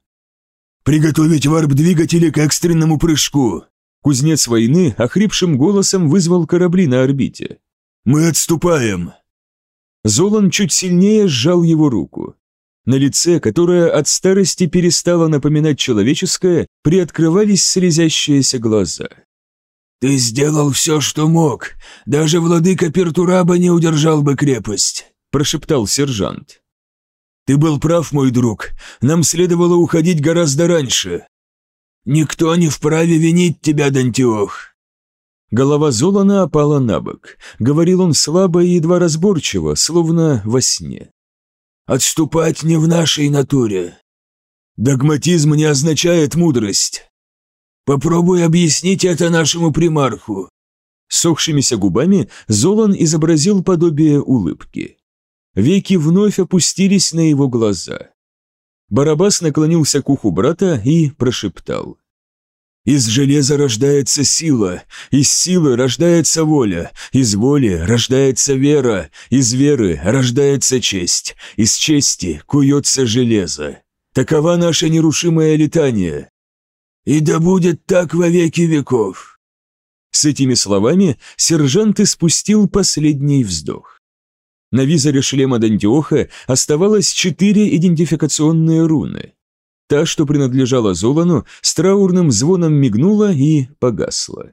[SPEAKER 2] «Приготовить варп-двигатели к экстренному прыжку!»
[SPEAKER 1] Кузнец войны охрипшим голосом вызвал корабли на орбите.
[SPEAKER 2] «Мы отступаем!»
[SPEAKER 1] Золан чуть сильнее сжал его руку. На лице, которое от старости перестало напоминать человеческое, приоткрывались слезящиеся глаза.
[SPEAKER 2] «Ты сделал все, что мог. Даже владыка Пертураба не удержал бы крепость», – прошептал сержант. «Ты был прав, мой друг. Нам следовало уходить гораздо раньше. Никто не вправе винить тебя, Дантиох».
[SPEAKER 1] Голова Золана опала на бок. Говорил он слабо и едва разборчиво, словно во сне.
[SPEAKER 2] Отступать не в нашей натуре. Догматизм не означает мудрость. Попробуй объяснить это нашему примарху».
[SPEAKER 1] Сохшимися губами Золан изобразил подобие улыбки. Веки вновь опустились на его глаза. Барабас наклонился к уху брата и прошептал.
[SPEAKER 2] Из железа рождается сила, из силы рождается воля, из воли рождается вера, из веры рождается честь, из чести куется железо. Такова наше нерушимое летание. И да будет так во веки веков.
[SPEAKER 1] С этими словами сержант испустил последний вздох. На визоре шлема Дантиоха оставалось четыре идентификационные руны. Та, что принадлежала Золану, с траурным звоном мигнула и погасла.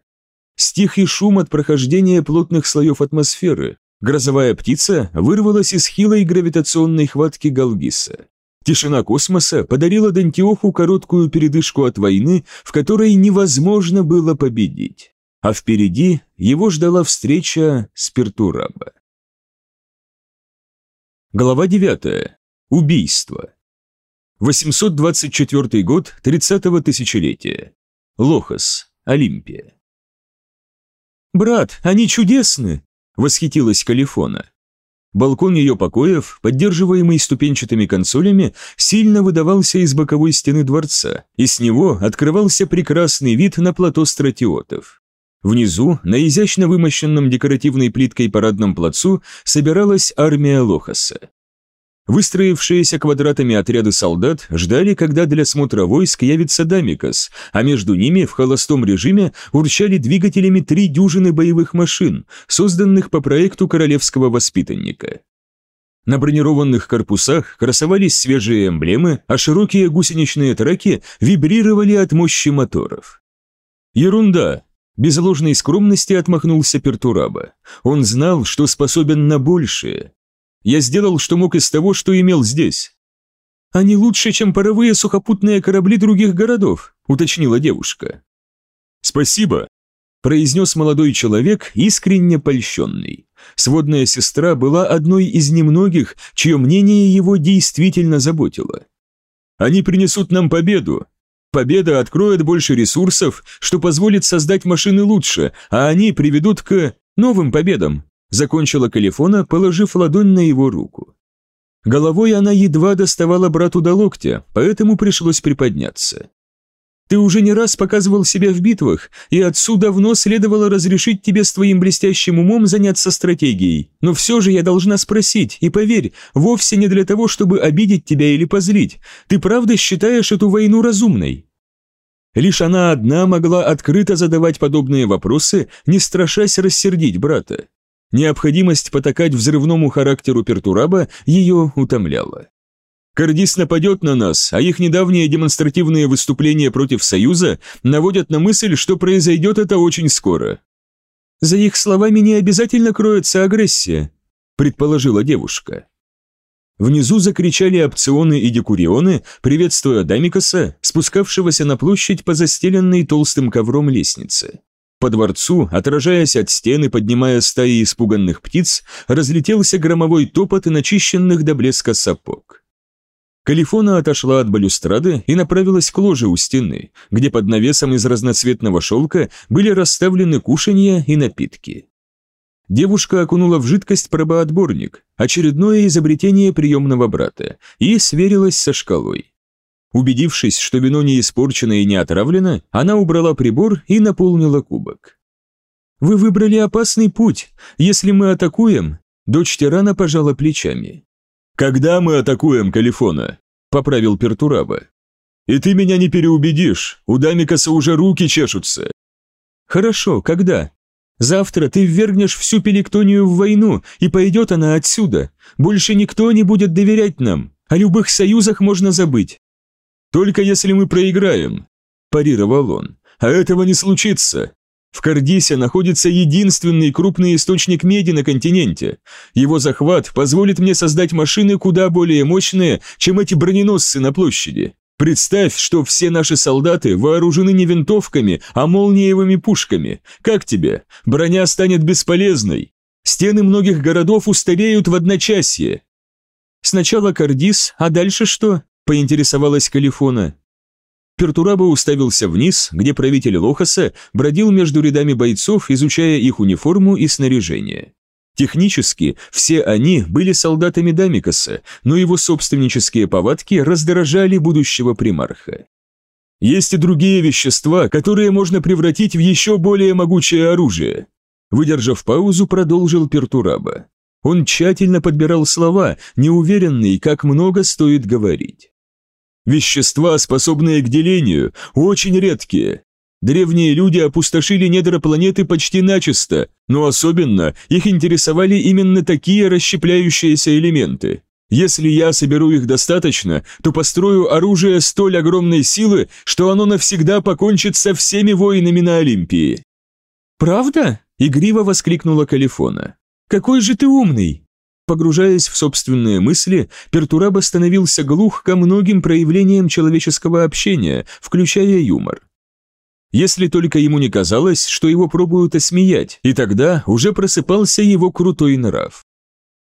[SPEAKER 1] Стих и шум от прохождения плотных слоев атмосферы. Грозовая птица вырвалась из хилой гравитационной хватки Галгиса. Тишина космоса подарила Дантиоху короткую передышку от войны, в которой невозможно было победить. А впереди его ждала встреча с Пертураба. Глава 9. Убийство. 824 год 30-го тысячелетия. Лохос, Олимпия. «Брат, они чудесны!» – восхитилась Калифона. Балкон ее покоев, поддерживаемый ступенчатыми консолями, сильно выдавался из боковой стены дворца, и с него открывался прекрасный вид на плато стратиотов. Внизу, на изящно вымощенном декоративной плиткой парадном плацу, собиралась армия Лохаса. Выстроившиеся квадратами отряды солдат ждали, когда для смотра войск явится Дамикас, а между ними в холостом режиме урчали двигателями три дюжины боевых машин, созданных по проекту королевского воспитанника. На бронированных корпусах красовались свежие эмблемы, а широкие гусеничные траки вибрировали от мощи моторов. Ерунда, без ложной скромности отмахнулся Пертураба. Он знал, что способен на большее. Я сделал, что мог из того, что имел здесь. Они лучше, чем паровые сухопутные корабли других городов, уточнила девушка. Спасибо, произнес молодой человек, искренне польщенный. Сводная сестра была одной из немногих, чье мнение его действительно заботило. Они принесут нам победу. Победа откроет больше ресурсов, что позволит создать машины лучше, а они приведут к новым победам, закончила Калифона, положив ладонь на его руку. Головой она едва доставала брату до локтя, поэтому пришлось приподняться. «Ты уже не раз показывал себя в битвах, и отцу давно следовало разрешить тебе с твоим блестящим умом заняться стратегией. Но все же я должна спросить, и поверь, вовсе не для того, чтобы обидеть тебя или позлить. Ты правда считаешь эту войну разумной?» Лишь она одна могла открыто задавать подобные вопросы, не страшась рассердить брата. Необходимость потакать взрывному характеру Пертураба ее утомляла. Кардис нападет на нас, а их недавние демонстративные выступления против Союза наводят на мысль, что произойдет это очень скоро. «За их словами не обязательно кроется агрессия», – предположила девушка. Внизу закричали опционы и декурионы, приветствуя Дамикаса, спускавшегося на площадь по застеленной толстым ковром лестнице. По дворцу, отражаясь от стены, поднимая стаи испуганных птиц, разлетелся громовой топот начищенных до блеска сапог. Калифона отошла от балюстрады и направилась к ложе у стены, где под навесом из разноцветного шелка были расставлены кушанья и напитки.
[SPEAKER 14] Девушка окунула в жидкость пробоотборник, очередное изобретение приемного брата, и сверилась со шкалой. Убедившись, что вино не испорчено и не отравлено, она убрала прибор и наполнила кубок. «Вы выбрали опасный путь. Если мы атакуем...» Дочь тирана пожала плечами.
[SPEAKER 15] «Когда мы атакуем Калифона?» – поправил Пертураба. «И ты меня не переубедишь, у Дамикаса уже руки чешутся».
[SPEAKER 14] «Хорошо, когда?» Завтра ты ввергнешь всю Пелектонию в войну, и пойдет она отсюда. Больше никто не будет доверять нам. О любых союзах можно забыть».
[SPEAKER 15] «Только если мы проиграем», – парировал он. «А этого не случится. В Кардисе находится единственный крупный источник меди на континенте. Его захват позволит мне создать машины куда более мощные, чем эти броненосцы на площади. Представь, что все наши солдаты вооружены не винтовками, а молниевыми пушками. Как тебе? Броня станет бесполезной. Стены многих городов устареют в одночасье.
[SPEAKER 14] Сначала Кардис, а дальше что? Поинтересовалась Калифона.
[SPEAKER 1] Пертураба уставился вниз, где правитель Лохаса бродил между рядами бойцов, изучая их униформу и снаряжение. Технически все они были солдатами Дамикаса, но его собственнические повадки раздражали будущего примарха. Есть и другие вещества, которые можно превратить в еще более могучее оружие. Выдержав паузу, продолжил Пертураба. Он тщательно подбирал слова, неуверенный, как много стоит говорить. Вещества, способные к делению, очень редкие, Древние люди опустошили недра планеты почти начисто, но особенно их интересовали именно такие расщепляющиеся элементы. Если я соберу их достаточно, то построю оружие столь огромной силы, что оно навсегда покончит со всеми воинами на Олимпии».
[SPEAKER 14] «Правда?» – игриво воскликнула Калифона. «Какой же ты умный!» Погружаясь в собственные мысли, Пертураб становился глух ко многим проявлениям человеческого общения, включая юмор
[SPEAKER 1] если только ему не казалось, что его пробуют осмеять, и тогда уже просыпался его крутой нрав.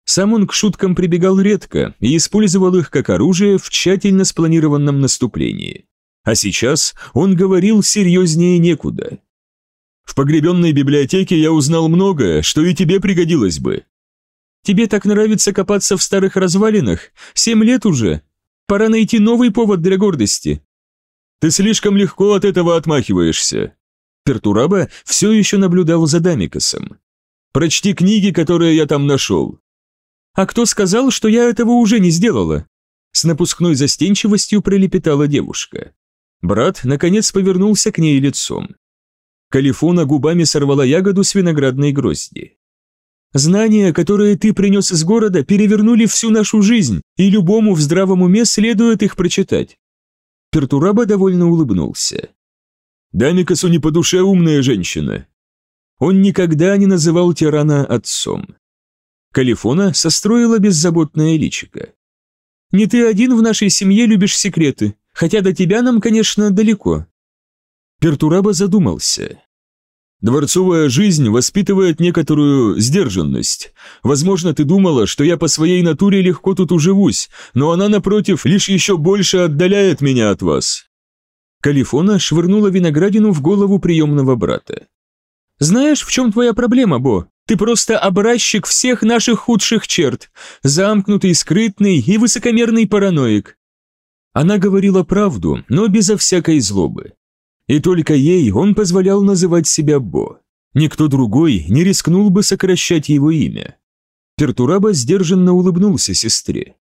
[SPEAKER 1] Сам он к шуткам прибегал редко и использовал их как оружие в тщательно спланированном наступлении. А сейчас он говорил серьезнее некуда. «В погребенной библиотеке я узнал многое, что и тебе пригодилось бы».
[SPEAKER 14] «Тебе так нравится копаться в старых развалинах? Семь лет уже. Пора найти новый повод для гордости»,
[SPEAKER 15] ты слишком легко от этого отмахиваешься.
[SPEAKER 1] Пертураба все еще наблюдал за Дамикосом.
[SPEAKER 15] Прочти книги, которые я там нашел.
[SPEAKER 14] А кто сказал, что я этого уже не сделала?
[SPEAKER 1] С напускной застенчивостью пролепетала девушка. Брат, наконец, повернулся к ней лицом. Калифона губами сорвала ягоду с виноградной грозди.
[SPEAKER 14] «Знания, которые ты принес из города, перевернули всю нашу жизнь, и любому в здравом уме следует их прочитать.
[SPEAKER 1] Пертураба довольно улыбнулся.
[SPEAKER 15] «Дамикасу не по душе умная женщина».
[SPEAKER 1] Он никогда не называл тирана отцом. Калифона состроила беззаботное личико.
[SPEAKER 14] «Не ты один в нашей семье любишь секреты, хотя до тебя нам, конечно, далеко».
[SPEAKER 1] Пертураба задумался.
[SPEAKER 15] Дворцовая жизнь воспитывает некоторую сдержанность. Возможно, ты думала, что я по своей натуре легко тут уживусь, но она, напротив, лишь еще больше отдаляет меня от вас».
[SPEAKER 1] Калифона швырнула виноградину в голову приемного брата.
[SPEAKER 14] «Знаешь, в чем твоя проблема, Бо? Ты просто образчик всех наших худших черт, замкнутый, скрытный и высокомерный параноик».
[SPEAKER 1] Она говорила правду, но безо всякой злобы. И только ей он позволял называть себя Бо. Никто другой не рискнул бы сокращать его имя. Пертураба сдержанно улыбнулся сестре.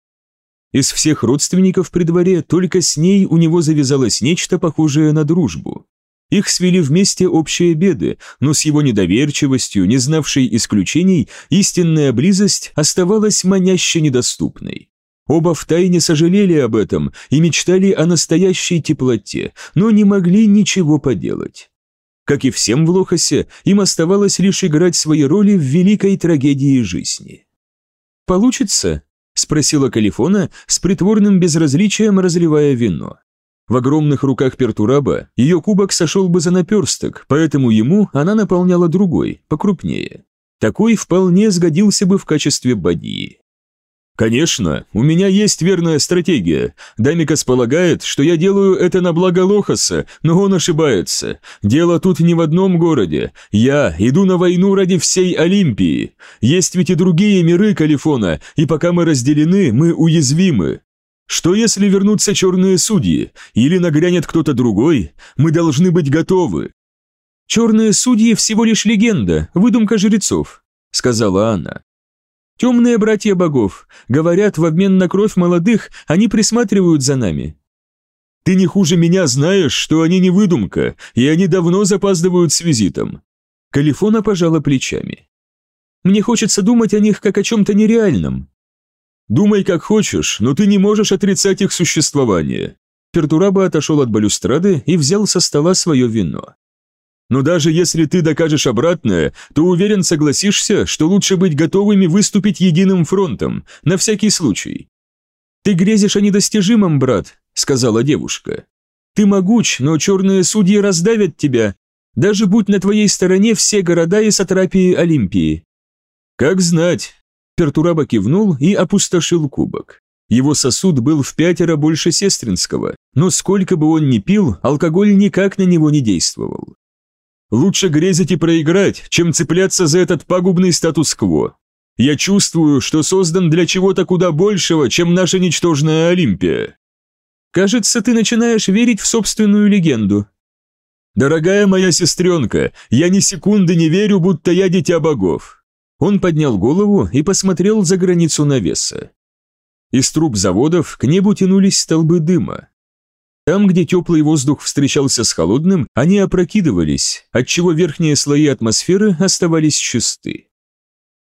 [SPEAKER 1] Из всех родственников при дворе только с ней у него завязалось нечто похожее на дружбу. Их свели вместе общие беды, но с его недоверчивостью, не знавшей исключений, истинная близость оставалась маняще недоступной. Оба втайне сожалели об этом и мечтали о настоящей теплоте, но не могли ничего поделать. Как и всем в Лохасе, им оставалось лишь играть свои роли в великой трагедии жизни.
[SPEAKER 14] «Получится?» – спросила
[SPEAKER 1] Калифона с притворным безразличием, разливая вино. В огромных руках Пертураба ее кубок сошел бы за наперсток, поэтому ему она наполняла другой, покрупнее. Такой вполне сгодился бы в качестве бадьи. «Конечно, у меня есть верная стратегия. Дамикас полагает, что я делаю это на благо Лохаса, но он ошибается. Дело тут не в одном городе. Я иду на войну ради всей Олимпии. Есть ведь и другие миры Калифона, и пока мы разделены, мы уязвимы. Что если вернутся черные судьи? Или нагрянет кто-то другой? Мы должны быть готовы».
[SPEAKER 2] «Черные судьи всего лишь легенда, выдумка жрецов», — сказала она. Темные братья богов. Говорят, в обмен на кровь молодых они присматривают за нами.
[SPEAKER 1] Ты не хуже меня знаешь, что они не выдумка, и они давно запаздывают с визитом.
[SPEAKER 2] Калифона пожала плечами. Мне хочется думать о них как о чем-то нереальном.
[SPEAKER 1] Думай как хочешь, но ты не можешь отрицать их существование.
[SPEAKER 2] Пертураба отошел от балюстрады и взял со стола свое вино.
[SPEAKER 1] Но даже если ты докажешь обратное, то уверен согласишься, что лучше быть готовыми выступить единым фронтом, на всякий случай.
[SPEAKER 2] «Ты грезишь о недостижимом, брат», — сказала девушка. «Ты могуч, но черные судьи раздавят тебя, даже будь на твоей стороне все города и сатрапии Олимпии».
[SPEAKER 1] «Как знать», — Пертураба кивнул и опустошил кубок. Его сосуд был в пятеро больше сестринского, но сколько бы он ни пил, алкоголь никак на него не действовал. Лучше грезить и проиграть, чем цепляться за этот пагубный статус-кво. Я чувствую, что создан для чего-то куда большего, чем наша ничтожная Олимпия.
[SPEAKER 2] Кажется, ты начинаешь верить в собственную легенду.
[SPEAKER 1] Дорогая моя сестренка, я ни секунды не верю, будто я дитя богов.
[SPEAKER 2] Он поднял голову и посмотрел за границу навеса.
[SPEAKER 1] Из труб заводов к небу тянулись столбы дыма. Там, где теплый воздух встречался с холодным, они опрокидывались, отчего верхние слои атмосферы оставались чисты.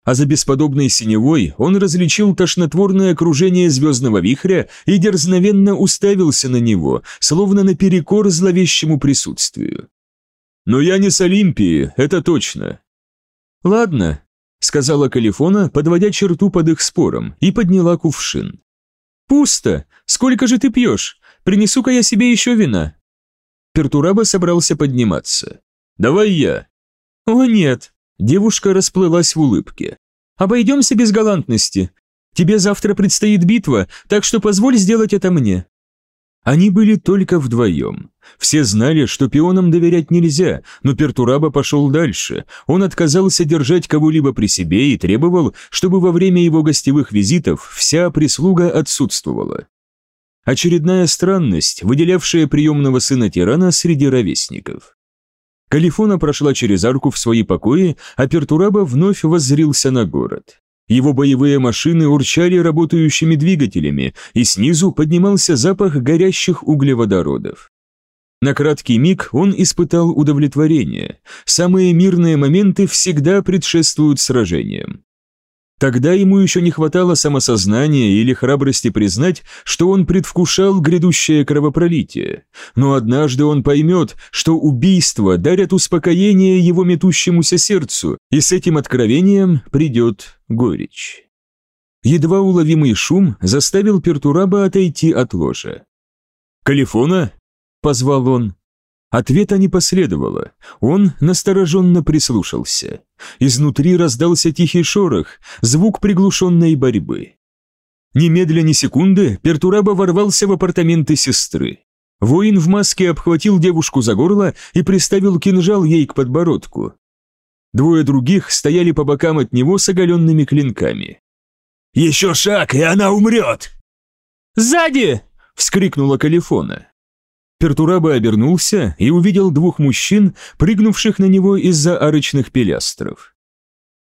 [SPEAKER 1] А за бесподобной синевой он различил тошнотворное окружение звездного вихря и дерзновенно уставился на него, словно наперекор зловещему присутствию. «Но я не с Олимпии, это точно».
[SPEAKER 2] «Ладно», — сказала Калифона, подводя черту под их спором, и подняла кувшин. «Пусто! Сколько же ты пьешь? Принесу-ка я себе еще вина».
[SPEAKER 1] Пертураба собрался подниматься. «Давай я».
[SPEAKER 2] «О нет». Девушка расплылась в улыбке. «Обойдемся без галантности. Тебе завтра предстоит битва, так что позволь сделать это мне».
[SPEAKER 1] Они были только вдвоем. Все знали, что пионам доверять нельзя, но Пертураба пошел дальше. Он отказался держать кого-либо при себе и требовал, чтобы во время его гостевых визитов вся прислуга отсутствовала. Очередная странность, выделявшая приемного сына тирана среди ровесников. Калифона прошла через арку в свои покои, а Пертураба вновь воззрился на город. Его боевые машины урчали работающими двигателями, и снизу поднимался запах горящих углеводородов. На краткий миг он испытал удовлетворение. Самые мирные моменты всегда предшествуют сражениям. Тогда ему еще не хватало самосознания или храбрости признать, что он предвкушал грядущее кровопролитие. Но однажды он поймет, что убийства дарят успокоение его метущемуся сердцу, и с этим откровением придет горечь. Едва уловимый шум заставил Пертураба отойти от ложа. «Калифона?» – позвал он. Ответа не последовало. Он настороженно прислушался. Изнутри раздался тихий шорох, звук приглушенной борьбы. Немедля ни секунды Пертураба ворвался в апартаменты сестры. Воин в маске обхватил девушку за горло и приставил кинжал ей к подбородку. Двое других стояли по бокам от него с оголенными клинками.
[SPEAKER 5] «Еще шаг, и она умрет!»
[SPEAKER 2] «Сзади!» — вскрикнула Калифона.
[SPEAKER 1] Пертураба обернулся и увидел двух мужчин, прыгнувших на него из-за арочных пилястров.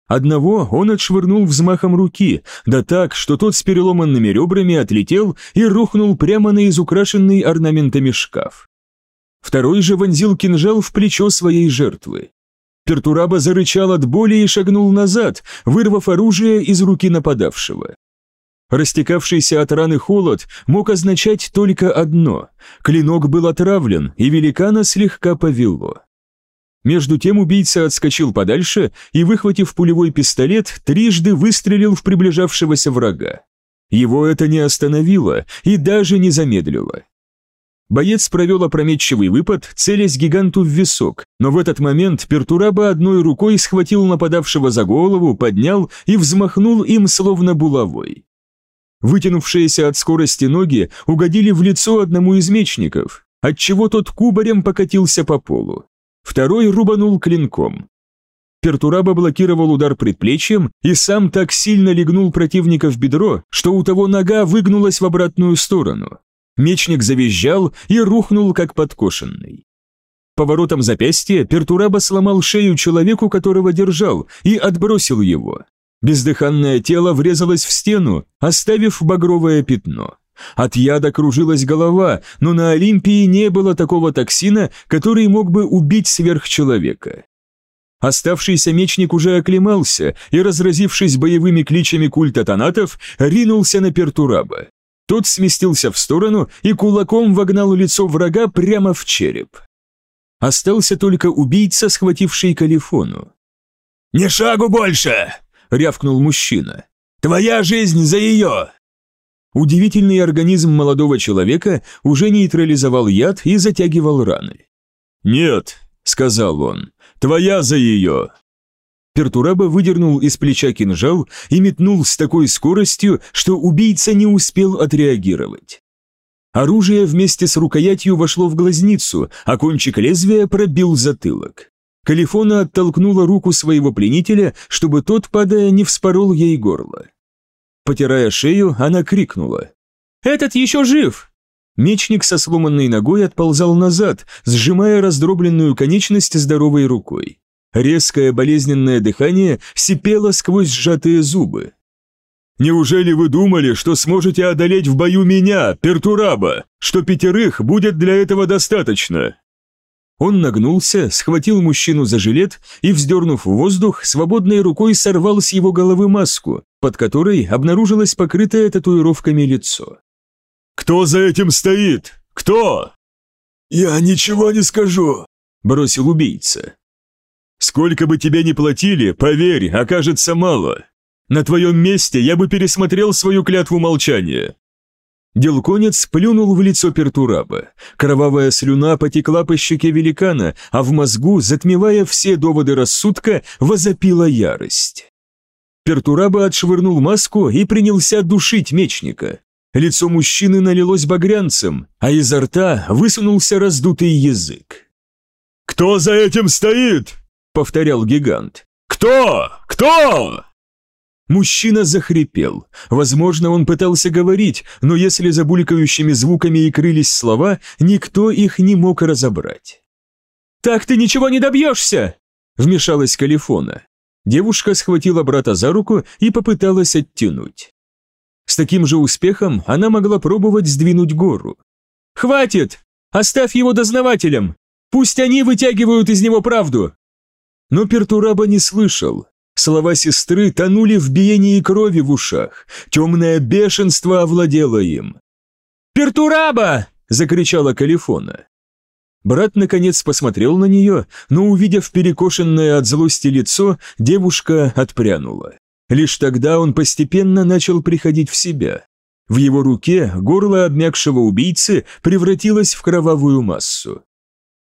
[SPEAKER 1] Одного он отшвырнул взмахом руки, да так, что тот с переломанными ребрами отлетел и рухнул прямо на изукрашенный орнаментами шкаф. Второй же вонзил кинжал в плечо своей жертвы. Пертураба зарычал от боли и шагнул назад, вырвав оружие из руки нападавшего. Растекавшийся от раны холод мог означать только одно – клинок был отравлен, и великана слегка повело. Между тем убийца отскочил подальше и, выхватив пулевой пистолет, трижды выстрелил в приближавшегося врага. Его это не остановило и даже не замедлило. Боец провел опрометчивый выпад, целясь гиганту в висок, но в этот момент Пертураба одной рукой схватил нападавшего за голову, поднял и взмахнул им словно булавой. Вытянувшиеся от скорости ноги угодили в лицо одному из мечников, отчего тот кубарем покатился по полу. Второй рубанул клинком. Пертураба блокировал удар предплечьем и сам так сильно легнул противника в бедро, что у того нога выгнулась в обратную сторону. Мечник завизжал и рухнул, как подкошенный. Поворотом запястья Пертураба сломал шею человеку, которого держал, и отбросил его. Бездыханное тело врезалось в стену, оставив багровое пятно. От яда кружилась голова, но на Олимпии не было такого токсина, который мог бы убить сверхчеловека. Оставшийся мечник уже оклемался и, разразившись боевыми кличами культа тонатов, ринулся на Пертураба. Тот сместился в сторону и кулаком вогнал лицо врага прямо в череп. Остался только убийца, схвативший Калифону.
[SPEAKER 5] «Не шагу больше!» — рявкнул мужчина. «Твоя жизнь за ее!»
[SPEAKER 1] Удивительный организм молодого человека уже нейтрализовал яд и затягивал раны.
[SPEAKER 9] «Нет», — сказал он, Твоя за ее!»
[SPEAKER 1] Пертураба выдернул из плеча кинжал и метнул с такой скоростью, что убийца не успел отреагировать. Оружие вместе с рукоятью вошло в глазницу, а кончик лезвия пробил затылок. Калифона оттолкнула руку своего пленителя, чтобы тот, падая, не вспорол ей горло. Потирая шею, она крикнула. «Этот еще жив!» Мечник со сломанной ногой отползал назад, сжимая раздробленную конечность здоровой рукой. Резкое болезненное дыхание сипело сквозь сжатые зубы.
[SPEAKER 9] «Неужели вы думали, что сможете одолеть в бою меня, Пертураба, что пятерых будет для этого достаточно?»
[SPEAKER 1] Он нагнулся, схватил мужчину за жилет и, вздернув в воздух, свободной рукой сорвал с его головы маску, под которой обнаружилось покрытое татуировками лицо.
[SPEAKER 9] «Кто за этим стоит? Кто?»
[SPEAKER 5] «Я ничего не скажу», – бросил убийца.
[SPEAKER 9] «Сколько бы тебе ни платили, поверь, окажется мало. На твоем месте я бы пересмотрел свою клятву молчания».
[SPEAKER 1] Делконец плюнул в лицо Пертураба. Кровавая слюна потекла по щеке великана, а в мозгу, затмевая все доводы рассудка, возопила ярость. Пертураба отшвырнул маску и принялся душить мечника. Лицо мужчины налилось багрянцем, а изо рта высунулся раздутый язык.
[SPEAKER 9] «Кто за этим стоит?» — повторял гигант. «Кто? Кто?»
[SPEAKER 1] Мужчина захрипел. Возможно, он пытался говорить, но если за булькающими звуками и крылись слова, никто их не мог разобрать. «Так ты ничего не добьешься!» — вмешалась Калифона. Девушка схватила брата за руку и попыталась оттянуть. С таким же успехом она могла пробовать сдвинуть гору. «Хватит! Оставь его дознавателям! Пусть они вытягивают из него правду!» Но Пертураба не слышал. Слова сестры тонули в биении крови в ушах. Темное бешенство овладело им. «Пертураба!» – закричала Калифона. Брат наконец посмотрел на нее, но, увидев перекошенное от злости лицо, девушка отпрянула. Лишь тогда он постепенно начал приходить в себя. В его руке горло обмякшего убийцы превратилось в кровавую массу.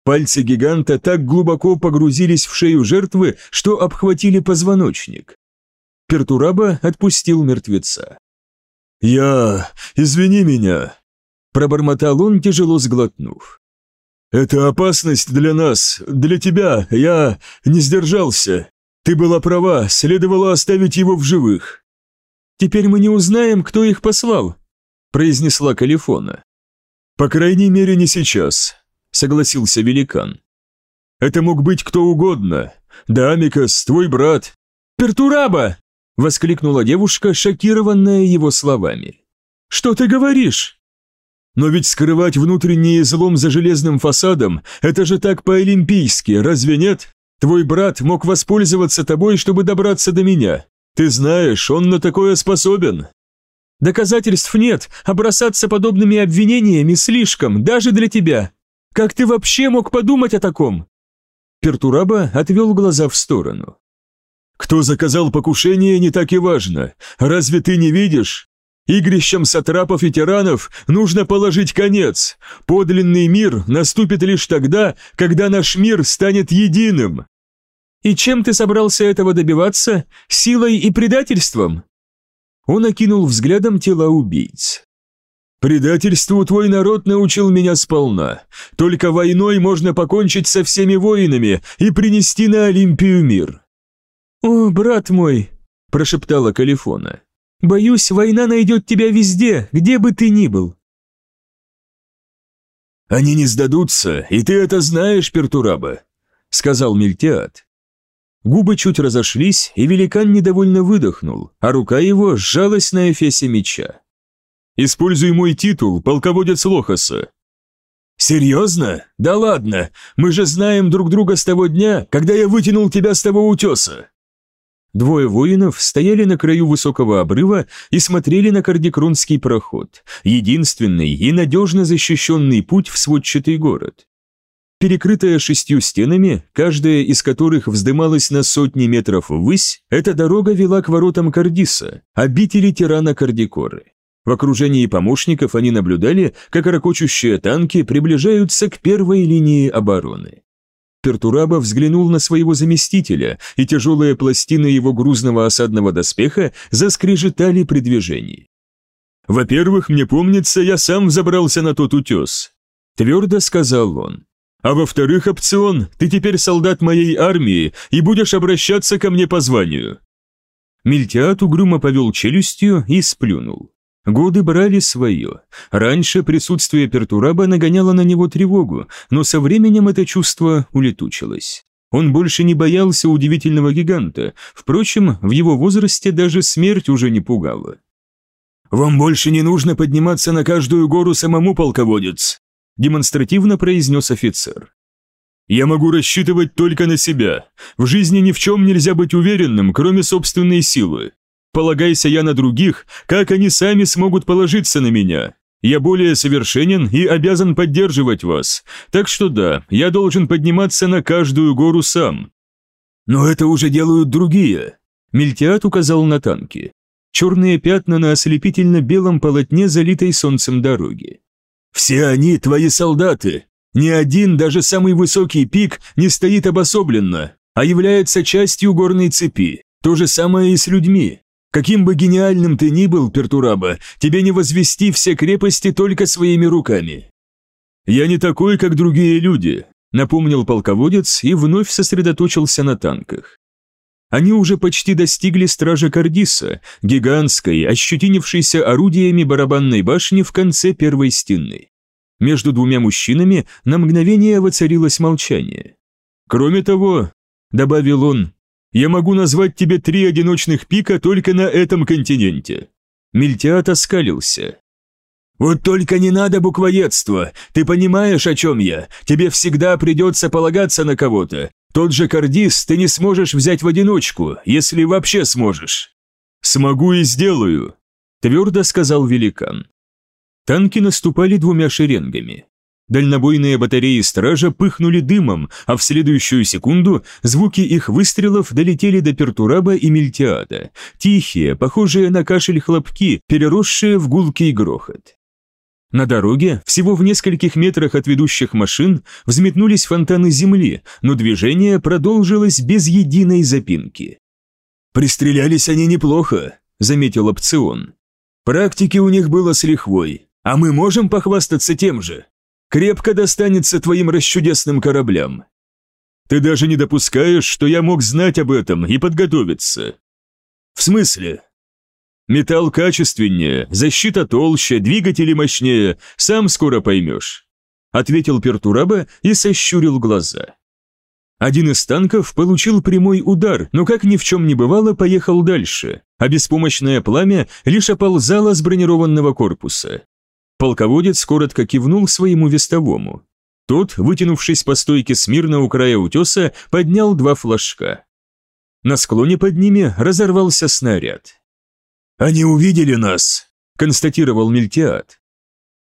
[SPEAKER 1] Пальцы гиганта так глубоко погрузились в шею жертвы, что обхватили позвоночник. Пертураба отпустил мертвеца.
[SPEAKER 9] «Я... извини меня», – пробормотал он, тяжело сглотнув. «Это опасность для нас, для тебя, я не сдержался. Ты была права, следовало оставить его в живых.
[SPEAKER 1] Теперь мы не узнаем, кто их послал, произнесла Калифона.
[SPEAKER 9] По крайней мере, не сейчас, согласился великан. Это мог быть кто угодно. Да, Амикас, твой брат.
[SPEAKER 1] Пертураба! воскликнула девушка, шокированная его словами. Что ты говоришь?
[SPEAKER 9] Но ведь скрывать внутренний излом за железным фасадом – это же так по-олимпийски, разве нет? Твой брат мог воспользоваться тобой, чтобы добраться до меня. Ты знаешь, он на такое способен».
[SPEAKER 1] «Доказательств нет, а бросаться подобными обвинениями слишком, даже для тебя. Как ты вообще мог подумать о таком?» Пертураба отвел глаза в сторону.
[SPEAKER 9] «Кто заказал покушение, не так и важно. Разве ты не видишь? Игрищам сатрапов и тиранов нужно положить конец. Подлинный мир наступит лишь тогда, когда наш мир станет единым.
[SPEAKER 1] И чем ты собрался этого добиваться? Силой и предательством?
[SPEAKER 16] Он окинул взглядом тела убийц.
[SPEAKER 1] «Предательству твой народ научил меня сполна. Только войной можно покончить со всеми воинами и принести на Олимпию мир».
[SPEAKER 16] «О, брат мой!» – прошептала Калифона. «Боюсь, война найдет тебя везде, где бы ты ни был».
[SPEAKER 1] «Они не сдадутся, и ты это знаешь, Пертураба», – сказал Мильтеат.
[SPEAKER 16] Губы чуть разошлись, и великан недовольно выдохнул, а рука его сжалась на эфесе меча.
[SPEAKER 1] «Используй мой титул, полководец Лохаса». «Серьезно? Да ладно, мы же знаем друг друга с того дня, когда я вытянул тебя с того утеса».
[SPEAKER 16] Двое воинов стояли на краю высокого обрыва и смотрели на Кардикронский проход, единственный и надежно защищенный путь в сводчатый город. Перекрытая шестью стенами, каждая из которых вздымалась на сотни метров ввысь, эта дорога вела к воротам Кардиса, обители тирана Кардикоры. В окружении помощников они наблюдали, как ракочущие танки приближаются к первой линии обороны. Пертураба взглянул на своего заместителя, и тяжелые пластины его грузного осадного доспеха заскрежетали при движении.
[SPEAKER 1] «Во-первых, мне помнится, я сам забрался на тот утес», – твердо сказал он. А во-вторых, опцион, ты теперь солдат моей армии и будешь обращаться ко мне по званию».
[SPEAKER 16] Мильтиат угрюмо повел челюстью и сплюнул. Годы брали свое. Раньше присутствие Пертураба нагоняло на него тревогу, но со временем это чувство улетучилось. Он больше не боялся удивительного гиганта, впрочем, в его возрасте даже смерть уже не пугала.
[SPEAKER 1] «Вам больше не нужно подниматься на каждую гору самому, полководец демонстративно произнес офицер. «Я могу рассчитывать только на себя. В жизни ни в чем нельзя быть уверенным, кроме собственной силы. Полагайся я на других, как они сами смогут положиться на меня. Я более совершенен и обязан поддерживать вас. Так что да, я должен подниматься на каждую гору сам». «Но это уже делают другие», – Мельтиат указал на танки. Черные пятна на ослепительно-белом полотне, залитой солнцем дороги. Все они твои солдаты. Ни один, даже самый высокий пик, не стоит обособленно, а является частью горной цепи. То же самое и с людьми. Каким бы гениальным ты ни был, Пертураба, тебе не возвести все крепости только своими руками. Я не такой, как другие люди, напомнил полководец и вновь сосредоточился на танках. Они уже почти достигли стража Кардиса, гигантской, ощетинившейся орудиями барабанной башни в конце первой стены. Между двумя мужчинами на мгновение воцарилось молчание. «Кроме того», — добавил он, — «я могу назвать тебе три одиночных пика только на этом континенте». Мильтиат оскалился. «Вот только не надо буквоедства, ты понимаешь, о чем я? Тебе всегда придется полагаться на кого-то, тот же Кардис ты не сможешь взять в одиночку, если вообще сможешь». «Смогу и сделаю», – твердо сказал великан. Танки наступали двумя шеренгами. Дальнобойные батареи стража пыхнули дымом, а в следующую секунду звуки их выстрелов долетели до Пертураба и Мельтиада, тихие, похожие на кашель хлопки, переросшие в гулкий грохот. На дороге, всего в нескольких метрах от ведущих машин, взметнулись фонтаны земли, но движение продолжилось без единой запинки. «Пристрелялись они неплохо», — заметил опцион. «Практики у них было с лихвой, а мы можем похвастаться тем же. Крепко достанется твоим расчудесным кораблям». «Ты даже не допускаешь, что я мог знать об этом и подготовиться». «В смысле?» Металл качественнее, защита толще, двигатели мощнее, сам скоро поймешь», — ответил Пертураба и сощурил глаза. Один из танков получил прямой удар, но как ни в чем не бывало, поехал дальше, а беспомощное пламя лишь оползало с бронированного корпуса. Полководец коротко кивнул своему вестовому. Тот, вытянувшись по стойке смирно у края утеса, поднял два флажка. На склоне под ними разорвался снаряд. «Они увидели нас», – констатировал Мельтиад.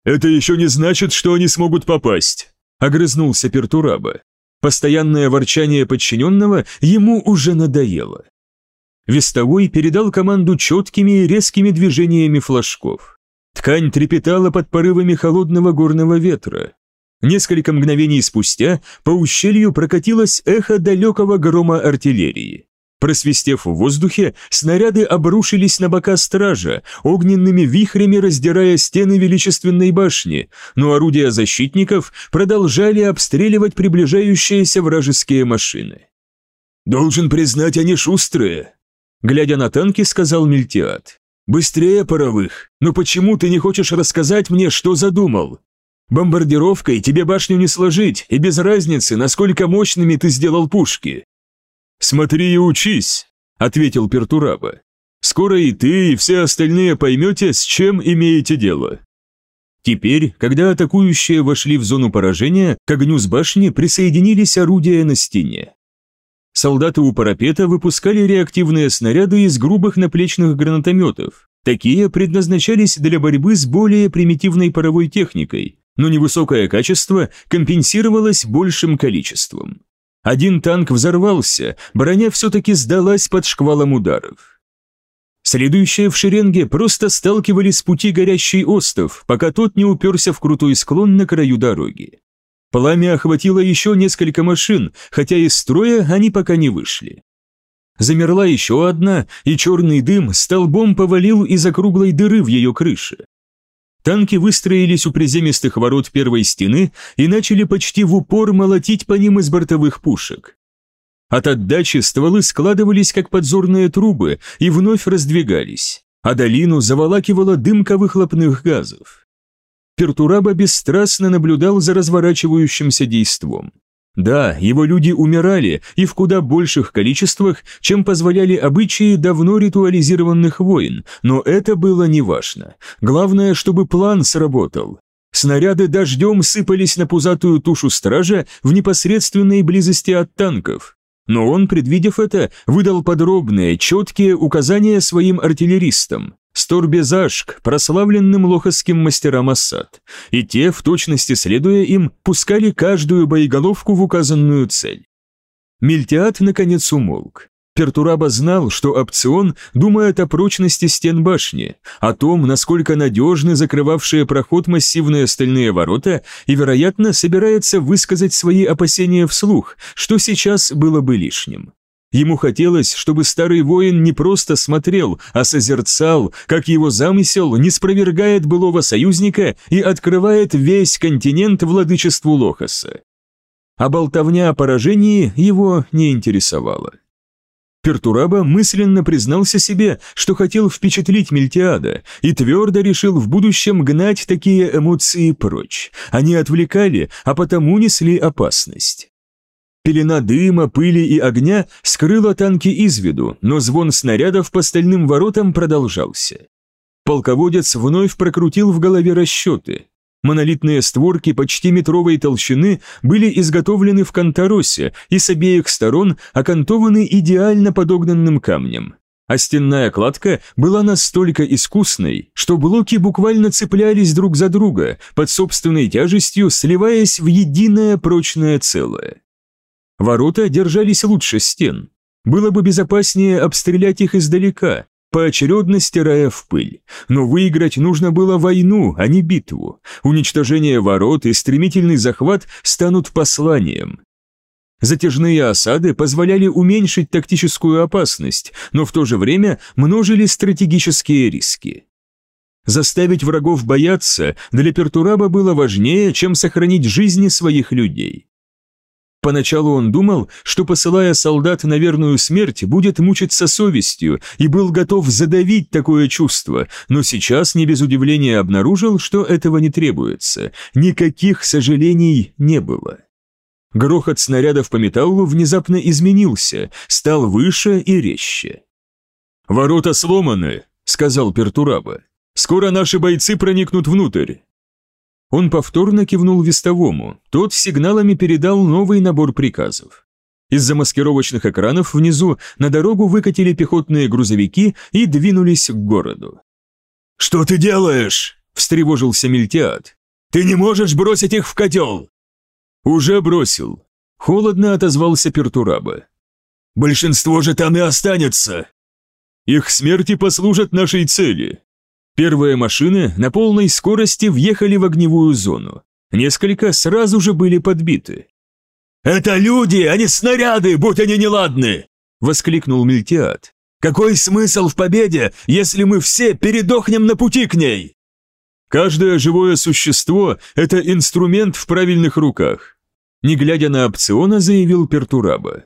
[SPEAKER 1] «Это еще не значит, что они смогут попасть», – огрызнулся Пертураба. Постоянное ворчание подчиненного ему уже надоело. Вестовой передал команду четкими и резкими движениями флажков. Ткань трепетала под порывами холодного горного ветра. Несколько мгновений спустя по ущелью прокатилось эхо далекого грома артиллерии. Просвистев в воздухе, снаряды обрушились на бока стража, огненными вихрями раздирая стены величественной башни, но орудия защитников продолжали обстреливать приближающиеся вражеские машины.
[SPEAKER 5] «Должен признать, они шустрые», — глядя на танки, сказал Мильтиад. «Быстрее паровых, но почему ты не хочешь рассказать мне, что задумал? Бомбардировкой тебе башню не сложить, и без разницы, насколько мощными ты сделал пушки.
[SPEAKER 1] «Смотри и учись», — ответил Пертураба. «Скоро и ты, и все остальные поймете, с чем имеете дело». Теперь, когда атакующие вошли в зону поражения, к огню с башни присоединились орудия на стене. Солдаты у парапета выпускали реактивные снаряды из грубых наплечных гранатометов. Такие предназначались для борьбы с более примитивной паровой техникой, но невысокое качество компенсировалось большим количеством. Один танк взорвался, броня все-таки сдалась под шквалом ударов. Следующие в шеренге просто сталкивали с пути горящий остов, пока тот не уперся в крутой склон на краю дороги. Пламя охватило еще несколько машин, хотя из строя они пока не вышли. Замерла еще одна, и черный дым столбом повалил из округлой дыры в ее крыше. Танки выстроились у приземистых ворот первой стены и начали почти в упор молотить по ним из бортовых пушек. От отдачи стволы складывались как подзорные трубы и вновь раздвигались, а долину заволакивала дымка выхлопных газов. Пертураба бесстрастно наблюдал за разворачивающимся действом. Да, его люди умирали и в куда больших количествах, чем позволяли обычаи давно ритуализированных войн, но это было неважно. Главное, чтобы план сработал. Снаряды дождем сыпались на пузатую тушу стража в непосредственной близости от танков. Но он, предвидев это, выдал подробные, четкие указания своим артиллеристам. Сторбезашк, прославленным лохосским мастерам Ассад, и те, в точности следуя им, пускали каждую боеголовку в указанную цель. Мильтиад наконец умолк. Пертураба знал, что опцион думает о прочности стен башни, о том, насколько надежны закрывавшие проход массивные стальные ворота, и, вероятно, собирается высказать свои опасения вслух, что сейчас было бы лишним. Ему хотелось, чтобы старый воин не просто смотрел, а созерцал, как его замысел не спровергает былого союзника и открывает весь континент владычеству Лохаса. А болтовня о поражении его не интересовала. Пертураба мысленно признался себе, что хотел впечатлить Мельтиада, и твердо решил в будущем гнать такие эмоции прочь. Они отвлекали, а потому несли опасность. Пелена дыма, пыли и огня скрыла танки из виду, но звон снарядов по стальным воротам продолжался. Полководец вновь прокрутил в голове расчеты. Монолитные створки почти метровой толщины были изготовлены в Кантаросе и с обеих сторон окантованы идеально подогнанным камнем. А стенная кладка была настолько искусной, что блоки буквально цеплялись друг за друга, под собственной тяжестью сливаясь в единое прочное целое. Ворота держались лучше стен. Было бы безопаснее обстрелять их издалека, поочередно стирая в пыль. Но выиграть нужно было войну, а не битву. Уничтожение ворот и стремительный захват станут посланием. Затяжные осады позволяли уменьшить тактическую опасность, но в то же время множили стратегические риски. Заставить врагов бояться для Пертураба было важнее, чем сохранить жизни своих людей. Поначалу он думал, что посылая солдат на верную смерть, будет мучиться совестью и был готов задавить такое чувство, но сейчас не без удивления обнаружил, что этого не требуется. Никаких сожалений не было. Грохот снарядов по металлу внезапно изменился, стал выше и резче. «Ворота сломаны», — сказал Пертураба. «Скоро наши бойцы проникнут внутрь». Он повторно кивнул вестовому, тот сигналами передал новый набор приказов. Из-за маскировочных экранов внизу на дорогу выкатили пехотные грузовики и двинулись к городу.
[SPEAKER 5] «Что ты делаешь?» – встревожился Мильтиад. «Ты не можешь бросить их в котел!»
[SPEAKER 1] «Уже бросил», – холодно отозвался Пертураба.
[SPEAKER 5] «Большинство же там и останется!»
[SPEAKER 1] «Их смерти послужат нашей цели», Первые машины на полной скорости въехали в огневую зону. Несколько сразу же были подбиты.
[SPEAKER 5] «Это люди, а не снаряды, будь они неладны!»
[SPEAKER 1] – воскликнул Мельтиад. «Какой смысл в победе, если мы все передохнем на пути к ней?»
[SPEAKER 17] Каждое живое существо – это инструмент в правильных руках. Не глядя на опциона, заявил Пертураба.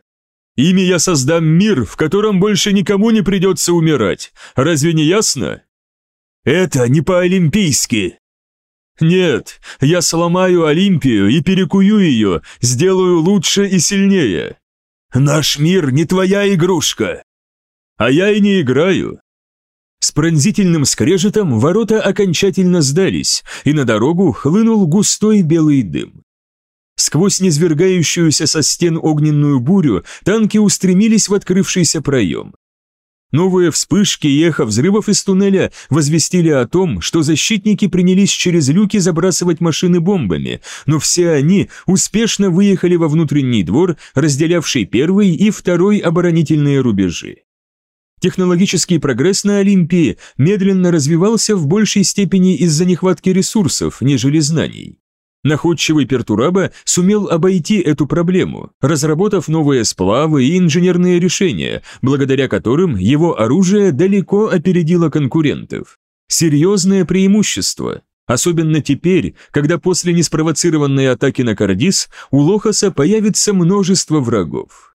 [SPEAKER 17] Ими я создам мир, в котором больше никому не придется умирать. Разве не ясно?
[SPEAKER 1] Это не по-олимпийски.
[SPEAKER 17] Нет, я сломаю Олимпию и перекую ее, сделаю лучше и сильнее.
[SPEAKER 1] Наш мир не твоя игрушка.
[SPEAKER 17] А я и не играю.
[SPEAKER 1] С пронзительным скрежетом ворота окончательно сдались, и на дорогу хлынул густой белый дым. Сквозь низвергающуюся со стен огненную бурю танки устремились в открывшийся проем. Новые вспышки и эхо взрывов из туннеля возвестили о том, что защитники принялись через люки забрасывать машины бомбами, но все они успешно выехали во внутренний двор, разделявший первый и второй оборонительные рубежи. Технологический прогресс на Олимпии медленно развивался в большей степени из-за нехватки ресурсов, нежели знаний. Находчивый Пертураба сумел обойти эту проблему, разработав новые сплавы и инженерные решения, благодаря которым его оружие далеко опередило конкурентов. Серьезное преимущество, особенно теперь, когда после неспровоцированной атаки на Кардис у Лохаса появится множество врагов.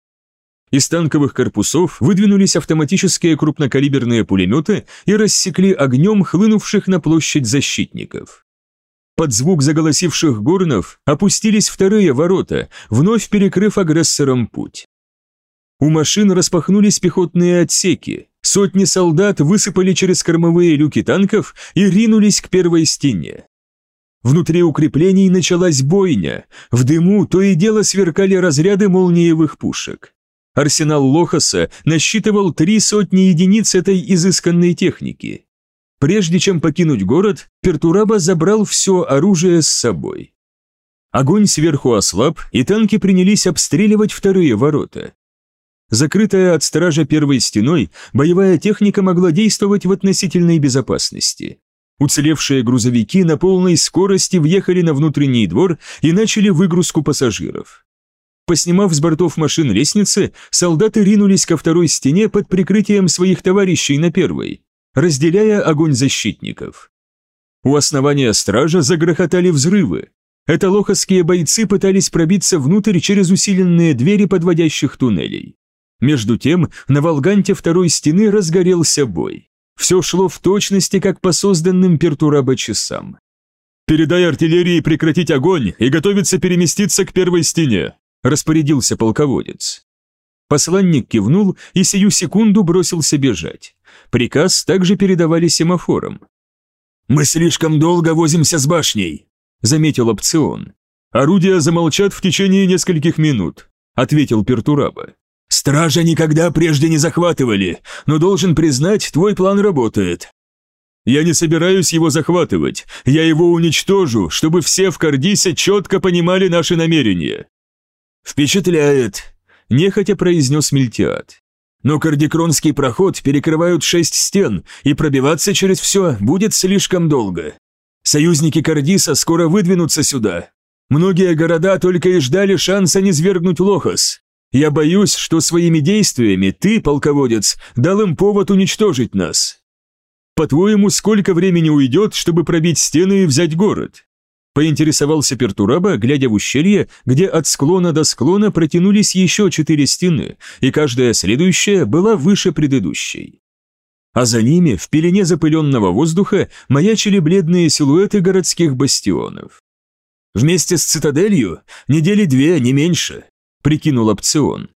[SPEAKER 1] Из танковых корпусов выдвинулись автоматические крупнокалиберные пулеметы и рассекли огнем хлынувших на площадь защитников. Под звук заголосивших горнов опустились вторые ворота, вновь перекрыв агрессорам путь. У машин распахнулись пехотные отсеки, сотни солдат высыпали через кормовые люки танков и ринулись к первой стене. Внутри укреплений началась бойня, в дыму то и дело сверкали разряды молниевых пушек. Арсенал Лохаса насчитывал три сотни единиц этой изысканной техники. Прежде чем покинуть город, Пертураба забрал все оружие с собой. Огонь сверху ослаб, и танки принялись обстреливать вторые ворота. Закрытая от стража первой стеной, боевая техника могла действовать в относительной безопасности. Уцелевшие грузовики на полной скорости въехали на внутренний двор и начали выгрузку пассажиров. Поснимав с бортов машин лестницы, солдаты ринулись ко второй стене под прикрытием своих товарищей на первой, разделяя огонь защитников. У основания стража загрохотали взрывы. Это лоховские бойцы пытались пробиться внутрь через усиленные двери подводящих туннелей. Между тем, на Волганте второй стены разгорелся бой. Все шло в точности, как по созданным пертураба часам.
[SPEAKER 17] «Передай артиллерии прекратить огонь и готовиться переместиться к первой стене», распорядился полководец. Посланник кивнул и сию секунду бросился бежать. Приказ также передавали семафором.
[SPEAKER 1] «Мы слишком долго возимся с башней», — заметил опцион.
[SPEAKER 17] «Орудия замолчат в течение нескольких минут», — ответил Пертураба.
[SPEAKER 1] «Стража никогда прежде не захватывали, но должен признать, твой план работает».
[SPEAKER 17] «Я не собираюсь его захватывать, я его уничтожу, чтобы все в Кардисе четко понимали наши намерения.
[SPEAKER 1] «Впечатляет», – нехотя произнес Мельтиад. «Но кардикронский проход перекрывают шесть стен, и пробиваться через все будет слишком долго. Союзники Кардиса скоро выдвинутся сюда. Многие города только и ждали шанса не свергнуть Лохос. Я боюсь, что своими действиями ты, полководец, дал им повод уничтожить нас. По-твоему, сколько времени уйдет, чтобы пробить стены и взять город? Поинтересовался Пертураба, глядя в ущелье, где от склона до склона протянулись еще четыре стены, и каждая следующая была выше предыдущей. А за ними, в пелене запыленного воздуха, маячили бледные силуэты городских бастионов. «Вместе с цитаделью недели две, не меньше», – прикинул опцион.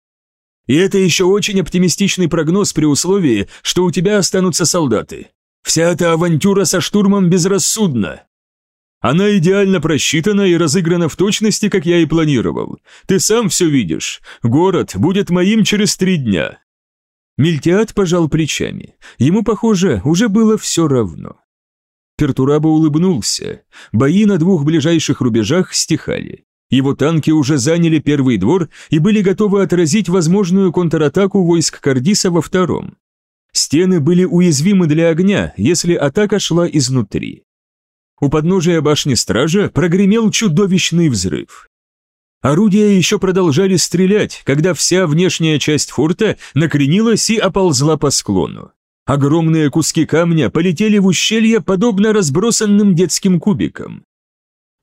[SPEAKER 1] «И это еще очень оптимистичный прогноз при условии, что у тебя останутся солдаты. Вся эта авантюра со штурмом безрассудна. Она идеально просчитана и разыграна в точности, как я и планировал. Ты сам все видишь. Город будет моим через три дня». Мильтиад пожал плечами. Ему, похоже, уже было все равно. Пертураба улыбнулся. Бои на двух ближайших рубежах стихали. Его танки уже заняли первый двор и были готовы отразить возможную контратаку войск Кардиса во втором. Стены были уязвимы для огня, если атака шла изнутри. У подножия башни стража прогремел чудовищный взрыв. Орудия еще продолжали стрелять, когда вся внешняя часть форта накренилась и оползла по склону. Огромные куски камня полетели в ущелье, подобно разбросанным детским кубикам.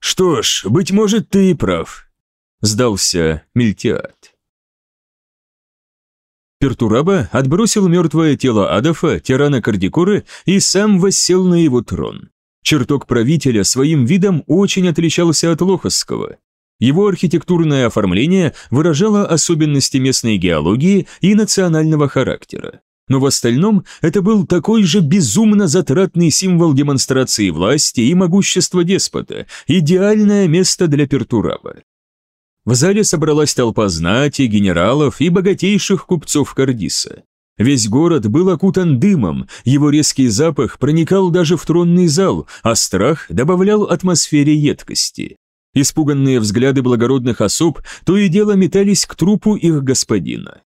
[SPEAKER 1] «Что ж, быть может, ты и прав», — сдался Мельтиад. Пертураба отбросил мертвое тело Адафа, тирана Кардикоры, и сам воссел на его трон. Чертог правителя своим видом очень отличался от Лохосского. Его архитектурное оформление выражало особенности местной геологии и национального характера. Но в остальном это был такой же безумно затратный символ демонстрации власти и могущества деспота, идеальное место для Пертураба. В зале собралась толпа знати, генералов и богатейших купцов Кардиса. Весь город был окутан дымом, его резкий запах проникал даже в тронный зал, а страх добавлял атмосфере едкости. Испуганные взгляды благородных особ то и дело метались к трупу их господина.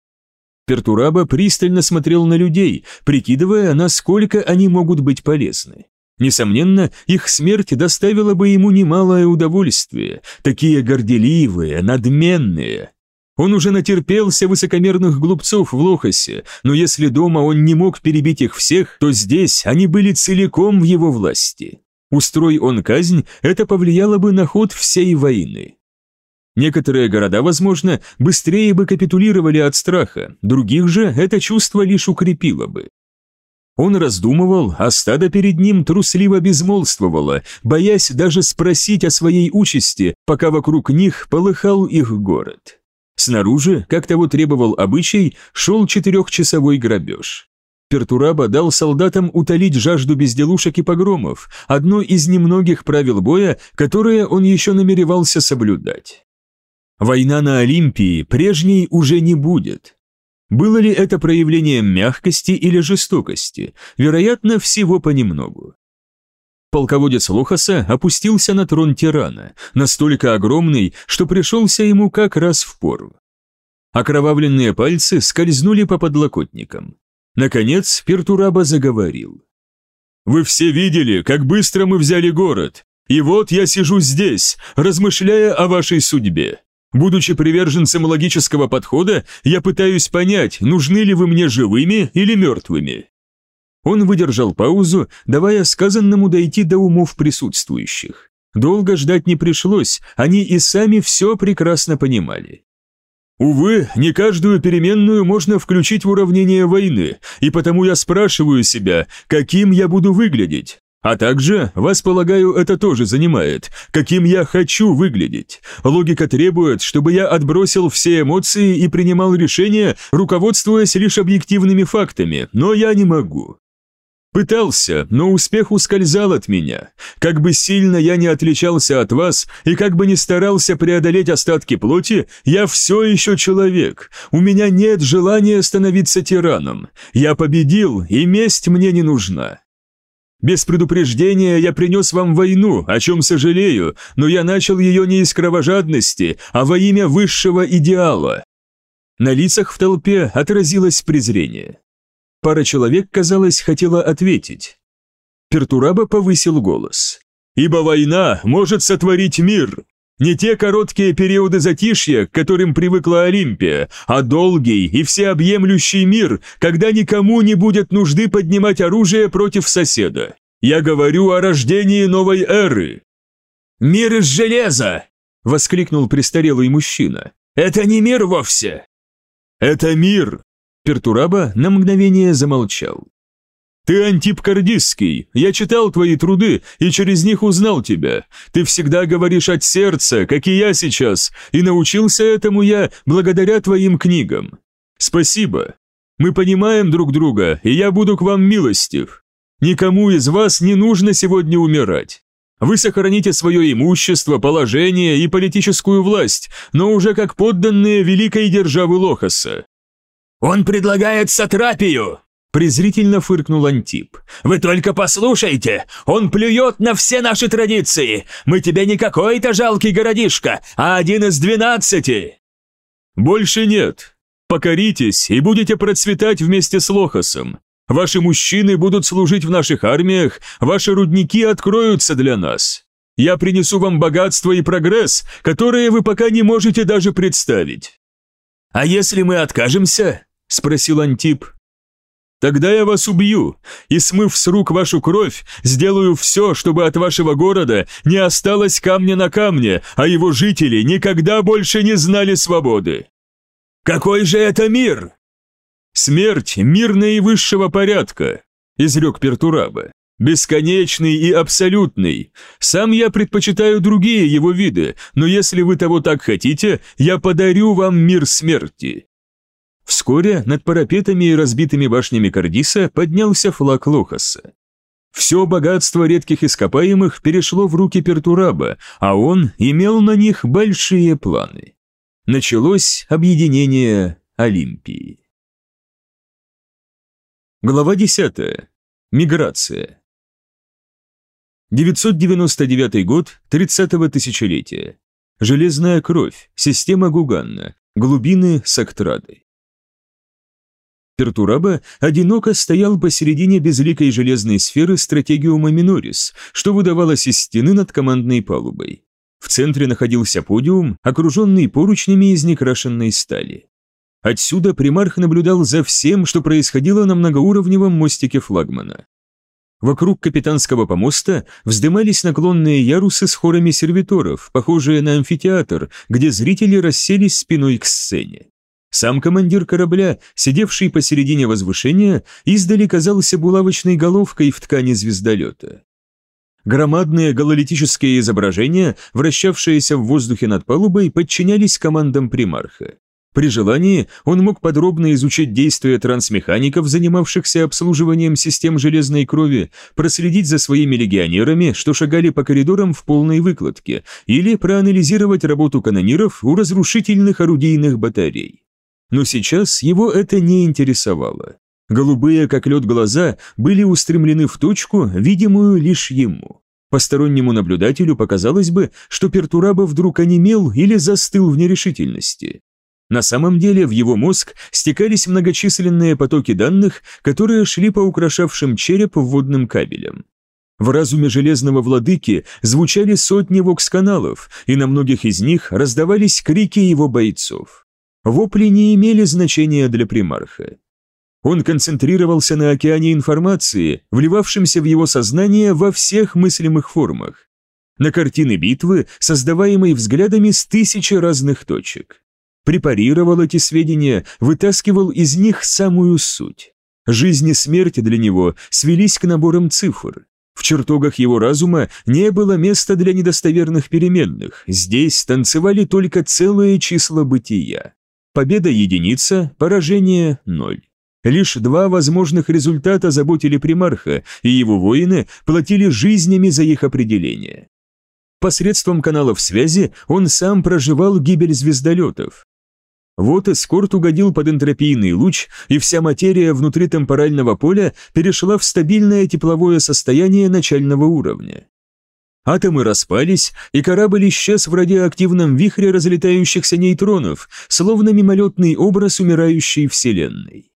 [SPEAKER 1] Пертураба пристально смотрел на людей, прикидывая, насколько они могут быть полезны. Несомненно, их смерть доставила бы ему немалое удовольствие, такие горделивые, надменные. Он уже натерпелся высокомерных глупцов в Лохосе, но если дома он не мог перебить их всех, то здесь они были целиком в его власти. Устрой он казнь, это повлияло бы на ход всей войны. Некоторые города, возможно, быстрее бы капитулировали от страха, других же это чувство лишь укрепило бы. Он раздумывал, а стадо перед ним трусливо безмолвствовало, боясь даже спросить о своей участи, пока вокруг них полыхал их город. Снаружи, как того требовал обычай, шел четырехчасовой грабеж. Пертураба дал солдатам утолить жажду безделушек и погромов, одно из немногих правил боя, которые он еще намеревался соблюдать. Война на Олимпии прежней уже не будет. Было ли это проявлением мягкости или жестокости? Вероятно, всего понемногу. Полководец Лохаса опустился на трон тирана, настолько огромный, что пришелся ему как раз в пору. Окровавленные пальцы скользнули по подлокотникам. Наконец Пертураба заговорил. «Вы все видели, как быстро мы взяли город, и вот я сижу здесь, размышляя о вашей судьбе. Будучи приверженцем логического подхода, я пытаюсь понять, нужны ли вы мне живыми или мертвыми. Он выдержал паузу, давая сказанному дойти до умов присутствующих. Долго ждать не пришлось, они и сами все прекрасно понимали. Увы, не каждую переменную можно включить в уравнение войны, и потому я спрашиваю себя, каким я буду выглядеть. А также, вас, полагаю, это тоже занимает, каким я хочу выглядеть. Логика требует, чтобы я отбросил все эмоции и принимал решения, руководствуясь лишь объективными фактами, но я не могу. Пытался, но успех ускользал от меня. Как бы сильно я не отличался от вас и как бы не старался преодолеть остатки плоти, я все еще человек. У меня нет желания становиться тираном. Я победил, и месть мне не нужна. Без предупреждения я принес вам войну, о чем сожалею, но я начал ее не из кровожадности, а во имя высшего идеала». На лицах в толпе отразилось презрение. Пара человек, казалось, хотела ответить. Пертураба повысил голос. «Ибо война может сотворить мир. Не те короткие периоды затишья, к которым привыкла Олимпия, а долгий и всеобъемлющий мир, когда никому не будет нужды поднимать оружие против соседа. Я говорю о рождении новой эры». «Мир из железа!» — воскликнул престарелый мужчина. «Это не мир вовсе!» «Это мир!» Пертураба на мгновение замолчал. «Ты Антип Кардисский, я читал твои труды и через них узнал тебя. Ты всегда говоришь от сердца, как и я сейчас, и научился этому я благодаря твоим книгам. Спасибо. Мы понимаем друг друга, и я буду к вам милостив. Никому из вас не нужно сегодня умирать. Вы сохраните свое имущество, положение и политическую власть, но уже как подданные великой державы Лохаса». «Он предлагает сатрапию!» Презрительно фыркнул Антип. «Вы только послушайте! Он плюет на все наши традиции! Мы тебе не какой-то жалкий городишко, а один из двенадцати!» «Больше нет. Покоритесь и будете процветать вместе с Лохосом. Ваши мужчины будут служить в наших армиях, ваши рудники откроются для нас. Я принесу вам богатство и прогресс, которые вы пока не можете даже представить». «А если мы откажемся?» – спросил Антип. Тогда я вас убью, и, смыв с рук вашу кровь, сделаю все, чтобы от вашего города не осталось камня на камне, а его жители никогда больше не знали свободы. Какой же это мир? Смерть – мир наивысшего порядка, изрек Пертураба. Бесконечный и абсолютный. Сам я предпочитаю другие его виды, но если вы того так хотите, я подарю вам мир смерти. Вскоре над парапетами и разбитыми башнями Кардиса поднялся флаг Лохаса. Все богатство редких ископаемых перешло в руки Пертураба, а он имел на них большие планы. Началось объединение Олимпии. Глава 10. Миграция. 999 год 30-го тысячелетия. Железная кровь, система Гуганна, глубины Сактрады. Пертураба одиноко стоял посередине безликой железной сферы стратегиума Минорис, что выдавалось из стены над командной палубой. В центре находился подиум, окруженный поручнями из некрашенной стали. Отсюда примарх наблюдал за всем, что происходило на многоуровневом мостике флагмана. Вокруг капитанского помоста вздымались наклонные ярусы с хорами сервиторов, похожие на амфитеатр, где зрители расселись спиной к сцене. Сам командир корабля, сидевший посередине возвышения, издали казался булавочной головкой в ткани звездолета. Громадные гололитические изображения, вращавшиеся в воздухе над палубой, подчинялись командам примарха. При желании он мог подробно изучить действия трансмехаников, занимавшихся обслуживанием систем железной крови, проследить за своими легионерами, что шагали по коридорам в полной выкладке, или проанализировать работу канониров у разрушительных орудийных батарей. Но сейчас его это не интересовало. Голубые, как лед, глаза были устремлены в точку, видимую лишь ему. Постороннему наблюдателю показалось бы, что Пертураба вдруг онемел или застыл в нерешительности. На самом деле в его мозг стекались многочисленные потоки данных, которые шли по украшавшим череп вводным кабелям. В разуме Железного Владыки звучали сотни вокс-каналов, и на многих из них раздавались крики его бойцов. Вопли не имели значения для примарха. Он концентрировался на океане информации, вливавшемся в его сознание во всех мыслимых формах. На картины битвы, создаваемой взглядами с тысячи разных точек. Препарировал эти сведения, вытаскивал из них самую суть. Жизнь и смерть для него свелись к наборам цифр. В чертогах его разума не было места для недостоверных переменных, здесь танцевали только целые числа бытия. Победа единица, поражение ноль. Лишь два возможных результата заботили примарха, и его воины платили жизнями за их определение. Посредством каналов связи он сам проживал гибель звездолетов. Вот эскорт угодил под энтропийный луч, и вся материя внутри темпорального поля перешла в стабильное тепловое состояние начального уровня. Атомы распались, и корабль исчез в радиоактивном вихре разлетающихся нейтронов, словно мимолетный образ умирающей Вселенной.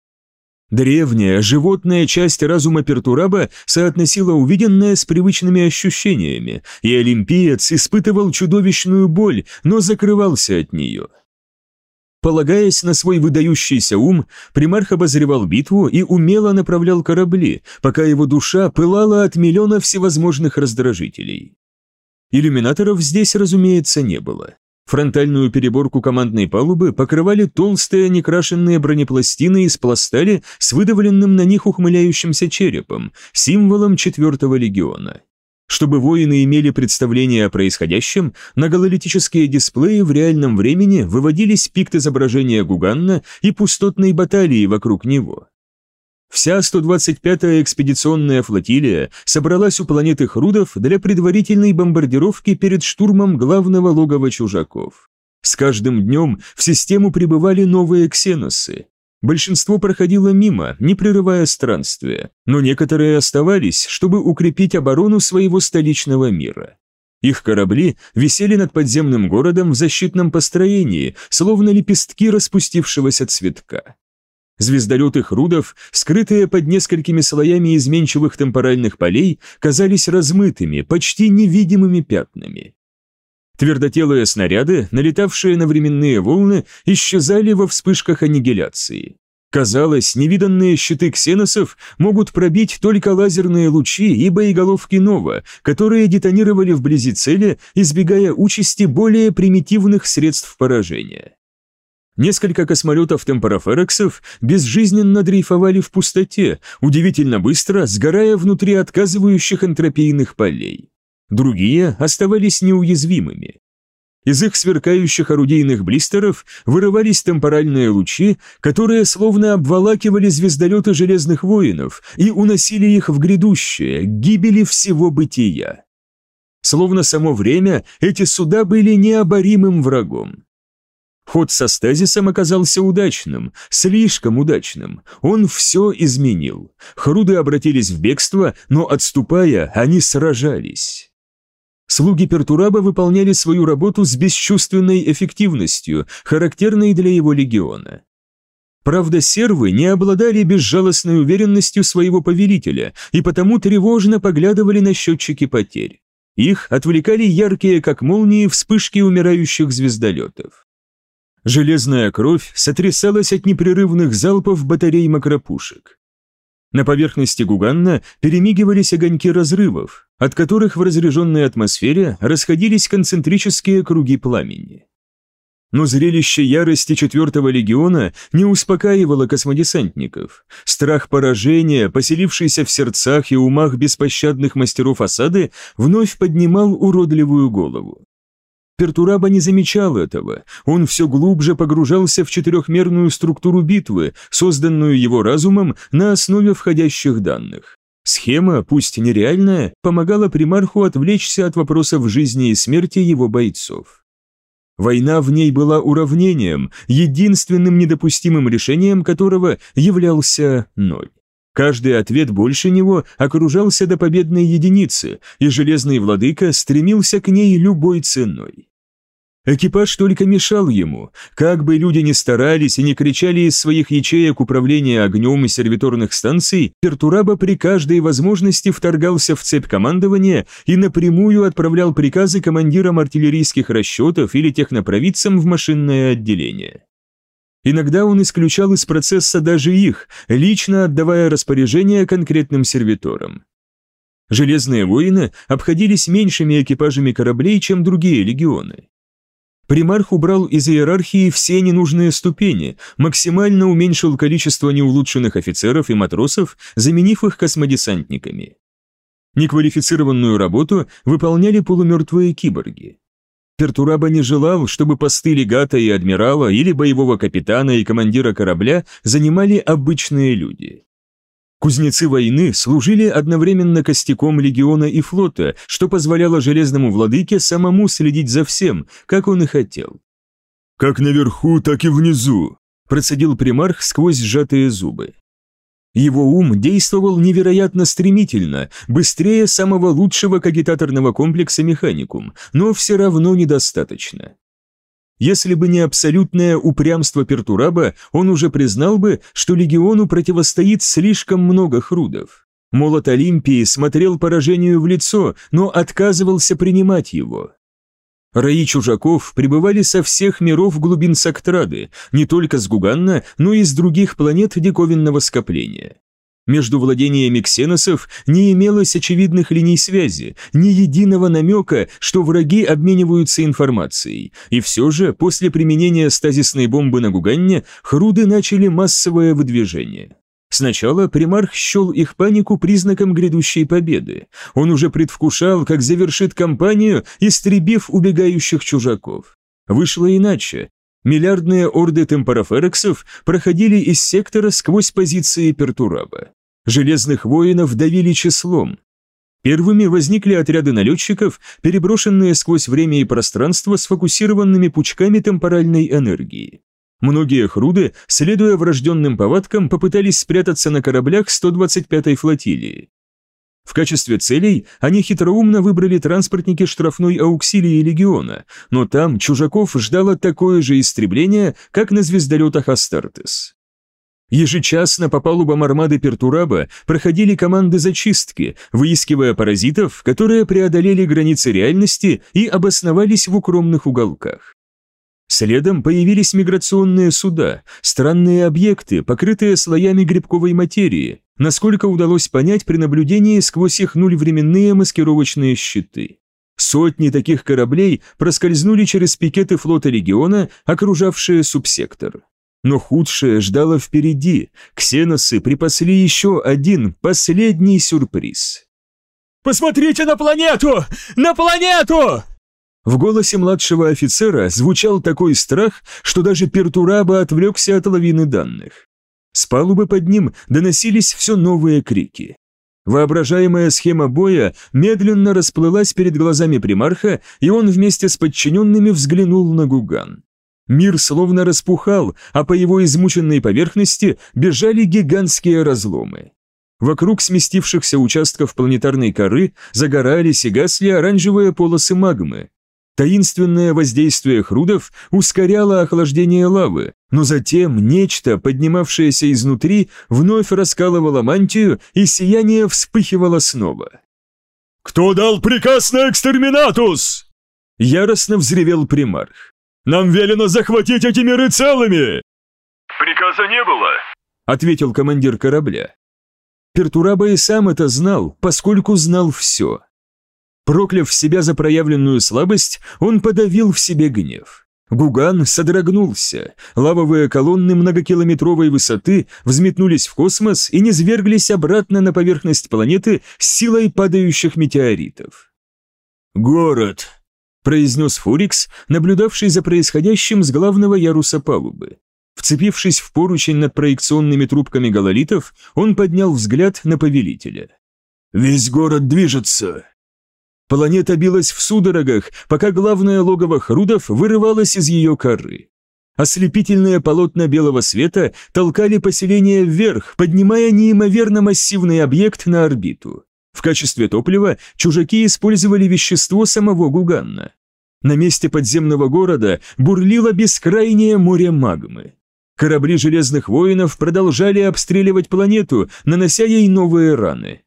[SPEAKER 1] Древняя, животная часть разума Пертураба соотносила увиденное с привычными ощущениями, и олимпиец испытывал чудовищную боль, но закрывался от нее. Полагаясь на свой выдающийся ум, примарх обозревал битву и умело направлял корабли, пока его душа пылала от миллиона всевозможных раздражителей. Иллюминаторов здесь, разумеется, не было. Фронтальную переборку командной палубы покрывали толстые некрашенные бронепластины из пластали с выдавленным на них ухмыляющимся черепом, символом четвертого легиона. Чтобы воины имели представление о происходящем, на гололитические дисплеи в реальном времени выводились пикт изображения Гуганна и пустотной баталии вокруг него. Вся 125-я экспедиционная флотилия собралась у планеты Хрудов для предварительной бомбардировки перед штурмом главного логова чужаков. С каждым днем в систему прибывали новые ксеносы, Большинство проходило мимо, не прерывая странствия, но некоторые оставались, чтобы укрепить оборону своего столичного мира. Их корабли висели над подземным городом в защитном построении, словно лепестки распустившегося цветка. Звездолеты Хрудов, скрытые под несколькими слоями изменчивых темпоральных полей, казались размытыми, почти невидимыми пятнами. Твердотелые снаряды, налетавшие на временные волны, исчезали во вспышках аннигиляции. Казалось, невиданные щиты ксеносов могут пробить только лазерные лучи и боеголовки Нова, которые детонировали вблизи цели, избегая участи более примитивных средств поражения. Несколько космолетов темпораферексов безжизненно дрейфовали в пустоте, удивительно быстро сгорая внутри отказывающих энтропийных полей. Другие оставались неуязвимыми. Из их сверкающих орудийных блистеров вырывались темпоральные лучи, которые словно обволакивали звездолеты Железных Воинов и уносили их в грядущее, гибели всего бытия. Словно само время, эти суда были необоримым врагом. Ход со стазисом оказался удачным, слишком удачным. Он все изменил. Хруды обратились в бегство, но отступая, они сражались. Слуги Пертураба выполняли свою работу с бесчувственной эффективностью, характерной для его легиона. Правда, сервы не обладали безжалостной уверенностью своего повелителя и потому тревожно поглядывали на счетчики потерь. Их отвлекали яркие, как молнии, вспышки умирающих звездолетов. Железная кровь сотрясалась от непрерывных залпов батарей макропушек. На поверхности Гуганна перемигивались огоньки разрывов, от которых в разряженной атмосфере расходились концентрические круги пламени. Но зрелище ярости четвертого легиона не успокаивало космодесантников. Страх поражения, поселившийся в сердцах и умах беспощадных мастеров осады, вновь поднимал уродливую голову. Пертураба не замечал этого, он все глубже погружался в четырехмерную структуру битвы, созданную его разумом на основе входящих данных. Схема, пусть нереальная, помогала примарху отвлечься от вопросов жизни и смерти его бойцов. Война в ней была уравнением, единственным недопустимым решением которого являлся ноль. Каждый ответ больше него окружался до победной единицы, и Железный Владыка стремился к ней любой ценой. Экипаж только мешал ему. Как бы люди ни старались и не кричали из своих ячеек управления огнем и сервиторных станций, Пертураба при каждой возможности вторгался в цепь командования и напрямую отправлял приказы командирам артиллерийских расчетов или технопровидцам в машинное отделение. Иногда он исключал из процесса даже их, лично отдавая распоряжения конкретным сервиторам. Железные воины обходились меньшими экипажами кораблей, чем другие легионы. Примарх убрал из иерархии все ненужные ступени, максимально уменьшил количество неулучшенных офицеров и матросов, заменив их космодесантниками. Неквалифицированную работу выполняли полумертвые киборги. Пертураба не желал, чтобы посты легата и адмирала или боевого капитана и командира корабля занимали обычные люди. Кузнецы войны служили одновременно костяком легиона и флота, что позволяло Железному Владыке самому следить за всем, как он и хотел.
[SPEAKER 9] «Как наверху, так и внизу», – процедил примарх сквозь сжатые зубы.
[SPEAKER 1] Его ум действовал невероятно стремительно, быстрее самого лучшего кагитаторного комплекса «Механикум», но все равно недостаточно. Если бы не абсолютное упрямство Пертураба, он уже признал бы, что легиону противостоит слишком много хрудов. Молот Олимпии смотрел поражению в лицо, но отказывался принимать его. Раи чужаков прибывали со всех миров глубин Сактрады, не только с Гуганна, но и с других планет диковинного скопления. Между владениями ксеносов не имелось очевидных линий связи, ни единого намека, что враги обмениваются информацией, и все же после применения стазисной бомбы на Гуганне хруды начали массовое выдвижение. Сначала примарх счел их панику признаком грядущей победы. Он уже предвкушал, как завершит кампанию, истребив убегающих чужаков. Вышло иначе. Миллиардные орды темпораферексов проходили из сектора сквозь позиции Пертураба. Железных воинов давили числом. Первыми возникли отряды налетчиков, переброшенные сквозь время и пространство сфокусированными пучками темпоральной энергии. Многие хруды, следуя врожденным повадкам, попытались спрятаться на кораблях 125-й флотилии. В качестве целей они хитроумно выбрали транспортники штрафной ауксилии легиона, но там чужаков ждало такое же истребление, как на звездолетах Астартес. Ежечасно по палубам армады Пертураба проходили команды зачистки, выискивая паразитов, которые преодолели границы реальности и обосновались в укромных уголках. Следом появились миграционные суда, странные объекты, покрытые слоями грибковой материи, насколько удалось понять при наблюдении сквозь их нульвременные маскировочные щиты. Сотни таких кораблей проскользнули через пикеты флота легиона, окружавшие субсектор. Но худшее ждало впереди. Ксеносы припасли еще один, последний сюрприз.
[SPEAKER 5] «Посмотрите на планету! На планету!»
[SPEAKER 1] В голосе младшего офицера звучал такой страх, что даже Пертураба отвлекся от лавины данных. С палубы под ним доносились все новые крики. Воображаемая схема боя медленно расплылась перед глазами примарха, и он вместе с подчиненными взглянул на Гуган. Мир словно распухал, а по его измученной поверхности бежали гигантские разломы. Вокруг сместившихся участков планетарной коры загорались и гасли оранжевые полосы магмы, Таинственное воздействие хрудов ускоряло охлаждение лавы, но затем нечто, поднимавшееся изнутри, вновь раскалывало мантию, и сияние вспыхивало снова.
[SPEAKER 9] «Кто дал приказ на экстерминатус?»
[SPEAKER 1] Яростно взревел примарх.
[SPEAKER 9] «Нам велено захватить эти миры целыми!»
[SPEAKER 4] «Приказа не было», —
[SPEAKER 1] ответил командир корабля. Пертураба и сам это знал, поскольку знал все. Прокляв себя за проявленную слабость, он подавил в себе гнев. Гуган содрогнулся, лавовые колонны многокилометровой высоты взметнулись в космос и низверглись обратно на поверхность планеты с силой падающих метеоритов.
[SPEAKER 9] «Город», — произнес
[SPEAKER 1] Фурикс, наблюдавший за происходящим с главного яруса палубы. Вцепившись в поручень над проекционными трубками гололитов, он поднял взгляд на повелителя.
[SPEAKER 9] «Весь город движется»,
[SPEAKER 1] Планета билась в судорогах, пока главное логово Хрудов вырывалось из ее коры. Ослепительные полотна белого света толкали поселение вверх, поднимая неимоверно массивный объект на орбиту. В качестве топлива чужаки использовали вещество самого Гуганна. На месте подземного города бурлило бескрайнее море магмы. Корабли Железных Воинов продолжали обстреливать планету, нанося ей новые раны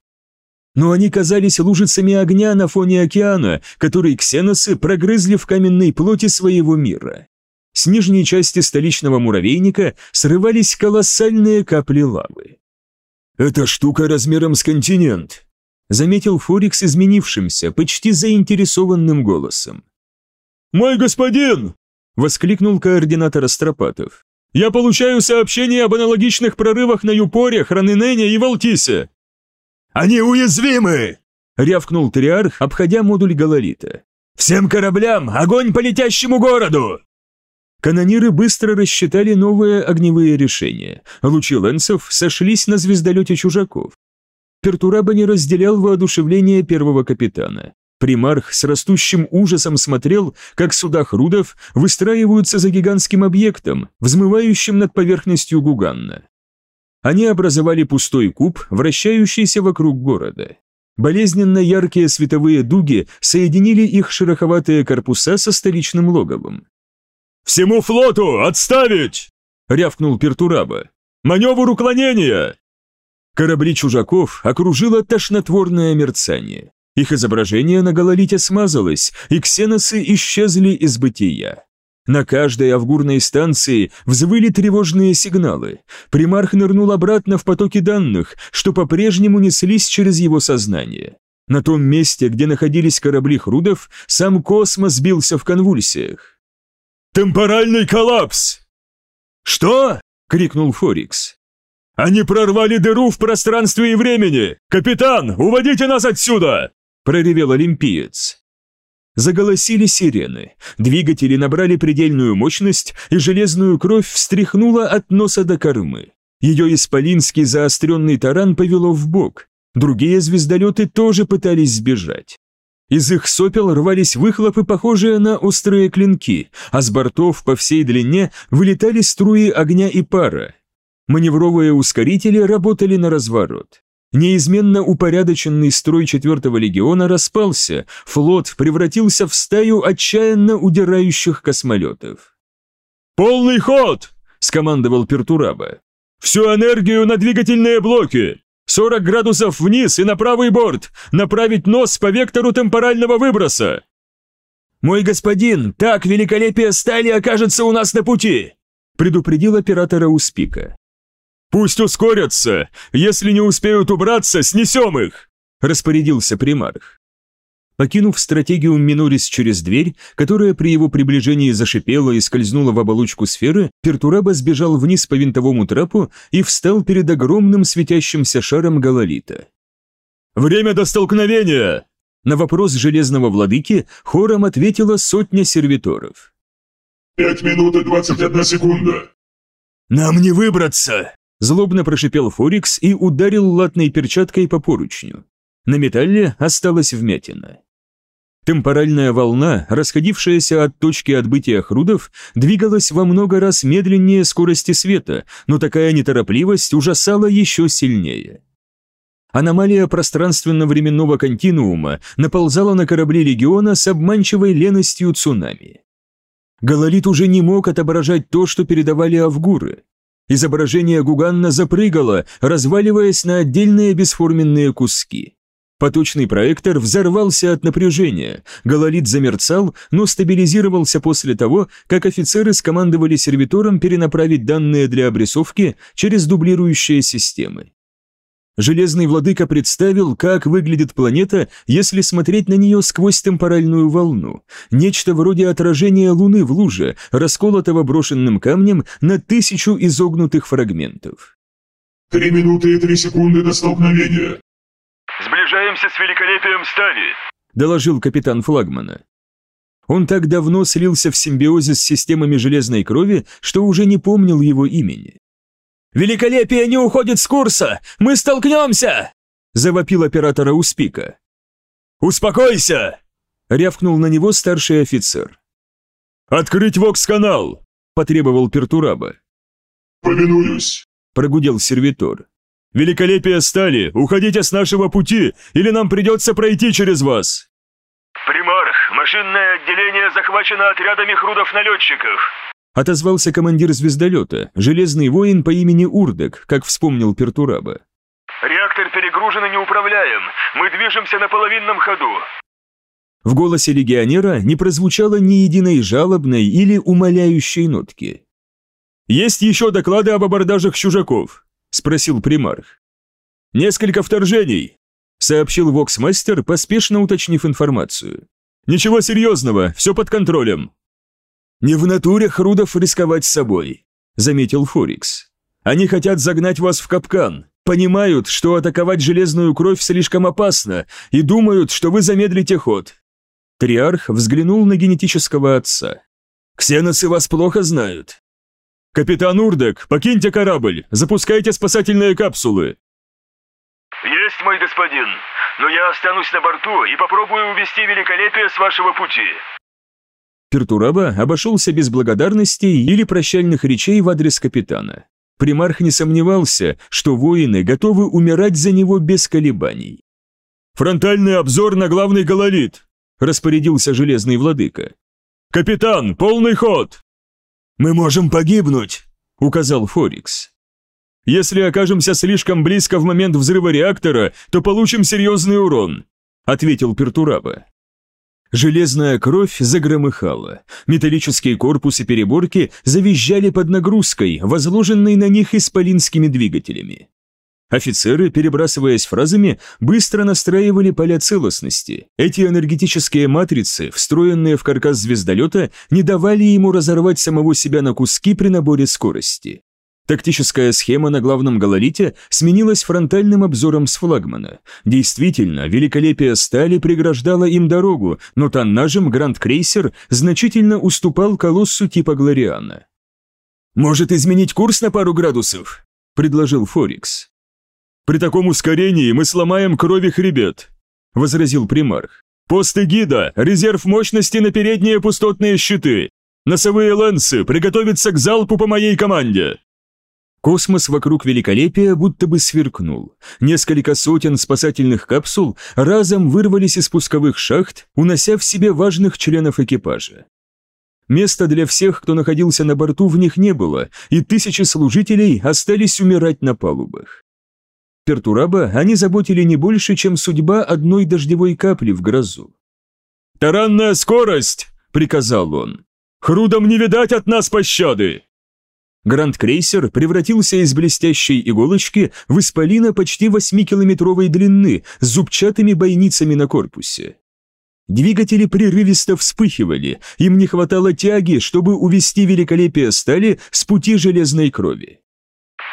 [SPEAKER 1] но они казались лужицами огня на фоне океана, который ксеносы прогрызли в каменной плоти своего мира. С нижней части столичного муравейника срывались колоссальные капли лавы.
[SPEAKER 9] «Эта штука размером с континент», —
[SPEAKER 1] заметил Форикс изменившимся, почти заинтересованным голосом.
[SPEAKER 9] «Мой господин!» — воскликнул координатор Астропатов. «Я получаю сообщения об аналогичных прорывах на Юпоре, Храненене и Валтисе.
[SPEAKER 5] «Они уязвимы!» — рявкнул Триарх, обходя модуль Галалита. «Всем кораблям огонь по летящему городу!»
[SPEAKER 1] Канониры быстро рассчитали новые огневые решения. Лучи лэнсов сошлись на звездолете чужаков. Пертураба не разделял воодушевление первого капитана. Примарх с растущим ужасом смотрел, как суда Хрудов выстраиваются за гигантским объектом, взмывающим над поверхностью Гуганна. Они образовали пустой куб, вращающийся вокруг города. Болезненно яркие световые дуги соединили их шероховатые корпуса со столичным логовом.
[SPEAKER 9] «Всему флоту отставить!» — рявкнул Пертураба. «Маневр уклонения!»
[SPEAKER 1] Корабли чужаков окружило тошнотворное мерцание. Их изображение на гололите смазалось, и ксеносы исчезли из бытия. На каждой авгурной станции взвыли тревожные сигналы. Примарх нырнул обратно в потоки данных, что по-прежнему неслись через его сознание. На том месте, где находились корабли Хрудов, сам космос бился в конвульсиях.
[SPEAKER 9] «Темпоральный коллапс!»
[SPEAKER 5] «Что?» — крикнул Форикс.
[SPEAKER 9] «Они прорвали дыру в пространстве и времени! Капитан, уводите нас отсюда!» — проревел олимпиец.
[SPEAKER 1] Заголосили сирены, двигатели набрали предельную мощность, и железную кровь встряхнула от носа до кормы. Ее исполинский заостренный таран повело в бок. Другие звездолеты тоже пытались сбежать. Из их сопел рвались выхлопы, похожие на острые клинки, а с бортов по всей длине вылетали струи огня и пара. Маневровые ускорители работали на разворот. Неизменно упорядоченный строй четвертого легиона распался, флот превратился в стаю отчаянно удирающих космолетов.
[SPEAKER 9] «Полный ход!»
[SPEAKER 1] – скомандовал Пертураба.
[SPEAKER 18] Всю энергию на двигательные блоки! 40 градусов вниз и на правый борт! Направить нос по вектору темпорального выброса!»
[SPEAKER 1] «Мой господин, так великолепие стали окажется у нас на пути!» предупредил оператора Успика.
[SPEAKER 18] «Пусть ускорятся! Если не успеют убраться, снесем их!» распорядился примарх.
[SPEAKER 1] Покинув стратегию Минорис через дверь, которая при его приближении зашипела и скользнула в оболочку сферы, Пертураба сбежал вниз по винтовому трапу и встал перед огромным светящимся шаром Галалита.
[SPEAKER 18] «Время до столкновения!»
[SPEAKER 1] На вопрос Железного Владыки хором ответила сотня сервиторов.
[SPEAKER 9] «Пять минут и двадцать одна секунда!»
[SPEAKER 18] «Нам не выбраться!»
[SPEAKER 1] Злобно прошипел Форикс и ударил латной перчаткой по поручню. На металле осталась вмятина. Темпоральная волна, расходившаяся от точки отбытия хрудов, двигалась во много раз медленнее скорости света, но такая неторопливость ужасала еще сильнее. Аномалия пространственно-временного континуума наползала на корабли Легиона с обманчивой леностью цунами. Гололит уже не мог отображать то, что передавали авгуры. Изображение Гуганна запрыгало, разваливаясь на отдельные бесформенные куски. Поточный проектор взорвался от напряжения, гололит замерцал, но стабилизировался после того, как офицеры скомандовали сервитором перенаправить данные для обрисовки через дублирующие системы. Железный владыка представил, как выглядит планета, если смотреть на нее сквозь темпоральную волну. Нечто вроде отражения Луны в луже, расколотого брошенным камнем на тысячу изогнутых фрагментов.
[SPEAKER 9] «Три минуты и три секунды до столкновения»,
[SPEAKER 19] Сближаемся с великолепием стали», —
[SPEAKER 1] доложил капитан флагмана. Он так давно слился в симбиозе с системами железной крови, что уже не помнил его имени.
[SPEAKER 18] «Великолепие не уходит с курса! Мы столкнемся!» — завопил оператора Успика. «Успокойся!» — рявкнул на него старший офицер. «Открыть вокс-канал!» — потребовал Пертураба.
[SPEAKER 9] «Повинуюсь!»
[SPEAKER 1] — прогудел сервитор.
[SPEAKER 18] Великолепие стали, уходите с нашего пути, или нам придется пройти через вас!»
[SPEAKER 19] «Примарх, машинное отделение захвачено отрядами хрудов-налетчиков!»
[SPEAKER 1] Отозвался командир звездолета, железный воин по имени Урдек, как вспомнил Пертураба.
[SPEAKER 19] «Реактор перегружен и неуправляем. Мы движемся на половинном ходу».
[SPEAKER 1] В голосе легионера не прозвучало ни единой жалобной или умоляющей нотки.
[SPEAKER 18] «Есть еще доклады об абордажах чужаков», спросил примарх. «Несколько вторжений», — сообщил Воксмастер, поспешно уточнив информацию. «Ничего серьезного, все под контролем».
[SPEAKER 1] «Не в натуре Хрудов рисковать собой», — заметил Форикс. «Они хотят загнать вас в капкан, понимают, что атаковать железную кровь слишком опасно и думают, что вы замедлите ход». Триарх взглянул на генетического отца. «Ксеносы вас плохо знают.
[SPEAKER 18] «Капитан Урдек, покиньте корабль! Запускайте спасательные капсулы!»
[SPEAKER 19] «Есть, мой господин, но я останусь на борту и попробую увести великолепие с вашего пути!»
[SPEAKER 1] Пертураба обошелся без благодарностей или прощальных речей в адрес капитана. Примарх не сомневался, что воины готовы умирать за него без колебаний.
[SPEAKER 18] «Фронтальный обзор на главный гололит!» – распорядился железный владыка. «Капитан, полный ход!»
[SPEAKER 1] «Мы можем погибнуть», — указал Форикс.
[SPEAKER 18] «Если окажемся слишком близко в момент взрыва реактора, то получим серьезный урон», — ответил Пертураба.
[SPEAKER 1] Железная кровь загромыхала, металлические корпусы переборки завизжали под нагрузкой, возложенной на них исполинскими двигателями. Офицеры, перебрасываясь фразами, быстро настраивали поля целостности. Эти энергетические матрицы, встроенные в каркас звездолета, не давали ему разорвать самого себя на куски при наборе скорости. Тактическая схема на главном гололите сменилась фронтальным обзором с флагмана. Действительно, великолепие стали преграждало им дорогу, но тоннажем Гранд-крейсер значительно уступал колоссу типа Глориана.
[SPEAKER 18] «Может изменить курс на пару градусов?» – предложил Форикс. «При таком ускорении мы сломаем крови хребет», — возразил примарх. «Посты гида, резерв мощности на передние пустотные щиты. Носовые лэнсы, приготовиться к залпу по моей команде».
[SPEAKER 1] Космос вокруг великолепия будто бы сверкнул. Несколько сотен спасательных капсул разом вырвались из пусковых шахт, унося в себе важных членов экипажа. Места для всех, кто находился на борту, в них не было, и тысячи служителей остались умирать на палубах. Пертураба они заботили не больше, чем судьба одной дождевой капли в грозу.
[SPEAKER 9] «Таранная скорость!» — приказал он. «Хрудам не видать от нас пощады!»
[SPEAKER 1] Гранд-крейсер превратился из блестящей иголочки в исполина почти 8-километровой длины с зубчатыми бойницами на корпусе. Двигатели прерывисто вспыхивали, им не хватало тяги, чтобы увести великолепие стали с пути железной крови.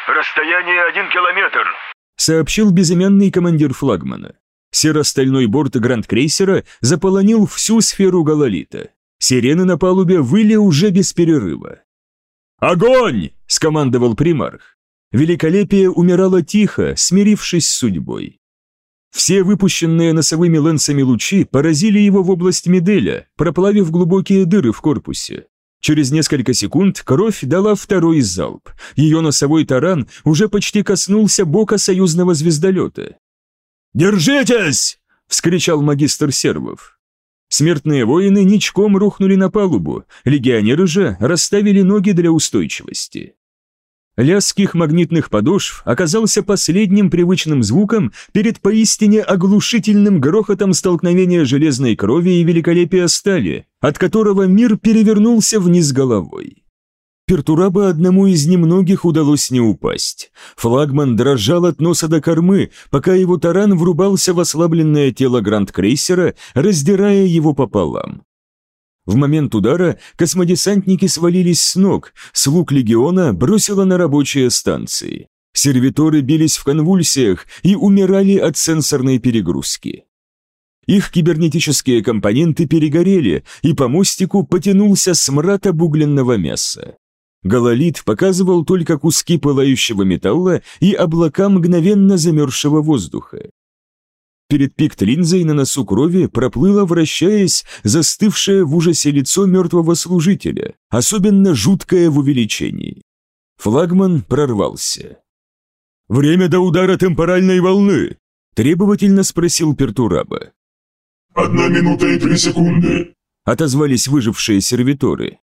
[SPEAKER 4] «Расстояние один километр», —
[SPEAKER 1] сообщил безымянный командир флагмана. Серо-стальной борт гранд-крейсера заполонил всю сферу гололита. Сирены на палубе выли уже без перерыва.
[SPEAKER 9] «Огонь!»
[SPEAKER 1] — скомандовал примарх. Великолепие умирало тихо, смирившись с судьбой. Все выпущенные носовыми лэнсами лучи поразили его в область меделя, проплавив глубокие дыры в корпусе. Через несколько секунд кровь дала второй залп. Ее носовой таран уже почти коснулся бока союзного звездолета.
[SPEAKER 9] «Держитесь!» — вскричал магистр сервов.
[SPEAKER 1] Смертные воины ничком рухнули на палубу, легионеры же расставили ноги для устойчивости. Лязг их магнитных подошв оказался последним привычным звуком перед поистине оглушительным грохотом столкновения железной крови и великолепия стали, от которого мир перевернулся вниз головой. Пертураба одному из немногих удалось не упасть. Флагман дрожал от носа до кормы, пока его таран врубался в ослабленное тело гранд-крейсера, раздирая его пополам. В момент удара космодесантники свалились с ног, слуг легиона бросило на рабочие станции. Сервиторы бились в конвульсиях и умирали от сенсорной перегрузки. Их кибернетические компоненты перегорели, и по мостику потянулся смрад обугленного мяса. Гололит показывал только куски пылающего металла и облака мгновенно замерзшего воздуха. Перед пикт-линзой на носу крови проплыло, вращаясь, застывшее в ужасе лицо мертвого служителя, особенно жуткое в увеличении. Флагман прорвался.
[SPEAKER 9] «Время до удара темпоральной волны!»
[SPEAKER 1] – требовательно спросил Пертураба.
[SPEAKER 20] «Одна минута и три секунды», –
[SPEAKER 1] отозвались выжившие сервиторы.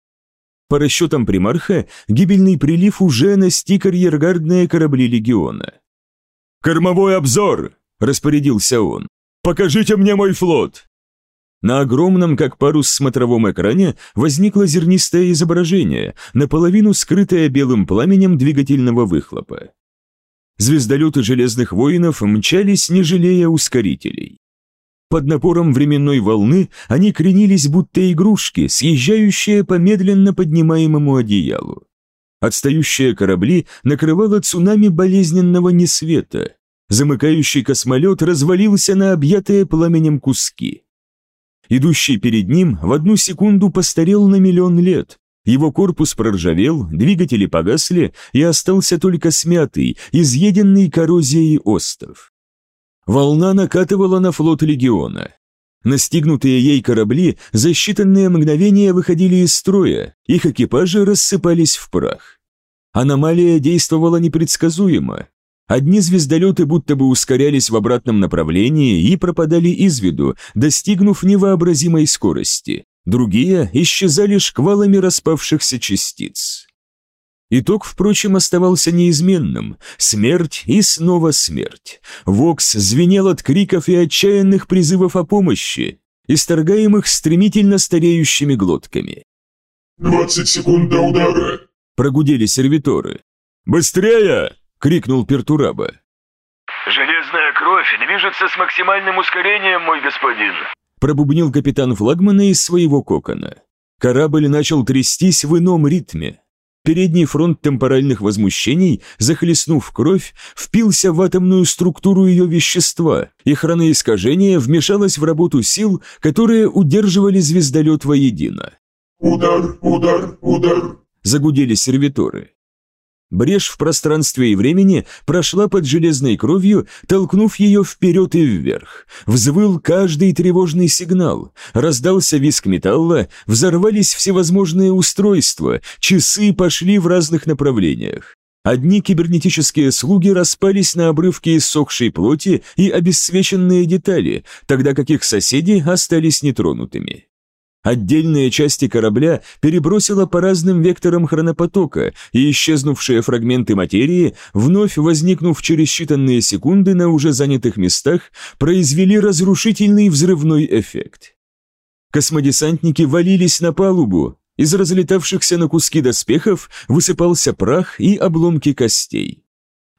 [SPEAKER 1] По расчетам примарха, гибельный прилив уже настиг арьергардные корабли легиона.
[SPEAKER 9] «Кормовой обзор!» – распорядился он. «Покажите мне мой флот!»
[SPEAKER 1] На огромном, как парус смотровом экране, возникло зернистое изображение, наполовину скрытое белым пламенем двигательного выхлопа. Звездолеты Железных Воинов мчались, не жалея ускорителей. Под напором временной волны они кренились, будто игрушки, съезжающие по медленно поднимаемому одеялу. Отстающие корабли накрывало цунами болезненного несвета, Замыкающий космолет развалился на объятые пламенем куски. Идущий перед ним в одну секунду постарел на миллион лет. Его корпус проржавел, двигатели погасли, и остался только смятый, изъеденный коррозией остов. Волна накатывала на флот легиона. Настигнутые ей корабли за считанные мгновения выходили из строя, их экипажи рассыпались в прах. Аномалия действовала непредсказуемо. Одни звездолеты будто бы ускорялись в обратном направлении и пропадали из виду, достигнув невообразимой скорости. Другие исчезали шквалами распавшихся частиц. Итог, впрочем, оставался неизменным. Смерть и снова смерть. Вокс звенел от криков и отчаянных призывов о помощи, исторгаемых стремительно стареющими глотками.
[SPEAKER 20] «Двадцать секунд до удара!»
[SPEAKER 1] – прогудели сервиторы.
[SPEAKER 9] «Быстрее!» — крикнул Пертураба.
[SPEAKER 4] «Железная кровь движется с максимальным ускорением, мой господин», —
[SPEAKER 1] пробубнил капитан флагмана из своего кокона. Корабль начал трястись в ином ритме. Передний фронт темпоральных возмущений, захлестнув кровь, впился в атомную структуру ее вещества, и хроноискажение вмешалось в работу сил, которые удерживали звездолет воедино.
[SPEAKER 20] «Удар, удар, удар!»
[SPEAKER 1] – загудели сервиторы. Брешь в пространстве и времени прошла под железной кровью, толкнув ее вперед и вверх. Взвыл каждый тревожный сигнал, раздался виск металла, взорвались всевозможные устройства, часы пошли в разных направлениях. Одни кибернетические слуги распались на обрывки иссохшей плоти и обесцвеченные детали, тогда как их соседи остались нетронутыми. Отдельные части корабля перебросило по разным векторам хронопотока, и исчезнувшие фрагменты материи, вновь возникнув через считанные секунды на уже занятых местах, произвели разрушительный взрывной эффект. Космодесантники валились на палубу, из разлетавшихся на куски доспехов высыпался прах и обломки костей.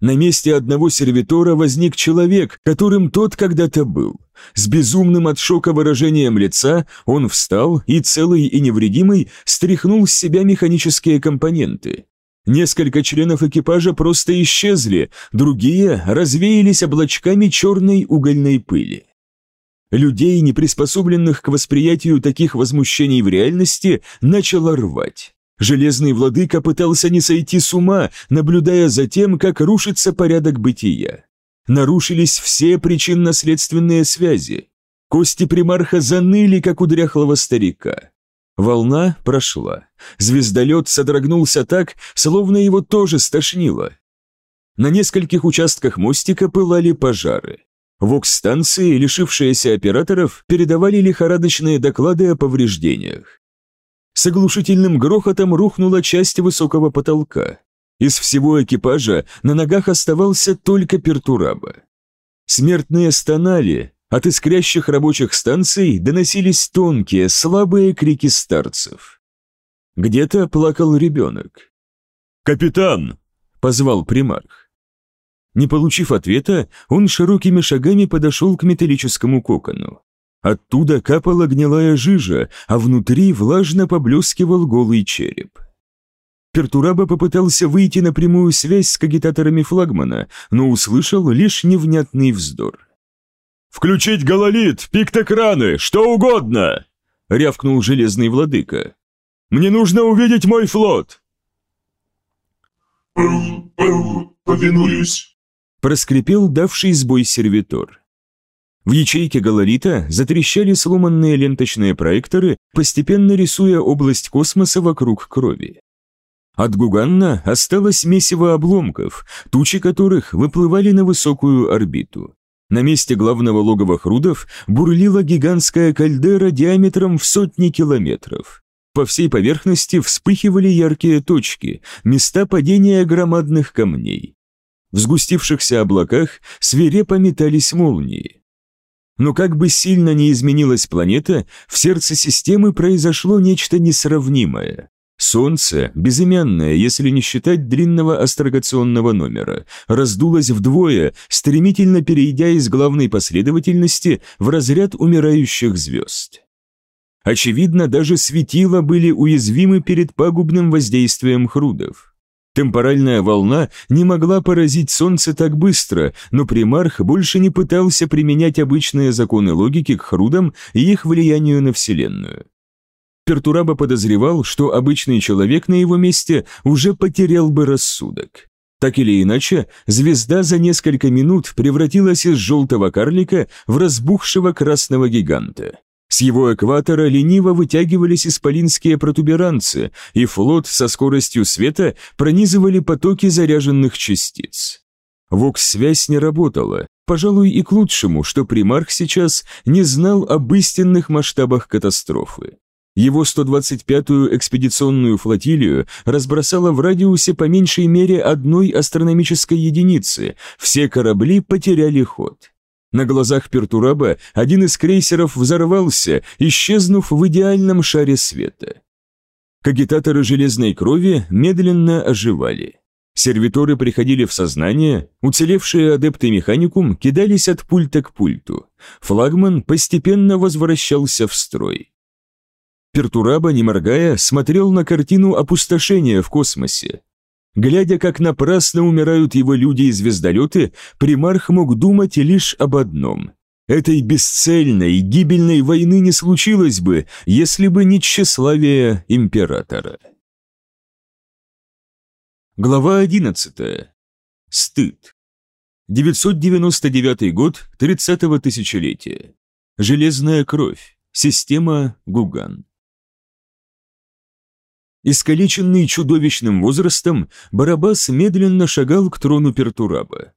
[SPEAKER 1] На месте одного сервитора возник человек, которым тот когда-то был. С безумным от шока выражением лица он встал и, целый и невредимый, стряхнул с себя механические компоненты. Несколько членов экипажа просто исчезли, другие развеялись облачками черной угольной пыли. Людей, не приспособленных к восприятию таких возмущений в реальности, начало рвать. Железный владыка пытался не сойти с ума, наблюдая за тем, как рушится порядок бытия. Нарушились все причинно-следственные связи. Кости примарха заныли, как у дряхлого старика. Волна прошла. Звездолет содрогнулся так, словно его тоже стошнило. На нескольких участках мостика пылали пожары. Вокс-станции, лишившиеся операторов, передавали лихорадочные доклады о повреждениях. С оглушительным грохотом рухнула часть высокого потолка. Из всего экипажа на ногах оставался только Пертураба. Смертные стонали, от искрящих рабочих станций доносились тонкие, слабые крики старцев. Где-то плакал ребенок.
[SPEAKER 9] «Капитан!» — позвал примарх.
[SPEAKER 1] Не получив ответа, он широкими шагами подошел к металлическому кокону. Оттуда капала гнилая жижа, а внутри влажно поблескивал голый череп. Пертураба попытался выйти на прямую связь с кагитаторами флагмана, но услышал лишь невнятный вздор.
[SPEAKER 9] «Включить гололит, пиктокраны, что угодно!» — рявкнул железный владыка. «Мне нужно увидеть мой флот!»
[SPEAKER 20] «Повинуюсь!»
[SPEAKER 1] — проскрипел давший сбой сервитор. В ячейке гололита затрещали сломанные ленточные проекторы, постепенно рисуя область космоса вокруг крови. От Гуганна осталось месиво обломков, тучи которых выплывали на высокую орбиту. На месте главного логова Хрудов бурлила гигантская кальдера диаметром в сотни километров. По всей поверхности вспыхивали яркие точки, места падения громадных камней. В сгустившихся облаках свирепо метались молнии. Но как бы сильно ни изменилась планета, в сердце системы произошло нечто несравнимое. Солнце, безымянное, если не считать длинного астрогационного номера, раздулось вдвое, стремительно перейдя из главной последовательности в разряд умирающих звезд. Очевидно, даже светила были уязвимы перед пагубным воздействием хрудов. Темпоральная волна не могла поразить Солнце так быстро, но примарх больше не пытался применять обычные законы логики к хрудам и их влиянию на Вселенную. Пертураба подозревал, что обычный человек на его месте уже потерял бы рассудок. Так или иначе, звезда за несколько минут превратилась из желтого карлика в разбухшего красного гиганта. С его экватора лениво вытягивались исполинские протуберанцы, и флот со скоростью света пронизывали потоки заряженных частиц. Вокс-связь не работала, пожалуй, и к лучшему, что примарх сейчас не знал об истинных масштабах катастрофы. Его 125-ю экспедиционную флотилию разбросало в радиусе по меньшей мере одной астрономической единицы, все корабли потеряли ход. На глазах Пертураба один из крейсеров взорвался, исчезнув в идеальном шаре света. Кагитаторы железной крови медленно оживали. Сервиторы приходили в сознание, уцелевшие адепты механикум кидались от пульта к пульту. Флагман постепенно возвращался в строй. Пертураба, не моргая, смотрел на картину опустошения в космосе. Глядя, как напрасно умирают его люди и звездолеты, примарх мог думать лишь об одном. Этой бесцельной, гибельной войны не случилось бы, если бы не тщеславие императора. Глава 11. Стыд. 999 год 30-го тысячелетия. Железная кровь. Система Гуган. Искалеченный чудовищным возрастом, Барабас медленно шагал к трону Пертураба.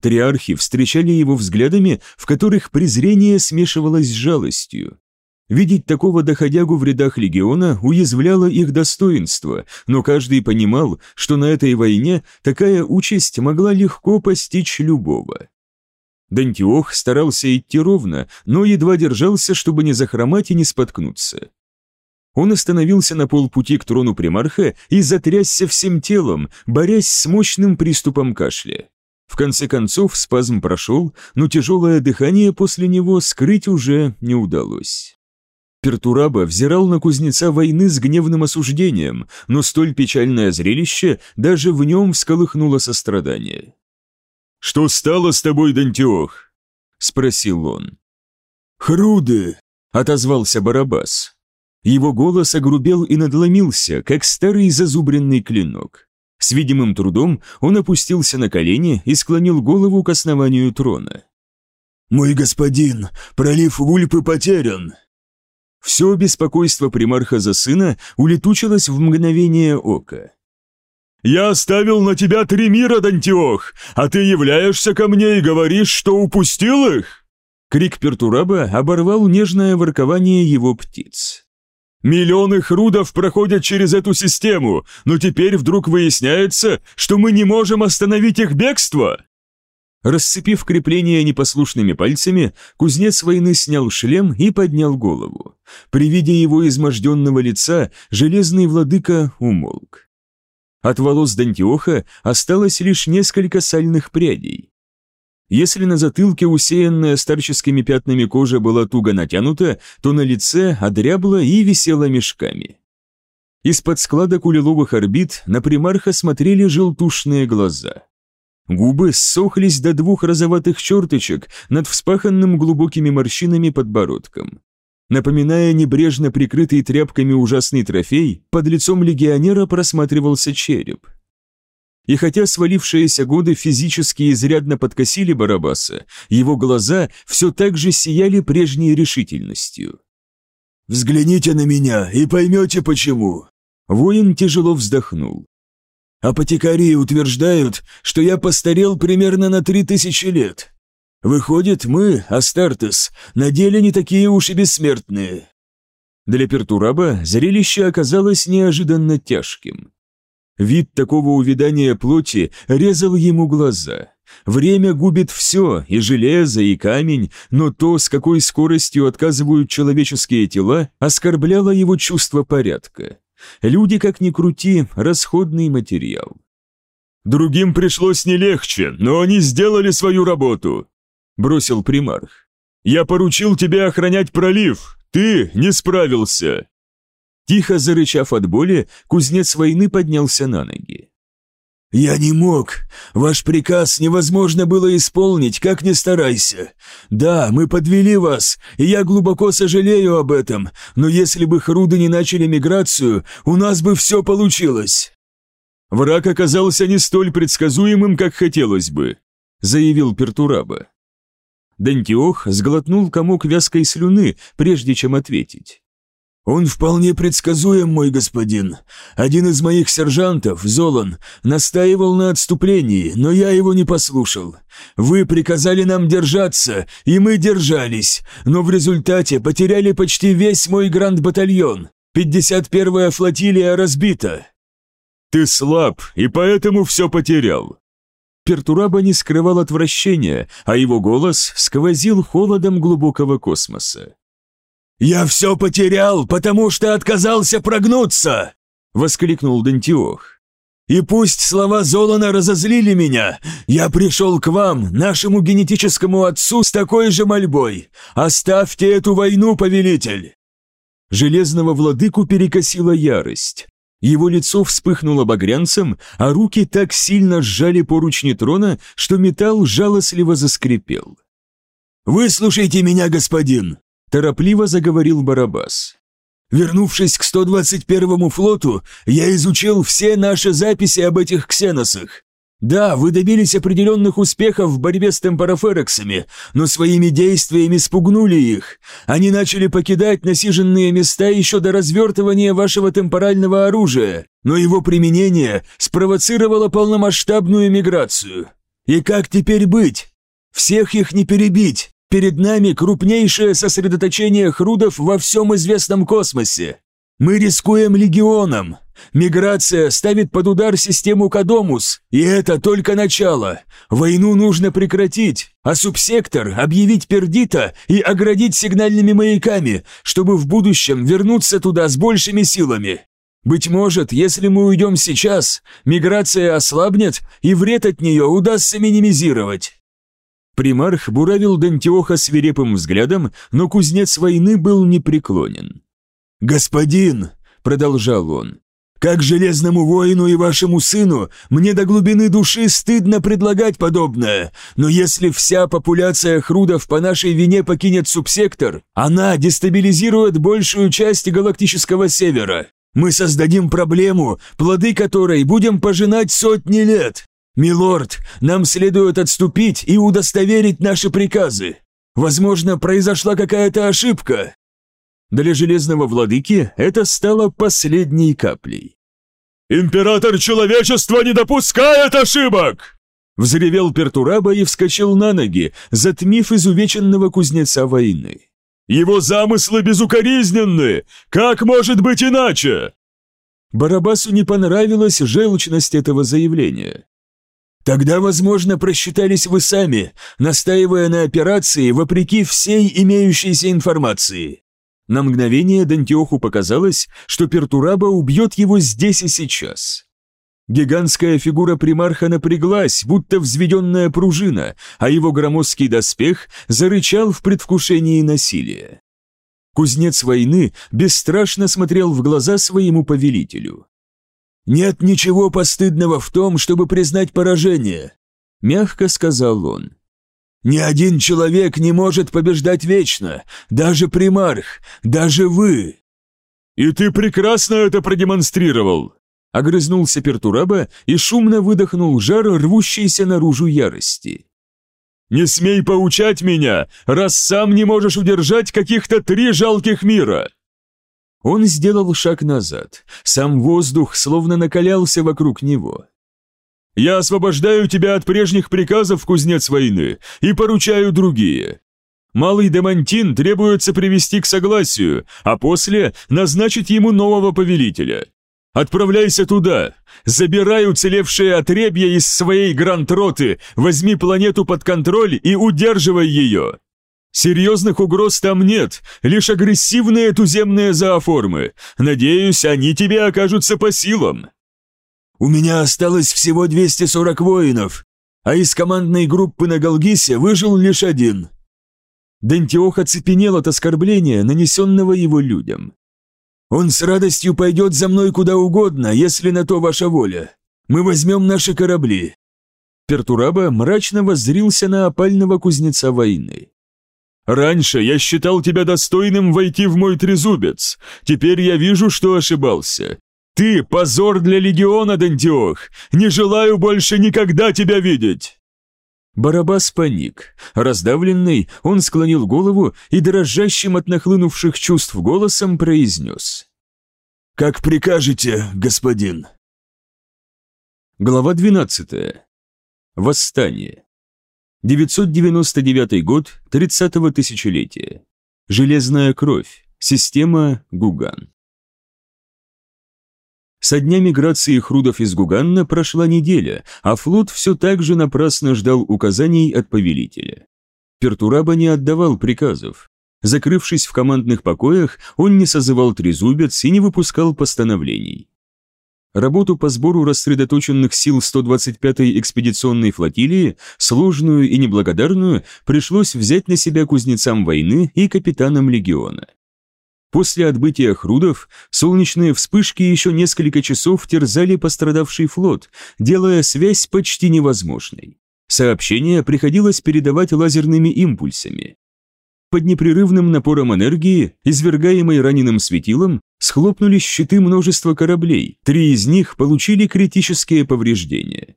[SPEAKER 1] Триархи встречали его взглядами, в которых презрение смешивалось с жалостью. Видеть такого доходягу в рядах легиона уязвляло их достоинство, но каждый понимал, что на этой войне такая участь могла легко постичь любого. Дантиох старался идти ровно, но едва держался, чтобы не захромать и не споткнуться. Он остановился на полпути к трону примарха и затрясся всем телом, борясь с мощным приступом кашля. В конце концов спазм прошел, но тяжелое дыхание после него скрыть уже не удалось. Пертураба взирал на кузнеца войны с гневным осуждением, но столь печальное зрелище даже в нем всколыхнуло сострадание.
[SPEAKER 9] «Что стало с тобой, Дантиох?» — спросил он.
[SPEAKER 1] «Хруды!» — отозвался Барабас. Его голос огрубел и надломился, как старый зазубренный клинок. С видимым трудом он опустился на колени и склонил голову к основанию трона.
[SPEAKER 21] «Мой господин, пролив Вульпы потерян!»
[SPEAKER 1] Все беспокойство примарха за сына улетучилось в мгновение ока.
[SPEAKER 9] «Я оставил на тебя три мира, Дантиох, а ты являешься ко мне и говоришь, что упустил их?»
[SPEAKER 1] Крик Пертураба оборвал нежное воркование его птиц.
[SPEAKER 9] «Миллионы хрудов проходят через эту систему, но теперь вдруг выясняется, что мы не можем остановить их бегство!»
[SPEAKER 1] Расцепив крепление непослушными пальцами, кузнец войны снял шлем и поднял голову. При виде его изможденного лица железный владыка умолк. От волос Дантиоха осталось лишь несколько сальных прядей. Если на затылке усеянная старческими пятнами кожа была туго натянута, то на лице одрябла и висела мешками. Из-под складок улиловых орбит на примарха смотрели желтушные глаза. Губы ссохлись до двух розоватых черточек над вспаханным глубокими морщинами подбородком. Напоминая небрежно прикрытый тряпками ужасный трофей, под лицом легионера просматривался череп. И хотя свалившиеся годы физически изрядно подкосили Барабаса, его глаза все так же сияли прежней решительностью.
[SPEAKER 21] «Взгляните на меня и поймете почему!»
[SPEAKER 1] Воин тяжело вздохнул.
[SPEAKER 21] «Апотекарии утверждают, что я постарел примерно на три тысячи лет. Выходит, мы, Астартес, на деле не такие уж и бессмертные.
[SPEAKER 1] Для Пертураба зрелище оказалось неожиданно тяжким. Вид такого увядания плоти резал ему глаза. Время губит все, и железо, и камень, но то, с какой скоростью отказывают человеческие тела, оскорбляло его чувство порядка. Люди, как ни крути, расходный материал.
[SPEAKER 9] «Другим пришлось не легче, но они сделали свою работу», – бросил примарх. «Я поручил тебе охранять пролив, ты не справился!»
[SPEAKER 1] Тихо зарычав от боли, кузнец войны поднялся на ноги.
[SPEAKER 21] «Я не мог. Ваш приказ невозможно было исполнить, как ни старайся. Да, мы подвели вас, и я глубоко сожалею об этом, но если бы хруды не начали миграцию, у нас бы все получилось».
[SPEAKER 9] «Враг оказался не столь предсказуемым, как хотелось бы», — заявил Пертураба.
[SPEAKER 1] Дантиох сглотнул комок вязкой слюны, прежде чем ответить.
[SPEAKER 21] «Он вполне предсказуем, мой господин. Один из моих сержантов, Золан, настаивал на отступлении, но я его не послушал. Вы приказали нам держаться, и мы держались, но в результате потеряли почти весь мой гранд-батальон. 51-я флотилия разбита».
[SPEAKER 9] «Ты слаб, и поэтому все потерял»,
[SPEAKER 1] Пертураба не скрывал отвращения, а его голос сквозил холодом глубокого космоса.
[SPEAKER 21] «Я все потерял, потому что отказался прогнуться!» — воскликнул Дантиох. «И пусть слова Золана разозлили меня, я пришел к вам, нашему генетическому отцу, с такой же мольбой. Оставьте эту войну, повелитель!»
[SPEAKER 1] Железного владыку перекосила ярость. Его лицо вспыхнуло багрянцем, а руки так сильно сжали поручни трона, что металл жалостливо заскрипел.
[SPEAKER 21] «Выслушайте меня, господин!» – торопливо заговорил Барабас. «Вернувшись к 121-му флоту, я изучил все наши записи об этих ксеносах. Да, вы добились определенных успехов в борьбе с темпораферексами, но своими действиями спугнули их. Они начали покидать насиженные места еще до развертывания вашего темпорального оружия, но его применение спровоцировало полномасштабную миграцию. И как теперь быть? Всех их не перебить. Перед нами крупнейшее сосредоточение хрудов во всем известном космосе. Мы рискуем легионом. Миграция ставит под удар систему Кадомус, и это только начало. Войну нужно прекратить, а субсектор объявить пердита и оградить сигнальными маяками, чтобы в будущем вернуться туда с большими силами. Быть может, если мы уйдем сейчас, миграция ослабнет, и вред от нее удастся минимизировать.
[SPEAKER 1] Примарх буравил Дантиоха свирепым взглядом, но кузнец войны был непреклонен.
[SPEAKER 21] «Господин!» — продолжал он. «Как железному воину и вашему сыну, мне до глубины души стыдно предлагать подобное, но если вся популяция хрудов по нашей вине покинет субсектор, она дестабилизирует большую часть галактического севера. Мы создадим проблему, плоды которой будем пожинать сотни лет. Милорд, нам следует отступить и удостоверить наши приказы. Возможно, произошла какая-то ошибка.
[SPEAKER 1] Для Железного Владыки это стало последней каплей.
[SPEAKER 9] «Император человечества не допускает ошибок!»
[SPEAKER 1] Взревел Пертураба и вскочил на ноги, затмив изувеченного кузнеца войны.
[SPEAKER 9] «Его замыслы безукоризненны! Как может быть иначе?»
[SPEAKER 1] Барабасу не понравилась желчность этого заявления.
[SPEAKER 21] «Тогда, возможно, просчитались вы сами, настаивая на операции вопреки всей имеющейся информации.
[SPEAKER 1] На мгновение Дантиоху показалось, что Пертураба убьет его здесь и сейчас. Гигантская фигура примарха напряглась, будто взведенная пружина, а его громоздкий доспех зарычал в предвкушении насилия. Кузнец войны бесстрашно смотрел в глаза своему повелителю.
[SPEAKER 21] «Нет ничего постыдного в том, чтобы признать поражение», — мягко сказал он. Ни один человек не может побеждать вечно, даже примарх, даже вы.
[SPEAKER 9] И ты прекрасно это продемонстрировал.
[SPEAKER 1] Огрызнулся Пертураба и шумно выдохнул жар, рвущийся наружу ярости.
[SPEAKER 9] «Не смей поучать меня, раз сам не можешь удержать каких-то три жалких мира!»
[SPEAKER 1] Он сделал шаг назад, сам воздух словно накалялся вокруг него.
[SPEAKER 9] Я освобождаю тебя от прежних приказов, кузнец войны, и поручаю другие. Малый Демонтин требуется привести к согласию, а после назначить ему нового повелителя. Отправляйся туда, забирай уцелевшие отребья из своей гранд-роты, возьми планету под контроль и удерживай ее. Серьезных угроз там нет, лишь агрессивные туземные зооформы. Надеюсь, они тебе окажутся по силам.
[SPEAKER 21] У меня осталось всего 240 воинов, а из командной группы на Галгисе выжил лишь один».
[SPEAKER 1] Дентиох оцепенел от оскорбления, нанесенного его людям.
[SPEAKER 21] «Он с радостью пойдет за мной куда угодно, если на то ваша воля. Мы возьмем наши корабли».
[SPEAKER 1] Пертураба мрачно воззрился на опального кузнеца войны.
[SPEAKER 9] «Раньше я считал тебя достойным войти в мой трезубец. Теперь я вижу, что ошибался. «Ты – позор для легиона, Дантиох! Не желаю больше никогда тебя видеть!»
[SPEAKER 1] Барабас паник. Раздавленный, он склонил голову и дрожащим от нахлынувших чувств голосом произнес.
[SPEAKER 21] «Как прикажете, господин!»
[SPEAKER 1] Глава 12. Восстание. 999 год 30-го тысячелетия. Железная кровь. Система Гуган. Со дня миграции Хрудов из Гуганна прошла неделя, а флот все так же напрасно ждал указаний от повелителя. Пертураба не отдавал приказов. Закрывшись в командных покоях, он не созывал трезубец и не выпускал постановлений. Работу по сбору рассредоточенных сил 125-й экспедиционной флотилии, сложную и неблагодарную, пришлось взять на себя кузнецам войны и капитанам легиона. После отбытия Хрудов солнечные вспышки еще несколько часов терзали пострадавший флот, делая связь почти невозможной. Сообщения приходилось передавать лазерными импульсами. Под непрерывным напором энергии, извергаемой раненым светилом, схлопнулись щиты множества кораблей, три из них получили критические повреждения.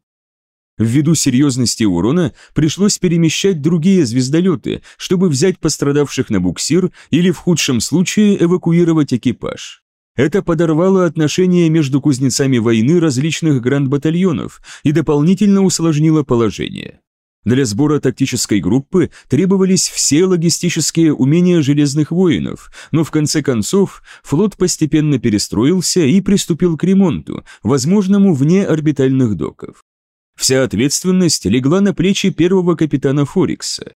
[SPEAKER 1] Ввиду серьезности урона пришлось перемещать другие звездолеты, чтобы взять пострадавших на буксир или в худшем случае эвакуировать экипаж. Это подорвало отношения между кузнецами войны различных гранд-батальонов и дополнительно усложнило положение. Для сбора тактической группы требовались все логистические умения железных воинов, но в конце концов флот постепенно перестроился и приступил к ремонту, возможному вне орбитальных доков. Вся ответственность легла на плечи первого капитана Форикса.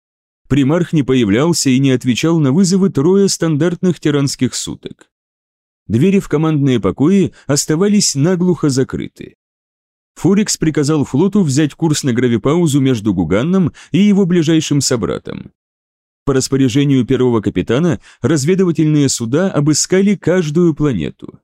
[SPEAKER 1] Примарх не появлялся и не отвечал на вызовы трое стандартных тиранских суток. Двери в командные покои оставались наглухо закрыты. Фурикс приказал флоту взять курс на гравипаузу между Гуганном и его ближайшим собратом. По распоряжению первого капитана разведывательные суда обыскали каждую планету.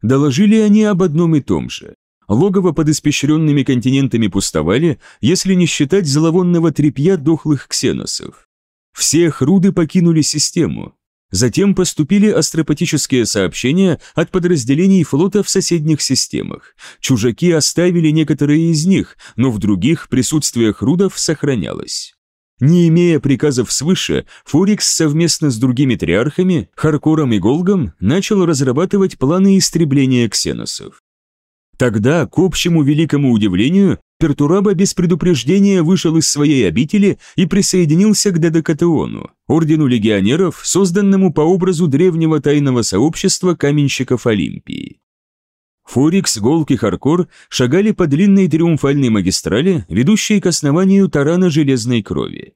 [SPEAKER 1] Доложили они об одном и том же. Логово под испещренными континентами пустовали, если не считать зловонного тряпья дохлых ксеносов. Все хруды покинули систему, Затем поступили астропатические сообщения от подразделений флота в соседних системах. Чужаки оставили некоторые из них, но в других присутствие хрудов сохранялось. Не имея приказов свыше, Фурикс совместно с другими триархами, Харкором и Голгом, начал разрабатывать планы истребления ксеносов. Тогда, к общему великому удивлению, Пертураба без предупреждения вышел из своей обители и присоединился к Дедекатеону, ордену легионеров, созданному по образу древнего тайного сообщества каменщиков Олимпии. Форикс, Голк и Харкор шагали по длинной триумфальной магистрали, ведущей к основанию тарана железной крови.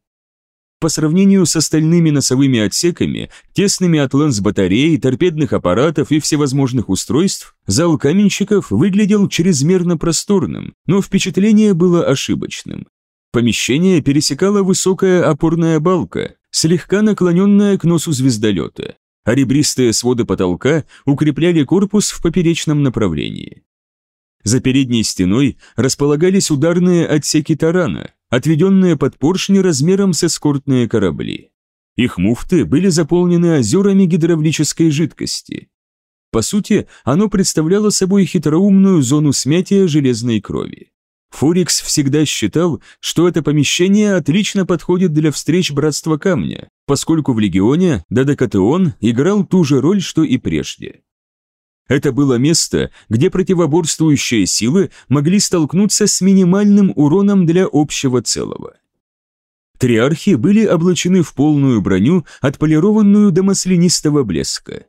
[SPEAKER 1] По сравнению с остальными носовыми отсеками, тесными от лэнс-батарей, торпедных аппаратов и всевозможных устройств, зал каменщиков выглядел чрезмерно просторным, но впечатление было ошибочным. Помещение пересекала высокая опорная балка, слегка наклоненная к носу звездолета, а ребристые своды потолка укрепляли корпус в поперечном направлении. За передней стеной располагались ударные отсеки тарана, отведенные под поршни размером с эскортные корабли. Их муфты были заполнены озерами гидравлической жидкости. По сути, оно представляло собой хитроумную зону смятия железной крови. Фурикс всегда считал, что это помещение отлично подходит для встреч Братства Камня, поскольку в Легионе Дадекатеон играл ту же роль, что и прежде. Это было место, где противоборствующие силы могли столкнуться с минимальным уроном для общего целого. Триархи были облачены в полную броню, отполированную до маслянистого блеска.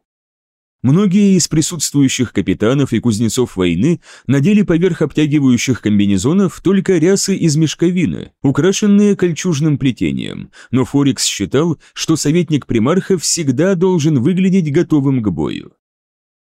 [SPEAKER 1] Многие из присутствующих капитанов и кузнецов войны надели поверх обтягивающих комбинезонов только рясы из мешковины, украшенные кольчужным плетением, но Форикс считал, что советник примарха всегда должен выглядеть готовым к бою.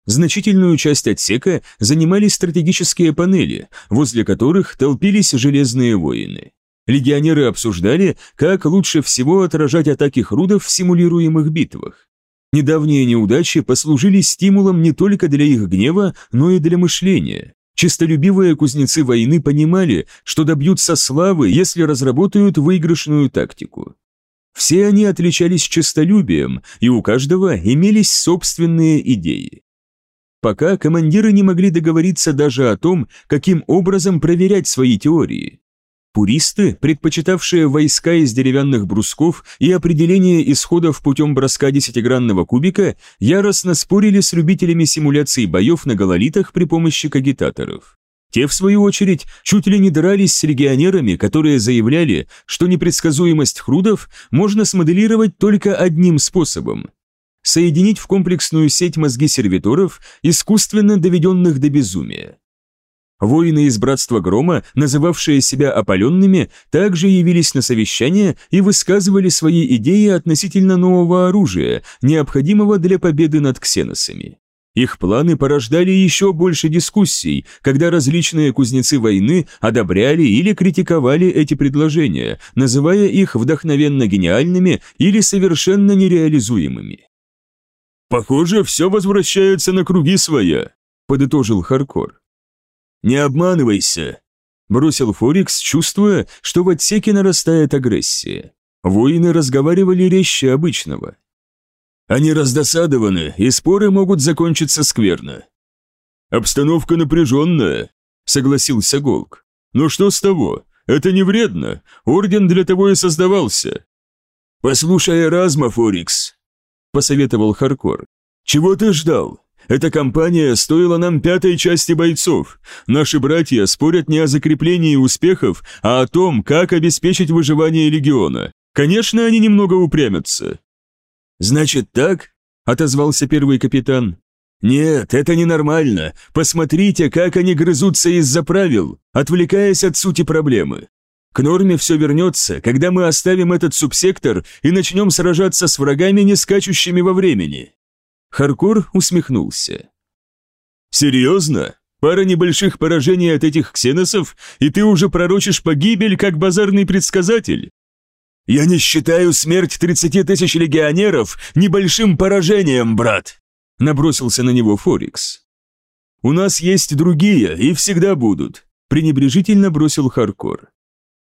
[SPEAKER 1] Значительную часть отсека занимали стратегические панели, возле которых толпились железные воины. Легионеры обсуждали, как лучше всего отражать атаки хрудов в симулируемых битвах. Недавние неудачи послужили стимулом не только для их гнева, но и для мышления. Чистолюбивые кузнецы войны понимали, что добьются славы, если разработают выигрышную тактику. Все они отличались честолюбием, и у каждого имелись собственные идеи. Пока командиры не могли договориться даже о том, каким образом проверять свои теории. Пуристы, предпочитавшие войска из деревянных брусков и определение исходов путем броска десятигранного кубика, яростно спорили с любителями симуляций боев на гололитах при помощи кагитаторов. Те, в свою очередь, чуть ли не дрались с легионерами, которые заявляли, что непредсказуемость хрудов можно смоделировать только одним способом соединить в комплексную сеть мозги сервиторов, искусственно доведенных до безумия. Воины из Братства Грома, называвшие себя опаленными, также явились на совещание и высказывали свои идеи относительно нового оружия, необходимого для победы над ксеносами. Их планы порождали еще больше дискуссий, когда различные кузнецы войны одобряли или критиковали эти предложения, называя их вдохновенно гениальными или совершенно нереализуемыми.
[SPEAKER 9] «Похоже, все возвращается на круги своя», — подытожил Харкор.
[SPEAKER 1] «Не обманывайся», — бросил Форикс, чувствуя, что в отсеке нарастает агрессия. Воины разговаривали резче обычного. «Они раздосадованы, и споры могут закончиться скверно».
[SPEAKER 9] «Обстановка напряженная», — согласился Голк. «Но что с того? Это не вредно. Орден для того и создавался».
[SPEAKER 1] «Послушай Эразма, Форикс», посоветовал Харкор. «Чего ты ждал? Эта кампания стоила нам пятой части бойцов. Наши братья спорят не о закреплении успехов, а о том, как обеспечить выживание легиона. Конечно, они немного упрямятся». «Значит так?» – отозвался первый капитан. «Нет, это ненормально. Посмотрите, как они грызутся из-за правил, отвлекаясь от сути проблемы. К норме все вернется, когда мы оставим этот субсектор и начнем сражаться с врагами, не скачущими во времени». Харкор усмехнулся. «Серьезно? Пара небольших поражений от этих ксеносов, и ты уже пророчишь погибель, как базарный предсказатель? Я не считаю смерть 30 тысяч легионеров небольшим поражением, брат!» Набросился на него Форикс. «У нас есть другие, и всегда будут», пренебрежительно бросил Харкор.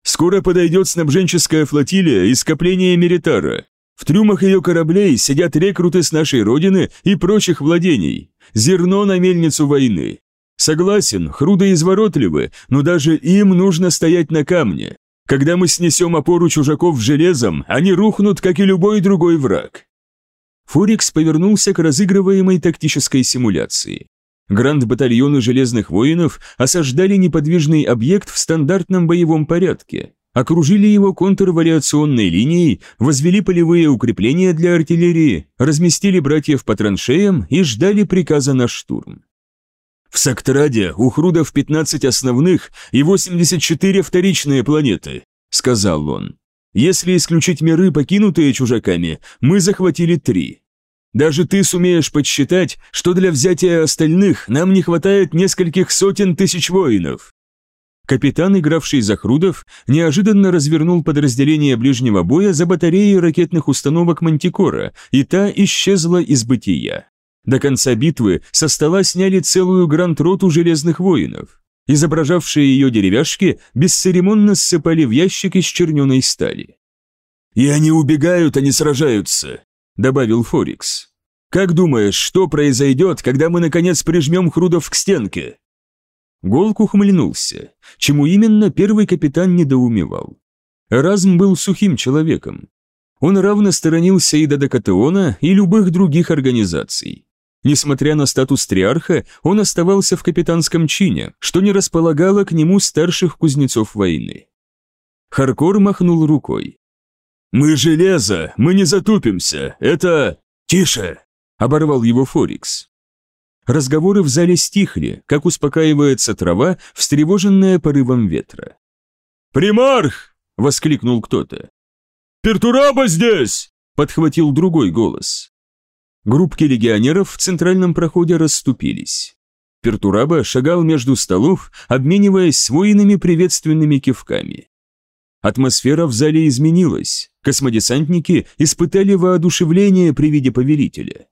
[SPEAKER 1] «Скоро подойдет снабженческая флотилия и скопление Меритара. В трюмах ее кораблей сидят рекруты с нашей родины и прочих владений. Зерно на мельницу войны. Согласен, хруды изворотливы, но даже им нужно стоять на камне. Когда мы снесем опору чужаков железом, они рухнут, как и любой другой враг. Форикс повернулся к разыгрываемой тактической симуляции. Гранд-батальоны Железных воинов осаждали неподвижный объект в стандартном боевом порядке, окружили его контрвариационной линией, возвели полевые укрепления для артиллерии, разместили братьев по траншеям и ждали приказа на штурм. В Сактраде у Хрудов 15 основных и 84 вторичные планеты, сказал он. Если исключить миры, покинутые чужаками, мы захватили три. Даже ты сумеешь подсчитать, что для взятия остальных нам не хватает нескольких сотен тысяч воинов. Капитан, игравший за Хрудов, неожиданно развернул подразделение ближнего боя за батареей ракетных установок Мантикора, и та исчезла из бытия. До конца битвы со стола сняли целую гранд-роту железных воинов. Изображавшие ее деревяшки бесцеремонно ссыпали в ящик из черненой стали. «И они убегают, а не сражаются», — добавил Форикс. «Как думаешь, что произойдет, когда мы наконец прижмем Хрудов к стенке?» Голк ухмыльнулся, чему именно первый капитан недоумевал. Разм был сухим человеком. Он равно сторонился и Додекатеона, и любых других организаций. Несмотря на статус триарха, он оставался в капитанском чине, что не располагало к нему старших кузнецов войны. Харкор махнул рукой. «Мы железо, мы не затупимся, это...» «Тише!» — оборвал его Форикс. Разговоры в зале стихли, как успокаивается трава, встревоженная порывом ветра. «Примарх!» — воскликнул кто-то. «Пертураба здесь!» — подхватил другой голос. Группки легионеров в центральном проходе расступились. Пертураба шагал между столов, обмениваясь с воинами приветственными кивками. Атмосфера в зале изменилась, космодесантники испытали воодушевление при виде повелителя.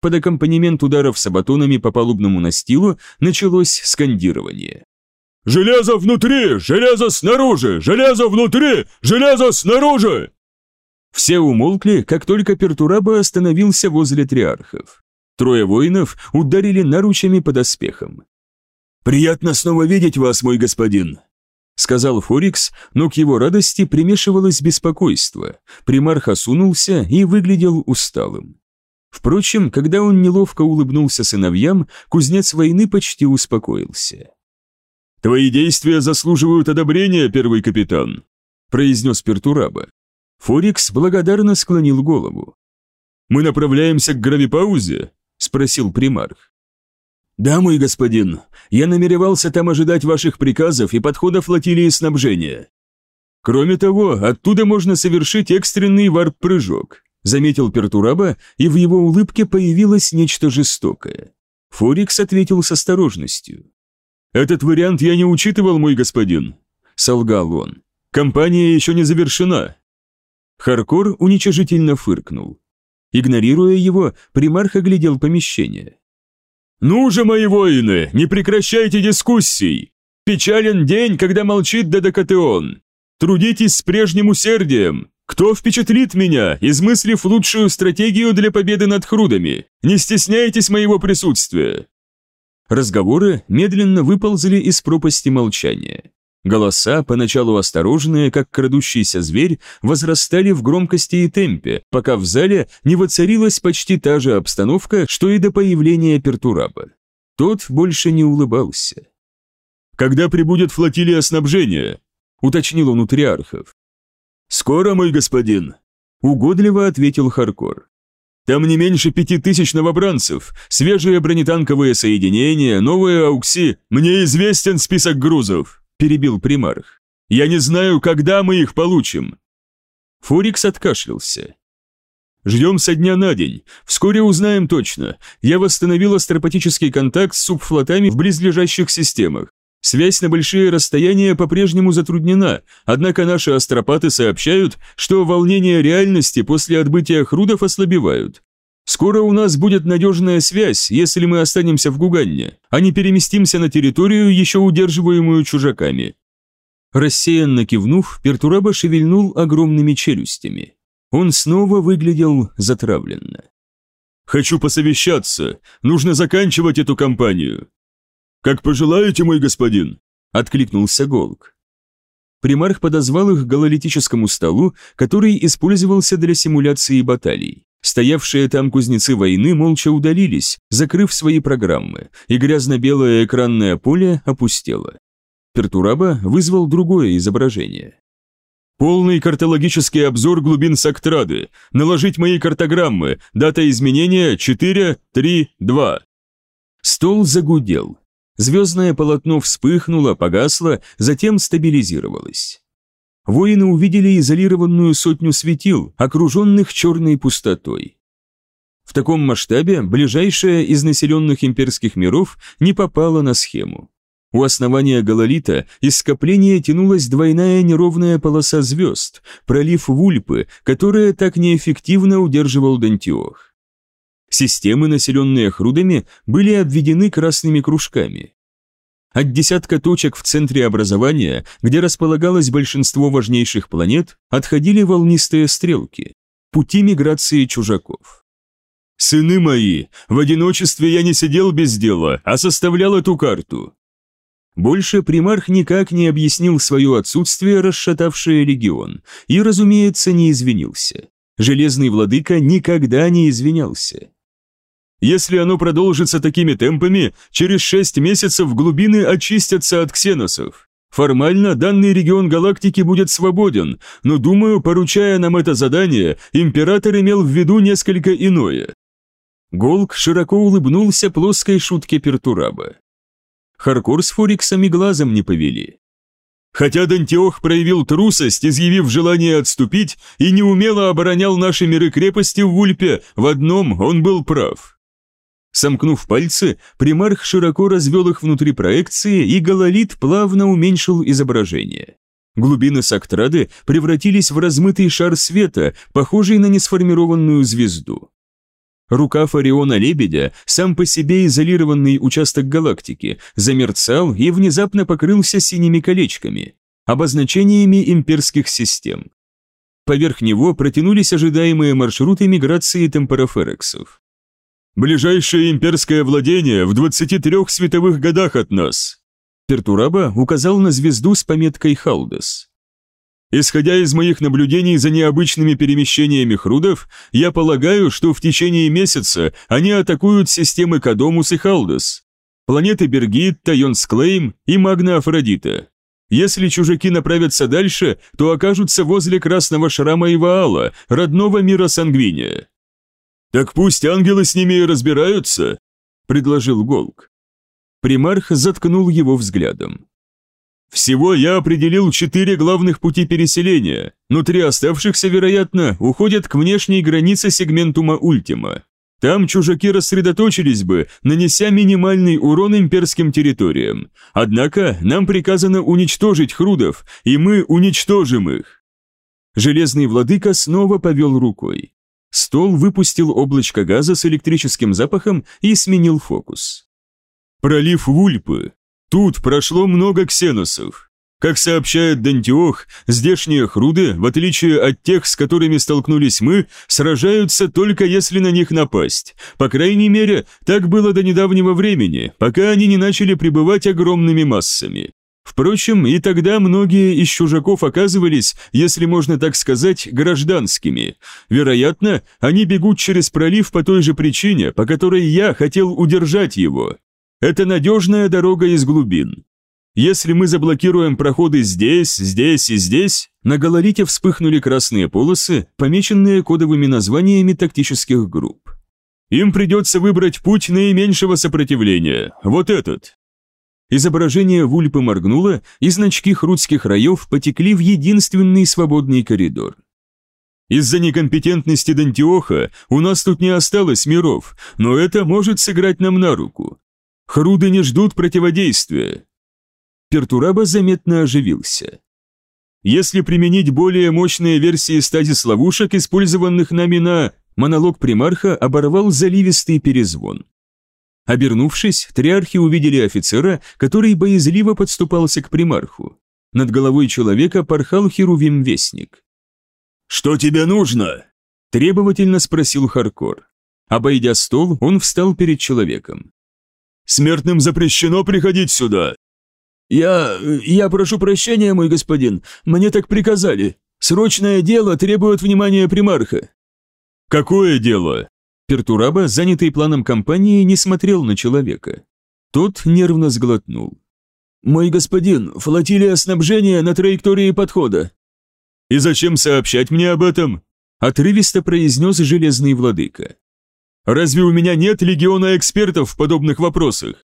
[SPEAKER 1] Под аккомпанемент ударов сабатонами по палубному настилу началось скандирование. «Железо внутри! Железо снаружи! Железо внутри! Железо снаружи!» Все умолкли, как только Пертураба остановился возле триархов. Трое воинов ударили наручами под оспехом. «Приятно снова видеть вас, мой господин», — сказал Форикс, но к его радости примешивалось беспокойство. Примарх осунулся и выглядел усталым. Впрочем, когда он неловко улыбнулся сыновьям, кузнец войны почти успокоился. «Твои действия заслуживают одобрения, первый капитан», — произнес Пертураба. Форикс благодарно склонил голову. «Мы направляемся к гравипаузе?» – спросил примарх. «Да, мой господин, я намеревался там ожидать ваших приказов и подхода флотилии снабжения. Кроме того, оттуда можно совершить экстренный варп-прыжок», заметил Пертураба, и в его улыбке появилось нечто жестокое. Форикс ответил с осторожностью. «Этот вариант я не учитывал, мой господин», – солгал он. «Компания еще не завершена, Харкор уничижительно фыркнул. Игнорируя его, примарх оглядел помещение. «Ну же, мои воины, не прекращайте дискуссий! Печален день, когда молчит Дедокатеон! Трудитесь с прежним усердием! Кто впечатлит меня, измыслив лучшую стратегию для победы над Хрудами? Не стесняйтесь моего присутствия!» Разговоры медленно выползли из пропасти молчания. Голоса, поначалу осторожные, как крадущийся зверь, возрастали в громкости и темпе, пока в зале не воцарилась почти та же обстановка, что и до появления Пертураба. Тот больше не улыбался.
[SPEAKER 9] «Когда прибудет флотилия снабжения?» — уточнил он у триархов. «Скоро, мой господин», — угодливо ответил Харкор. «Там не меньше пяти тысяч новобранцев, свежие бронетанковые соединения, новые аукси. Мне известен список грузов», — перебил примарх. «Я не знаю, когда мы их получим».
[SPEAKER 1] Форикс откашлялся.
[SPEAKER 9] «Ждем со дня на день. Вскоре узнаем точно. Я восстановил астропатический контакт с субфлотами в близлежащих системах. Связь на большие расстояния по-прежнему затруднена, однако наши астропаты сообщают, что волнения реальности после отбытия Хрудов ослабевают. Скоро у нас будет надежная связь, если мы останемся в Гуганне, а не переместимся на территорию, еще удерживаемую чужаками».
[SPEAKER 1] Рассеянно кивнув, Пертураба шевельнул огромными челюстями. Он снова выглядел затравленно.
[SPEAKER 9] «Хочу посовещаться. Нужно заканчивать эту кампанию. «Как пожелаете, мой господин!» — откликнулся Голк.
[SPEAKER 1] Примарх подозвал их к гололитическому столу, который использовался для симуляции баталий. Стоявшие там кузнецы войны молча удалились, закрыв свои программы, и грязно-белое экранное поле опустело. Пертураба вызвал другое изображение.
[SPEAKER 9] «Полный картологический обзор глубин Сактрады. Наложить мои картограммы. Дата изменения 4-3-2».
[SPEAKER 1] Стол загудел. Звездное полотно вспыхнуло, погасло, затем стабилизировалось. Воины увидели изолированную сотню светил, окруженных черной пустотой. В таком масштабе ближайшая из населенных имперских миров не попала на схему. У основания гололита из скопления тянулась двойная неровная полоса звезд, пролив Вульпы, которая так неэффективно удерживал Дантиох. Системы, населенные хрудами, были обведены красными кружками. От десятка точек в центре образования, где располагалось большинство важнейших планет, отходили волнистые стрелки, пути миграции чужаков.
[SPEAKER 9] «Сыны мои, в одиночестве я не сидел без дела, а составлял эту карту».
[SPEAKER 1] Больше примарх никак не объяснил свое отсутствие, расшатавшее легион, и, разумеется, не извинился. Железный владыка никогда не извинялся.
[SPEAKER 9] Если оно продолжится такими темпами, через шесть месяцев глубины очистятся от ксеносов. Формально данный регион галактики будет свободен, но, думаю, поручая нам это задание, император имел в виду несколько иное.
[SPEAKER 1] Голк широко улыбнулся плоской шутке Пертураба. Харкор с Фориксами глазом не повели.
[SPEAKER 9] Хотя Дантиох проявил трусость, изъявив желание отступить, и неумело оборонял наши миры-крепости в Вульпе, в одном он был прав.
[SPEAKER 1] Сомкнув пальцы, примарх широко развел их внутри проекции, и гололит плавно уменьшил изображение. Глубины Сактрады превратились в размытый шар света, похожий на несформированную звезду. Рукав Ориона-Лебедя, сам по себе изолированный участок галактики, замерцал и внезапно покрылся синими колечками, обозначениями имперских систем. Поверх него протянулись ожидаемые маршруты миграции темпороферексов.
[SPEAKER 9] Ближайшее имперское владение в 23 световых годах от нас.
[SPEAKER 1] Пертураба указал на звезду с пометкой Халдес.
[SPEAKER 9] Исходя из моих наблюдений за необычными перемещениями хрудов, я полагаю, что в течение месяца они атакуют системы Кадомус и Халдес, планеты Бергит, Тайонсклейм и Магна Афродита. Если чужаки направятся дальше, то окажутся возле Красного Шрама и родного мира Сангвиния. «Так пусть ангелы с ними и разбираются», — предложил Голк.
[SPEAKER 1] Примарх заткнул его взглядом.
[SPEAKER 9] «Всего я определил четыре главных пути переселения, но три оставшихся, вероятно, уходят к внешней границе сегментума Ультима. Там чужаки рассредоточились бы, нанеся минимальный урон имперским территориям. Однако нам приказано уничтожить Хрудов, и мы уничтожим их».
[SPEAKER 1] Железный владыка снова повел рукой. Стол выпустил облачко газа с электрическим запахом и сменил фокус.
[SPEAKER 9] «Пролив Вульпы. Тут прошло много ксеносов. Как сообщает Дантиох, здешние хруды, в отличие от тех, с которыми столкнулись мы, сражаются только если на них напасть. По крайней мере, так было до недавнего времени, пока они не начали пребывать огромными массами.
[SPEAKER 1] Впрочем, и тогда многие из чужаков оказывались, если можно так сказать, гражданскими. Вероятно, они бегут через пролив по той же причине, по которой я хотел удержать его. Это надежная дорога из глубин. Если мы заблокируем проходы здесь, здесь и здесь, на гололите вспыхнули красные полосы, помеченные кодовыми названиями тактических групп. Им придется выбрать путь наименьшего сопротивления, вот этот. Изображение вульпы моргнуло, и значки хрудских раев потекли в единственный свободный коридор. Из-за некомпетентности Дантиоха у нас тут не осталось миров, но это может сыграть нам на руку. Хруды не ждут противодействия. Пертураба заметно оживился. Если применить более мощные версии стазис-ловушек, использованных нами на... Монолог примарха оборвал заливистый перезвон. Обернувшись, триархи увидели офицера, который боязливо подступался к примарху. Над головой человека порхал Херувим-вестник.
[SPEAKER 21] «Что тебе нужно?»
[SPEAKER 1] – требовательно спросил Харкор. Обойдя стол, он встал перед человеком.
[SPEAKER 21] «Смертным запрещено приходить сюда!»
[SPEAKER 5] «Я... я прошу прощения, мой господин, мне так приказали. Срочное дело требует внимания примарха».
[SPEAKER 1] «Какое дело?» Пертураба, занятый планом кампании, не смотрел на человека. Тот нервно сглотнул.
[SPEAKER 5] «Мой господин, флотилия снабжения на траектории подхода».
[SPEAKER 1] «И зачем сообщать мне об этом?» Отрывисто произнес Железный Владыка. «Разве у меня нет легиона экспертов в подобных вопросах?»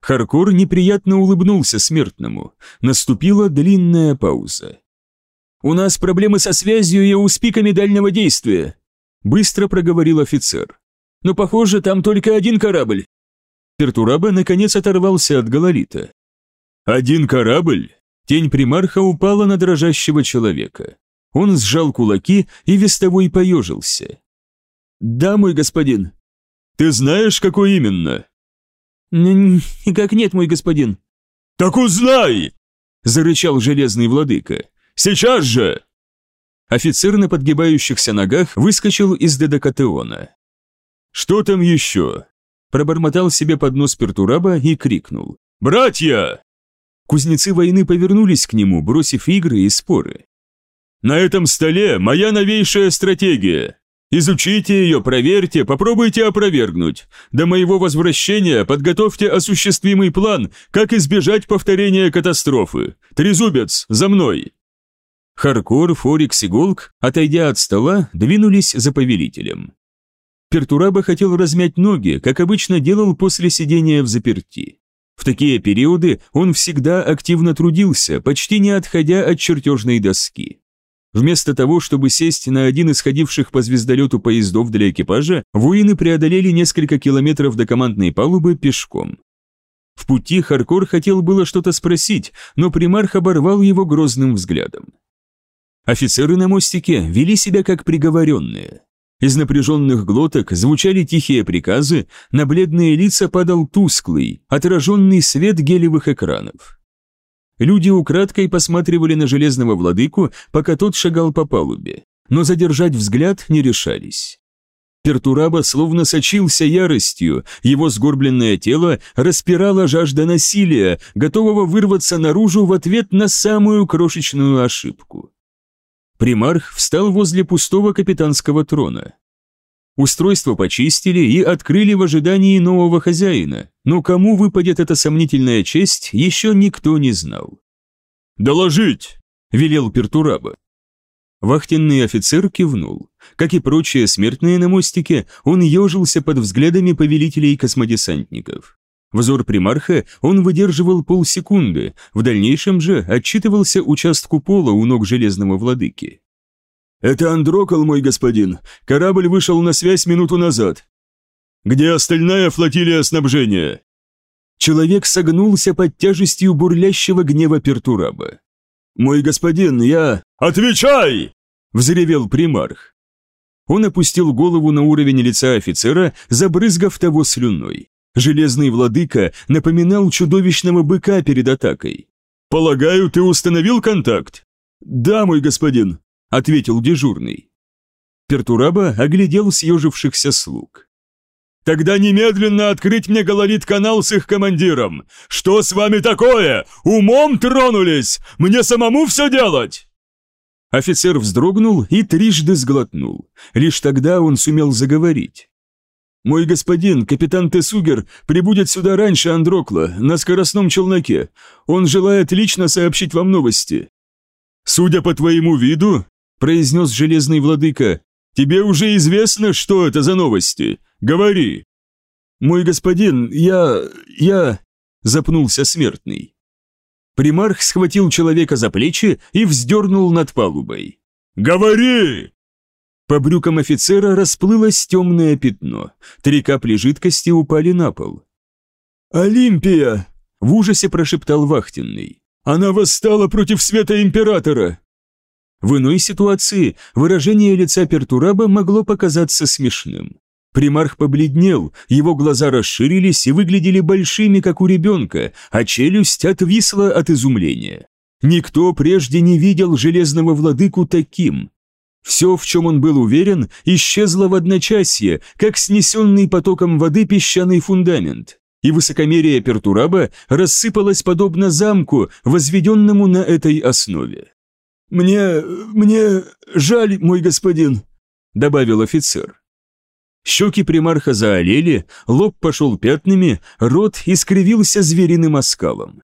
[SPEAKER 1] Харкор неприятно улыбнулся смертному. Наступила длинная пауза.
[SPEAKER 5] «У нас проблемы со связью и успиками дальнего действия»,
[SPEAKER 1] быстро проговорил офицер.
[SPEAKER 5] «Но, похоже, там только один корабль».
[SPEAKER 1] Пертураба наконец оторвался от Галалита. «Один корабль?» Тень примарха упала на дрожащего человека. Он сжал кулаки, и вестовой поежился.
[SPEAKER 5] «Да, мой господин».
[SPEAKER 1] «Ты знаешь, какой именно?»
[SPEAKER 5] «Никак нет, мой господин».
[SPEAKER 1] «Так узнай!» – зарычал железный владыка. «Сейчас же!» Офицер на подгибающихся ногах выскочил из дедокатеона. «Что там еще?» Пробормотал себе под нос Пертураба и крикнул. «Братья!» Кузнецы войны повернулись к нему, бросив игры и споры. «На этом столе моя новейшая стратегия. Изучите ее, проверьте, попробуйте опровергнуть. До моего возвращения подготовьте осуществимый план, как избежать повторения катастрофы. Трезубец, за мной!» Харкор, Форикс и Голк, отойдя от стола, двинулись за повелителем. Пертураба хотел размять ноги, как обычно делал после сидения в заперти. В такие периоды он всегда активно трудился, почти не отходя от чертежной доски. Вместо того, чтобы сесть на один из ходивших по звездолету поездов для экипажа, воины преодолели несколько километров до командной палубы пешком. В пути Харкор хотел было что-то спросить, но примарх оборвал его грозным взглядом. Офицеры на мостике вели себя как приговоренные. Из напряженных глоток звучали тихие приказы, на бледные лица падал тусклый, отраженный свет гелевых экранов. Люди украдкой посматривали на железного владыку, пока тот шагал по палубе, но задержать взгляд не решались. Пертураба словно сочился яростью, его сгорбленное тело распирало жажда насилия, готового вырваться наружу в ответ на самую крошечную ошибку. Примарх встал возле пустого капитанского трона. Устройство почистили и открыли в ожидании нового хозяина, но кому выпадет эта сомнительная честь, еще никто не знал. «Доложить!» – велел Пертураба. Вахтенный офицер кивнул. Как и прочие смертные на мостике, он ежился под взглядами повелителей космодесантников. Взор примарха он выдерживал полсекунды, в дальнейшем же отчитывался участку пола у ног железного владыки. «Это Андрокол, мой господин. Корабль вышел на связь минуту назад». «Где остальная флотилия снабжения?» Человек согнулся под тяжестью бурлящего гнева Пертураба. «Мой господин, я...» «Отвечай!» – взревел примарх. Он опустил голову на уровень лица офицера, забрызгав того слюной. Железный владыка напоминал чудовищного быка перед атакой. «Полагаю, ты установил контакт?» «Да, мой господин», — ответил дежурный. Пертураба оглядел съежившихся слуг.
[SPEAKER 9] Тогда немедленно открыть мне гололит-канал с их командиром. Что с вами такое? Умом тронулись? Мне самому все делать?»
[SPEAKER 1] Офицер вздрогнул и трижды сглотнул. Лишь тогда он сумел заговорить. «Мой господин, капитан Тесугер, прибудет сюда раньше Андрокла, на скоростном челноке. Он желает лично сообщить вам новости».
[SPEAKER 9] «Судя по твоему виду», — произнес железный владыка, «тебе уже известно, что это за новости. Говори».
[SPEAKER 1] «Мой господин, я... я...» — запнулся смертный. Примарх схватил человека за плечи и вздернул над палубой.
[SPEAKER 9] «Говори!»
[SPEAKER 1] По брюкам офицера расплылось темное пятно. Три капли жидкости упали на пол.
[SPEAKER 9] «Олимпия!»
[SPEAKER 1] — в ужасе прошептал вахтенный.
[SPEAKER 9] «Она восстала против света Императора!»
[SPEAKER 1] В иной ситуации выражение лица Пертураба могло показаться смешным. Примарх побледнел, его глаза расширились и выглядели большими, как у ребенка, а челюсть отвисла от изумления. Никто прежде не видел железного владыку таким. Все, в чем он был уверен, исчезло в одночасье, как снесенный потоком воды песчаный фундамент, и высокомерие Пертураба рассыпалось подобно замку, возведенному на этой основе.
[SPEAKER 9] «Мне... мне жаль, мой господин», — добавил офицер.
[SPEAKER 1] Щеки примарха заолели, лоб пошел пятнами, рот искривился звериным оскалом.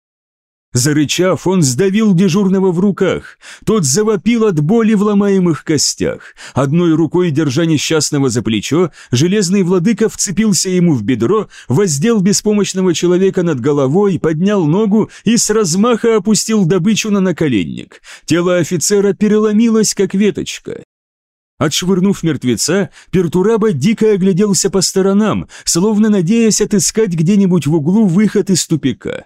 [SPEAKER 1] Зарычав, он сдавил дежурного в руках. Тот завопил от боли в ломаемых костях. Одной рукой, держа несчастного за плечо, железный владыка вцепился ему в бедро, воздел беспомощного человека над головой, поднял ногу и с размаха опустил добычу на наколенник. Тело офицера переломилось, как веточка. Отшвырнув мертвеца, Пертураба дико огляделся по сторонам, словно надеясь отыскать где-нибудь в углу выход из тупика.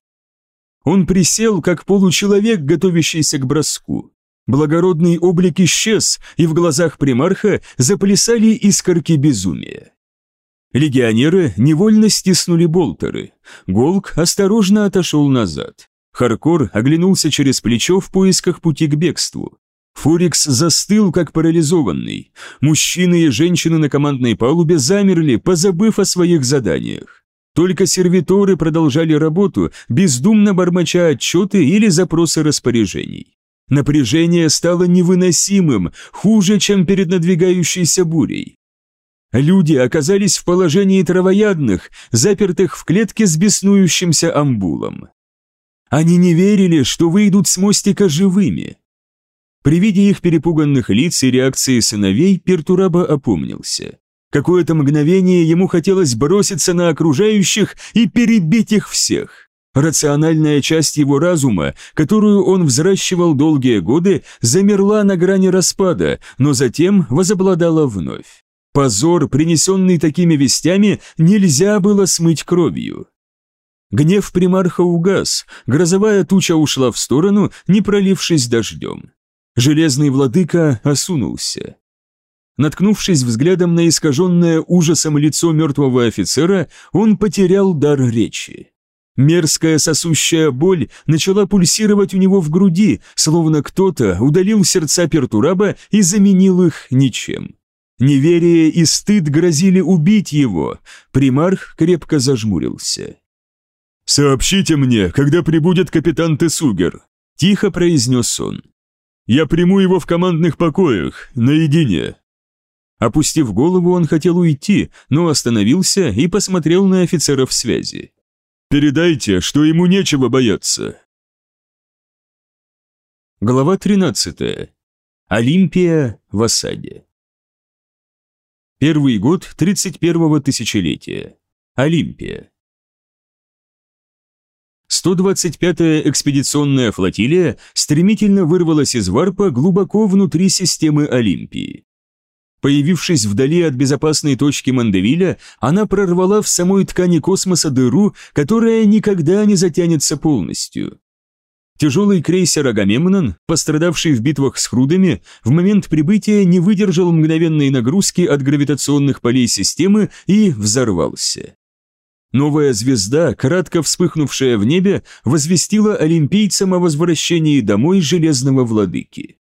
[SPEAKER 1] Он присел, как получеловек, готовящийся к броску. Благородный облик исчез, и в глазах примарха заплясали искорки безумия. Легионеры невольно стиснули болтеры. Голк осторожно отошел назад. Харкор оглянулся через плечо в поисках пути к бегству. Фурикс застыл, как парализованный. Мужчины и женщины на командной палубе замерли, позабыв о своих заданиях. Только сервиторы продолжали работу, бездумно бормоча отчеты или запросы распоряжений. Напряжение стало невыносимым, хуже, чем перед надвигающейся бурей. Люди оказались в положении травоядных, запертых в клетке с беснующимся амбулом. Они не верили, что выйдут с мостика живыми. При виде их перепуганных лиц и реакции сыновей Пертураба опомнился. Какое-то мгновение ему хотелось броситься на окружающих и перебить их всех. Рациональная часть его разума, которую он взращивал долгие годы, замерла на грани распада, но затем возобладала вновь. Позор, принесенный такими вестями, нельзя было смыть кровью. Гнев примарха угас, грозовая туча ушла в сторону, не пролившись дождем. Железный владыка осунулся. Наткнувшись взглядом на искаженное ужасом лицо мертвого офицера, он потерял дар речи. Мерзкая сосущая боль начала пульсировать у него в груди, словно кто-то удалил сердца Пертураба и заменил их ничем. Неверие и стыд грозили убить его. Примарх крепко зажмурился.
[SPEAKER 9] «Сообщите мне, когда прибудет капитан Тесугер», — тихо произнес он. Я приму его в командных покоях, наедине».
[SPEAKER 1] Опустив голову, он хотел уйти, но остановился и посмотрел на офицеров связи.
[SPEAKER 9] «Передайте, что ему нечего бояться».
[SPEAKER 1] Глава 13. Олимпия в осаде. Первый год 31-го тысячелетия. Олимпия. 125-я экспедиционная флотилия стремительно вырвалась из варпа глубоко внутри системы Олимпии. Появившись вдали от безопасной точки Мандевиля, она прорвала в самой ткани космоса дыру, которая никогда не затянется полностью. Тяжелый крейсер «Агамемнон», пострадавший в битвах с Хрудами, в момент прибытия не выдержал мгновенной нагрузки от гравитационных полей системы и взорвался. Новая звезда, кратко вспыхнувшая в небе, возвестила олимпийцам о возвращении домой Железного Владыки.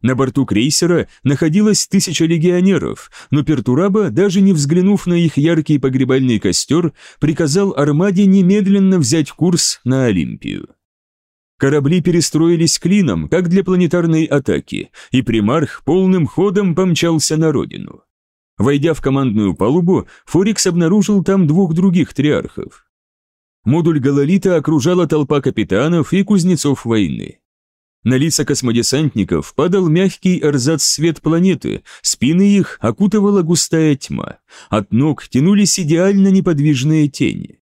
[SPEAKER 1] На борту крейсера находилось тысяча легионеров, но Пертураба, даже не взглянув на их яркий погребальный костер, приказал Армаде немедленно взять курс на Олимпию. Корабли перестроились клином, как для планетарной атаки, и примарх полным ходом помчался на родину. Войдя в командную палубу, Форикс обнаружил там двух других триархов. Модуль Галалита окружала толпа капитанов и кузнецов войны. На лица космодесантников падал мягкий эрзац свет планеты, спины их окутывала густая тьма, от ног тянулись идеально неподвижные тени.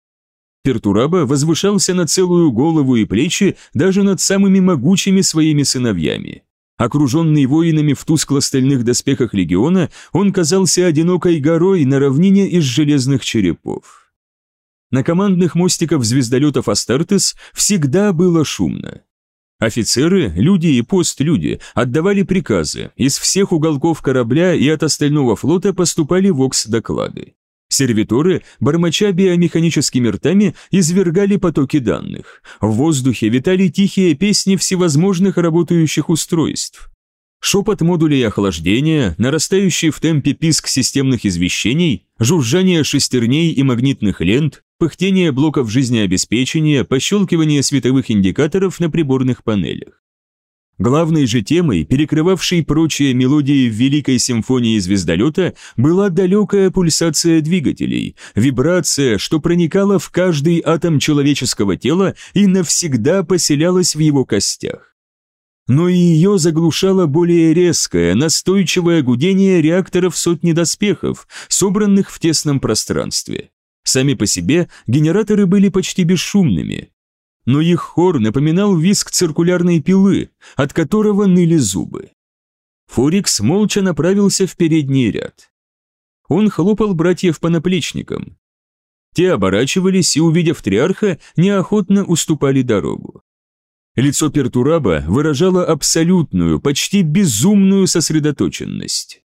[SPEAKER 1] Пертураба возвышался на целую голову и плечи даже над самыми могучими своими сыновьями. Окруженный воинами в тускло-стальных доспехах легиона, он казался одинокой горой на равнине из железных черепов. На командных мостиках звездолетов Астартес всегда было шумно. Офицеры, люди и постлюди отдавали приказы, из всех уголков корабля и от остального флота поступали вокс-доклады. Сервиторы, бормоча биомеханическими ртами, извергали потоки данных. В воздухе витали тихие песни всевозможных работающих устройств. Шепот модулей охлаждения, нарастающий в темпе писк системных извещений, жужжание шестерней и магнитных лент, пыхтение блоков жизнеобеспечения, пощелкивание световых индикаторов на приборных панелях. Главной же темой, перекрывавшей прочие мелодии в Великой симфонии звездолета, была далекая пульсация двигателей, вибрация, что проникала в каждый атом человеческого тела и навсегда поселялась в его костях. Но и ее заглушало более резкое, настойчивое гудение реакторов сотни доспехов, собранных в тесном пространстве. Сами по себе генераторы были почти бесшумными, но их хор напоминал визг циркулярной пилы, от которого ныли зубы. Форикс молча направился в передний ряд. Он хлопал братьев по наплечникам. Те оборачивались и, увидев триарха, неохотно уступали дорогу. Лицо Пертураба выражало абсолютную, почти безумную сосредоточенность.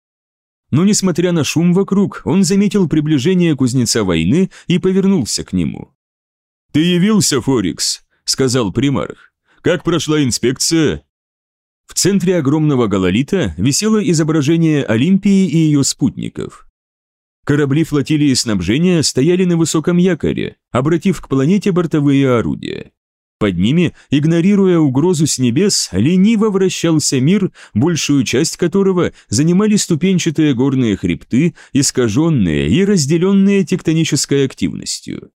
[SPEAKER 1] Но, несмотря на шум вокруг, он заметил приближение кузнеца войны и повернулся к нему.
[SPEAKER 9] «Ты явился, Форикс», — сказал примарх. «Как прошла инспекция?»
[SPEAKER 1] В центре огромного гололита висело изображение Олимпии и ее спутников. Корабли флотилии снабжения стояли на высоком якоре, обратив к планете бортовые орудия. Под ними, игнорируя угрозу с небес, лениво вращался мир, большую часть которого занимали ступенчатые горные хребты, искаженные и разделенные тектонической активностью.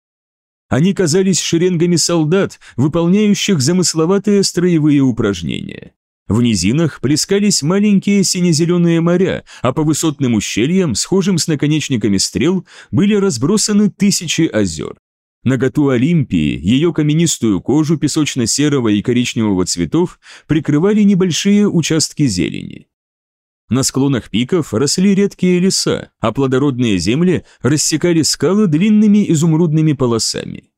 [SPEAKER 1] Они казались шеренгами солдат, выполняющих замысловатые строевые упражнения. В низинах плескались маленькие сине-зеленые моря, а по высотным ущельям, схожим с наконечниками стрел, были разбросаны тысячи озер. Наготу Олимпии, ее каменистую кожу песочно-серого и коричневого цветов прикрывали небольшие участки зелени. На склонах пиков росли редкие леса, а плодородные земли рассекали скалы длинными изумрудными полосами.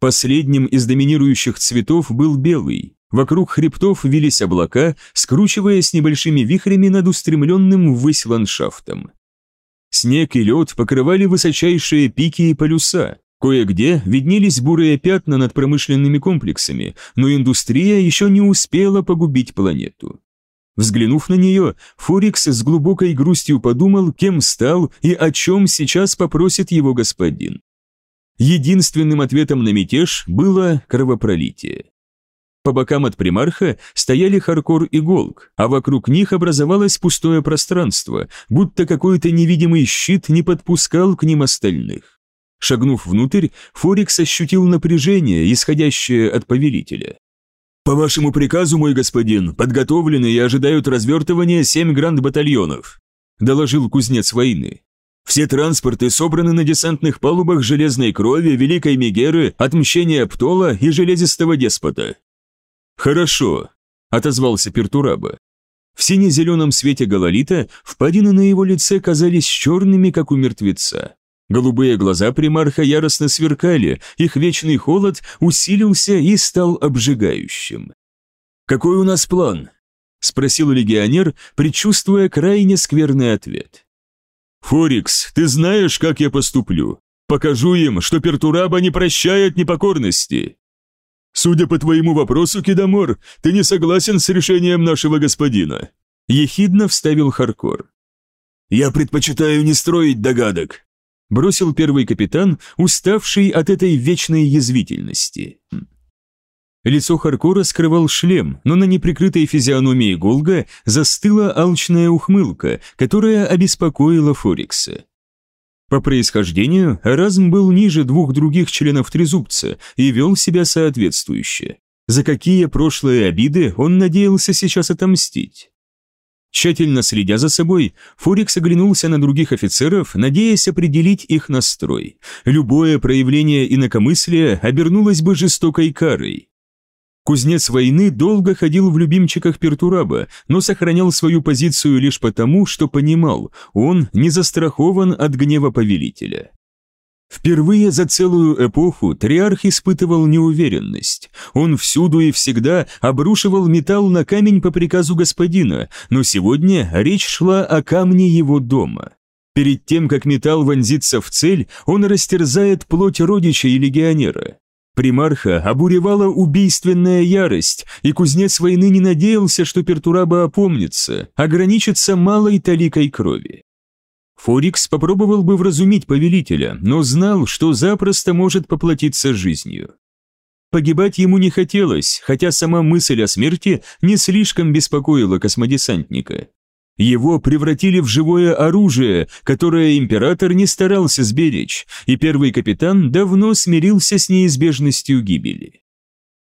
[SPEAKER 1] Последним из доминирующих цветов был белый. Вокруг хребтов вились облака, скручиваясь небольшими вихрями над устремленным ввысь ландшафтом. Снег и лед покрывали высочайшие пики и полюса, Кое-где виднелись бурые пятна над промышленными комплексами, но индустрия еще не успела погубить планету. Взглянув на нее, Форикс с глубокой грустью подумал, кем стал и о чем сейчас попросит его господин. Единственным ответом на мятеж было кровопролитие. По бокам от примарха стояли Харкор и Голк, а вокруг них образовалось пустое пространство, будто какой-то невидимый щит не подпускал к ним остальных. Шагнув внутрь, Форикс ощутил напряжение, исходящее от повелителя. «По вашему приказу, мой господин, подготовлены и ожидают развертывания семь гранд-батальонов», доложил кузнец войны. «Все транспорты собраны на десантных палубах Железной Крови, Великой Мегеры, Отмщения Птола и Железистого Деспота». «Хорошо», — отозвался Пертураба. В сине-зеленом свете гололита впадины на его лице казались черными, как у мертвеца. Голубые глаза примарха яростно сверкали, их вечный холод усилился и стал обжигающим. «Какой у нас план?» – спросил легионер, предчувствуя крайне скверный ответ.
[SPEAKER 9] «Форикс, ты знаешь, как я поступлю? Покажу им, что Пертураба не прощает непокорности!» «Судя по твоему вопросу, Кедамор, ты не согласен с решением нашего господина.
[SPEAKER 1] Ехидно вставил Харкор.
[SPEAKER 21] «Я предпочитаю не строить догадок», –
[SPEAKER 1] бросил первый капитан, уставший от этой вечной язвительности. Лицо Харкора скрывал шлем, но на неприкрытой физиономии Голга застыла алчная ухмылка, которая обеспокоила Форикса. По происхождению Разм был ниже двух других членов Трезубца и вел себя соответствующе. За какие прошлые обиды он надеялся сейчас отомстить? Тщательно следя за собой, Форикс оглянулся на других офицеров, надеясь определить их настрой. Любое проявление инакомыслия обернулось бы жестокой карой. Кузнец войны долго ходил в любимчиках Пертураба, но сохранял свою позицию лишь потому, что понимал, он не застрахован от гнева повелителя. Впервые за целую эпоху Триарх испытывал неуверенность. Он всюду и всегда обрушивал металл на камень по приказу господина, но сегодня речь шла о камне его дома. Перед тем, как металл вонзится в цель, он растерзает плоть родича и легионера. Примарха обуревала убийственная ярость, и кузнец войны не надеялся, что Пертураба опомнится, ограничится малой таликой крови. Форикс попробовал бы вразумить повелителя, но знал, что запросто может поплатиться жизнью. Погибать ему не хотелось, хотя сама мысль о смерти не слишком беспокоила космодесантника. Его превратили в живое оружие, которое император не старался сберечь, и первый капитан давно смирился с неизбежностью гибели.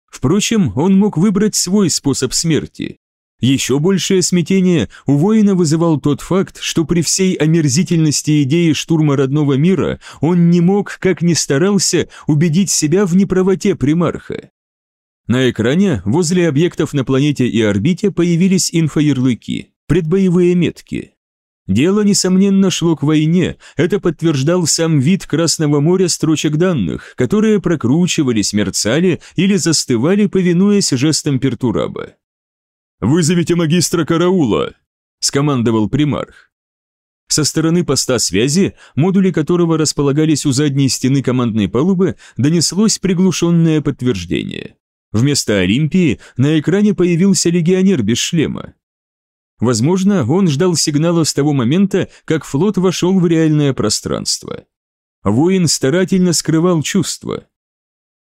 [SPEAKER 1] Впрочем, он мог выбрать свой способ смерти, еще большее смятение у воина вызывал тот факт, что при всей омерзительности идеи штурма родного мира он не мог, как ни старался, убедить себя в неправоте примарха. На экране возле объектов на планете и орбите появились инфоярлыки, предбоевые метки. Дело, несомненно, шло к войне, это подтверждал сам вид Красного моря строчек данных, которые прокручивались, мерцали или застывали, повинуясь жестам Пертураба.
[SPEAKER 9] «Вызовите магистра караула!» – скомандовал примарх.
[SPEAKER 1] Со стороны поста связи, модули которого располагались у задней стены командной палубы, донеслось приглушенное подтверждение. Вместо Олимпии на экране появился легионер без шлема. Возможно, он ждал сигнала с того момента, как флот вошел в реальное пространство. Воин старательно скрывал чувства.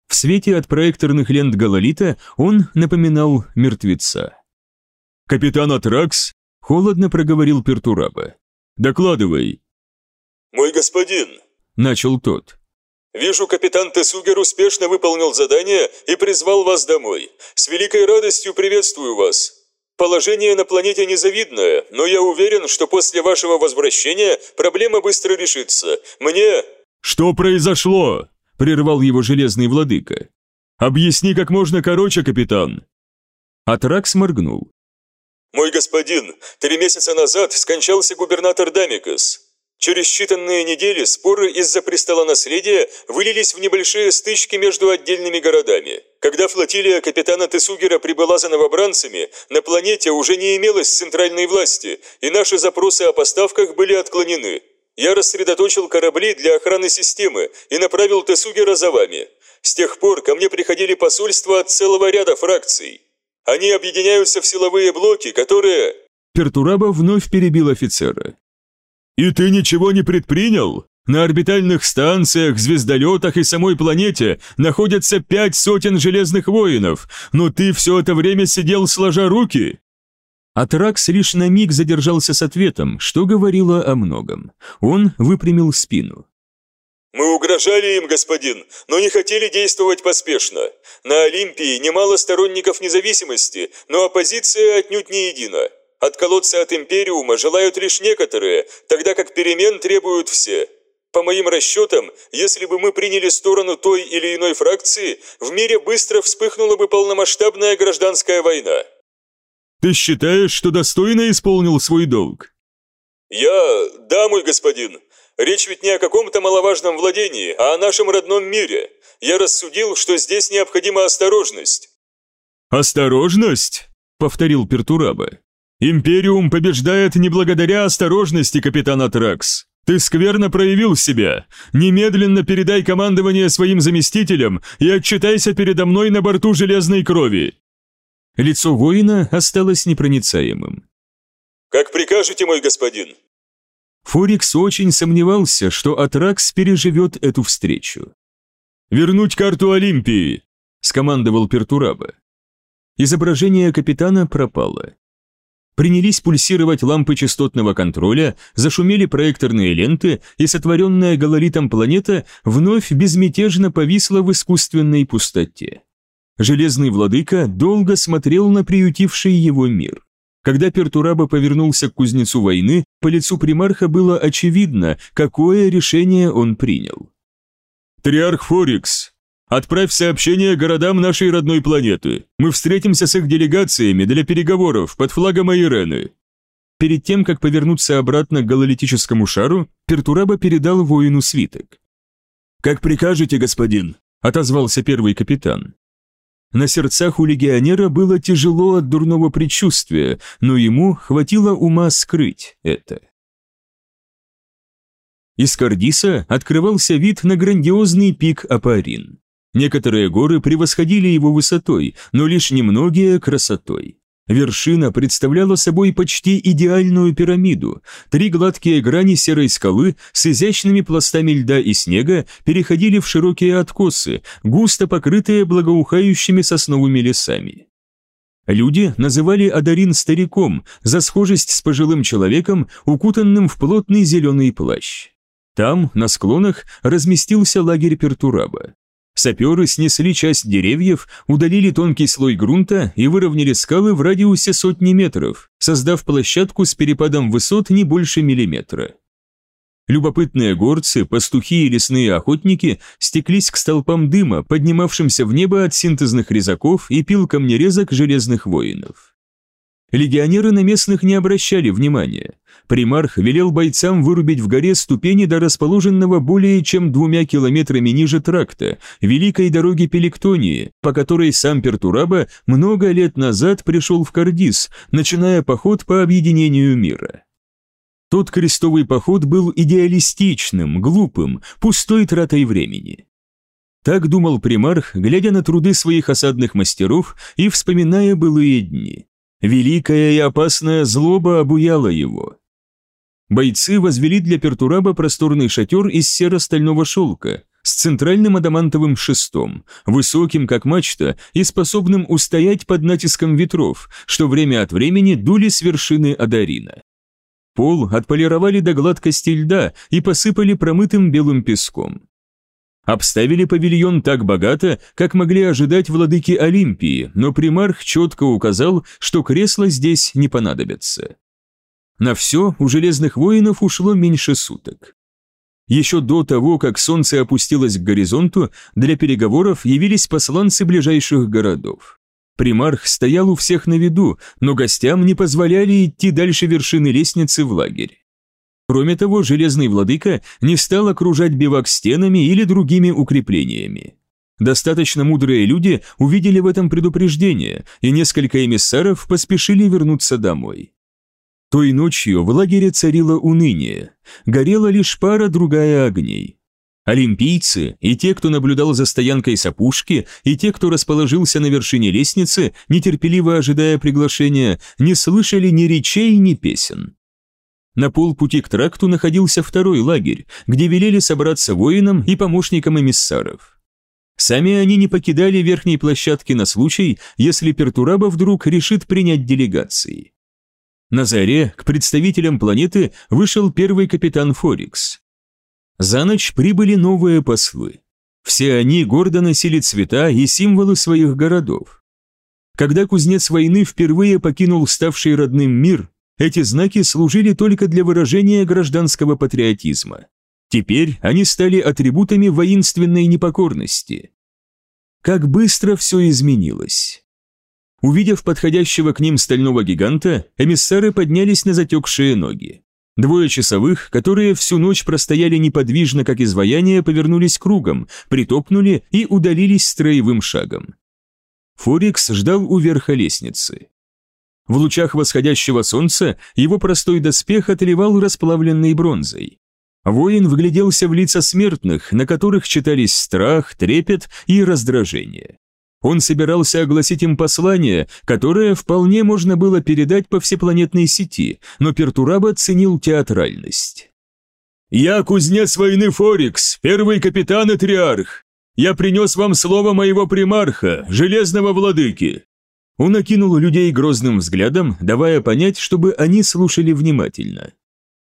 [SPEAKER 1] В свете от проекторных лент Галалита он напоминал мертвеца.
[SPEAKER 9] «Капитан Атракс?» – холодно проговорил Пертураба. «Докладывай».
[SPEAKER 22] «Мой господин», –
[SPEAKER 9] начал тот.
[SPEAKER 22] «Вижу, капитан Тесугер успешно выполнил задание и призвал вас домой. С великой радостью приветствую вас. Положение на планете незавидное, но я уверен, что после вашего возвращения проблема быстро решится. Мне...»
[SPEAKER 9] «Что произошло?» – прервал его железный владыка. «Объясни как можно короче, капитан».
[SPEAKER 1] Атракс моргнул.
[SPEAKER 22] «Мой господин, три месяца назад скончался губернатор Дамикас. Через считанные недели споры из-за престолонаследия вылились в небольшие стычки между отдельными городами. Когда флотилия капитана Тесугера прибыла за новобранцами, на планете уже не имелось центральной власти, и наши запросы о поставках были отклонены. Я рассредоточил корабли для охраны системы и направил Тесугера за вами. С тех пор ко мне приходили посольства от целого ряда фракций. Они объединяются в силовые блоки, которые...»
[SPEAKER 1] Пертураба вновь перебил офицера.
[SPEAKER 9] «И ты ничего не предпринял? На орбитальных станциях, звездолетах и самой планете находятся пять сотен железных воинов, но ты все это время сидел сложа руки?»
[SPEAKER 1] Атракс лишь на миг задержался с ответом, что говорило о многом. Он выпрямил спину.
[SPEAKER 22] «Мы угрожали им, господин, но не хотели действовать поспешно. На Олимпии немало сторонников независимости, но оппозиция отнюдь не едина. Отколоться от Империума желают лишь некоторые, тогда как перемен требуют все. По моим расчетам, если бы мы приняли сторону той или иной фракции, в мире быстро вспыхнула бы полномасштабная гражданская война».
[SPEAKER 9] «Ты считаешь, что достойно исполнил свой долг?»
[SPEAKER 22] «Я... да, мой господин. Речь ведь не о каком-то маловажном владении, а о нашем родном мире. Я рассудил, что здесь необходима осторожность».
[SPEAKER 9] «Осторожность?» — повторил Пертураба. «Империум побеждает не благодаря осторожности, капитан Атракс. Ты скверно проявил себя. Немедленно передай командование своим заместителям и отчитайся передо мной на борту Железной Крови».
[SPEAKER 1] Лицо воина осталось непроницаемым.
[SPEAKER 22] «Как прикажете, мой господин!»
[SPEAKER 1] Форикс очень сомневался, что Атракс переживет эту встречу.
[SPEAKER 2] «Вернуть карту Олимпии!» – скомандовал Пертураба.
[SPEAKER 1] Изображение капитана пропало. Принялись пульсировать лампы частотного контроля, зашумели проекторные ленты, и сотворенная гололитом планета вновь безмятежно повисла в искусственной пустоте. Железный владыка долго смотрел на приютивший его мир. Когда Пертураба повернулся к кузнецу войны, по лицу примарха было очевидно, какое решение он принял.
[SPEAKER 2] «Триарх Форикс, отправь сообщение городам нашей родной планеты. Мы встретимся с их делегациями для переговоров под флагом Айрены».
[SPEAKER 1] Перед тем, как повернуться обратно к гололитическому шару, Пертураба передал воину свиток.
[SPEAKER 21] «Как прикажете, господин», — отозвался первый капитан.
[SPEAKER 1] На сердцах у легионера было тяжело от дурного предчувствия, но ему хватило ума скрыть это. Из Кардиса открывался вид на грандиозный пик Апарин. Некоторые горы превосходили его высотой, но лишь немногие красотой. Вершина представляла собой почти идеальную пирамиду. Три гладкие грани серой скалы с изящными пластами льда и снега переходили в широкие откосы, густо покрытые благоухающими сосновыми лесами. Люди называли Адарин стариком за схожесть с пожилым человеком, укутанным в плотный зеленый плащ. Там, на склонах, разместился лагерь Пертураба. Саперы снесли часть деревьев, удалили тонкий слой грунта и выровняли скалы в радиусе сотни метров, создав площадку с перепадом высот не больше миллиметра. Любопытные горцы, пастухи и лесные охотники стеклись к столпам дыма, поднимавшимся в небо от синтезных резаков и пил камнерезок железных воинов. Легионеры на местных не обращали внимания. Примарх велел бойцам вырубить в горе ступени до расположенного более чем двумя километрами ниже тракта, великой дороги Пелектонии, по которой сам Пертураба много лет назад пришел в Кардис, начиная поход по объединению мира. Тот крестовый поход был идеалистичным, глупым, пустой тратой времени. Так думал примарх, глядя на труды своих осадных мастеров и вспоминая былые дни. Великая и опасная злоба обуяла его. Бойцы возвели для Пертураба просторный шатер из серо-стального шелка с центральным адамантовым шестом, высоким как мачта и способным устоять под натиском ветров, что время от времени дули с вершины Адарина. Пол отполировали до гладкости льда и посыпали промытым белым песком. Обставили павильон так богато, как могли ожидать владыки Олимпии, но примарх четко указал, что кресла здесь не понадобятся. На все у Железных воинов ушло меньше суток. Еще до того, как солнце опустилось к горизонту, для переговоров явились посланцы ближайших городов. Примарх стоял у всех на виду, но гостям не позволяли идти дальше вершины лестницы в лагерь. Кроме того, Железный Владыка не стал окружать бивак стенами или другими укреплениями. Достаточно мудрые люди увидели в этом предупреждение, и несколько эмиссаров поспешили вернуться домой. Той ночью в лагере царило уныние, горела лишь пара другая огней. Олимпийцы и те, кто наблюдал за стоянкой с и те, кто расположился на вершине лестницы, нетерпеливо ожидая приглашения, не слышали ни речей, ни песен. На полпути к тракту находился второй лагерь, где велели собраться воинам и помощникам эмиссаров. Сами они не покидали верхней площадки на случай, если Пертураба вдруг решит принять делегации. На заре к представителям планеты вышел первый капитан Форикс. За ночь прибыли новые послы. Все они гордо носили цвета и символы своих городов. Когда кузнец войны впервые покинул ставший родным мир, эти знаки служили только для выражения гражданского патриотизма. Теперь они стали атрибутами воинственной непокорности. Как быстро все изменилось. Увидев подходящего к ним стального гиганта, эмиссары поднялись на затекшие ноги. Двое часовых, которые всю ночь простояли неподвижно, как изваяние, повернулись кругом, притопнули и удалились строевым шагом. Форикс ждал у верха лестницы. В лучах восходящего солнца его простой доспех отливал расплавленной бронзой. Воин вгляделся в лица смертных, на которых читались страх, трепет и раздражение. Он собирался огласить им послание, которое вполне можно было передать по всепланетной сети, но Пертураба ценил театральность. «Я кузнец войны Форикс, первый капитан и триарх. Я принес вам слово моего примарха, железного владыки». Он окинул людей грозным взглядом, давая понять, чтобы они слушали внимательно.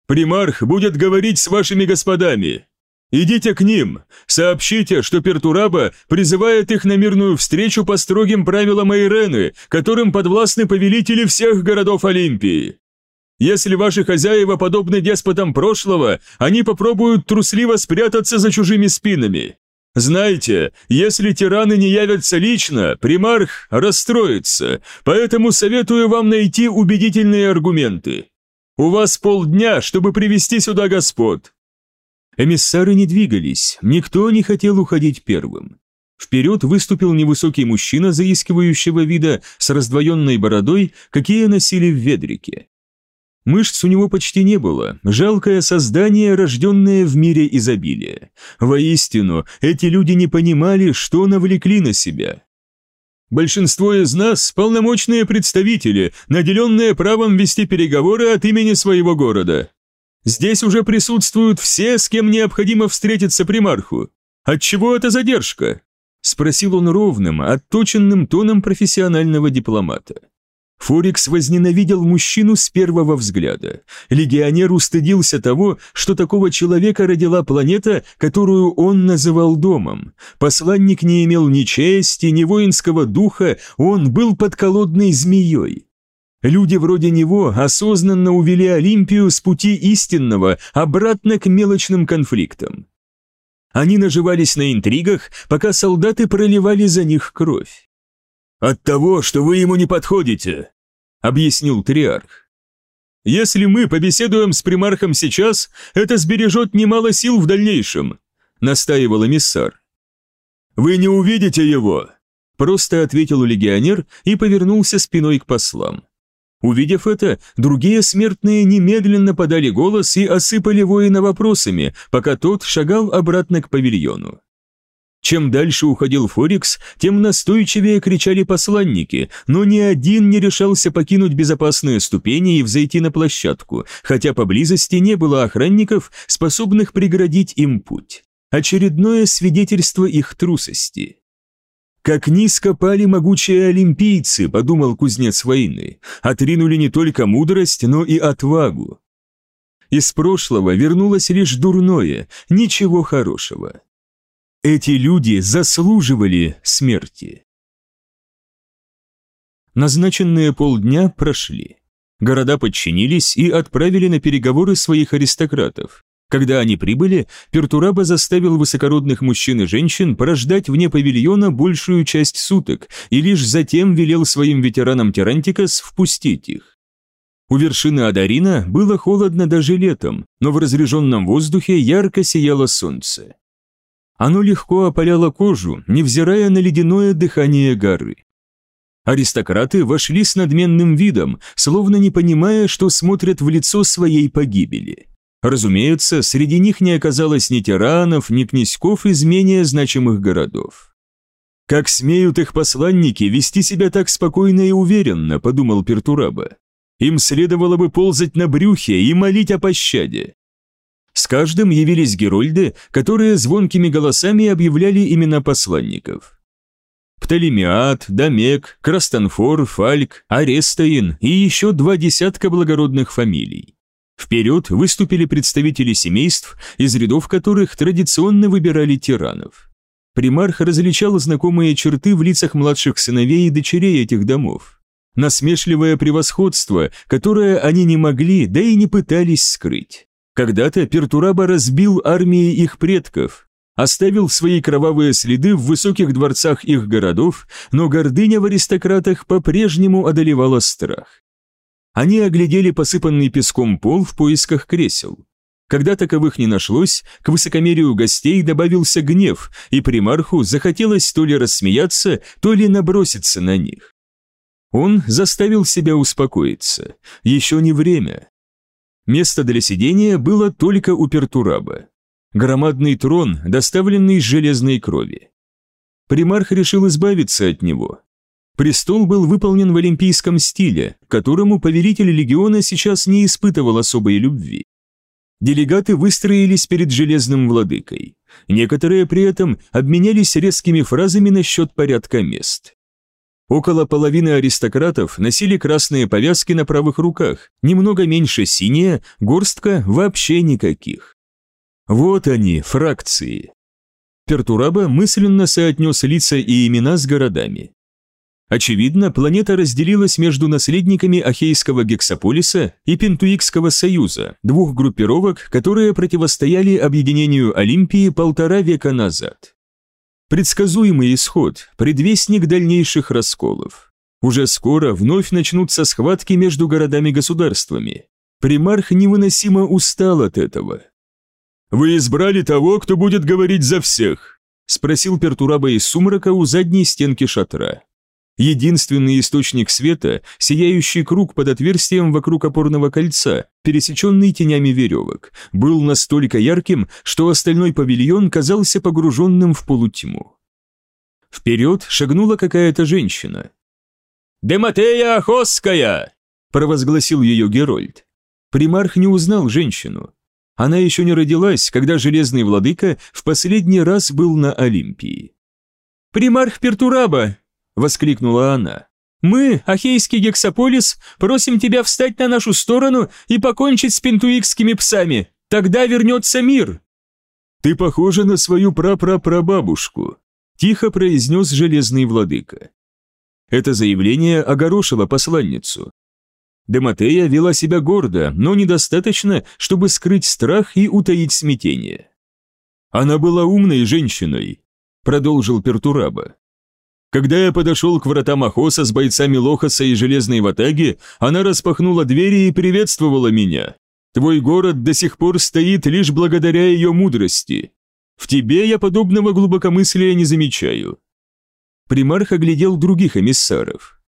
[SPEAKER 1] «Примарх будет говорить с вашими господами. Идите к ним, сообщите, что Пертураба призывает их на мирную встречу по строгим правилам Айрены, которым подвластны повелители всех городов Олимпии. Если ваши хозяева подобны деспотам прошлого, они попробуют трусливо спрятаться за чужими спинами. Знайте, если тираны не явятся лично, примарх расстроится, поэтому советую вам найти убедительные аргументы. У вас полдня, чтобы привести сюда господ». Эмиссары не двигались, никто не хотел уходить первым. Вперед выступил невысокий мужчина заискивающего вида с раздвоенной бородой, какие носили в ведрике. Мышц у него почти не было, жалкое создание, рожденное в мире изобилия. Воистину, эти люди не понимали, что навлекли на себя. Большинство из нас – полномочные представители, наделенные правом вести переговоры от имени своего города. Здесь уже присутствуют все, с кем необходимо встретиться примарху. Отчего эта задержка? Спросил он ровным, отточенным тоном профессионального дипломата. Форикс возненавидел мужчину с первого взгляда. Легионер устыдился того, что такого человека родила планета, которую он называл домом. Посланник не имел ни чести, ни воинского духа, он был подколодной змеей. Люди вроде него осознанно увели Олимпию с пути истинного обратно к мелочным конфликтам. Они наживались на интригах, пока солдаты проливали за них кровь. «От того, что вы ему не подходите», — объяснил Триарх. «Если мы побеседуем с примархом сейчас, это сбережет немало сил в дальнейшем», — настаивал эмиссар. «Вы не увидите его», — просто ответил легионер и повернулся спиной к послам. Увидев это, другие смертные немедленно подали голос и осыпали воина вопросами, пока тот шагал обратно к павильону. Чем дальше уходил Форикс, тем настойчивее кричали посланники, но ни один не решался покинуть безопасные ступени и взойти на площадку, хотя поблизости не было охранников, способных преградить им путь. Очередное свидетельство их трусости. «Как низко пали могучие олимпийцы», — подумал кузнец войны, «отринули не только мудрость, но и отвагу». Из прошлого вернулось лишь дурное, ничего хорошего. Эти люди заслуживали смерти. Назначенные полдня прошли. Города подчинились и отправили на переговоры своих аристократов. Когда они прибыли, Пертураба заставил высокородных мужчин и женщин порождать вне павильона большую часть суток и лишь затем велел своим ветеранам Тирантикас впустить их. У вершины Адарина было холодно даже летом, но в разреженном воздухе ярко сияло солнце. Оно легко опаляло кожу, невзирая на ледяное дыхание горы. Аристократы вошли с надменным видом, словно не понимая, что смотрят в лицо своей погибели. Разумеется, среди них не оказалось ни тиранов, ни князьков из менее значимых городов. «Как смеют их посланники вести себя так спокойно и уверенно», — подумал Пертураба. «Им следовало бы ползать на брюхе и молить о пощаде. С каждым явились герольды, которые звонкими голосами объявляли имена посланников. Птолемиад, Домек, Крастанфор, Фальк, Арестаин и еще два десятка благородных фамилий. Вперед выступили представители семейств, из рядов которых традиционно выбирали тиранов. Примарх различал знакомые черты в лицах младших сыновей и дочерей этих домов. Насмешливое превосходство, которое они не могли, да и не пытались скрыть. Когда-то Пертураба разбил армии их предков, оставил свои кровавые следы в высоких дворцах их городов, но гордыня в аристократах по-прежнему одолевала страх. Они оглядели посыпанный песком пол в поисках кресел. Когда таковых не нашлось, к высокомерию гостей добавился гнев, и примарху захотелось то ли рассмеяться, то ли наброситься на них. Он заставил себя успокоиться. Еще не время. Место для сидения было только у Пертураба. Громадный трон, доставленный из железной крови. Примарх решил избавиться от него. Престол был выполнен в олимпийском стиле, к которому повелитель легиона сейчас не испытывал особой любви. Делегаты выстроились перед Железным Владыкой. Некоторые при этом обменялись резкими фразами насчет порядка мест. Около половины аристократов носили красные повязки на правых руках, немного меньше синие, горстка вообще никаких. Вот они, фракции. Пертураба мысленно соотнес лица и имена с городами. Очевидно, планета разделилась между наследниками Ахейского гексаполиса и Пентуикского союза, двух группировок, которые противостояли объединению Олимпии полтора века назад. Предсказуемый исход, предвестник дальнейших расколов. Уже скоро вновь начнутся схватки между городами-государствами. Примарх невыносимо устал от этого.
[SPEAKER 9] «Вы избрали того, кто будет говорить за всех?» – спросил Пертураба из сумрака у задней стенки шатра. Единственный источник света – сияющий круг под отверстием вокруг опорного кольца, пересеченный тенями веревок, был настолько ярким, что остальной павильон казался погруженным в полутьму. Вперед шагнула какая-то женщина.
[SPEAKER 1] «Дематея Охосская!» – провозгласил ее Герольд. Примарх не узнал женщину. Она еще не родилась, когда Железный Владыка в последний раз был на Олимпии. «Примарх Пертураба!» Воскликнула она. «Мы, Ахейский гексаполис, просим тебя встать на нашу сторону и покончить с пентуикскими псами. Тогда вернется мир!»
[SPEAKER 9] «Ты похожа на свою прапрапрабабушку», – тихо произнес Железный Владыка.
[SPEAKER 1] Это заявление огорошило посланницу. Дематея вела себя гордо, но недостаточно, чтобы скрыть страх и утаить смятение.
[SPEAKER 9] «Она была умной женщиной», – продолжил Пертураба. Когда я подошел к вратам Ахоса с бойцами Лохаса и Железной Ватаги, она распахнула двери и приветствовала меня. Твой город до сих пор стоит лишь благодаря ее мудрости. В тебе я подобного глубокомыслия не замечаю».
[SPEAKER 1] Примарх оглядел других эмиссаров.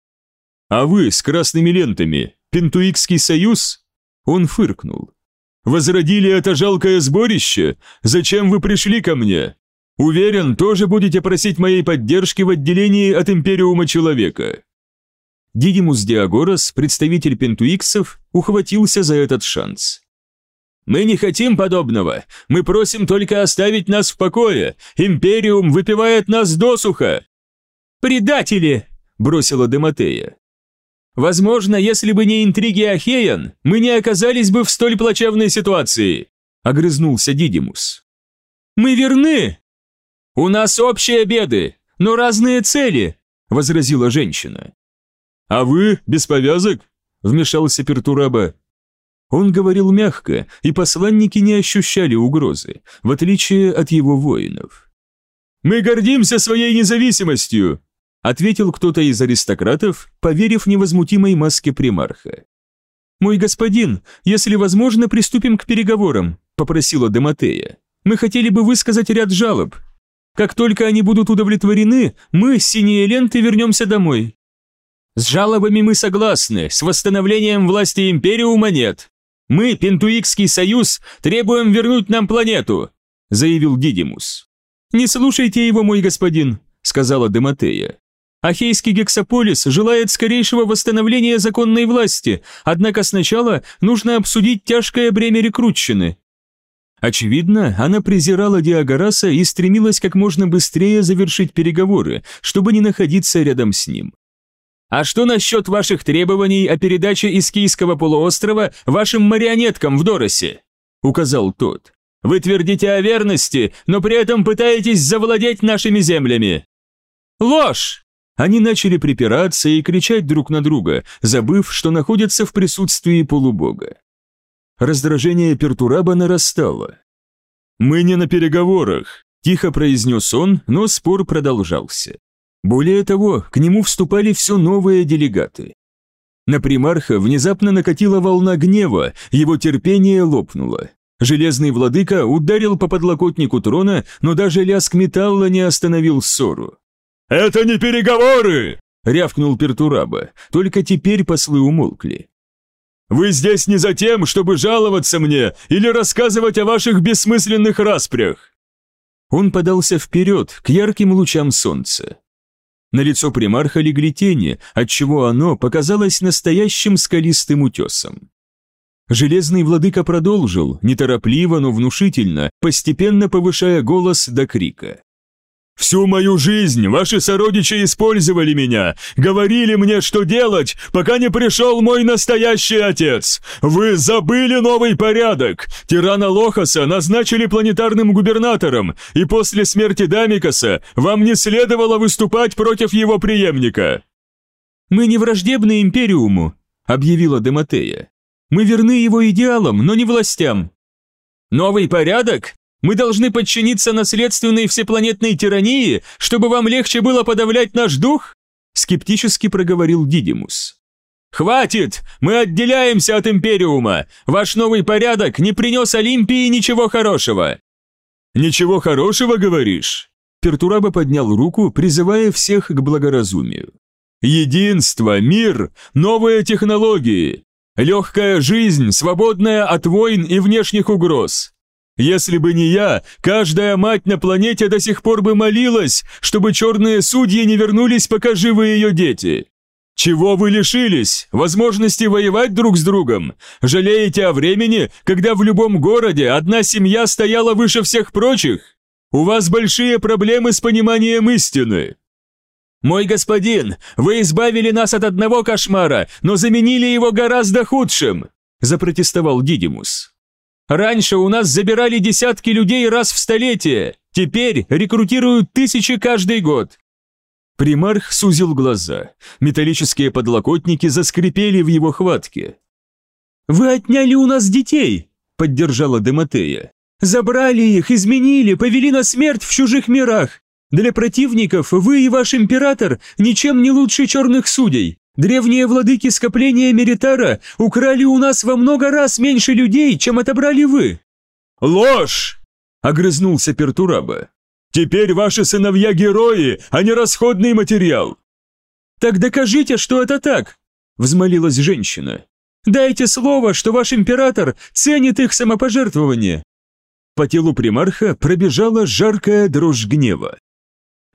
[SPEAKER 9] «А вы с красными лентами, Пентуикский союз?» Он фыркнул. «Возродили это жалкое сборище? Зачем вы пришли ко мне? Уверен, тоже будете просить моей поддержки в отделении от Империума Человека».
[SPEAKER 1] Дидимус Диагорос, представитель пентуиксов, ухватился за этот шанс. «Мы не хотим подобного. Мы просим только оставить нас в покое. Империум выпивает нас досуха». «Предатели!» – бросила Дематея. «Возможно, если бы не интриги Ахеян, мы не оказались бы в столь плачевной ситуации», – огрызнулся Дидимус. «Мы верны!» «У нас общие беды, но разные цели», – возразила женщина.
[SPEAKER 9] «А вы без повязок?» – вмешался Пертураба.
[SPEAKER 1] Он говорил мягко, и посланники не ощущали угрозы, в отличие от его воинов.
[SPEAKER 9] «Мы гордимся своей независимостью», – ответил кто-то из аристократов, поверив невозмутимой маске примарха.
[SPEAKER 1] «Мой господин, если возможно, приступим к переговорам», – попросила Дематея. «Мы хотели бы высказать ряд жалоб, как только они будут удовлетворены, мы, синие ленты, вернемся домой. С жалобами мы согласны, с восстановлением власти Империума нет. Мы, Пентуикский союз, требуем вернуть нам планету», – заявил Дидимус. «Не слушайте его, мой господин», – сказала Дематея. Ахейский гексаполис желает скорейшего восстановления законной власти, однако сначала нужно обсудить тяжкое бремя рекрутчины. Очевидно, она презирала Диагораса и стремилась как можно быстрее завершить переговоры, чтобы не находиться рядом с ним. «А что насчет ваших требований о передаче Искийского полуострова вашим марионеткам в Доросе?» – указал тот. «Вы твердите о верности, но при этом пытаетесь завладеть нашими землями». «Ложь!» Они начали припираться и кричать друг на друга, забыв, что находятся в присутствии полубога. Раздражение Пертураба нарастало.
[SPEAKER 9] «Мы не на переговорах», – тихо произнес он, но спор продолжался.
[SPEAKER 1] Более того, к нему вступали все новые делегаты. На примарха внезапно накатила волна гнева, его терпение лопнуло. Железный владыка ударил по подлокотнику трона, но даже лязг металла не остановил ссору.
[SPEAKER 9] «Это не переговоры!»
[SPEAKER 1] – рявкнул Пертураба, только теперь послы умолкли.
[SPEAKER 9] Вы здесь не за тем, чтобы жаловаться мне или рассказывать о ваших бессмысленных распрях.
[SPEAKER 1] Он подался вперед, к ярким лучам солнца. На лицо примарха легли тени, отчего оно показалось настоящим скалистым утесом. Железный владыка продолжил, неторопливо, но внушительно, постепенно повышая голос до крика. Всю мою жизнь ваши сородичи использовали меня, говорили мне, что делать, пока не пришел мой настоящий отец. Вы забыли новый порядок. Тирана Лохаса назначили планетарным губернатором, и после смерти Дамикаса вам не следовало выступать против его преемника. Мы не враждебны Империуму, объявила Дематея. Мы верны его идеалам, но не властям. Новый порядок? Мы должны подчиниться наследственной всепланетной тирании, чтобы вам легче было подавлять наш дух?» Скептически проговорил Дидимус. «Хватит! Мы отделяемся от Империума! Ваш новый порядок не принес Олимпии ничего хорошего!» «Ничего хорошего, говоришь?» Пертураба поднял руку, призывая всех к благоразумию. «Единство, мир, новые технологии, легкая жизнь, свободная от войн и внешних угроз, если бы не я, каждая мать на планете до сих пор бы молилась, чтобы черные судьи не вернулись, пока живы ее дети. Чего вы лишились? Возможности воевать друг с другом? Жалеете о времени, когда в любом городе одна семья стояла выше всех прочих? У вас большие проблемы с пониманием истины. Мой господин, вы избавили нас от одного кошмара, но заменили его гораздо худшим, запротестовал Дидимус. Раньше у нас забирали десятки людей раз в столетие, теперь рекрутируют тысячи каждый год. Примарх сузил глаза. Металлические подлокотники заскрипели в его хватке. «Вы отняли у нас детей!» – поддержала Дематея. «Забрали их, изменили, повели на смерть в чужих мирах. Для противников вы и ваш император ничем не лучше черных судей. Древние владыки скопления Меритара украли у нас во много раз меньше людей, чем отобрали вы». «Ложь!» – огрызнулся Пертураба. «Теперь ваши сыновья герои, а не расходный материал». «Так докажите, что это так!» – взмолилась женщина. «Дайте слово, что ваш император ценит их самопожертвование». По телу примарха пробежала жаркая дрожь гнева.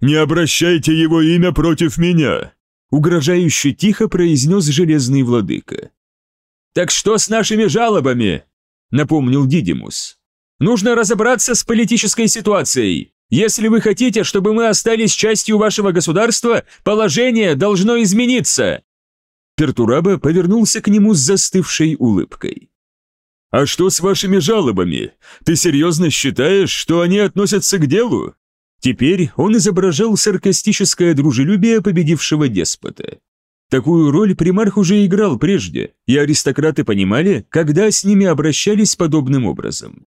[SPEAKER 1] «Не обращайте его имя против меня!» Угрожающе тихо произнес железный владыка. «Так что с нашими жалобами?» – напомнил Дидимус. «Нужно разобраться с политической ситуацией. Если вы хотите, чтобы мы остались частью вашего государства, положение должно измениться». Пертураба повернулся к нему с застывшей улыбкой. «А что с вашими жалобами? Ты серьезно считаешь, что они относятся к делу?» Теперь он изображал саркастическое дружелюбие победившего деспота. Такую роль примарх уже играл прежде, и аристократы понимали, когда с ними обращались подобным образом.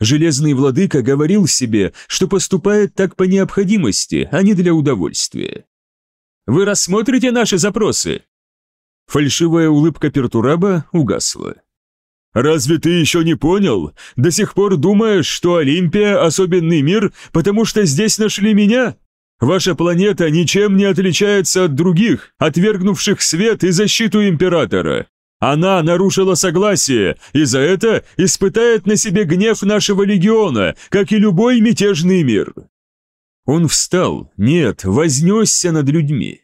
[SPEAKER 1] Железный владыка говорил себе, что поступает так по необходимости, а не для удовольствия. «Вы рассмотрите наши запросы?» Фальшивая улыбка Пертураба угасла. «Разве ты еще не понял? До сих пор думаешь, что Олимпия – особенный мир, потому что здесь нашли меня? Ваша планета ничем не отличается от других, отвергнувших свет и защиту Императора. Она нарушила согласие, и за это испытает на себе гнев нашего легиона, как и любой мятежный мир». Он встал, нет, вознесся над людьми.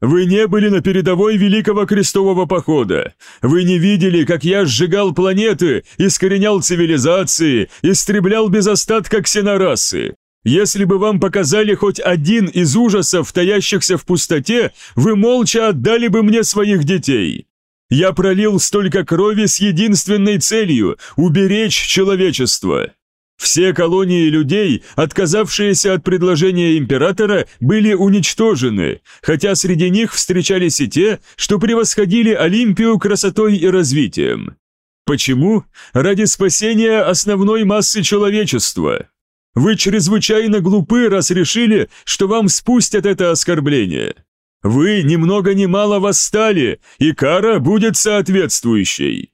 [SPEAKER 1] Вы не были на передовой Великого Крестового Похода. Вы не видели, как я сжигал планеты, искоренял цивилизации, истреблял без остатка ксенорасы. Если бы вам показали хоть один из ужасов, таящихся в пустоте, вы молча отдали бы мне своих детей. Я пролил столько крови с единственной целью – уберечь человечество. Все колонии людей, отказавшиеся от предложения императора, были уничтожены, хотя среди них встречались и те, что превосходили Олимпию красотой и развитием. Почему? Ради спасения основной массы человечества. Вы чрезвычайно глупы, раз решили, что вам спустят это оскорбление. Вы ни много ни мало восстали, и кара будет соответствующей.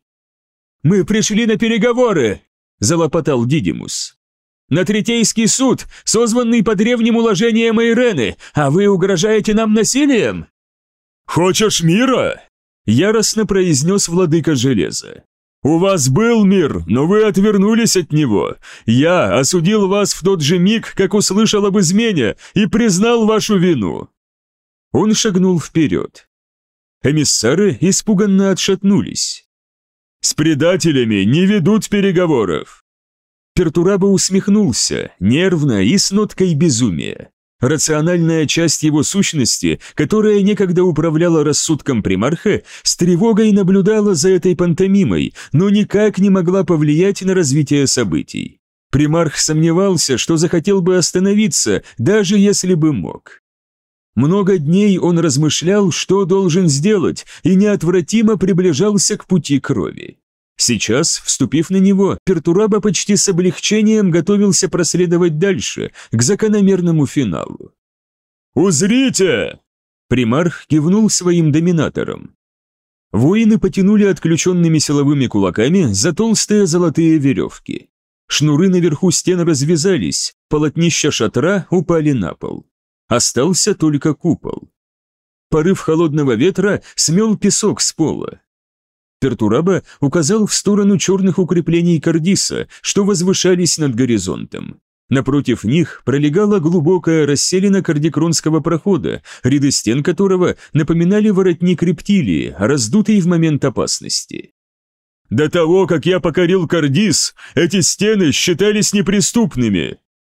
[SPEAKER 1] «Мы пришли на переговоры!» – залопотал Дидимус. «На Третейский суд, созванный по древним уложениям Эйрены, а вы угрожаете нам насилием?» «Хочешь мира?» – яростно произнес владыка железа.
[SPEAKER 5] «У вас был мир, но вы отвернулись от него. Я осудил вас в тот же миг, как услышал об измене, и признал вашу вину».
[SPEAKER 1] Он шагнул вперед. Эмиссары испуганно отшатнулись.
[SPEAKER 5] «С предателями не ведут переговоров!»
[SPEAKER 1] Пертураба усмехнулся, нервно и с ноткой безумия. Рациональная часть его сущности, которая некогда управляла рассудком примарха, с тревогой наблюдала за этой пантомимой, но никак не могла повлиять на развитие событий. Примарх сомневался, что захотел бы остановиться, даже если бы мог. Много дней он размышлял, что должен сделать, и неотвратимо приближался к пути крови. Сейчас, вступив на него, Пертураба почти с облегчением готовился проследовать дальше, к закономерному финалу.
[SPEAKER 5] «Узрите!»
[SPEAKER 1] Примарх кивнул своим доминатором. Воины потянули отключенными силовыми кулаками за толстые золотые веревки. Шнуры наверху стен развязались, полотнища шатра упали на пол. Остался только купол. Порыв холодного ветра смел песок с пола. Пертураба указал в сторону черных укреплений Кардиса, что возвышались над горизонтом. Напротив них пролегала глубокая расселена кардикронского прохода, ряды стен которого напоминали воротник рептилии, раздутый в момент опасности.
[SPEAKER 5] «До того, как я покорил Кардис, эти стены считались неприступными.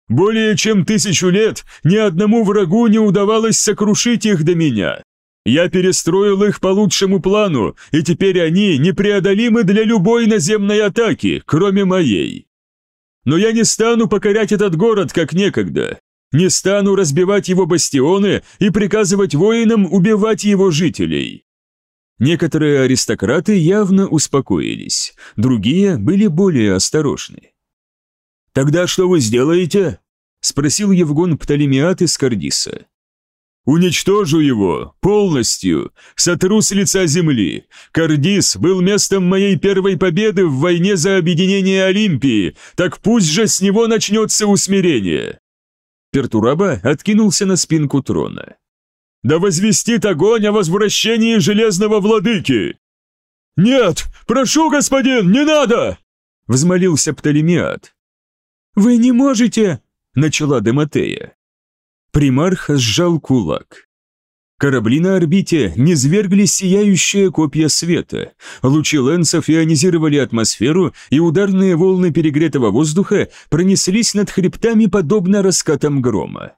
[SPEAKER 5] Более чем тысячу лет ни одному врагу не удавалось сокрушить их до меня. Я перестроил их по лучшему плану, и теперь они непреодолимы для любой наземной атаки, кроме моей. Но я не стану покорять этот город, как некогда. Не стану разбивать его бастионы и приказывать воинам убивать его жителей.
[SPEAKER 1] Некоторые аристократы явно успокоились, другие были более осторожны.
[SPEAKER 5] «Тогда что вы сделаете?» – спросил Евгон Птолемиат из Кардиса. Уничтожу его полностью, сотру с лица земли. Кардис был местом моей первой победы в войне за объединение Олимпии, так пусть же с него начнется усмирение.
[SPEAKER 1] Пертураба откинулся на спинку трона.
[SPEAKER 5] Да возвестит огонь о возвращении Железного Владыки! Нет, прошу, господин, не надо! Взмолился Птолемиад.
[SPEAKER 1] Вы не можете, начала Дематея. Примарх сжал кулак. Корабли на орбите низвергли сияющие копья света, лучи лэнсов ионизировали атмосферу, и ударные волны перегретого воздуха пронеслись над хребтами подобно раскатам грома.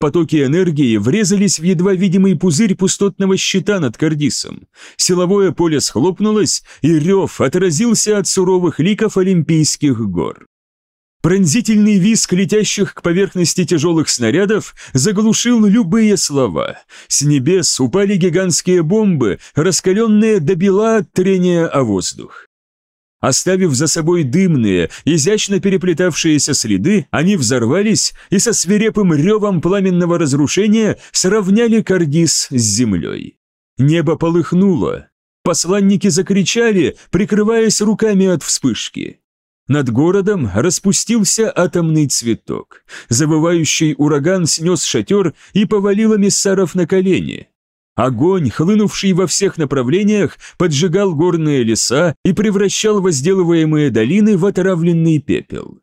[SPEAKER 1] Потоки энергии врезались в едва видимый пузырь пустотного щита над Кардисом. Силовое поле схлопнулось, и рев отразился от суровых ликов Олимпийских гор. Пронзительный визг летящих к поверхности тяжелых снарядов заглушил любые слова. С небес упали гигантские бомбы, раскаленные до бела от трения о воздух. Оставив за собой дымные, изящно переплетавшиеся следы, они взорвались и со свирепым ревом пламенного разрушения сравняли Кардис с землей. Небо полыхнуло. Посланники закричали, прикрываясь руками от вспышки. Над городом распустился атомный цветок. Завывающий ураган снес шатер и повалил эмиссаров на колени. Огонь, хлынувший во всех направлениях, поджигал горные леса и превращал возделываемые долины в отравленный пепел.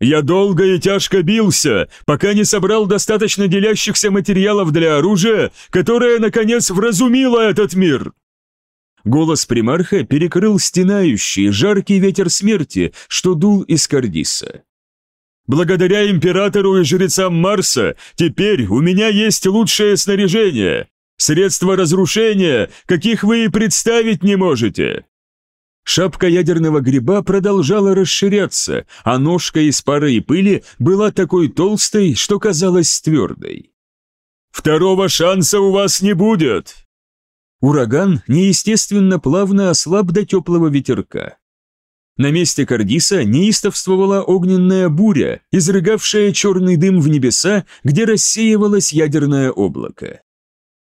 [SPEAKER 5] «Я долго и тяжко бился, пока не собрал достаточно делящихся материалов для оружия, которое, наконец, вразумило этот мир!»
[SPEAKER 1] Голос примарха перекрыл стенающий, жаркий ветер смерти, что дул из Кардиса.
[SPEAKER 5] «Благодаря императору и жрецам Марса теперь у меня есть лучшее снаряжение, средства разрушения, каких вы и представить не можете».
[SPEAKER 1] Шапка ядерного гриба продолжала расширяться, а ножка из пары и пыли была такой толстой, что казалась твердой.
[SPEAKER 5] «Второго шанса у вас не будет!»
[SPEAKER 1] Ураган неестественно плавно ослаб до теплого ветерка. На месте Кардиса неистовствовала огненная буря, изрыгавшая черный дым в небеса, где рассеивалось ядерное облако.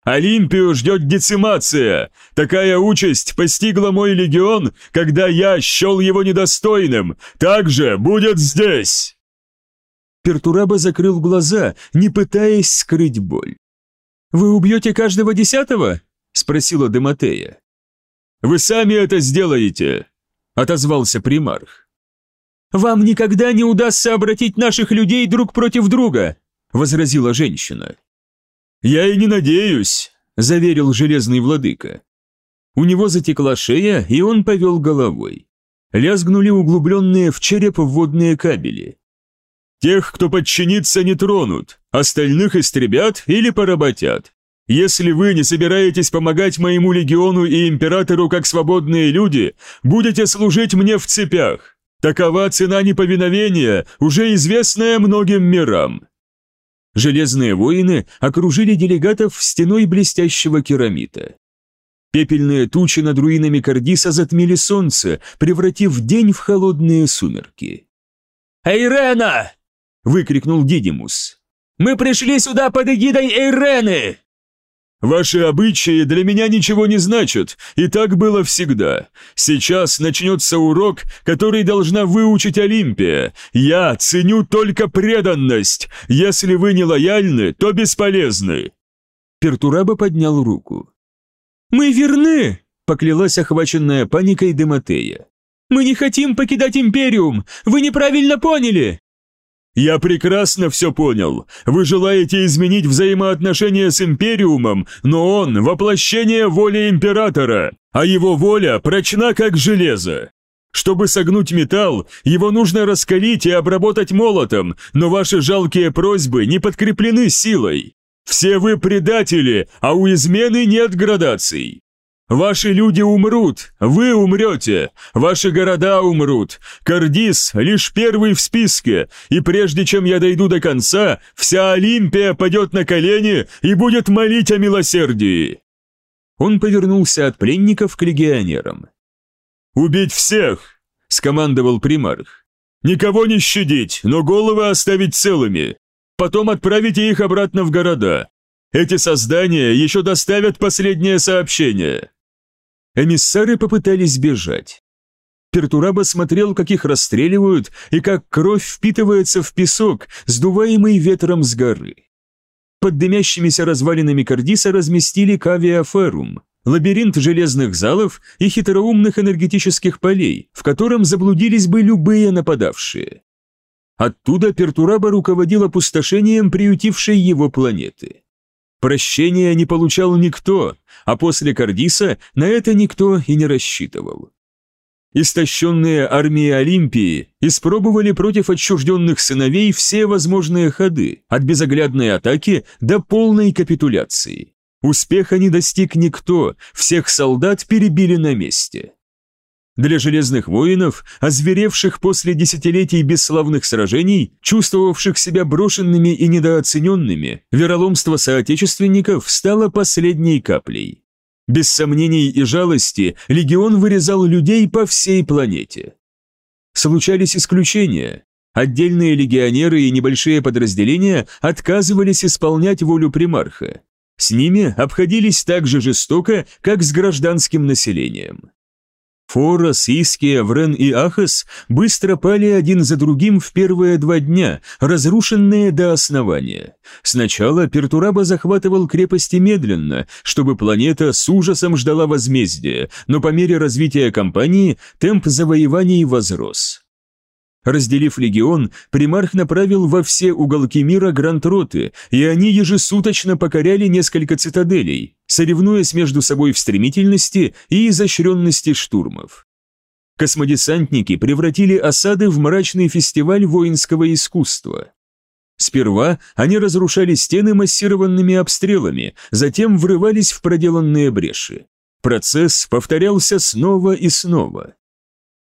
[SPEAKER 5] «Олимпию ждет децимация! Такая участь постигла мой легион, когда я счел его недостойным! Так же будет здесь!»
[SPEAKER 1] Пертураба закрыл глаза, не пытаясь скрыть боль. «Вы убьете каждого десятого?» Спросила Дематея.
[SPEAKER 5] «Вы сами это сделаете!»
[SPEAKER 1] – отозвался примарх.
[SPEAKER 2] «Вам никогда не удастся обратить наших людей друг против друга», – возразила женщина.
[SPEAKER 1] «Я и не надеюсь», – заверил железный владыка. У него затекла шея, и он повел головой. Лязгнули углубленные в череп водные кабели. «Тех, кто подчинится, не тронут, остальных истребят или поработят. Если вы не собираетесь помогать моему легиону и императору как свободные люди, будете служить мне в цепях. Такова цена неповиновения, уже известная многим мирам». Железные воины окружили делегатов стеной блестящего керамита. Пепельные тучи над руинами Кардиса затмили солнце, превратив день в холодные сумерки.
[SPEAKER 2] «Эйрена!» – выкрикнул Дидимус. «Мы пришли сюда под эгидой Эйрены!»
[SPEAKER 1] «Ваши обычаи для меня ничего не значат, и так было всегда. Сейчас начнется урок, который должна выучить Олимпия. Я ценю только преданность. Если вы не лояльны, то бесполезны». Пертураба поднял руку.
[SPEAKER 2] «Мы верны!» – поклялась охваченная паникой Дематея. «Мы не хотим покидать Империум! Вы неправильно поняли!»
[SPEAKER 1] «Я прекрасно все понял. Вы желаете изменить взаимоотношения с Империумом, но он – воплощение воли Императора, а его воля прочна как железо. Чтобы согнуть металл, его нужно раскалить и обработать молотом, но ваши жалкие просьбы не подкреплены силой. Все вы предатели, а у измены нет градаций. Ваши люди умрут, вы умрете, ваши города умрут. Кардис лишь первый в списке, и прежде чем я дойду до конца, вся Олимпия падет на колени и будет молить о милосердии». Он повернулся от пленников к легионерам. «Убить всех!» – скомандовал примарх. «Никого не щадить, но головы оставить целыми. Потом отправите их обратно в города. Эти создания еще доставят последнее сообщение». Эмиссары попытались бежать. Пертураба смотрел, как их расстреливают и как кровь впитывается в песок, сдуваемый ветром с горы. Под дымящимися развалинами Кардиса разместили кавиаферум, лабиринт железных залов и хитроумных энергетических полей, в котором заблудились бы любые нападавшие. Оттуда Пертураба руководил опустошением приютившей его планеты. Прощения не получал никто, а после Кардиса на это никто и не рассчитывал. Истощенные армии Олимпии испробовали против отчужденных сыновей все возможные ходы, от безоглядной атаки до полной капитуляции. Успеха не достиг никто, всех солдат перебили на месте. Для железных воинов, озверевших после десятилетий бесславных сражений, чувствовавших себя брошенными и недооцененными, вероломство соотечественников стало последней каплей. Без сомнений и жалости легион вырезал людей по всей планете. Случались исключения. Отдельные легионеры и небольшие подразделения отказывались исполнять волю примарха. С ними обходились так же жестоко, как с гражданским населением. Форос, Иския, Врен и Ахас быстро пали один за другим в первые два дня, разрушенные до основания. Сначала Пертураба захватывал крепости медленно, чтобы планета с ужасом ждала возмездия, но по мере развития кампании темп завоеваний возрос. Разделив легион, примарх направил во все уголки мира гранд-роты, и они ежесуточно покоряли несколько цитаделей, соревнуясь между собой в стремительности и изощренности штурмов. Космодесантники превратили осады в мрачный фестиваль воинского искусства. Сперва они разрушали стены массированными обстрелами, затем врывались в проделанные бреши. Процесс повторялся снова и снова.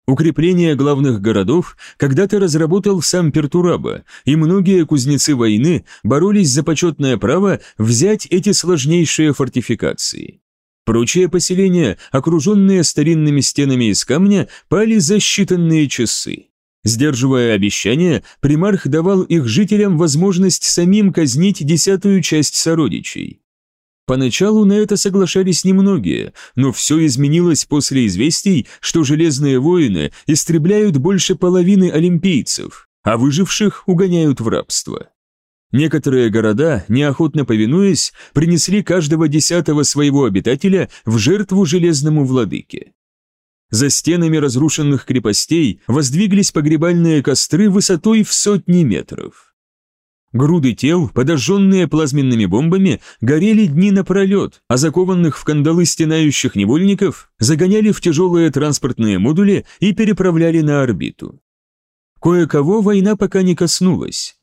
[SPEAKER 1] Укрепление главных городов когда-то разработал сам Пертураба, и многие кузнецы войны боролись за почетное право взять эти сложнейшие фортификации. Прочие поселения, окруженные старинными стенами из камня, пали за считанные часы. Сдерживая обещания, примарх давал их жителям возможность самим казнить десятую часть сородичей. Поначалу на это соглашались немногие, но все изменилось после известий, что железные воины истребляют больше половины олимпийцев, а выживших угоняют в рабство. Некоторые города, неохотно повинуясь, принесли каждого десятого своего обитателя в жертву железному владыке. За стенами разрушенных крепостей воздвиглись погребальные костры высотой в сотни метров. Груды тел, подожженные плазменными бомбами, горели дни напролет, а закованных в кандалы стенающих невольников загоняли в тяжелые транспортные модули и переправляли на орбиту. Кое-кого война пока не коснулась.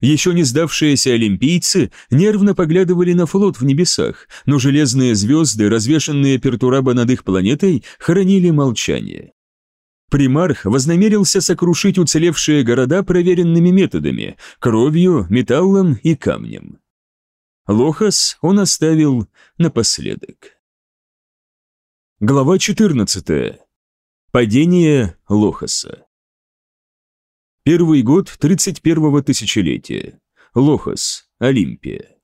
[SPEAKER 1] Еще не сдавшиеся олимпийцы нервно поглядывали на флот в небесах, но железные звезды, развешанные пертураба над их планетой, хранили молчание. Примарх вознамерился сокрушить уцелевшие города проверенными методами – кровью, металлом и камнем. Лохас он оставил напоследок. Глава 14. Падение Лохаса. Первый год 31-го тысячелетия. Лохас, Олимпия.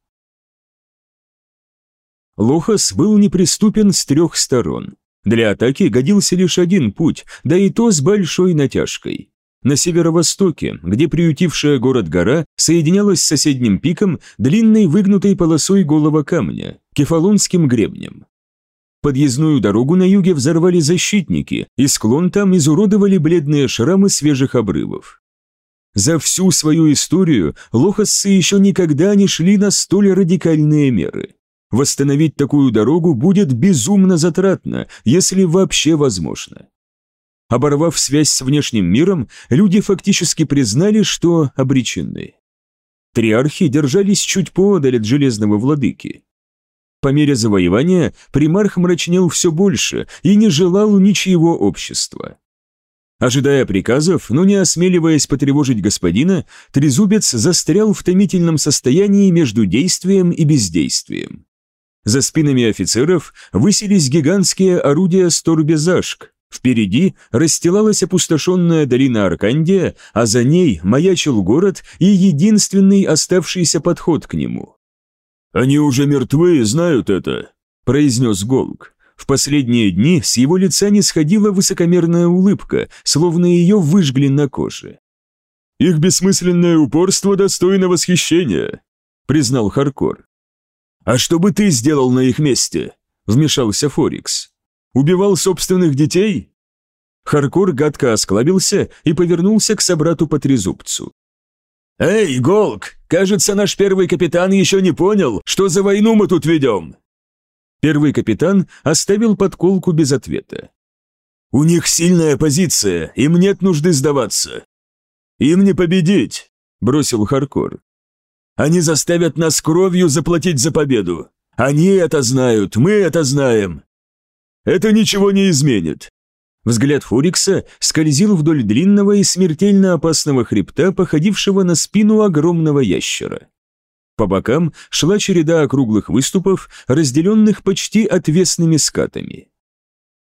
[SPEAKER 1] Лохас был неприступен с трех сторон. Для атаки годился лишь один путь, да и то с большой натяжкой. На северо-востоке, где приютившая город гора соединялась с соседним пиком длинной выгнутой полосой голого камня, кефалонским гребнем. Подъездную дорогу на юге взорвали защитники, и склон там изуродовали бледные шрамы свежих обрывов. За всю свою историю лохасцы еще никогда не шли на столь радикальные меры. Восстановить такую дорогу будет безумно затратно, если вообще возможно. Оборвав связь с внешним миром, люди фактически признали, что обречены. Триархи держались чуть поодаль от Железного Владыки. По мере завоевания примарх мрачнел все больше и не желал ничего общества. Ожидая приказов, но не осмеливаясь потревожить господина, Трезубец застрял в томительном состоянии между действием и бездействием. За спинами офицеров высились гигантские орудия Сторбезашк. Впереди расстилалась опустошенная долина Аркандия, а за ней маячил город и единственный оставшийся подход к нему.
[SPEAKER 9] «Они уже мертвы и знают это», — произнес Голк.
[SPEAKER 1] В последние дни с его лица не сходила высокомерная улыбка, словно ее выжгли на коже.
[SPEAKER 9] «Их бессмысленное упорство достойно восхищения», — признал Харкор.
[SPEAKER 21] «А что бы ты сделал на их месте?» – вмешался Форикс. «Убивал собственных детей?»
[SPEAKER 1] Харкор гадко осклабился и повернулся к собрату по трезубцу.
[SPEAKER 21] «Эй, Голк, кажется, наш первый капитан еще не понял, что за войну мы тут ведем!»
[SPEAKER 1] Первый капитан оставил подколку без ответа.
[SPEAKER 21] «У них сильная позиция, им нет нужды сдаваться».
[SPEAKER 9] «Им не победить», – бросил Харкор.
[SPEAKER 21] Они заставят нас кровью заплатить за победу. Они это знают, мы это знаем.
[SPEAKER 9] Это ничего не изменит.
[SPEAKER 1] Взгляд Фурикса скользил вдоль длинного и смертельно опасного хребта, походившего на спину огромного ящера. По бокам шла череда округлых выступов, разделенных почти отвесными скатами.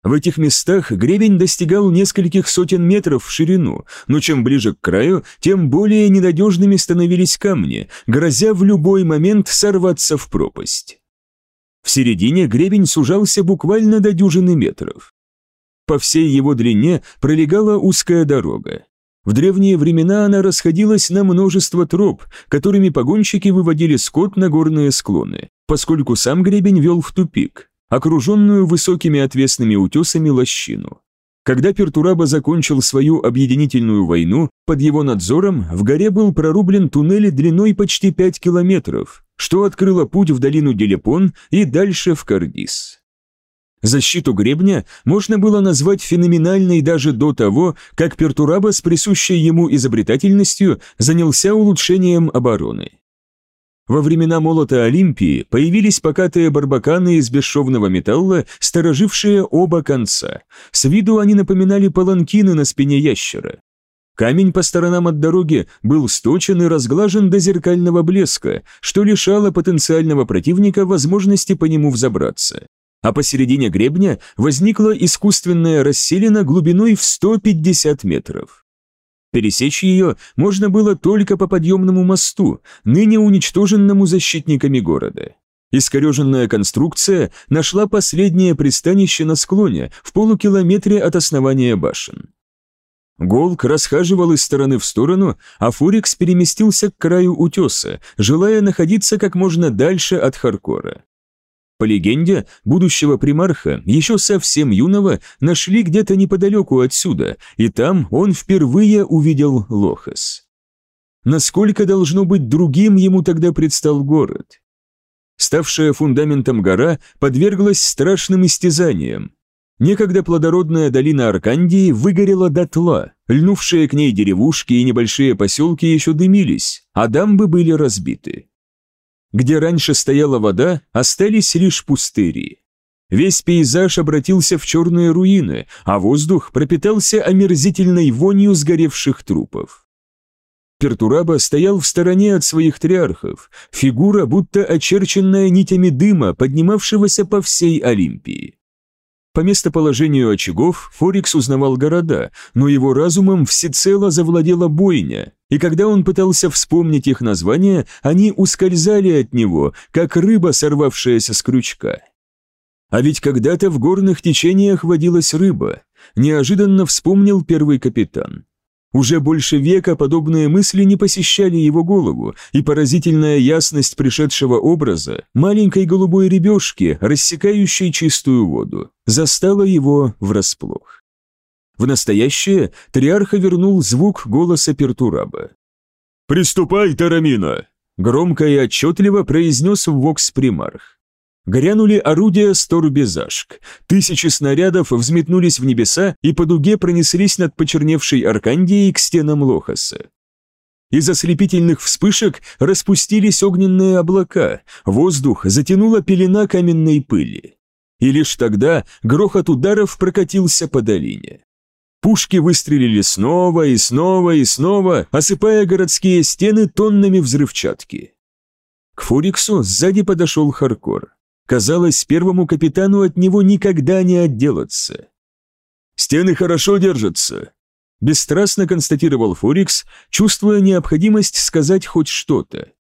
[SPEAKER 1] В этих местах гребень достигал нескольких сотен метров в ширину, но чем ближе к краю, тем более ненадежными становились камни, грозя в любой момент сорваться в пропасть. В середине гребень сужался буквально до дюжины метров. По всей его длине пролегала узкая дорога. В древние времена она расходилась на множество троп, которыми погонщики выводили скот на горные склоны, поскольку сам гребень вел в тупик окруженную высокими отвесными утесами лощину. Когда Пертураба закончил свою объединительную войну, под его надзором в горе был прорублен туннель длиной почти 5 километров, что открыло путь в долину Делепон и дальше в Кардис. Защиту гребня можно было назвать феноменальной даже до того, как Пертураба с присущей ему изобретательностью занялся улучшением обороны. Во времена молота Олимпии появились покатые барбаканы из бесшовного металла, сторожившие оба конца. С виду они напоминали паланкины на спине ящера. Камень по сторонам от дороги был сточен и разглажен до зеркального блеска, что лишало потенциального противника возможности по нему взобраться. А посередине гребня возникла искусственная расселена глубиной в 150 метров. Пересечь ее можно было только по подъемному мосту, ныне уничтоженному защитниками города. Искореженная конструкция нашла последнее пристанище на склоне в полукилометре от основания башен. Голк расхаживал из стороны в сторону, а Фурикс переместился к краю утеса, желая находиться как можно дальше от Харкора. По легенде, будущего примарха, еще совсем юного, нашли где-то неподалеку отсюда, и там он впервые увидел Лохас. Насколько должно быть другим ему тогда предстал город? Ставшая фундаментом гора подверглась страшным истязаниям. Некогда плодородная долина Аркандии выгорела дотла, льнувшие к ней деревушки и небольшие поселки еще дымились, а дамбы были разбиты. Где раньше стояла вода, остались лишь пустыри. Весь пейзаж обратился в черные руины, а воздух пропитался омерзительной вонью сгоревших трупов. Пертураба стоял в стороне от своих триархов, фигура, будто очерченная нитями дыма, поднимавшегося по всей Олимпии. По местоположению очагов Форикс узнавал города, но его разумом всецело завладела бойня, и когда он пытался вспомнить их названия, они ускользали от него, как рыба, сорвавшаяся с крючка. А ведь когда-то в горных течениях водилась рыба, неожиданно вспомнил первый капитан. Уже больше века подобные мысли не посещали его голову, и поразительная ясность пришедшего образа маленькой голубой ребешки, рассекающей чистую воду, застала его врасплох. В настоящее Триарха вернул звук голоса Пертураба.
[SPEAKER 9] «Приступай, Тарамина!»
[SPEAKER 1] Громко и отчетливо произнес Вокс-примарх. Грянули орудия Сторбезашк. Тысячи снарядов взметнулись в небеса и по дуге пронеслись над почерневшей Аркандией к стенам Лохаса. Из ослепительных вспышек распустились огненные облака, воздух затянула пелена каменной пыли. И лишь тогда грохот ударов прокатился по долине. Пушки выстрелили снова и снова и снова, осыпая городские стены тоннами взрывчатки. К Фуриксу сзади подошел Харкор. Казалось, первому капитану от него никогда не отделаться.
[SPEAKER 9] «Стены хорошо держатся», –
[SPEAKER 1] бесстрастно констатировал Форикс, чувствуя необходимость сказать хоть что-то.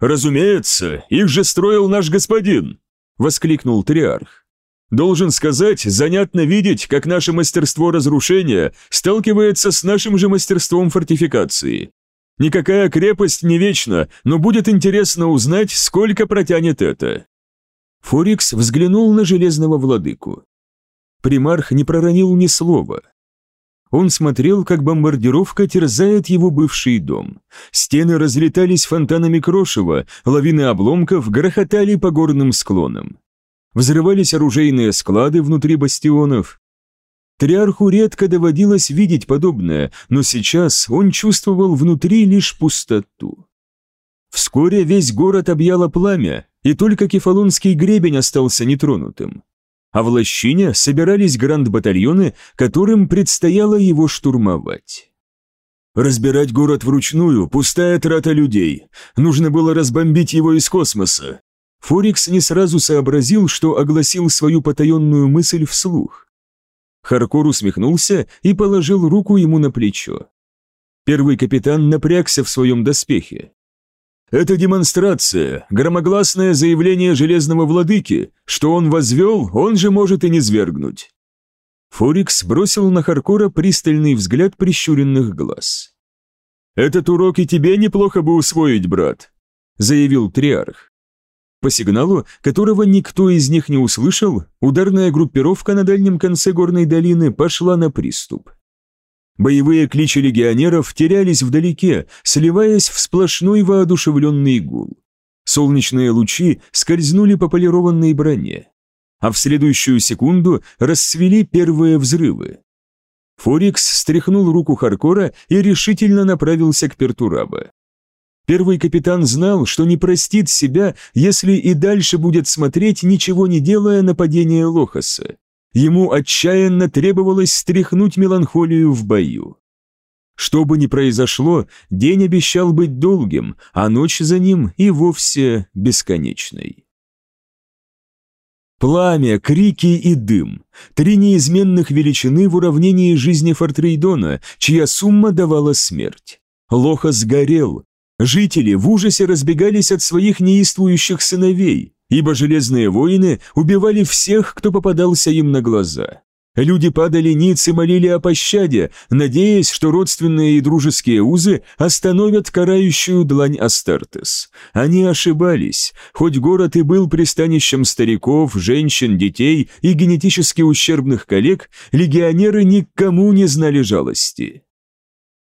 [SPEAKER 9] «Разумеется, их же строил наш господин!» – воскликнул Триарх. «Должен сказать, занятно видеть, как наше мастерство разрушения сталкивается с нашим же мастерством фортификации. Никакая крепость не вечна, но будет интересно узнать, сколько протянет это».
[SPEAKER 1] Форикс взглянул на железного владыку. Примарх не проронил ни слова. Он смотрел, как бомбардировка терзает его бывший дом. Стены разлетались фонтанами крошева, лавины обломков грохотали по горным склонам. Взрывались оружейные склады внутри бастионов. Триарху редко доводилось видеть подобное, но сейчас он чувствовал внутри лишь пустоту. Вскоре весь город объяло пламя, и только Кефалонский гребень остался нетронутым. А в лощине собирались гранд-батальоны, которым предстояло его штурмовать.
[SPEAKER 9] Разбирать город вручную – пустая трата людей. Нужно было разбомбить его из космоса.
[SPEAKER 1] Форикс не сразу сообразил, что огласил свою потаенную мысль вслух. Харкор усмехнулся и положил руку ему на плечо. Первый капитан напрягся в своем доспехе.
[SPEAKER 9] Это демонстрация, громогласное заявление Железного Владыки, что он возвел, он же может и не свергнуть.
[SPEAKER 1] Форикс бросил на Харкора пристальный взгляд прищуренных глаз.
[SPEAKER 9] «Этот урок и тебе неплохо бы усвоить, брат», — заявил Триарх.
[SPEAKER 1] По сигналу, которого никто из них не услышал, ударная группировка на дальнем конце горной долины пошла на приступ. Боевые кличи легионеров терялись вдалеке, сливаясь в сплошной воодушевленный гул. Солнечные лучи скользнули по полированной броне, а в следующую секунду расцвели первые взрывы. Форикс стряхнул руку Харкора и решительно направился к Пертураба. Первый капитан знал, что не простит себя, если и дальше будет смотреть, ничего не делая нападение Лохаса. Ему отчаянно требовалось стряхнуть меланхолию в бою. Что бы ни произошло, день обещал быть долгим, а ночь за ним и вовсе бесконечной. Пламя, крики и дым – три неизменных величины в уравнении жизни Фортрейдона, чья сумма давала смерть. Лоха сгорел. Жители в ужасе разбегались от своих неистующих сыновей ибо железные воины убивали всех, кто попадался им на глаза. Люди падали ниц и молили о пощаде, надеясь, что родственные и дружеские узы остановят карающую длань Астартес. Они ошибались. Хоть город и был пристанищем стариков, женщин, детей и генетически ущербных коллег, легионеры никому не знали жалости.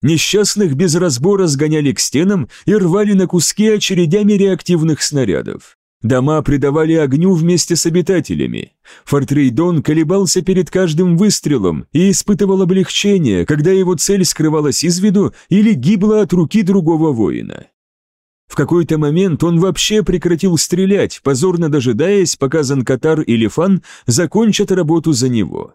[SPEAKER 1] Несчастных без разбора сгоняли к стенам и рвали на куски очередями реактивных снарядов. Дома придавали огню вместе с обитателями. Фортрейдон колебался перед каждым выстрелом и испытывал облегчение, когда его цель скрывалась из виду или гибла от руки другого воина. В какой-то момент он вообще прекратил стрелять, позорно дожидаясь, пока Занкатар или Фан закончат работу за него.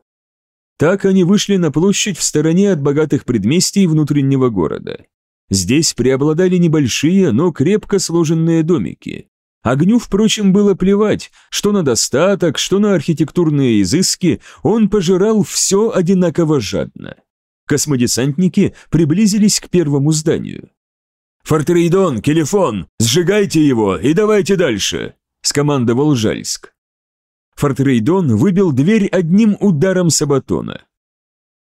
[SPEAKER 1] Так они вышли на площадь в стороне от богатых предместий внутреннего города. Здесь преобладали небольшие, но крепко сложенные домики. Огню, впрочем, было плевать, что на достаток, что на архитектурные изыски, он пожирал все одинаково жадно. Космодесантники приблизились к первому зданию.
[SPEAKER 21] «Фортрейдон, Келефон, сжигайте его и давайте дальше!» – скомандовал Жальск.
[SPEAKER 1] Фортрейдон выбил дверь одним ударом сабатона.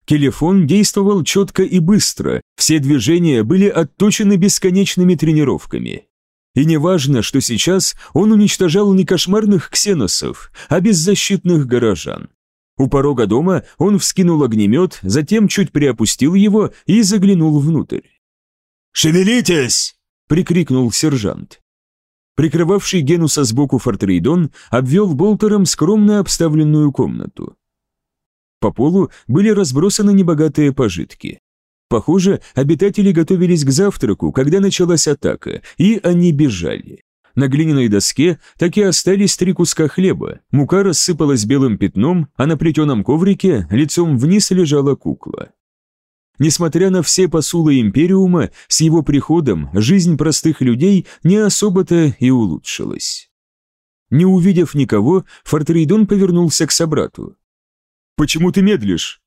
[SPEAKER 1] Келефон действовал четко и быстро, все движения были отточены бесконечными тренировками. И не важно, что сейчас он уничтожал не кошмарных ксеносов, а беззащитных горожан. У порога дома он вскинул огнемет, затем чуть приопустил его и заглянул внутрь.
[SPEAKER 21] «Шевелитесь!» — прикрикнул сержант.
[SPEAKER 1] Прикрывавший Генуса сбоку фортрейдон обвел болтером скромно обставленную комнату. По полу были разбросаны небогатые пожитки. Похоже, обитатели готовились к завтраку, когда началась атака, и они бежали. На глиняной доске так и остались три куска хлеба, мука рассыпалась белым пятном, а на плетеном коврике лицом вниз лежала кукла. Несмотря на все посулы Империума, с его приходом жизнь простых людей не особо-то и улучшилась. Не увидев никого, Фортрейдон повернулся к собрату. «Почему ты медлишь?»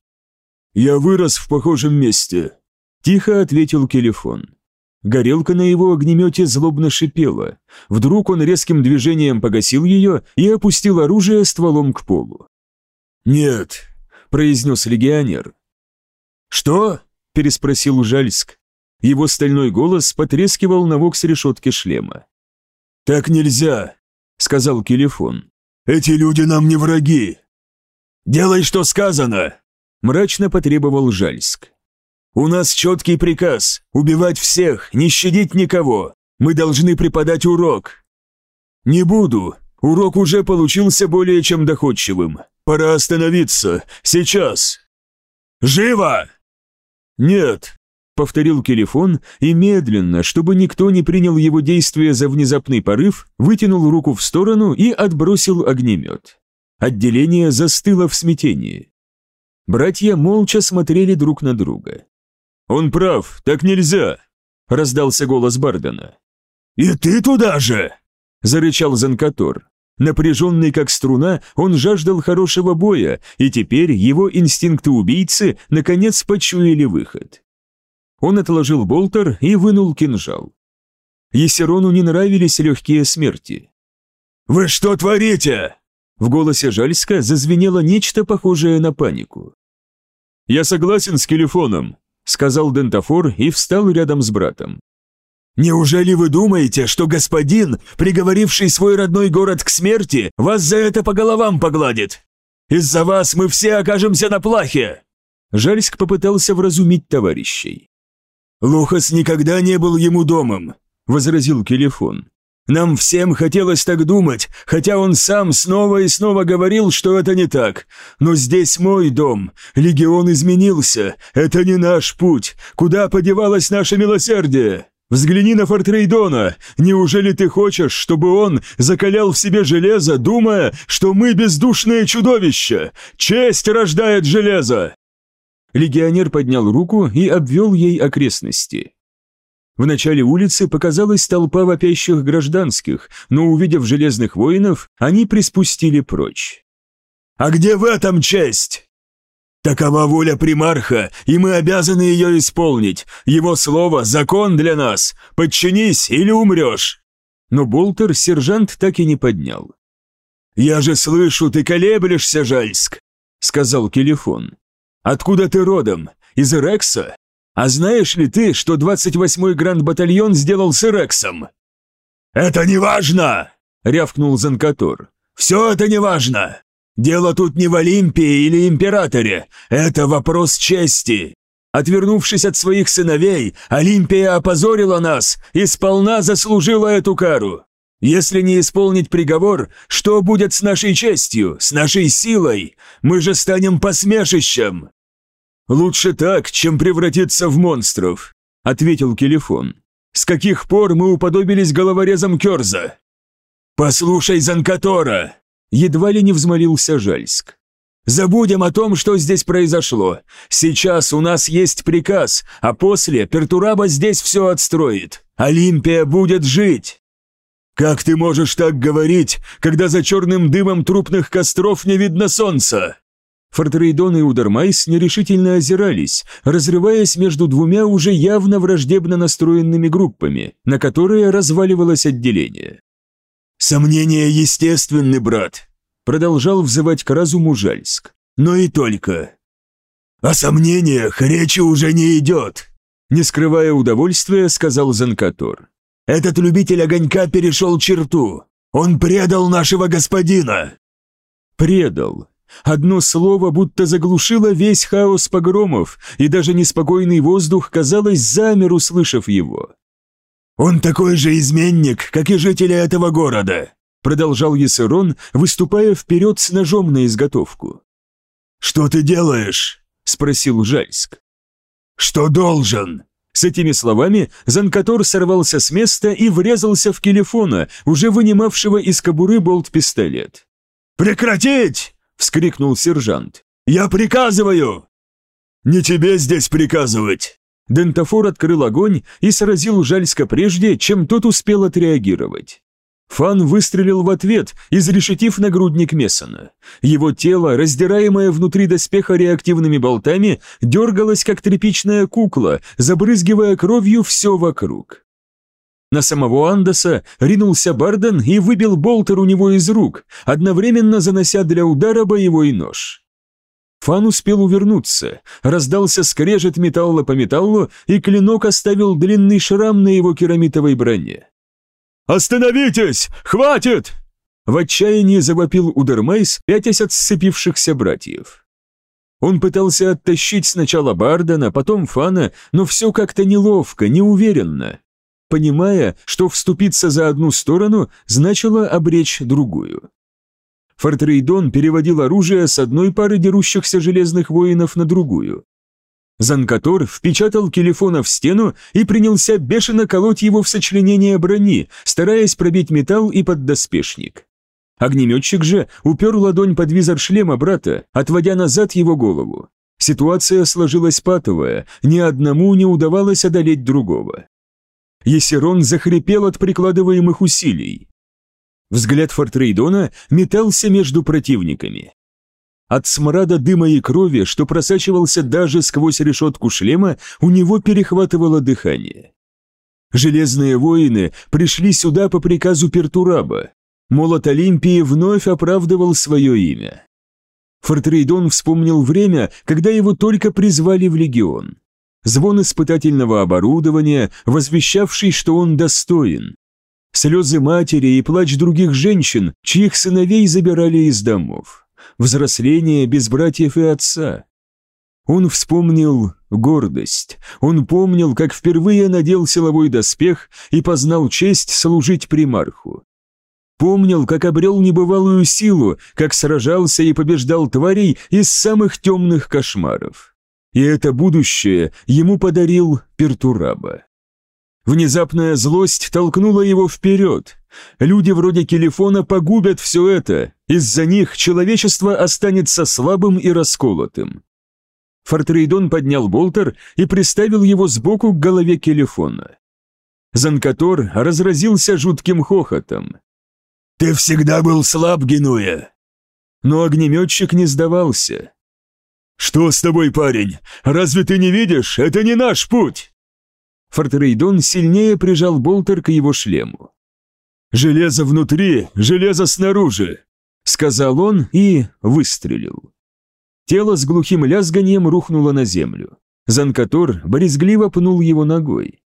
[SPEAKER 21] «Я вырос в похожем месте», –
[SPEAKER 1] тихо ответил Келефон. Горелка на его огнемете злобно шипела. Вдруг он резким движением погасил ее и опустил оружие стволом к полу.
[SPEAKER 21] «Нет», – произнес легионер.
[SPEAKER 1] «Что?» – переспросил Жальск. Его стальной голос потрескивал на вокс решетки шлема.
[SPEAKER 21] «Так нельзя», – сказал Келефон. «Эти люди нам не враги». «Делай, что сказано», мрачно потребовал Жальск. «У нас четкий приказ – убивать всех, не щадить никого. Мы должны преподать урок». «Не буду. Урок уже получился более чем доходчивым. Пора остановиться. Сейчас». «Живо!»
[SPEAKER 1] «Нет», — повторил Келефон и медленно, чтобы никто не принял его действия за внезапный порыв, вытянул руку в сторону и отбросил огнемет. Отделение застыло в смятении. Братья молча смотрели друг на друга.
[SPEAKER 21] «Он прав, так нельзя!» – раздался голос Бардена. «И ты туда же!» – зарычал Занкатор.
[SPEAKER 1] Напряженный как струна, он жаждал хорошего боя, и теперь его инстинкты убийцы наконец почуяли выход. Он отложил болтер и вынул кинжал. Есерону не нравились легкие смерти.
[SPEAKER 21] «Вы что творите?»
[SPEAKER 1] В голосе Жальска зазвенело нечто похожее на панику.
[SPEAKER 9] «Я согласен с Келефоном», — сказал Дентафор и встал рядом с братом.
[SPEAKER 21] «Неужели вы думаете, что господин, приговоривший свой родной город к смерти, вас за это по головам погладит? Из-за вас мы все окажемся на плахе!»
[SPEAKER 1] Жальск попытался вразумить товарищей.
[SPEAKER 21] «Лухас никогда не был ему домом», — возразил Келефон. Нам всем хотелось так думать, хотя он сам снова и снова говорил, что это не так. Но здесь мой дом. Легион изменился. Это не наш путь. Куда подевалось наше милосердие? Взгляни на Фортрейдона. Неужели ты хочешь, чтобы он закалял в себе железо, думая, что мы бездушные чудовища? Честь рождает железо!»
[SPEAKER 1] Легионер поднял руку и обвел ей окрестности. В начале улицы показалась толпа вопящих гражданских, но, увидев железных воинов, они приспустили прочь.
[SPEAKER 21] «А где в этом честь?» «Такова воля примарха, и мы обязаны ее исполнить. Его слово – закон для нас. Подчинись или умрешь!»
[SPEAKER 1] Но Болтер сержант так и не поднял.
[SPEAKER 21] «Я же слышу, ты колеблешься, Жальск!»
[SPEAKER 23] – сказал Келефон. «Откуда ты родом? Из Ирекса? А знаешь ли ты, что 28-й Гранд-батальон сделал с Ирексом?»
[SPEAKER 1] «Это не важно!» — рявкнул Занкатор. «Все это не важно! Дело тут не в Олимпии или Императоре, это вопрос чести. Отвернувшись от своих сыновей, Олимпия опозорила нас и сполна заслужила эту кару. Если не исполнить приговор, что будет с нашей честью, с нашей силой? Мы же станем посмешищем!» «Лучше так, чем превратиться в монстров», — ответил Келефон. «С каких пор мы уподобились головорезам Кёрза?» «Послушай Занкатора!» — едва ли не взмолился Жальск. «Забудем о том, что здесь произошло. Сейчас у нас есть приказ, а после Пертураба здесь все отстроит. Олимпия будет жить!» «Как ты можешь так говорить, когда за черным дымом трупных костров не видно солнца?» Фортрейдон и Удермайс нерешительно озирались, разрываясь между двумя уже явно враждебно настроенными группами, на которые разваливалось отделение. «Сомнения естественны, брат», — продолжал взывать к разуму Жальск. «Но и только». «О сомнениях речи уже не идет», — не скрывая удовольствия, сказал Занкатор. Этот любитель огонька перешел черту. Он предал нашего господина!» «Предал», Одно слово будто заглушило весь хаос погромов, и даже неспокойный воздух, казалось, замер, услышав его. «Он такой же изменник, как и жители этого города», продолжал Есерон, выступая вперед с ножом на изготовку. «Что ты делаешь?» спросил Жальск. «Что должен?» С этими словами Занкатор сорвался с места и врезался в Келефона, уже вынимавшего из кобуры болт-пистолет. «Прекратить!» — вскрикнул сержант. «Я приказываю!» «Не тебе здесь приказывать!» Дентафор открыл огонь и сразил Жальска прежде, чем тот успел отреагировать. Фан выстрелил в ответ, изрешетив нагрудник Мессона. Его тело, раздираемое внутри доспеха реактивными болтами, дергалось, как тряпичная кукла, забрызгивая кровью все вокруг. На самого Андоса ринулся Барден и выбил болтер у него из рук, одновременно занося для удара боевой нож. Фан успел увернуться, раздался скрежет металла по металлу, и клинок оставил длинный шрам на его керамитовой броне. «Остановитесь! Хватит!» В отчаянии завопил Удермейс, пятясь от сцепившихся братьев. Он пытался оттащить сначала Бардена, потом Фана, но все как-то неловко, неуверенно, понимая, что вступиться за одну сторону значило обречь другую. Фортрейдон переводил оружие с одной пары дерущихся железных воинов на другую. Занкатор впечатал телефона в стену и принялся бешено колоть его в сочленение брони, стараясь пробить металл и поддоспешник. Огнеметчик же упер ладонь под визор шлема брата, отводя назад его голову. Ситуация сложилась патовая, ни одному не удавалось одолеть другого. Есерон захрипел от прикладываемых усилий. Взгляд Фортрейдона метался между противниками. От смрада дыма и крови, что просачивался даже сквозь решетку шлема, у него перехватывало дыхание. Железные воины пришли сюда по приказу Пертураба. Молот Олимпии вновь оправдывал свое имя. Фортрейдон вспомнил время, когда его только призвали в легион. Звон испытательного оборудования, возвещавший, что он достоин. Слезы матери и плач других женщин, чьих сыновей забирали из домов взросление без братьев и отца. Он вспомнил гордость. Он помнил, как впервые надел силовой доспех и познал честь служить примарху. Помнил, как обрел небывалую силу, как сражался и побеждал тварей из самых темных кошмаров. И это будущее ему подарил Пертураба. Внезапная злость толкнула его вперед. Люди вроде Келефона погубят все это. Из-за них человечество останется слабым и расколотым. Фортрейдон поднял болтер и приставил его сбоку к голове Келефона. Занкатор разразился жутким хохотом. «Ты всегда был слаб, Генуя!» Но огнеметчик не сдавался. «Что с тобой, парень? Разве ты не видишь? Это не наш путь!» Фортрейдон сильнее прижал болтер к его шлему. «Железо внутри, железо снаружи!» — сказал он и выстрелил. Тело с глухим лязганием рухнуло на землю. Занкатор борезгливо пнул его ногой.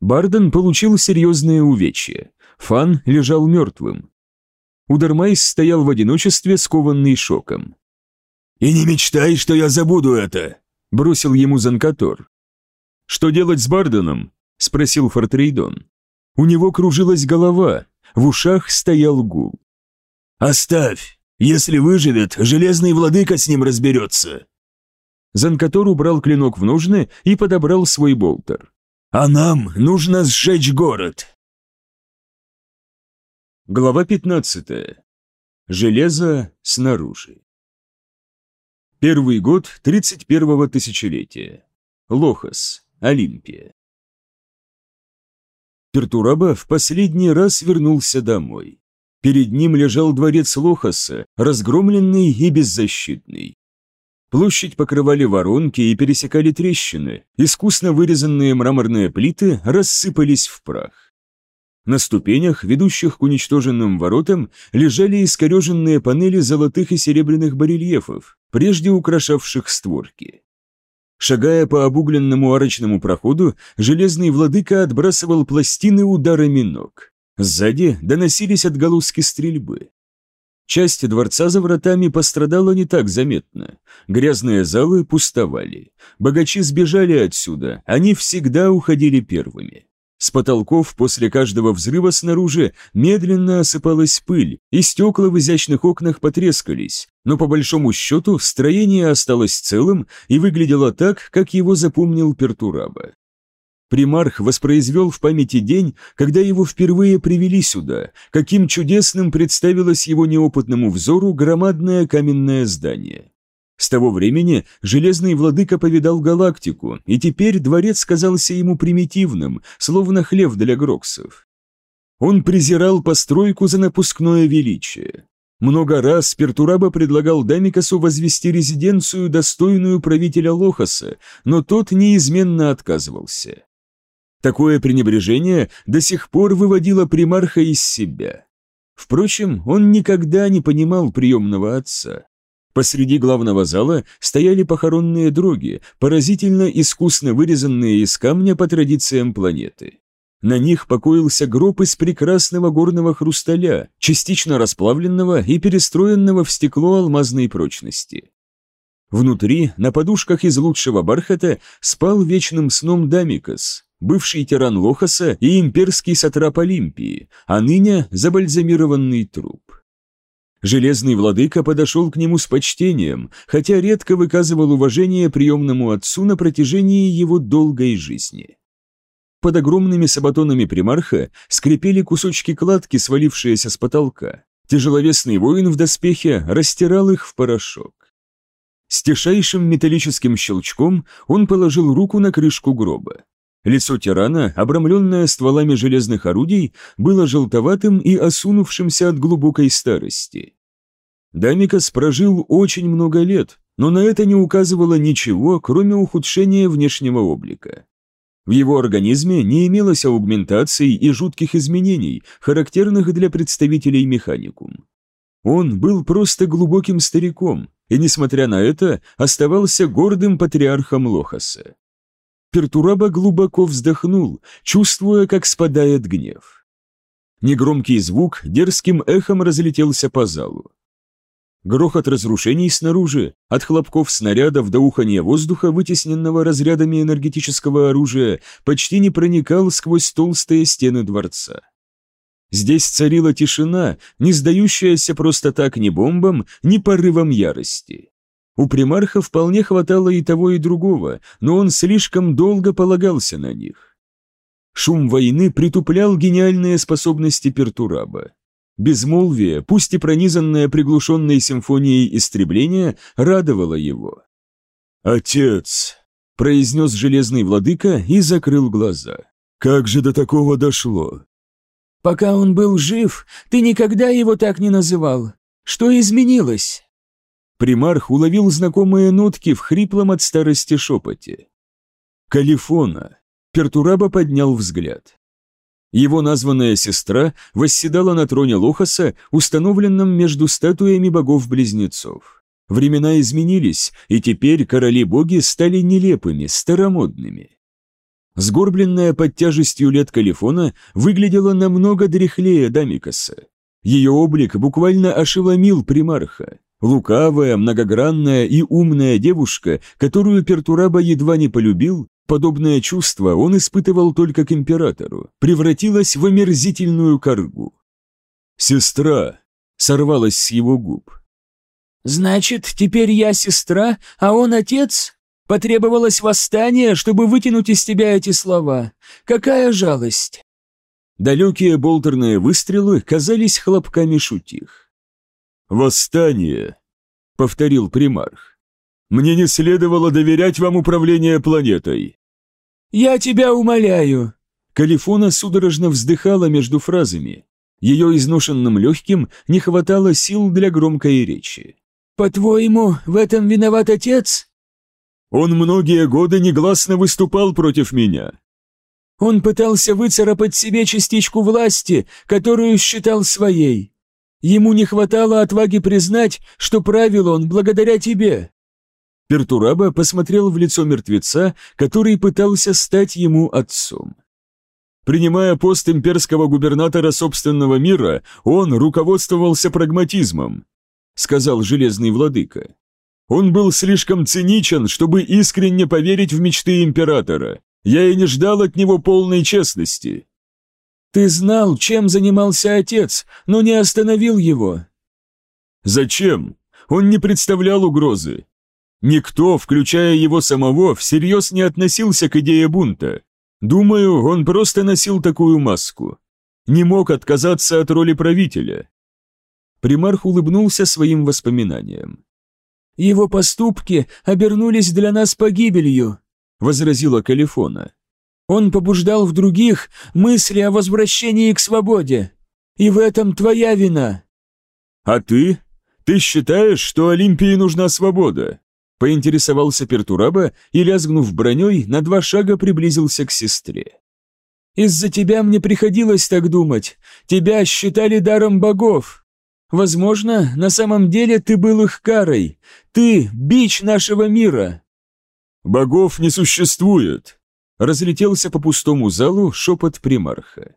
[SPEAKER 1] Барден получил серьезные увечья. Фан лежал мертвым. Удермайс стоял в одиночестве, скованный шоком.
[SPEAKER 21] «И не мечтай, что я забуду это!» – бросил ему Занкатор.
[SPEAKER 1] «Что делать с Барденом?» – спросил Фортрейдон. У него кружилась голова, в ушах стоял гул.
[SPEAKER 21] «Оставь! Если выживет, железный владыка с ним разберется!»
[SPEAKER 1] Занкатор убрал клинок в ножны и подобрал свой болтер.
[SPEAKER 21] «А нам нужно сжечь город!»
[SPEAKER 1] Глава 15. Железо снаружи. Первый год 31-го тысячелетия. Лохос, Олимпия. Пертураба в последний раз вернулся домой. Перед ним лежал дворец Лохоса, разгромленный и беззащитный. Площадь покрывали воронки и пересекали трещины, искусно вырезанные мраморные плиты рассыпались в прах. На ступенях, ведущих к уничтоженным воротам, лежали искореженные панели золотых и серебряных барельефов, прежде украшавших створки. Шагая по обугленному арочному проходу, железный владыка отбрасывал пластины ударами ног. Сзади доносились отголоски стрельбы. Часть дворца за вратами пострадала не так заметно. Грязные залы пустовали. Богачи сбежали отсюда, они всегда уходили первыми. С потолков после каждого взрыва снаружи медленно осыпалась пыль, и стекла в изящных окнах потрескались, но по большому счету строение осталось целым и выглядело так, как его запомнил Пертураба. Примарх воспроизвел в памяти день, когда его впервые привели сюда, каким чудесным представилось его неопытному взору громадное каменное здание. С того времени Железный Владыка повидал галактику, и теперь дворец казался ему примитивным, словно хлев для гроксов. Он презирал постройку за напускное величие. Много раз Пертураба предлагал Дамикасу возвести резиденцию, достойную правителя Лохаса, но тот неизменно отказывался. Такое пренебрежение до сих пор выводило примарха из себя. Впрочем, он никогда не понимал приемного отца. Посреди главного зала стояли похоронные дроги, поразительно искусно вырезанные из камня по традициям планеты. На них покоился гроб из прекрасного горного хрусталя, частично расплавленного и перестроенного в стекло алмазной прочности. Внутри, на подушках из лучшего бархата, спал вечным сном Дамикас, бывший тиран Лохаса и имперский сатрап Олимпии, а ныне забальзамированный труп. Железный владыка подошел к нему с почтением, хотя редко выказывал уважение приемному отцу на протяжении его долгой жизни. Под огромными сабатонами примарха скрипели кусочки кладки, свалившиеся с потолка. Тяжеловесный воин в доспехе растирал их в порошок. С тишайшим металлическим щелчком он положил руку на крышку гроба. Лицо тирана, обрамленное стволами железных орудий, было желтоватым и осунувшимся от глубокой старости. Дамикас прожил очень много лет, но на это не указывало ничего, кроме ухудшения внешнего облика. В его организме не имелось аугментаций и жутких изменений, характерных для представителей механикум. Он был просто глубоким стариком, и, несмотря на это, оставался гордым патриархом Лохаса. Пертураба глубоко вздохнул, чувствуя, как спадает гнев. Негромкий звук дерзким эхом разлетелся по залу. Грохот разрушений снаружи, от хлопков снарядов до ухания воздуха, вытесненного разрядами энергетического оружия, почти не проникал сквозь толстые стены дворца. Здесь царила тишина, не сдающаяся просто так ни бомбам, ни порывом ярости. У примарха вполне хватало и того, и другого, но он слишком долго полагался на них. Шум войны притуплял гениальные способности Пертураба. Безмолвие, пусть и пронизанное приглушенной симфонией истребления, радовало его.
[SPEAKER 21] «Отец!»
[SPEAKER 1] – произнес железный владыка и закрыл глаза.
[SPEAKER 21] «Как же до такого дошло?»
[SPEAKER 24] «Пока он был жив, ты никогда его так не называл. Что изменилось?»
[SPEAKER 1] Примарх уловил знакомые нотки в хриплом от старости шепоте. «Калифона!» Пертураба поднял взгляд. Его названная сестра восседала на троне Лохаса, установленном между статуями богов-близнецов. Времена изменились, и теперь короли-боги стали нелепыми, старомодными. Сгорбленная под тяжестью лет Калифона выглядела намного дряхлее Дамикаса. Ее облик буквально ошеломил примарха. Лукавая, многогранная и умная девушка, которую Пертураба едва не полюбил, подобное чувство он испытывал только к императору, превратилась в омерзительную коргу. «Сестра!» — сорвалась с его губ.
[SPEAKER 25] «Значит, теперь я сестра, а он отец? Потребовалось восстание, чтобы вытянуть из тебя эти слова. Какая жалость!»
[SPEAKER 1] Далекие болтерные выстрелы казались хлопками шутих. «Восстание!» — повторил примарх. «Мне не следовало доверять вам управление планетой!»
[SPEAKER 25] «Я тебя умоляю!»
[SPEAKER 1] Калифона судорожно вздыхала между фразами. Ее изношенным легким не хватало сил для громкой речи.
[SPEAKER 25] «По-твоему, в этом виноват отец?»
[SPEAKER 1] «Он многие годы негласно выступал против меня».
[SPEAKER 25] «Он пытался выцарапать себе частичку власти, которую считал своей. Ему не хватало отваги признать, что правил он благодаря тебе».
[SPEAKER 1] Пертураба посмотрел в лицо мертвеца, который пытался стать ему отцом. Принимая пост имперского губернатора собственного мира, он руководствовался прагматизмом, сказал железный владыка. Он был слишком циничен, чтобы искренне поверить в мечты императора. Я и не ждал от него полной честности.
[SPEAKER 25] Ты знал, чем занимался отец, но не остановил его.
[SPEAKER 1] Зачем? Он не представлял угрозы. Никто, включая его самого, всерьез не относился к идее бунта. Думаю, он просто носил такую маску. Не мог отказаться от роли правителя. Примарх улыбнулся своим воспоминаниям.
[SPEAKER 25] «Его поступки обернулись для нас погибелью», — возразила Калифона. «Он побуждал в других мысли о возвращении к свободе. И в этом твоя вина».
[SPEAKER 1] «А ты? Ты считаешь, что Олимпии нужна свобода?» поинтересовался Пертураба и, лязгнув броней, на два шага приблизился к сестре.
[SPEAKER 25] «Из-за тебя мне приходилось так думать. Тебя считали даром богов. Возможно, на самом деле ты был их карой. Ты — бич нашего мира».
[SPEAKER 1] «Богов не существует», — разлетелся по пустому залу шепот примарха.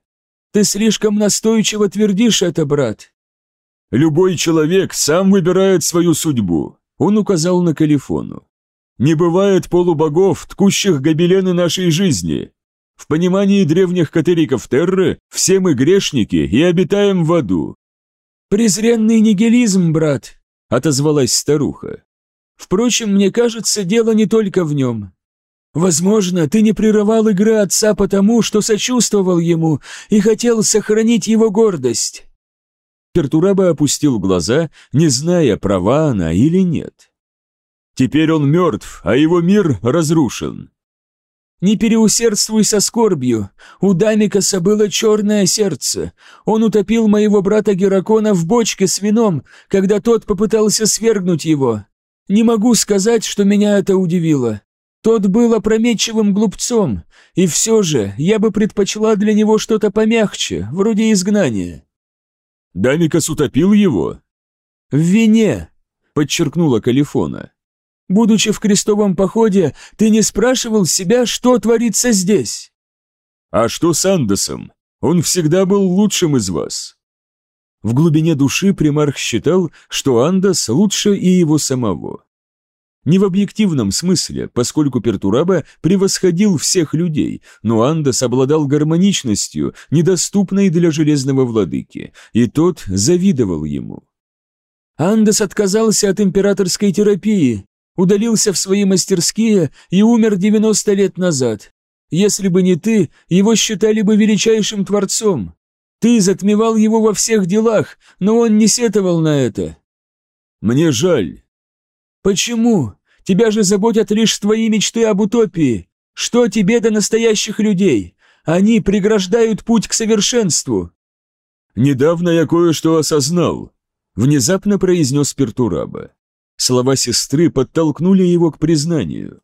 [SPEAKER 25] «Ты слишком настойчиво твердишь это, брат».
[SPEAKER 1] «Любой человек сам выбирает свою судьбу», он указал на Калифону. «Не бывает полубогов, ткущих гобелены нашей жизни. В понимании древних катериков Терры все мы грешники и обитаем в аду».
[SPEAKER 25] «Презренный нигилизм, брат», — отозвалась старуха. «Впрочем, мне кажется, дело не только в нем. Возможно, ты не прерывал игры отца потому, что сочувствовал ему и хотел сохранить его гордость.
[SPEAKER 1] Пертураба опустил глаза, не зная, права она или нет. «Теперь он мертв, а его мир разрушен».
[SPEAKER 25] «Не переусердствуй со скорбью. У Дамикаса было черное сердце. Он утопил моего брата Геракона в бочке с вином, когда тот попытался свергнуть его. Не могу сказать, что меня это удивило. Тот был опрометчивым глупцом, и все же я бы предпочла для него что-то помягче, вроде изгнания».
[SPEAKER 1] Дамикас утопил его?»
[SPEAKER 25] «В вине», — подчеркнула Калифона. «Будучи в крестовом походе, ты не спрашивал себя, что творится здесь?»
[SPEAKER 1] «А что с Андесом? Он всегда был лучшим из вас». В глубине души примарх считал, что Андас лучше и его самого. Не в объективном смысле, поскольку Пертураба превосходил всех людей, но Андас обладал гармоничностью, недоступной для Железного Владыки, и тот завидовал ему.
[SPEAKER 25] Андас отказался от императорской терапии, удалился в свои мастерские и умер 90 лет назад. Если бы не ты, его считали бы величайшим творцом. Ты затмевал его во всех делах, но он не сетовал на это.
[SPEAKER 1] Мне жаль,
[SPEAKER 25] «Почему? Тебя же заботят лишь твои мечты об утопии. Что тебе до настоящих людей? Они преграждают путь к совершенству».
[SPEAKER 1] «Недавно я кое-что осознал», — внезапно произнес Пертураба. Слова сестры подтолкнули его к признанию.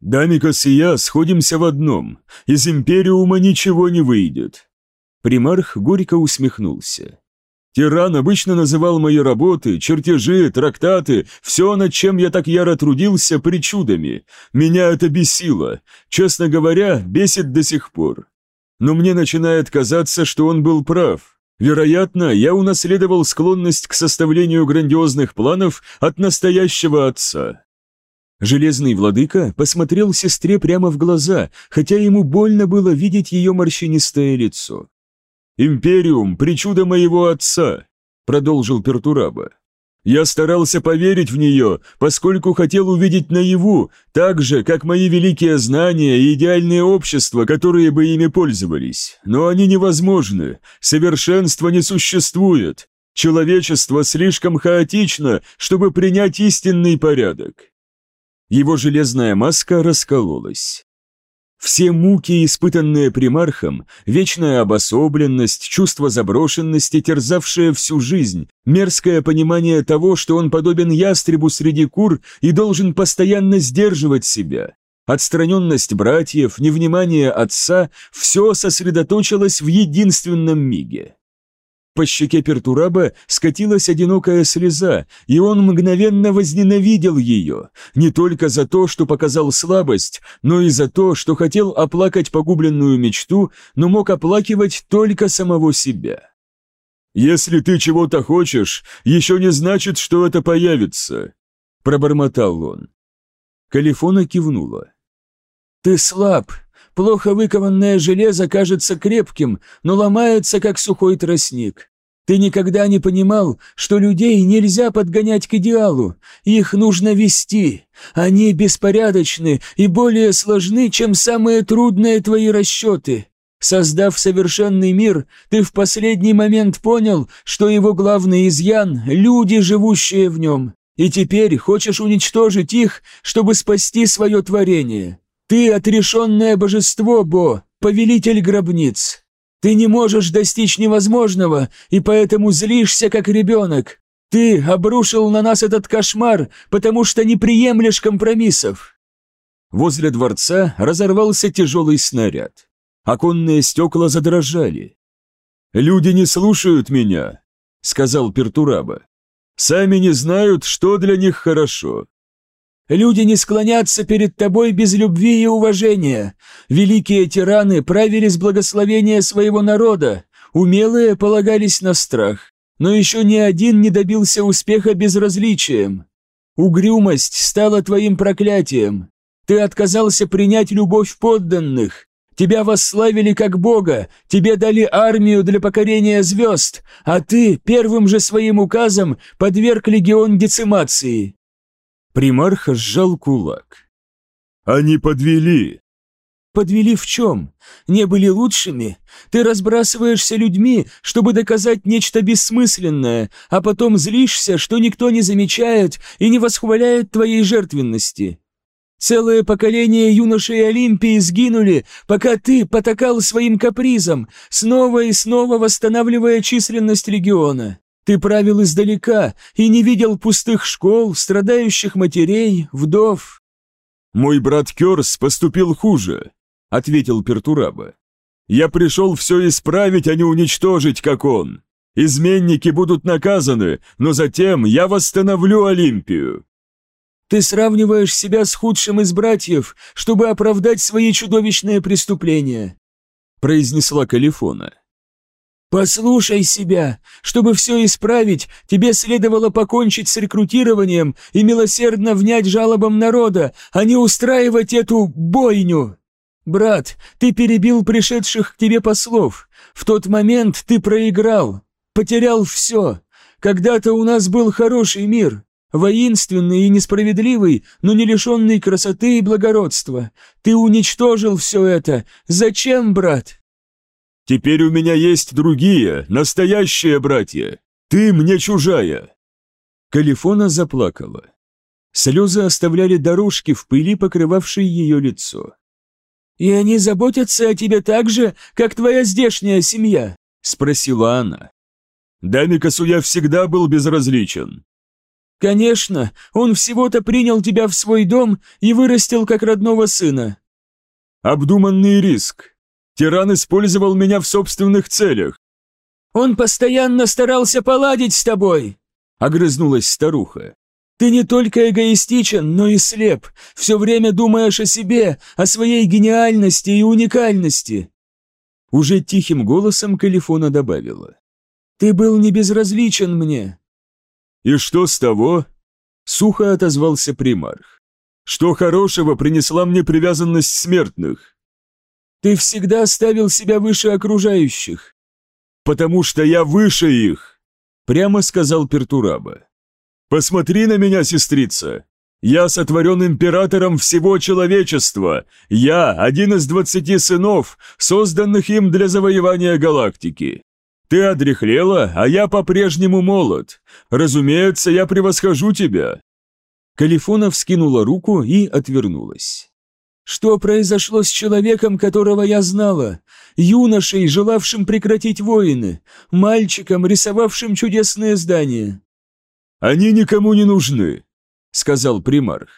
[SPEAKER 1] «Дамикас и я сходимся в одном. Из Империума ничего не выйдет». Примарх горько усмехнулся.
[SPEAKER 26] Тиран обычно называл мои работы, чертежи, трактаты, все, над чем я так яро трудился, причудами. Меня это бесило. Честно говоря, бесит до сих пор. Но мне начинает казаться, что он был прав. Вероятно, я унаследовал склонность к составлению грандиозных планов от настоящего отца.
[SPEAKER 27] Железный владыка посмотрел сестре прямо в глаза, хотя ему больно было видеть ее морщинистое лицо.
[SPEAKER 26] «Империум – причуда моего отца», – продолжил Пертураба. «Я старался поверить в нее, поскольку хотел увидеть наяву, так же, как мои великие знания и идеальные общества, которые бы ими пользовались. Но они невозможны, совершенства не существует. Человечество слишком хаотично, чтобы принять истинный порядок».
[SPEAKER 27] Его железная маска раскололась. Все муки, испытанные примархом, вечная обособленность, чувство заброшенности, терзавшее всю жизнь, мерзкое понимание того, что он подобен ястребу среди кур и должен постоянно сдерживать себя. Отстраненность братьев, невнимание отца – все сосредоточилось в единственном миге. По щеке Пертураба скатилась одинокая слеза, и он мгновенно возненавидел ее, не только за то, что показал слабость, но и за то, что хотел оплакать погубленную мечту, но мог оплакивать только самого себя.
[SPEAKER 26] «Если ты чего-то хочешь, еще не значит, что это появится», — пробормотал он.
[SPEAKER 27] Калифона кивнула.
[SPEAKER 1] «Ты слаб, Плохо выкованное железо кажется крепким, но ломается, как сухой тростник. Ты никогда не понимал, что людей нельзя подгонять к идеалу, их нужно вести. Они беспорядочны и более сложны, чем самые трудные твои расчеты. Создав совершенный мир, ты в последний момент понял, что его главный изъян – люди, живущие в нем. И теперь хочешь уничтожить их, чтобы спасти свое творение. Ты отрешенное божество, Бо, повелитель гробниц. Ты не можешь достичь невозможного, и поэтому злишься, как ребенок. Ты обрушил на нас этот кошмар, потому что не приемлешь компромиссов».
[SPEAKER 27] Возле дворца разорвался тяжелый снаряд. Оконные стекла задрожали.
[SPEAKER 26] «Люди не слушают меня», — сказал Пертураба. «Сами не знают, что для них хорошо.
[SPEAKER 1] Люди не склонятся перед тобой без любви и уважения. Великие тираны правили с благословения своего народа, умелые полагались на страх. Но еще ни один не добился успеха безразличием. Угрюмость стала твоим проклятием. Ты отказался принять любовь подданных. Тебя восславили как Бога, тебе дали армию для покорения звезд, а ты первым же своим указом подверг легион децимации.
[SPEAKER 27] Примарх сжал кулак.
[SPEAKER 26] «Они подвели!»
[SPEAKER 1] «Подвели в чем? Не были лучшими? Ты разбрасываешься людьми, чтобы доказать нечто бессмысленное, а потом злишься, что никто не замечает и не восхваляет твоей жертвенности. Целое поколение юношей Олимпии сгинули, пока ты потакал своим капризом, снова и снова восстанавливая численность легиона. Ты правил издалека и не видел пустых школ, страдающих матерей, вдов».
[SPEAKER 26] «Мой брат Керс поступил хуже», — ответил Пертураба. «Я пришел все исправить, а не уничтожить, как он. Изменники будут наказаны, но затем я восстановлю Олимпию».
[SPEAKER 1] «Ты сравниваешь себя с худшим из братьев, чтобы оправдать свои чудовищные преступления», — произнесла Калифона. «Послушай себя. Чтобы все исправить, тебе следовало покончить с рекрутированием и милосердно внять жалобам народа, а не устраивать эту бойню. Брат, ты перебил пришедших к тебе послов. В тот момент ты проиграл, потерял все. Когда-то у нас был хороший мир, воинственный и несправедливый, но не лишенный красоты и благородства. Ты уничтожил все это. Зачем, брат?»
[SPEAKER 26] Теперь у меня есть другие, настоящие братья. Ты мне чужая!»
[SPEAKER 27] Калифона заплакала. Слезы оставляли дорожки в пыли, покрывавшей ее лицо.
[SPEAKER 1] «И они заботятся о тебе так же, как твоя здешняя семья?» — спросила она.
[SPEAKER 26] «Дамикасу я всегда был безразличен».
[SPEAKER 1] «Конечно, он всего-то принял тебя в свой дом и вырастил как родного сына».
[SPEAKER 26] «Обдуманный риск. Тиран использовал меня в собственных целях.
[SPEAKER 1] Он постоянно старался поладить с тобой!» — огрызнулась старуха. «Ты не только эгоистичен, но и слеп, все время думаешь о себе, о своей гениальности и уникальности!» Уже тихим голосом Калифона добавила. «Ты был не безразличен мне!»
[SPEAKER 28] «И что с того?» — сухо отозвался примарх. «Что хорошего принесла мне привязанность смертных?»
[SPEAKER 1] «Ты всегда ставил себя выше окружающих
[SPEAKER 28] потому что я выше их», — прямо сказал Пертураба. «Посмотри на меня, сестрица. Я сотворен императором всего человечества. Я один из двадцати сынов, созданных им для завоевания галактики. Ты одряхлела, а я по-прежнему молод. Разумеется, я превосхожу тебя».
[SPEAKER 1] Калифона вскинула руку и отвернулась. Что произошло с человеком, которого я знала? Юношей, желавшим прекратить войны, мальчиком, рисовавшим чудесные здания.
[SPEAKER 28] «Они никому не нужны», — сказал примарх.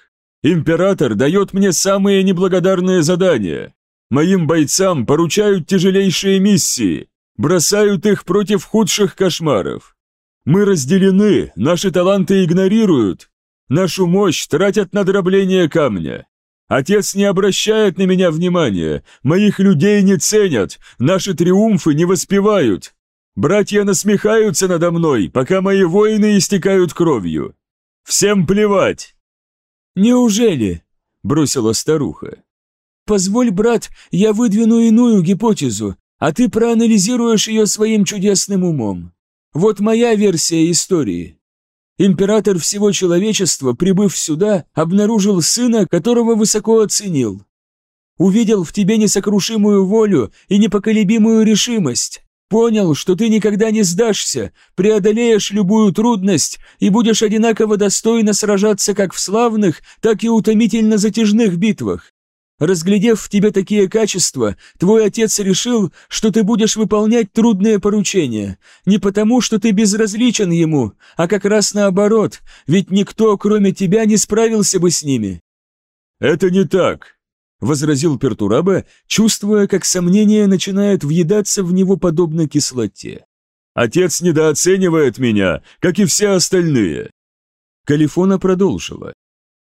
[SPEAKER 28] «Император дает мне самые неблагодарные задания. Моим бойцам поручают тяжелейшие миссии, бросают их против худших кошмаров. Мы разделены, наши таланты игнорируют, нашу мощь тратят на дробление камня. Отец не обращает на меня внимания, моих людей не ценят, наши триумфы не воспевают. Братья насмехаются надо мной, пока мои воины истекают кровью. Всем плевать!»
[SPEAKER 1] «Неужели?» – бросила старуха. «Позволь, брат, я выдвину иную гипотезу, а ты проанализируешь ее своим чудесным умом. Вот моя версия истории. Император всего человечества, прибыв сюда, обнаружил сына, которого высоко оценил. Увидел в тебе несокрушимую волю и непоколебимую решимость. Понял, что ты никогда не сдашься, преодолеешь любую трудность и будешь одинаково достойно сражаться как в славных, так и утомительно затяжных битвах. Разглядев в тебе такие качества, твой отец решил, что ты будешь выполнять трудные поручения. Не потому, что ты безразличен ему, а как раз наоборот, ведь никто, кроме тебя, не справился бы с ними».
[SPEAKER 28] «Это не так», — возразил Пертураба, чувствуя, как сомнение начинает въедаться в него подобно кислоте. «Отец недооценивает меня, как и все остальные».
[SPEAKER 1] Калифона продолжила.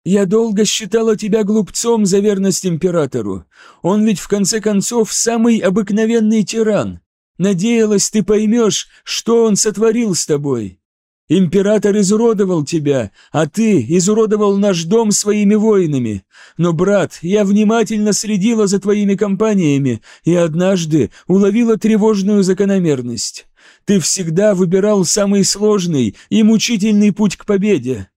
[SPEAKER 1] «Я долго считала тебя глупцом за верность императору. Он ведь в конце концов самый обыкновенный тиран. Надеялась, ты поймешь, что он сотворил с тобой. Император изуродовал тебя, а ты изуродовал наш дом своими воинами. Но, брат, я внимательно следила за твоими компаниями и однажды уловила тревожную закономерность. Ты всегда выбирал самый сложный и мучительный путь к победе.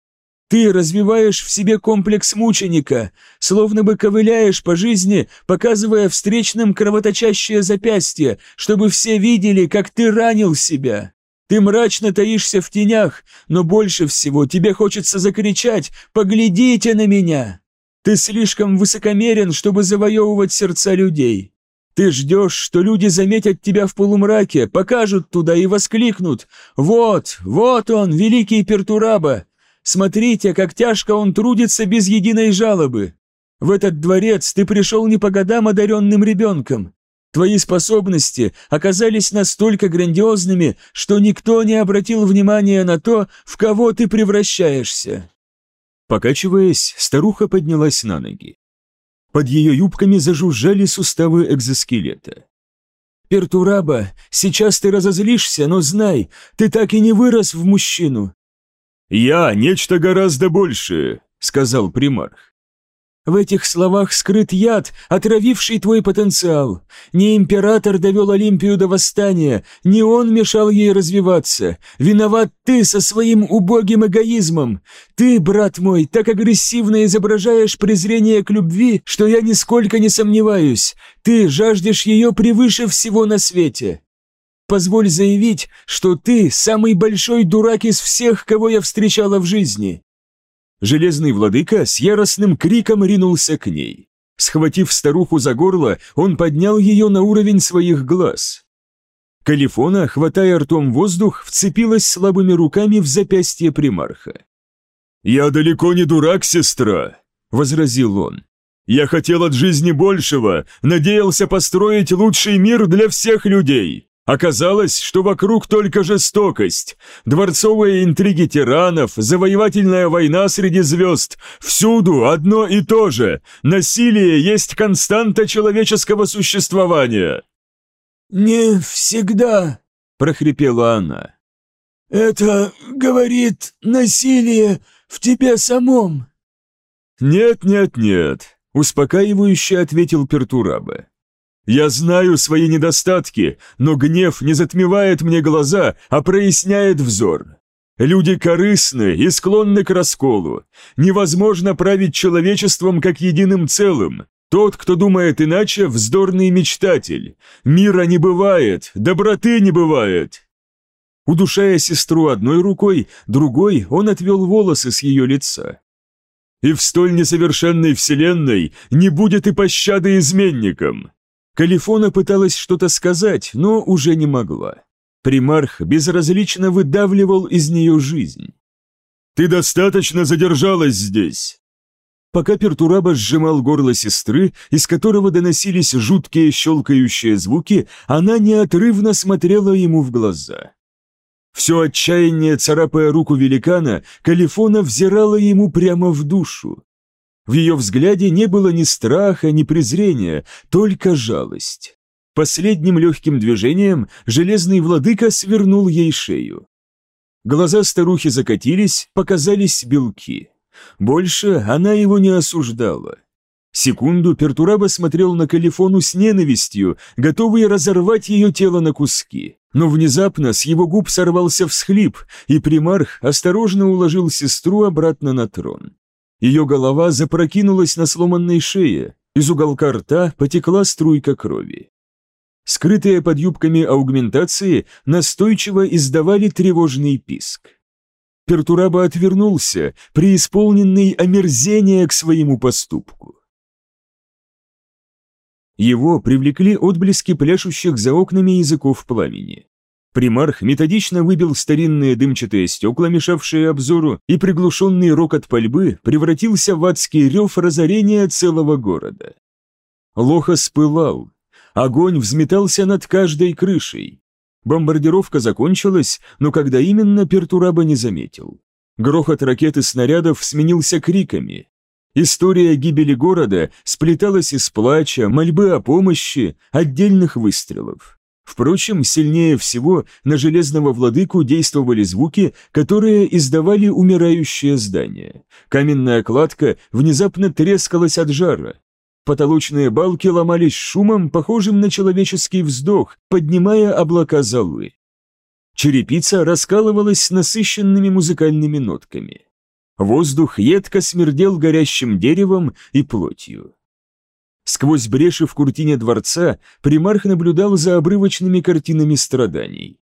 [SPEAKER 1] Ты развиваешь в себе комплекс мученика, словно бы ковыляешь по жизни, показывая встречным кровоточащее запястье, чтобы все видели, как ты ранил себя. Ты мрачно таишься в тенях, но больше всего тебе хочется закричать «Поглядите на меня!» Ты слишком высокомерен, чтобы завоевывать сердца людей. Ты ждешь, что люди заметят тебя в полумраке, покажут туда и воскликнут «Вот, вот он, великий Пертураба!» Смотрите, как тяжко он трудится без единой жалобы. В этот дворец ты пришел не по годам одаренным ребенком. Твои способности оказались настолько грандиозными, что никто не обратил внимания на то, в кого ты превращаешься».
[SPEAKER 28] Покачиваясь, старуха поднялась на ноги. Под ее юбками зажужжали суставы экзоскелета.
[SPEAKER 1] «Пертураба, сейчас ты разозлишься, но знай, ты так и не вырос в мужчину.
[SPEAKER 28] «Я нечто гораздо большее», — сказал примарх.
[SPEAKER 1] В этих словах скрыт яд, отравивший твой потенциал. Не император довел Олимпию до восстания, не он мешал ей развиваться. Виноват ты со своим убогим эгоизмом. Ты, брат мой, так агрессивно изображаешь презрение к любви, что я нисколько не сомневаюсь. Ты жаждешь ее превыше всего на свете позволь заявить, что ты самый большой дурак из всех, кого я встречала в жизни».
[SPEAKER 28] Железный владыка с яростным криком ринулся к ней. Схватив старуху за горло, он поднял ее на уровень своих глаз. Калифона, хватая ртом воздух, вцепилась слабыми руками в запястье примарха. «Я далеко не дурак, сестра», — возразил он. «Я хотел от жизни большего, надеялся построить лучший мир для всех людей.
[SPEAKER 1] Оказалось, что вокруг только жестокость. Дворцовые интриги тиранов, завоевательная война среди звезд. Всюду одно и то же. Насилие есть константа человеческого существования.
[SPEAKER 29] «Не всегда», — прохрипела она. «Это, говорит, насилие в тебе самом».
[SPEAKER 1] «Нет, нет, нет», — успокаивающе ответил Пертураба. Я знаю свои недостатки, но гнев не затмевает мне глаза, а проясняет взор. Люди корыстны и склонны к расколу. Невозможно править человечеством как единым целым. Тот, кто думает иначе, вздорный мечтатель. Мира не бывает, доброты не бывает. Удушая сестру одной рукой, другой он отвел волосы с ее лица. И в столь несовершенной вселенной не будет и пощады изменникам. Калифона пыталась что-то сказать, но уже не могла. Примарх безразлично выдавливал из нее жизнь. «Ты достаточно задержалась здесь!» Пока Пертураба сжимал горло сестры, из которого доносились жуткие щелкающие звуки, она неотрывно смотрела ему в глаза. Все отчаяние, царапая руку великана, Калифона взирала ему прямо в душу. В ее взгляде не было ни страха, ни презрения, только жалость. Последним легким движением железный владыка свернул ей шею. Глаза старухи закатились, показались белки. Больше она его не осуждала. Секунду Пертураба смотрел на Калифону с ненавистью, готовый разорвать ее тело на куски. Но внезапно с его губ сорвался всхлип, и примарх осторожно уложил сестру обратно на трон. Ее голова запрокинулась на сломанной шее, из уголка рта потекла струйка крови. Скрытые под юбками аугментации настойчиво издавали тревожный писк. Пертураба отвернулся, преисполненный омерзения к своему поступку. Его привлекли отблески пляшущих за окнами языков пламени. Примарх методично выбил старинные дымчатые стекла, мешавшие обзору, и приглушенный рокот пальбы превратился в адский рев разорения целого города. Лохос пылал. Огонь взметался над каждой крышей. Бомбардировка закончилась, но когда именно Пертураба не заметил. Грохот ракет и снарядов сменился криками. История гибели города сплеталась из плача, мольбы о помощи, отдельных выстрелов. Впрочем, сильнее всего на железного владыку действовали звуки, которые издавали умирающее здание. Каменная кладка внезапно трескалась от жара. Потолочные балки ломались шумом, похожим на человеческий вздох, поднимая облака золы. Черепица раскалывалась насыщенными музыкальными нотками. Воздух едко смердел горящим деревом и плотью. Сквозь бреши в куртине дворца примарх наблюдал за обрывочными картинами страданий.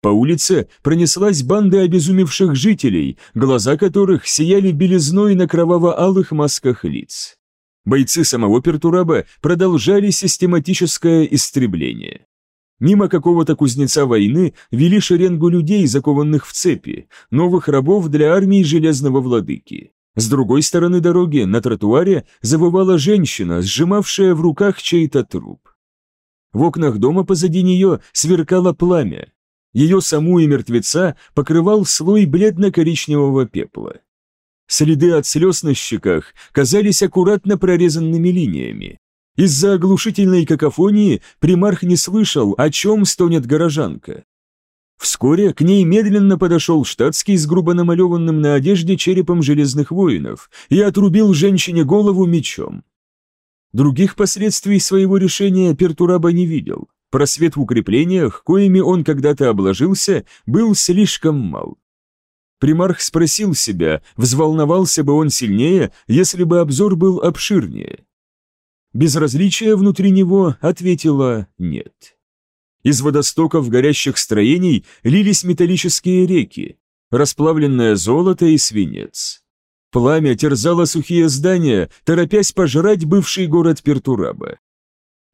[SPEAKER 1] По улице пронеслась банда обезумевших жителей, глаза которых сияли белизной на кроваво-алых масках лиц. Бойцы самого Пертураба продолжали систематическое истребление. Мимо какого-то кузнеца войны вели шеренгу людей, закованных в цепи, новых рабов для армии Железного Владыки. С другой стороны дороги, на тротуаре, завывала женщина, сжимавшая в руках чей-то труп. В окнах дома позади нее сверкало пламя. Ее саму и мертвеца покрывал слой бледно-коричневого пепла. Следы от слез на щеках казались аккуратно прорезанными линиями. Из-за оглушительной какофонии примарх не слышал, о чем стонет горожанка. Вскоре к ней медленно подошел штатский с грубо намалеванным на одежде черепом железных воинов и отрубил женщине голову мечом. Других последствий своего решения Пертураба не видел. Просвет в укреплениях, коими он когда-то обложился, был слишком мал. Примарх спросил себя, взволновался бы он сильнее, если бы обзор был обширнее. Безразличие внутри него ответило «нет». Из водостоков горящих строений лились металлические реки, расплавленное золото и свинец. Пламя терзало сухие здания, торопясь пожрать бывший город Пертураба.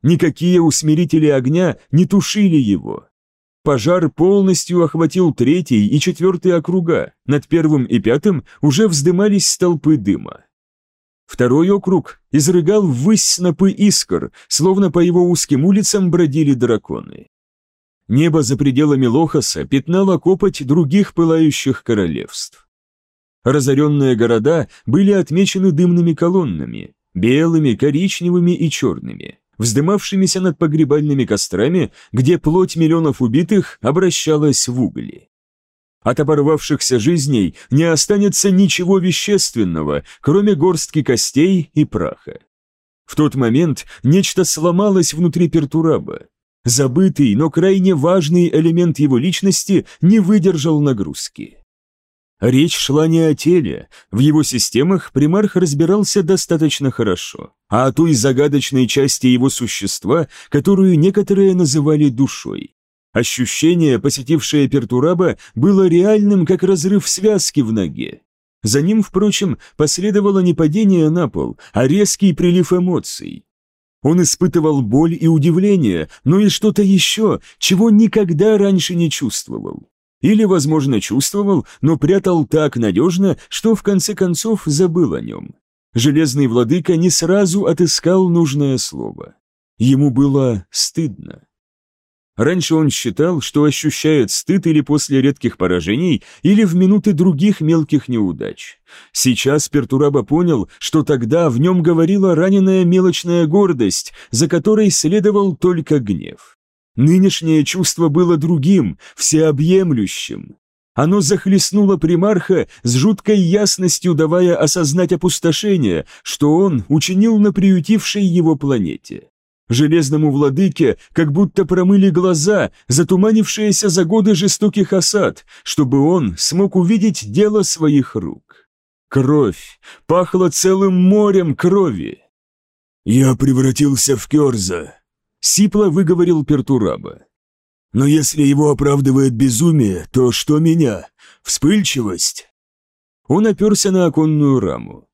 [SPEAKER 1] Никакие усмирители огня не тушили его. Пожар полностью охватил третий и четвертый округа, над первым и пятым уже вздымались столпы дыма. Второй округ изрыгал ввысь снопы искр, словно по его узким улицам бродили драконы. Небо за пределами Лохаса пятнало копоть других пылающих королевств. Разоренные города были отмечены дымными колоннами, белыми, коричневыми и черными, вздымавшимися над погребальными кострами, где плоть миллионов убитых обращалась в угли. От оборвавшихся жизней не останется ничего вещественного, кроме горстки костей и праха. В тот момент нечто сломалось внутри Пертураба. Забытый, но крайне важный элемент его личности не выдержал нагрузки. Речь шла не о теле, в его системах примарх разбирался достаточно хорошо, а о той загадочной части его существа, которую некоторые называли душой. Ощущение, посетившее Пертураба, было реальным, как разрыв связки в ноге. За ним, впрочем, последовало не падение на пол, а резкий прилив эмоций. Он испытывал боль и удивление, но и что-то еще, чего никогда раньше не чувствовал. Или, возможно, чувствовал, но прятал так надежно, что в конце концов забыл о нем. Железный владыка не сразу отыскал нужное слово. Ему было стыдно. Раньше он считал, что ощущает стыд или после редких поражений, или в минуты других мелких неудач. Сейчас Пертураба понял, что тогда в нем говорила раненая мелочная гордость, за которой следовал только гнев. Нынешнее чувство было другим, всеобъемлющим. Оно захлестнуло примарха с жуткой ясностью, давая осознать опустошение, что он учинил на приютившей его планете. Железному владыке как будто промыли глаза, затуманившиеся за годы жестоких осад, чтобы он смог увидеть дело своих рук. Кровь. Пахло целым морем крови.
[SPEAKER 21] «Я превратился в Керза», — сипло выговорил Пертураба. «Но если его оправдывает безумие, то что меня? Вспыльчивость?»
[SPEAKER 1] Он оперся на оконную раму.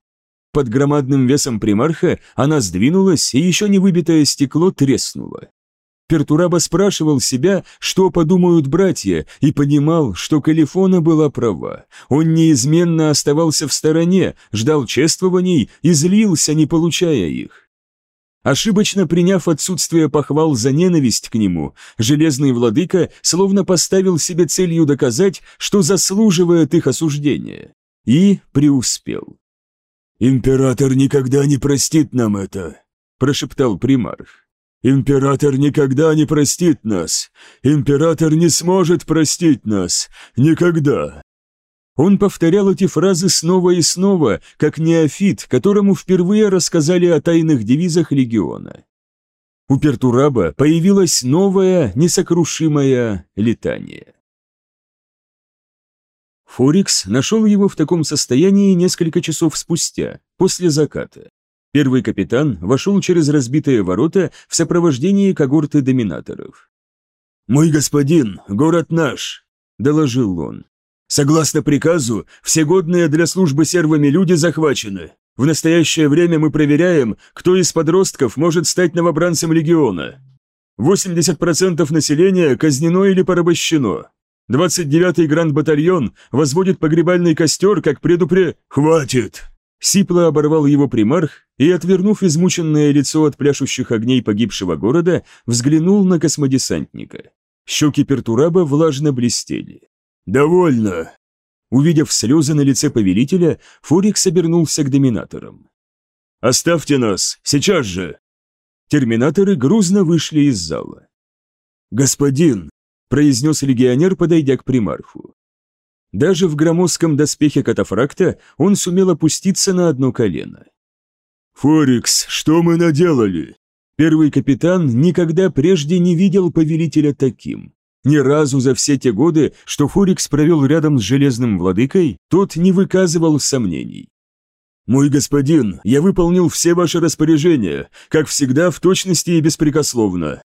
[SPEAKER 1] Под громадным весом примарха она сдвинулась, и еще не выбитое стекло треснуло. Пертураба спрашивал себя, что подумают братья, и понимал, что Калифона была права. Он неизменно оставался в стороне, ждал чествований и злился, не получая их. Ошибочно приняв отсутствие похвал за ненависть к нему, Железный Владыка словно поставил себе целью доказать, что заслуживает их осуждения. И преуспел.
[SPEAKER 21] «Император никогда не простит нам это», – прошептал примарх. «Император никогда не простит нас! Император не сможет простить нас! Никогда!»
[SPEAKER 1] Он повторял эти фразы снова и снова, как неофит, которому впервые рассказали о тайных девизах легиона. У Пертураба появилось новое, несокрушимое летание. Форикс нашел его в таком состоянии несколько часов спустя, после заката. Первый капитан вошел через разбитые ворота в сопровождении когорты доминаторов.
[SPEAKER 21] «Мой господин, город наш», — доложил он. «Согласно приказу, все годные для службы сервами люди захвачены. В настоящее время мы проверяем, кто из подростков может стать новобранцем легиона. 80% населения казнено или порабощено. 29-й гранд-батальон возводит погребальный костер, как предупре... Хватит!»
[SPEAKER 1] Сипло оборвал его примарх и, отвернув измученное лицо от пляшущих огней погибшего города, взглянул на космодесантника. Щеки Пертураба влажно блестели.
[SPEAKER 21] «Довольно!»
[SPEAKER 1] Увидев слезы на лице повелителя, Форикс обернулся к доминаторам.
[SPEAKER 21] «Оставьте нас! Сейчас же!»
[SPEAKER 1] Терминаторы грузно вышли из зала.
[SPEAKER 21] «Господин!»
[SPEAKER 1] Произнес легионер, подойдя к примарху. Даже в громоздком доспехе катафракта он сумел опуститься на одно колено.
[SPEAKER 21] «Форикс, что мы наделали?»
[SPEAKER 1] Первый капитан никогда прежде не видел повелителя таким. Ни разу за все те годы, что Форикс провел рядом с Железным Владыкой, тот не выказывал сомнений.
[SPEAKER 21] «Мой господин, я выполнил все ваши распоряжения, как всегда, в точности и беспрекословно.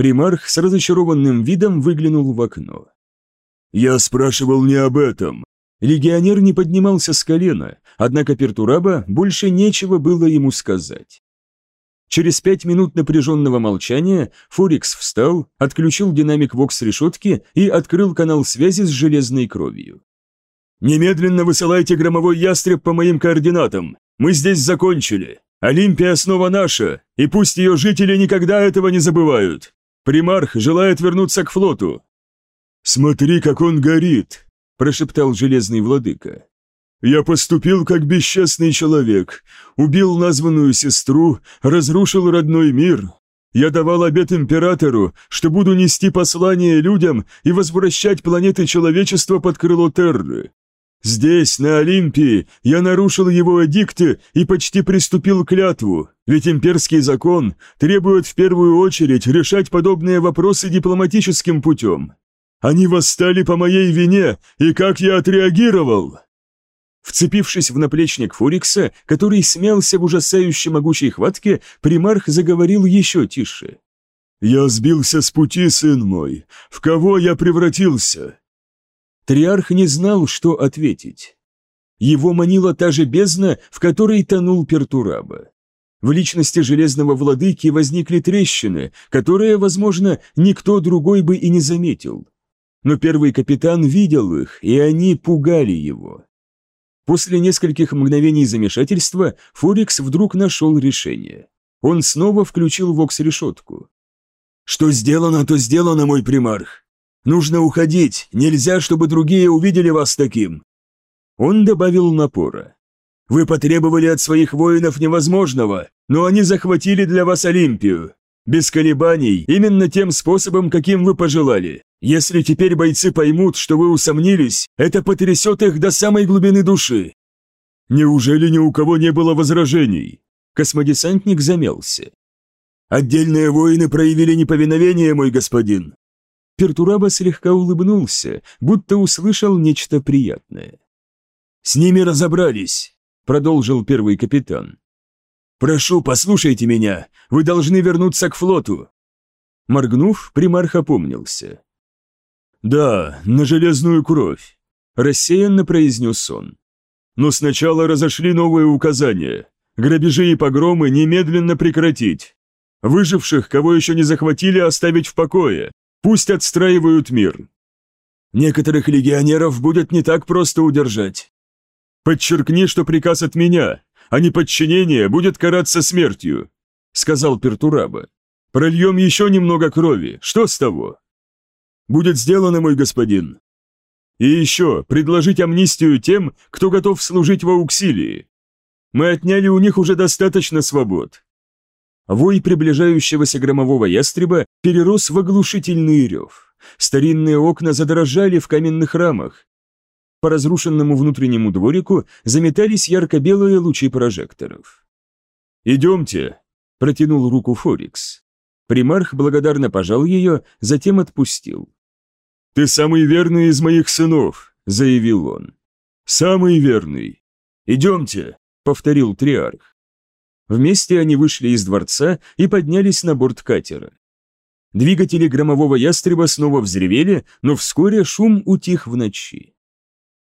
[SPEAKER 1] Примарх с разочарованным видом выглянул в окно.
[SPEAKER 21] «Я спрашивал не об этом».
[SPEAKER 1] Легионер не поднимался с колена, однако Пертураба больше нечего было ему сказать. Через пять минут напряженного молчания Форикс встал, отключил динамик вокс-решетки и открыл канал связи с железной кровью.
[SPEAKER 21] «Немедленно высылайте громовой ястреб по моим координатам. Мы здесь закончили. Олимпия снова наша, и пусть ее жители никогда этого не забывают.
[SPEAKER 30] Примарх желает вернуться к флоту».
[SPEAKER 1] «Смотри, как он горит», – прошептал железный владыка. «Я поступил как бесчестный человек, убил названную сестру, разрушил родной мир. Я давал обет императору, что буду нести послание людям и возвращать планеты человечества под крыло Терры. Здесь, на Олимпии, я нарушил его эдикты и почти приступил клятву, ведь имперский закон требует в первую очередь решать подобные вопросы дипломатическим путем. Они восстали по моей вине, и как я отреагировал?» Вцепившись в наплечник Фурикса, который смялся в ужасающе могучей хватке, примарх заговорил еще тише. «Я сбился с пути, сын мой. В кого я превратился? Триарх не знал, что ответить. Его манила та же бездна, в которой тонул Пертураба. В личности Железного Владыки возникли трещины, которые, возможно, никто другой бы и не заметил. Но первый капитан видел их, и они пугали его. После нескольких мгновений замешательства Форикс вдруг нашел решение. Он снова включил вокс-решетку. «Что сделано, то сделано, мой примарх. Нужно уходить, нельзя, чтобы другие увидели вас таким». Он добавил напора. «Вы потребовали от своих воинов невозможного, но они захватили для вас Олимпию. Без колебаний, именно тем способом, каким вы пожелали. Если теперь бойцы поймут, что вы усомнились, это потрясет их до самой глубины души». «Неужели ни у кого не было возражений?» Космодесантник замялся. «Отдельные воины проявили неповиновение, мой господин. Пертураба слегка улыбнулся, будто услышал нечто приятное. «С ними разобрались», — продолжил первый капитан. «Прошу, послушайте меня, вы должны вернуться к флоту». Моргнув, примарх опомнился. «Да, на железную кровь», — рассеянно произнес он. «Но сначала разошли новые указания. Грабежи и погромы немедленно прекратить. Выживших, кого еще не захватили, оставить в покое. Пусть отстраивают мир. Некоторых легионеров будет не так просто удержать. Подчеркни, что приказ от меня, а не подчинение будет караться смертью, сказал Пертураба. Прольем еще немного крови, что с того? Будет сделано, мой господин. И еще предложить амнистию тем, кто готов служить в ауксилии. Мы отняли у них уже достаточно свобод. Вой приближающегося громового ястреба перерос в оглушительный рев. Старинные окна задрожали в каменных рамах. По разрушенному внутреннему дворику заметались ярко-белые лучи прожекторов. «Идемте», — протянул руку Форикс. Примарх благодарно пожал ее, затем отпустил. «Ты самый верный из моих сынов», — заявил он. «Самый верный. Идемте», — повторил Триарх. Вместе они вышли из дворца и поднялись на борт катера. Двигатели громового ястреба снова взревели, но вскоре шум утих в ночи.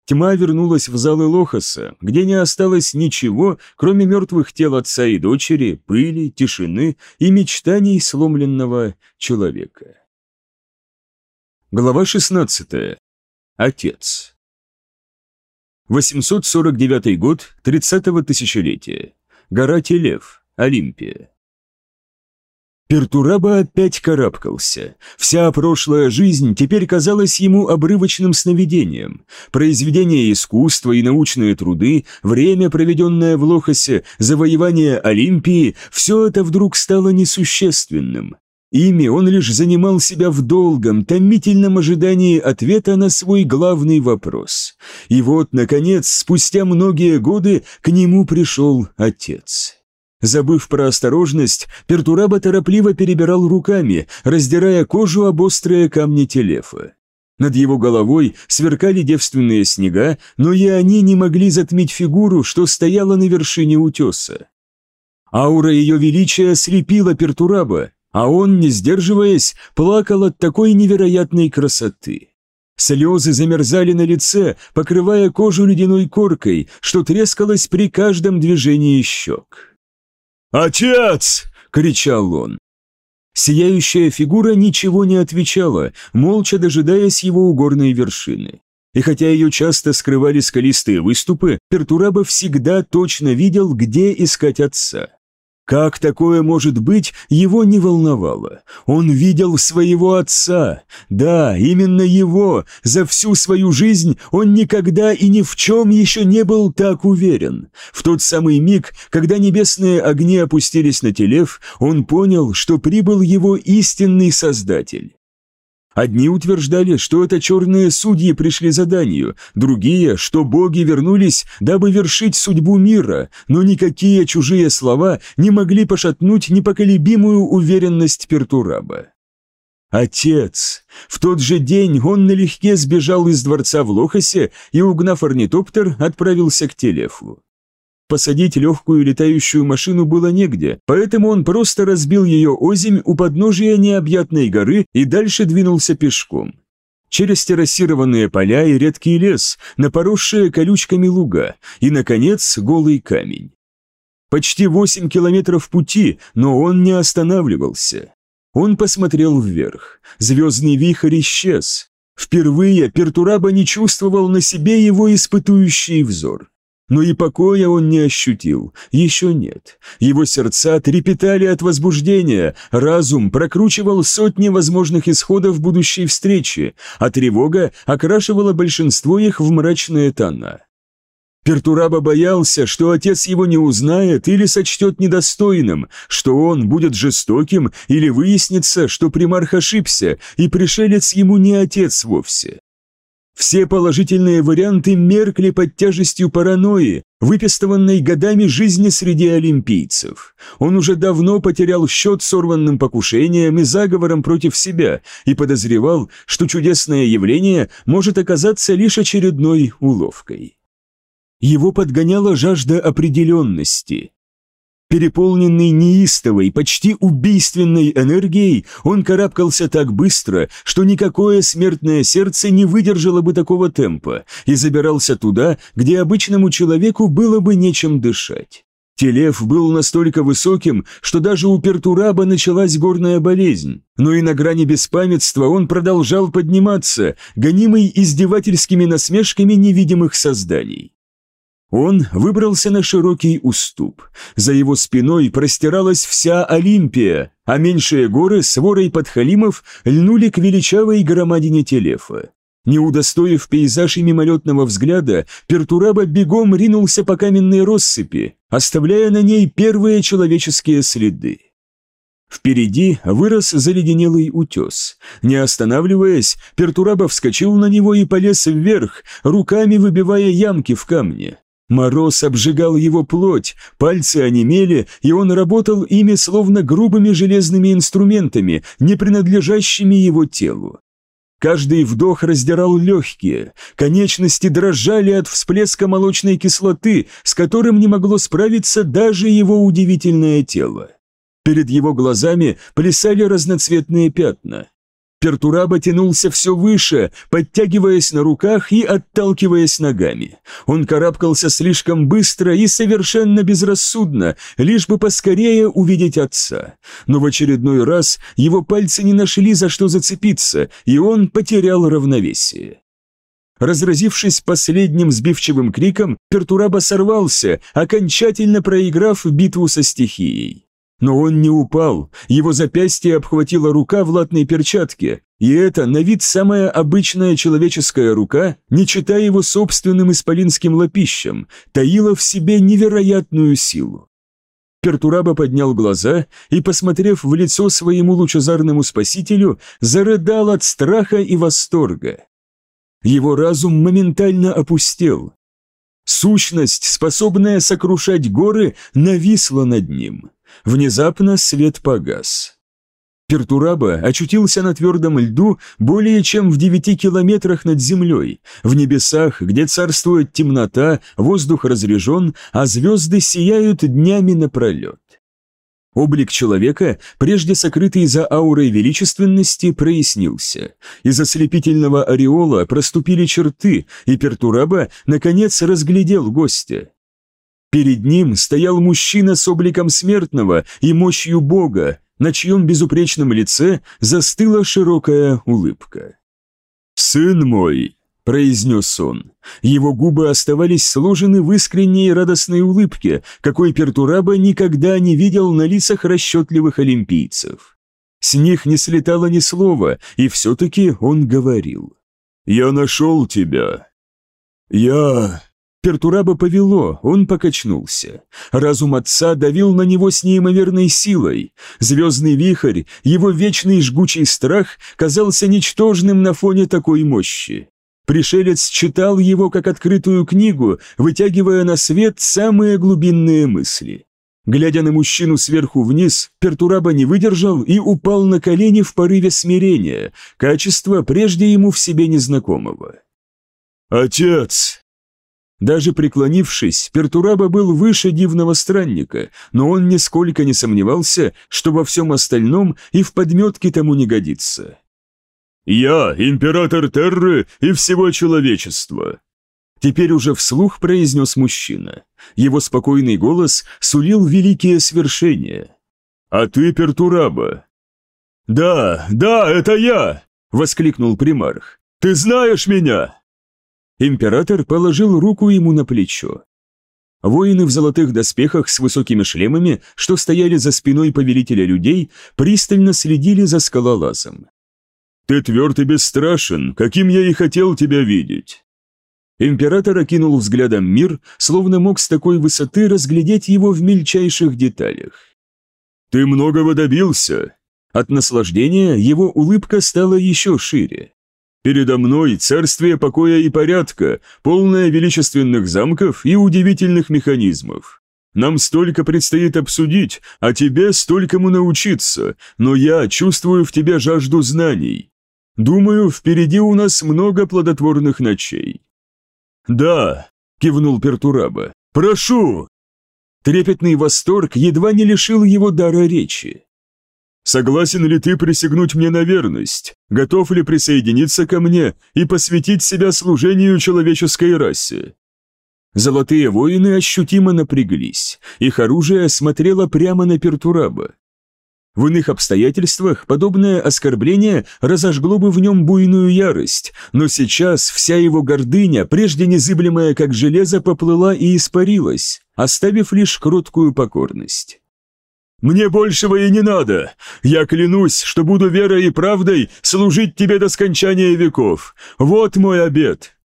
[SPEAKER 1] Тьма вернулась в залы Лохаса, где не осталось ничего, кроме мертвых тел отца и дочери, пыли, тишины и мечтаний сломленного человека. Глава 16. Отец. 849 год 30-го тысячелетия. Гора Телев, Олимпия. Пертураба опять карабкался. Вся прошлая жизнь теперь казалась ему обрывочным сновидением. Произведения искусства и научные труды, время, проведенное в Лохасе, завоевание Олимпии – все это вдруг стало несущественным. Ими он лишь занимал себя в долгом, томительном ожидании ответа на свой главный вопрос. И вот, наконец, спустя многие годы к нему пришел отец. Забыв про осторожность, Пертураба торопливо перебирал руками, раздирая кожу об острые камни телефа. Над его головой сверкали девственные снега, но и они не могли затмить фигуру, что стояла на вершине утеса. Аура ее величия слепила Пертураба, а он, не сдерживаясь, плакал от такой невероятной красоты. Слезы замерзали на лице, покрывая кожу ледяной коркой, что трескалось при каждом движении щек. «Отец!» — кричал он. Сияющая фигура ничего не отвечала, молча дожидаясь его у горной вершины. И хотя ее часто скрывали скалистые выступы, Пертураба всегда точно видел, где искать отца. Как такое может быть, его не волновало. Он видел своего отца. Да, именно его. За всю свою жизнь он никогда и ни в чем еще не был так уверен. В тот самый миг, когда небесные огни опустились на Телев, он понял, что прибыл его истинный Создатель. Одни утверждали, что это черные судьи пришли за данью, другие, что боги вернулись, дабы вершить судьбу мира, но никакие чужие слова не могли пошатнуть непоколебимую уверенность Пертураба. Отец! В тот же день он налегке сбежал из дворца в Лохасе и, угнав орнитоптер, отправился к Телефу. Посадить легкую летающую машину было негде, поэтому он просто разбил ее озимь у подножия необъятной горы и дальше двинулся пешком. Через террасированные поля и редкий лес, на поросшие колючками луга и, наконец, голый камень. Почти восемь километров пути, но он не останавливался. Он посмотрел вверх. Звездный вихрь исчез. Впервые Пертураба не чувствовал на себе его испытующий взор. Но и покоя он не ощутил, еще нет. Его сердца трепетали от возбуждения, разум прокручивал сотни возможных исходов будущей встречи, а тревога окрашивала большинство их в мрачные тона. Пертураба боялся, что отец его не узнает или сочтет недостойным, что он будет жестоким или выяснится, что примарх ошибся, и пришелец ему не отец вовсе. Все положительные варианты меркли под тяжестью паранойи, выпистованной годами жизни среди олимпийцев. Он уже давно потерял счет сорванным покушением и заговором против себя и подозревал, что чудесное явление может оказаться лишь очередной уловкой. Его подгоняла жажда определенности. Переполненный неистовой, почти убийственной энергией, он карабкался так быстро, что никакое смертное сердце не выдержало бы такого темпа и забирался туда, где обычному человеку было бы нечем дышать. Телев был настолько высоким, что даже у Пертураба началась горная болезнь, но и на грани беспамятства он продолжал подниматься, гонимый издевательскими насмешками невидимых созданий. Он выбрался на широкий уступ. За его спиной простиралась вся Олимпия, а меньшие горы с ворой подхалимов льнули к величавой громадине Телефа. Не удостоив пейзаж и мимолетного взгляда, Пертураба бегом ринулся по каменной россыпи, оставляя на ней первые человеческие следы. Впереди вырос заледенелый утес. Не останавливаясь, Пертураба вскочил на него и полез вверх, руками выбивая ямки в камне. Мороз обжигал его плоть, пальцы онемели, и он работал ими словно грубыми железными инструментами, не принадлежащими его телу. Каждый вдох раздирал легкие, конечности дрожали от всплеска молочной кислоты, с которым не могло справиться даже его удивительное тело. Перед его глазами плясали разноцветные пятна. Пертураба тянулся все выше, подтягиваясь на руках и отталкиваясь ногами. Он карабкался слишком быстро и совершенно безрассудно, лишь бы поскорее увидеть отца. Но в очередной раз его пальцы не нашли за что зацепиться, и он потерял равновесие. Разразившись последним сбивчивым криком, Пертураба сорвался, окончательно проиграв битву со стихией. Но он не упал, его запястье обхватила рука в латной перчатке, и это на вид самая обычная человеческая рука, не читая его собственным исполинским лапищем, таила в себе невероятную силу. Пертураба поднял глаза и, посмотрев в лицо своему лучезарному спасителю, зарыдал от страха и восторга. Его разум моментально опустел. Сущность, способная сокрушать горы, нависла над ним. Внезапно свет погас. Пертураба очутился на твердом льду более чем в девяти километрах над землей, в небесах, где царствует темнота, воздух разрежен, а звезды сияют днями напролет. Облик человека, прежде сокрытый за аурой величественности, прояснился. Из ослепительного ореола проступили черты, и Пертураба, наконец, разглядел гостя. Перед ним стоял мужчина с обликом смертного и мощью Бога, на чьем безупречном лице застыла широкая улыбка. «Сын мой!» – произнес он. Его губы оставались сложены в искренней радостной улыбке, какой Пертураба никогда не видел на лицах расчетливых олимпийцев. С них не слетало ни слова, и все-таки он говорил. «Я нашел тебя». «Я...» Пертураба повело, он покачнулся. Разум отца давил на него с неимоверной силой. Звездный вихрь, его вечный жгучий страх казался ничтожным на фоне такой мощи. Пришелец читал его как открытую книгу, вытягивая на свет самые глубинные мысли. Глядя на мужчину сверху вниз, Пертураба не выдержал и упал на колени в порыве смирения, качество прежде ему в себе незнакомого.
[SPEAKER 20] «Отец!»
[SPEAKER 1] Даже преклонившись, Пертураба был выше дивного странника, но он нисколько не сомневался, что во всем остальном и в подметке тому не годится.
[SPEAKER 20] «Я император Терры и всего человечества!»
[SPEAKER 1] Теперь уже вслух произнес мужчина. Его спокойный голос сулил великие свершения.
[SPEAKER 20] «А ты Пертураба?» «Да, да, это я!» — воскликнул примарх. «Ты знаешь меня?»
[SPEAKER 1] Император положил руку ему на плечо. Воины в золотых доспехах с высокими шлемами, что стояли за спиной повелителя людей, пристально следили за скалолазом.
[SPEAKER 20] «Ты тверд и бесстрашен, каким я и хотел тебя видеть!»
[SPEAKER 1] Император окинул взглядом мир, словно мог с такой высоты разглядеть его в мельчайших деталях.
[SPEAKER 20] «Ты многого добился!»
[SPEAKER 1] От наслаждения его улыбка стала еще шире.
[SPEAKER 20] Передо мной царствие покоя и порядка, полное величественных замков и удивительных механизмов. Нам столько предстоит обсудить, а тебе столькому научиться, но я чувствую в тебе жажду знаний. Думаю, впереди у нас много плодотворных ночей».
[SPEAKER 1] «Да», — кивнул Пертураба, — «прошу». Трепетный восторг едва не лишил его дара речи.
[SPEAKER 20] Согласен ли ты присягнуть мне на верность? Готов ли присоединиться ко мне и посвятить себя служению человеческой расе?»
[SPEAKER 1] Золотые воины ощутимо напряглись, их оружие смотрело прямо на Пертураба. В иных обстоятельствах подобное оскорбление разожгло бы в нем буйную ярость, но сейчас вся его гордыня, прежде незыблемая как железо, поплыла и испарилась, оставив лишь кроткую покорность.
[SPEAKER 20] Мне большего и не надо. Я клянусь, что буду верой и правдой служить тебе до скончания веков. Вот мой обет».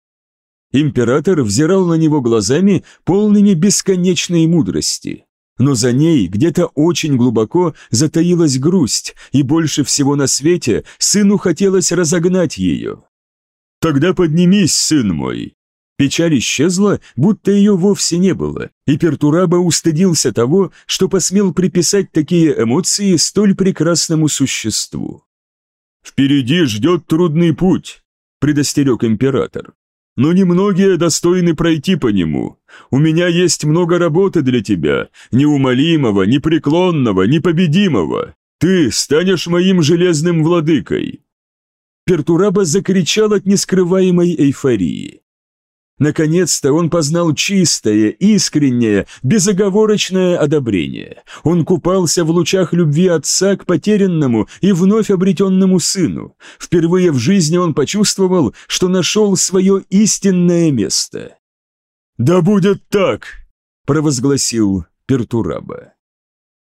[SPEAKER 1] Император взирал на него глазами, полными бесконечной мудрости. Но за ней где-то очень глубоко затаилась грусть, и больше всего на свете сыну хотелось разогнать ее.
[SPEAKER 20] «Тогда поднимись, сын мой,
[SPEAKER 1] Печаль исчезла, будто ее вовсе не было, и Пертураба устыдился того, что посмел приписать такие эмоции столь прекрасному существу.
[SPEAKER 20] «Впереди ждет трудный путь», — предостерег император. «Но немногие достойны пройти по нему. У меня есть много работы для тебя, неумолимого, непреклонного, непобедимого. Ты станешь моим железным владыкой».
[SPEAKER 1] Пертураба закричал от нескрываемой эйфории. Наконец-то он познал чистое, искреннее, безоговорочное одобрение. Он купался в лучах любви отца к потерянному и вновь обретенному сыну. Впервые в жизни он почувствовал, что нашел свое истинное место.
[SPEAKER 20] «Да будет так!»
[SPEAKER 1] – провозгласил Пертураба.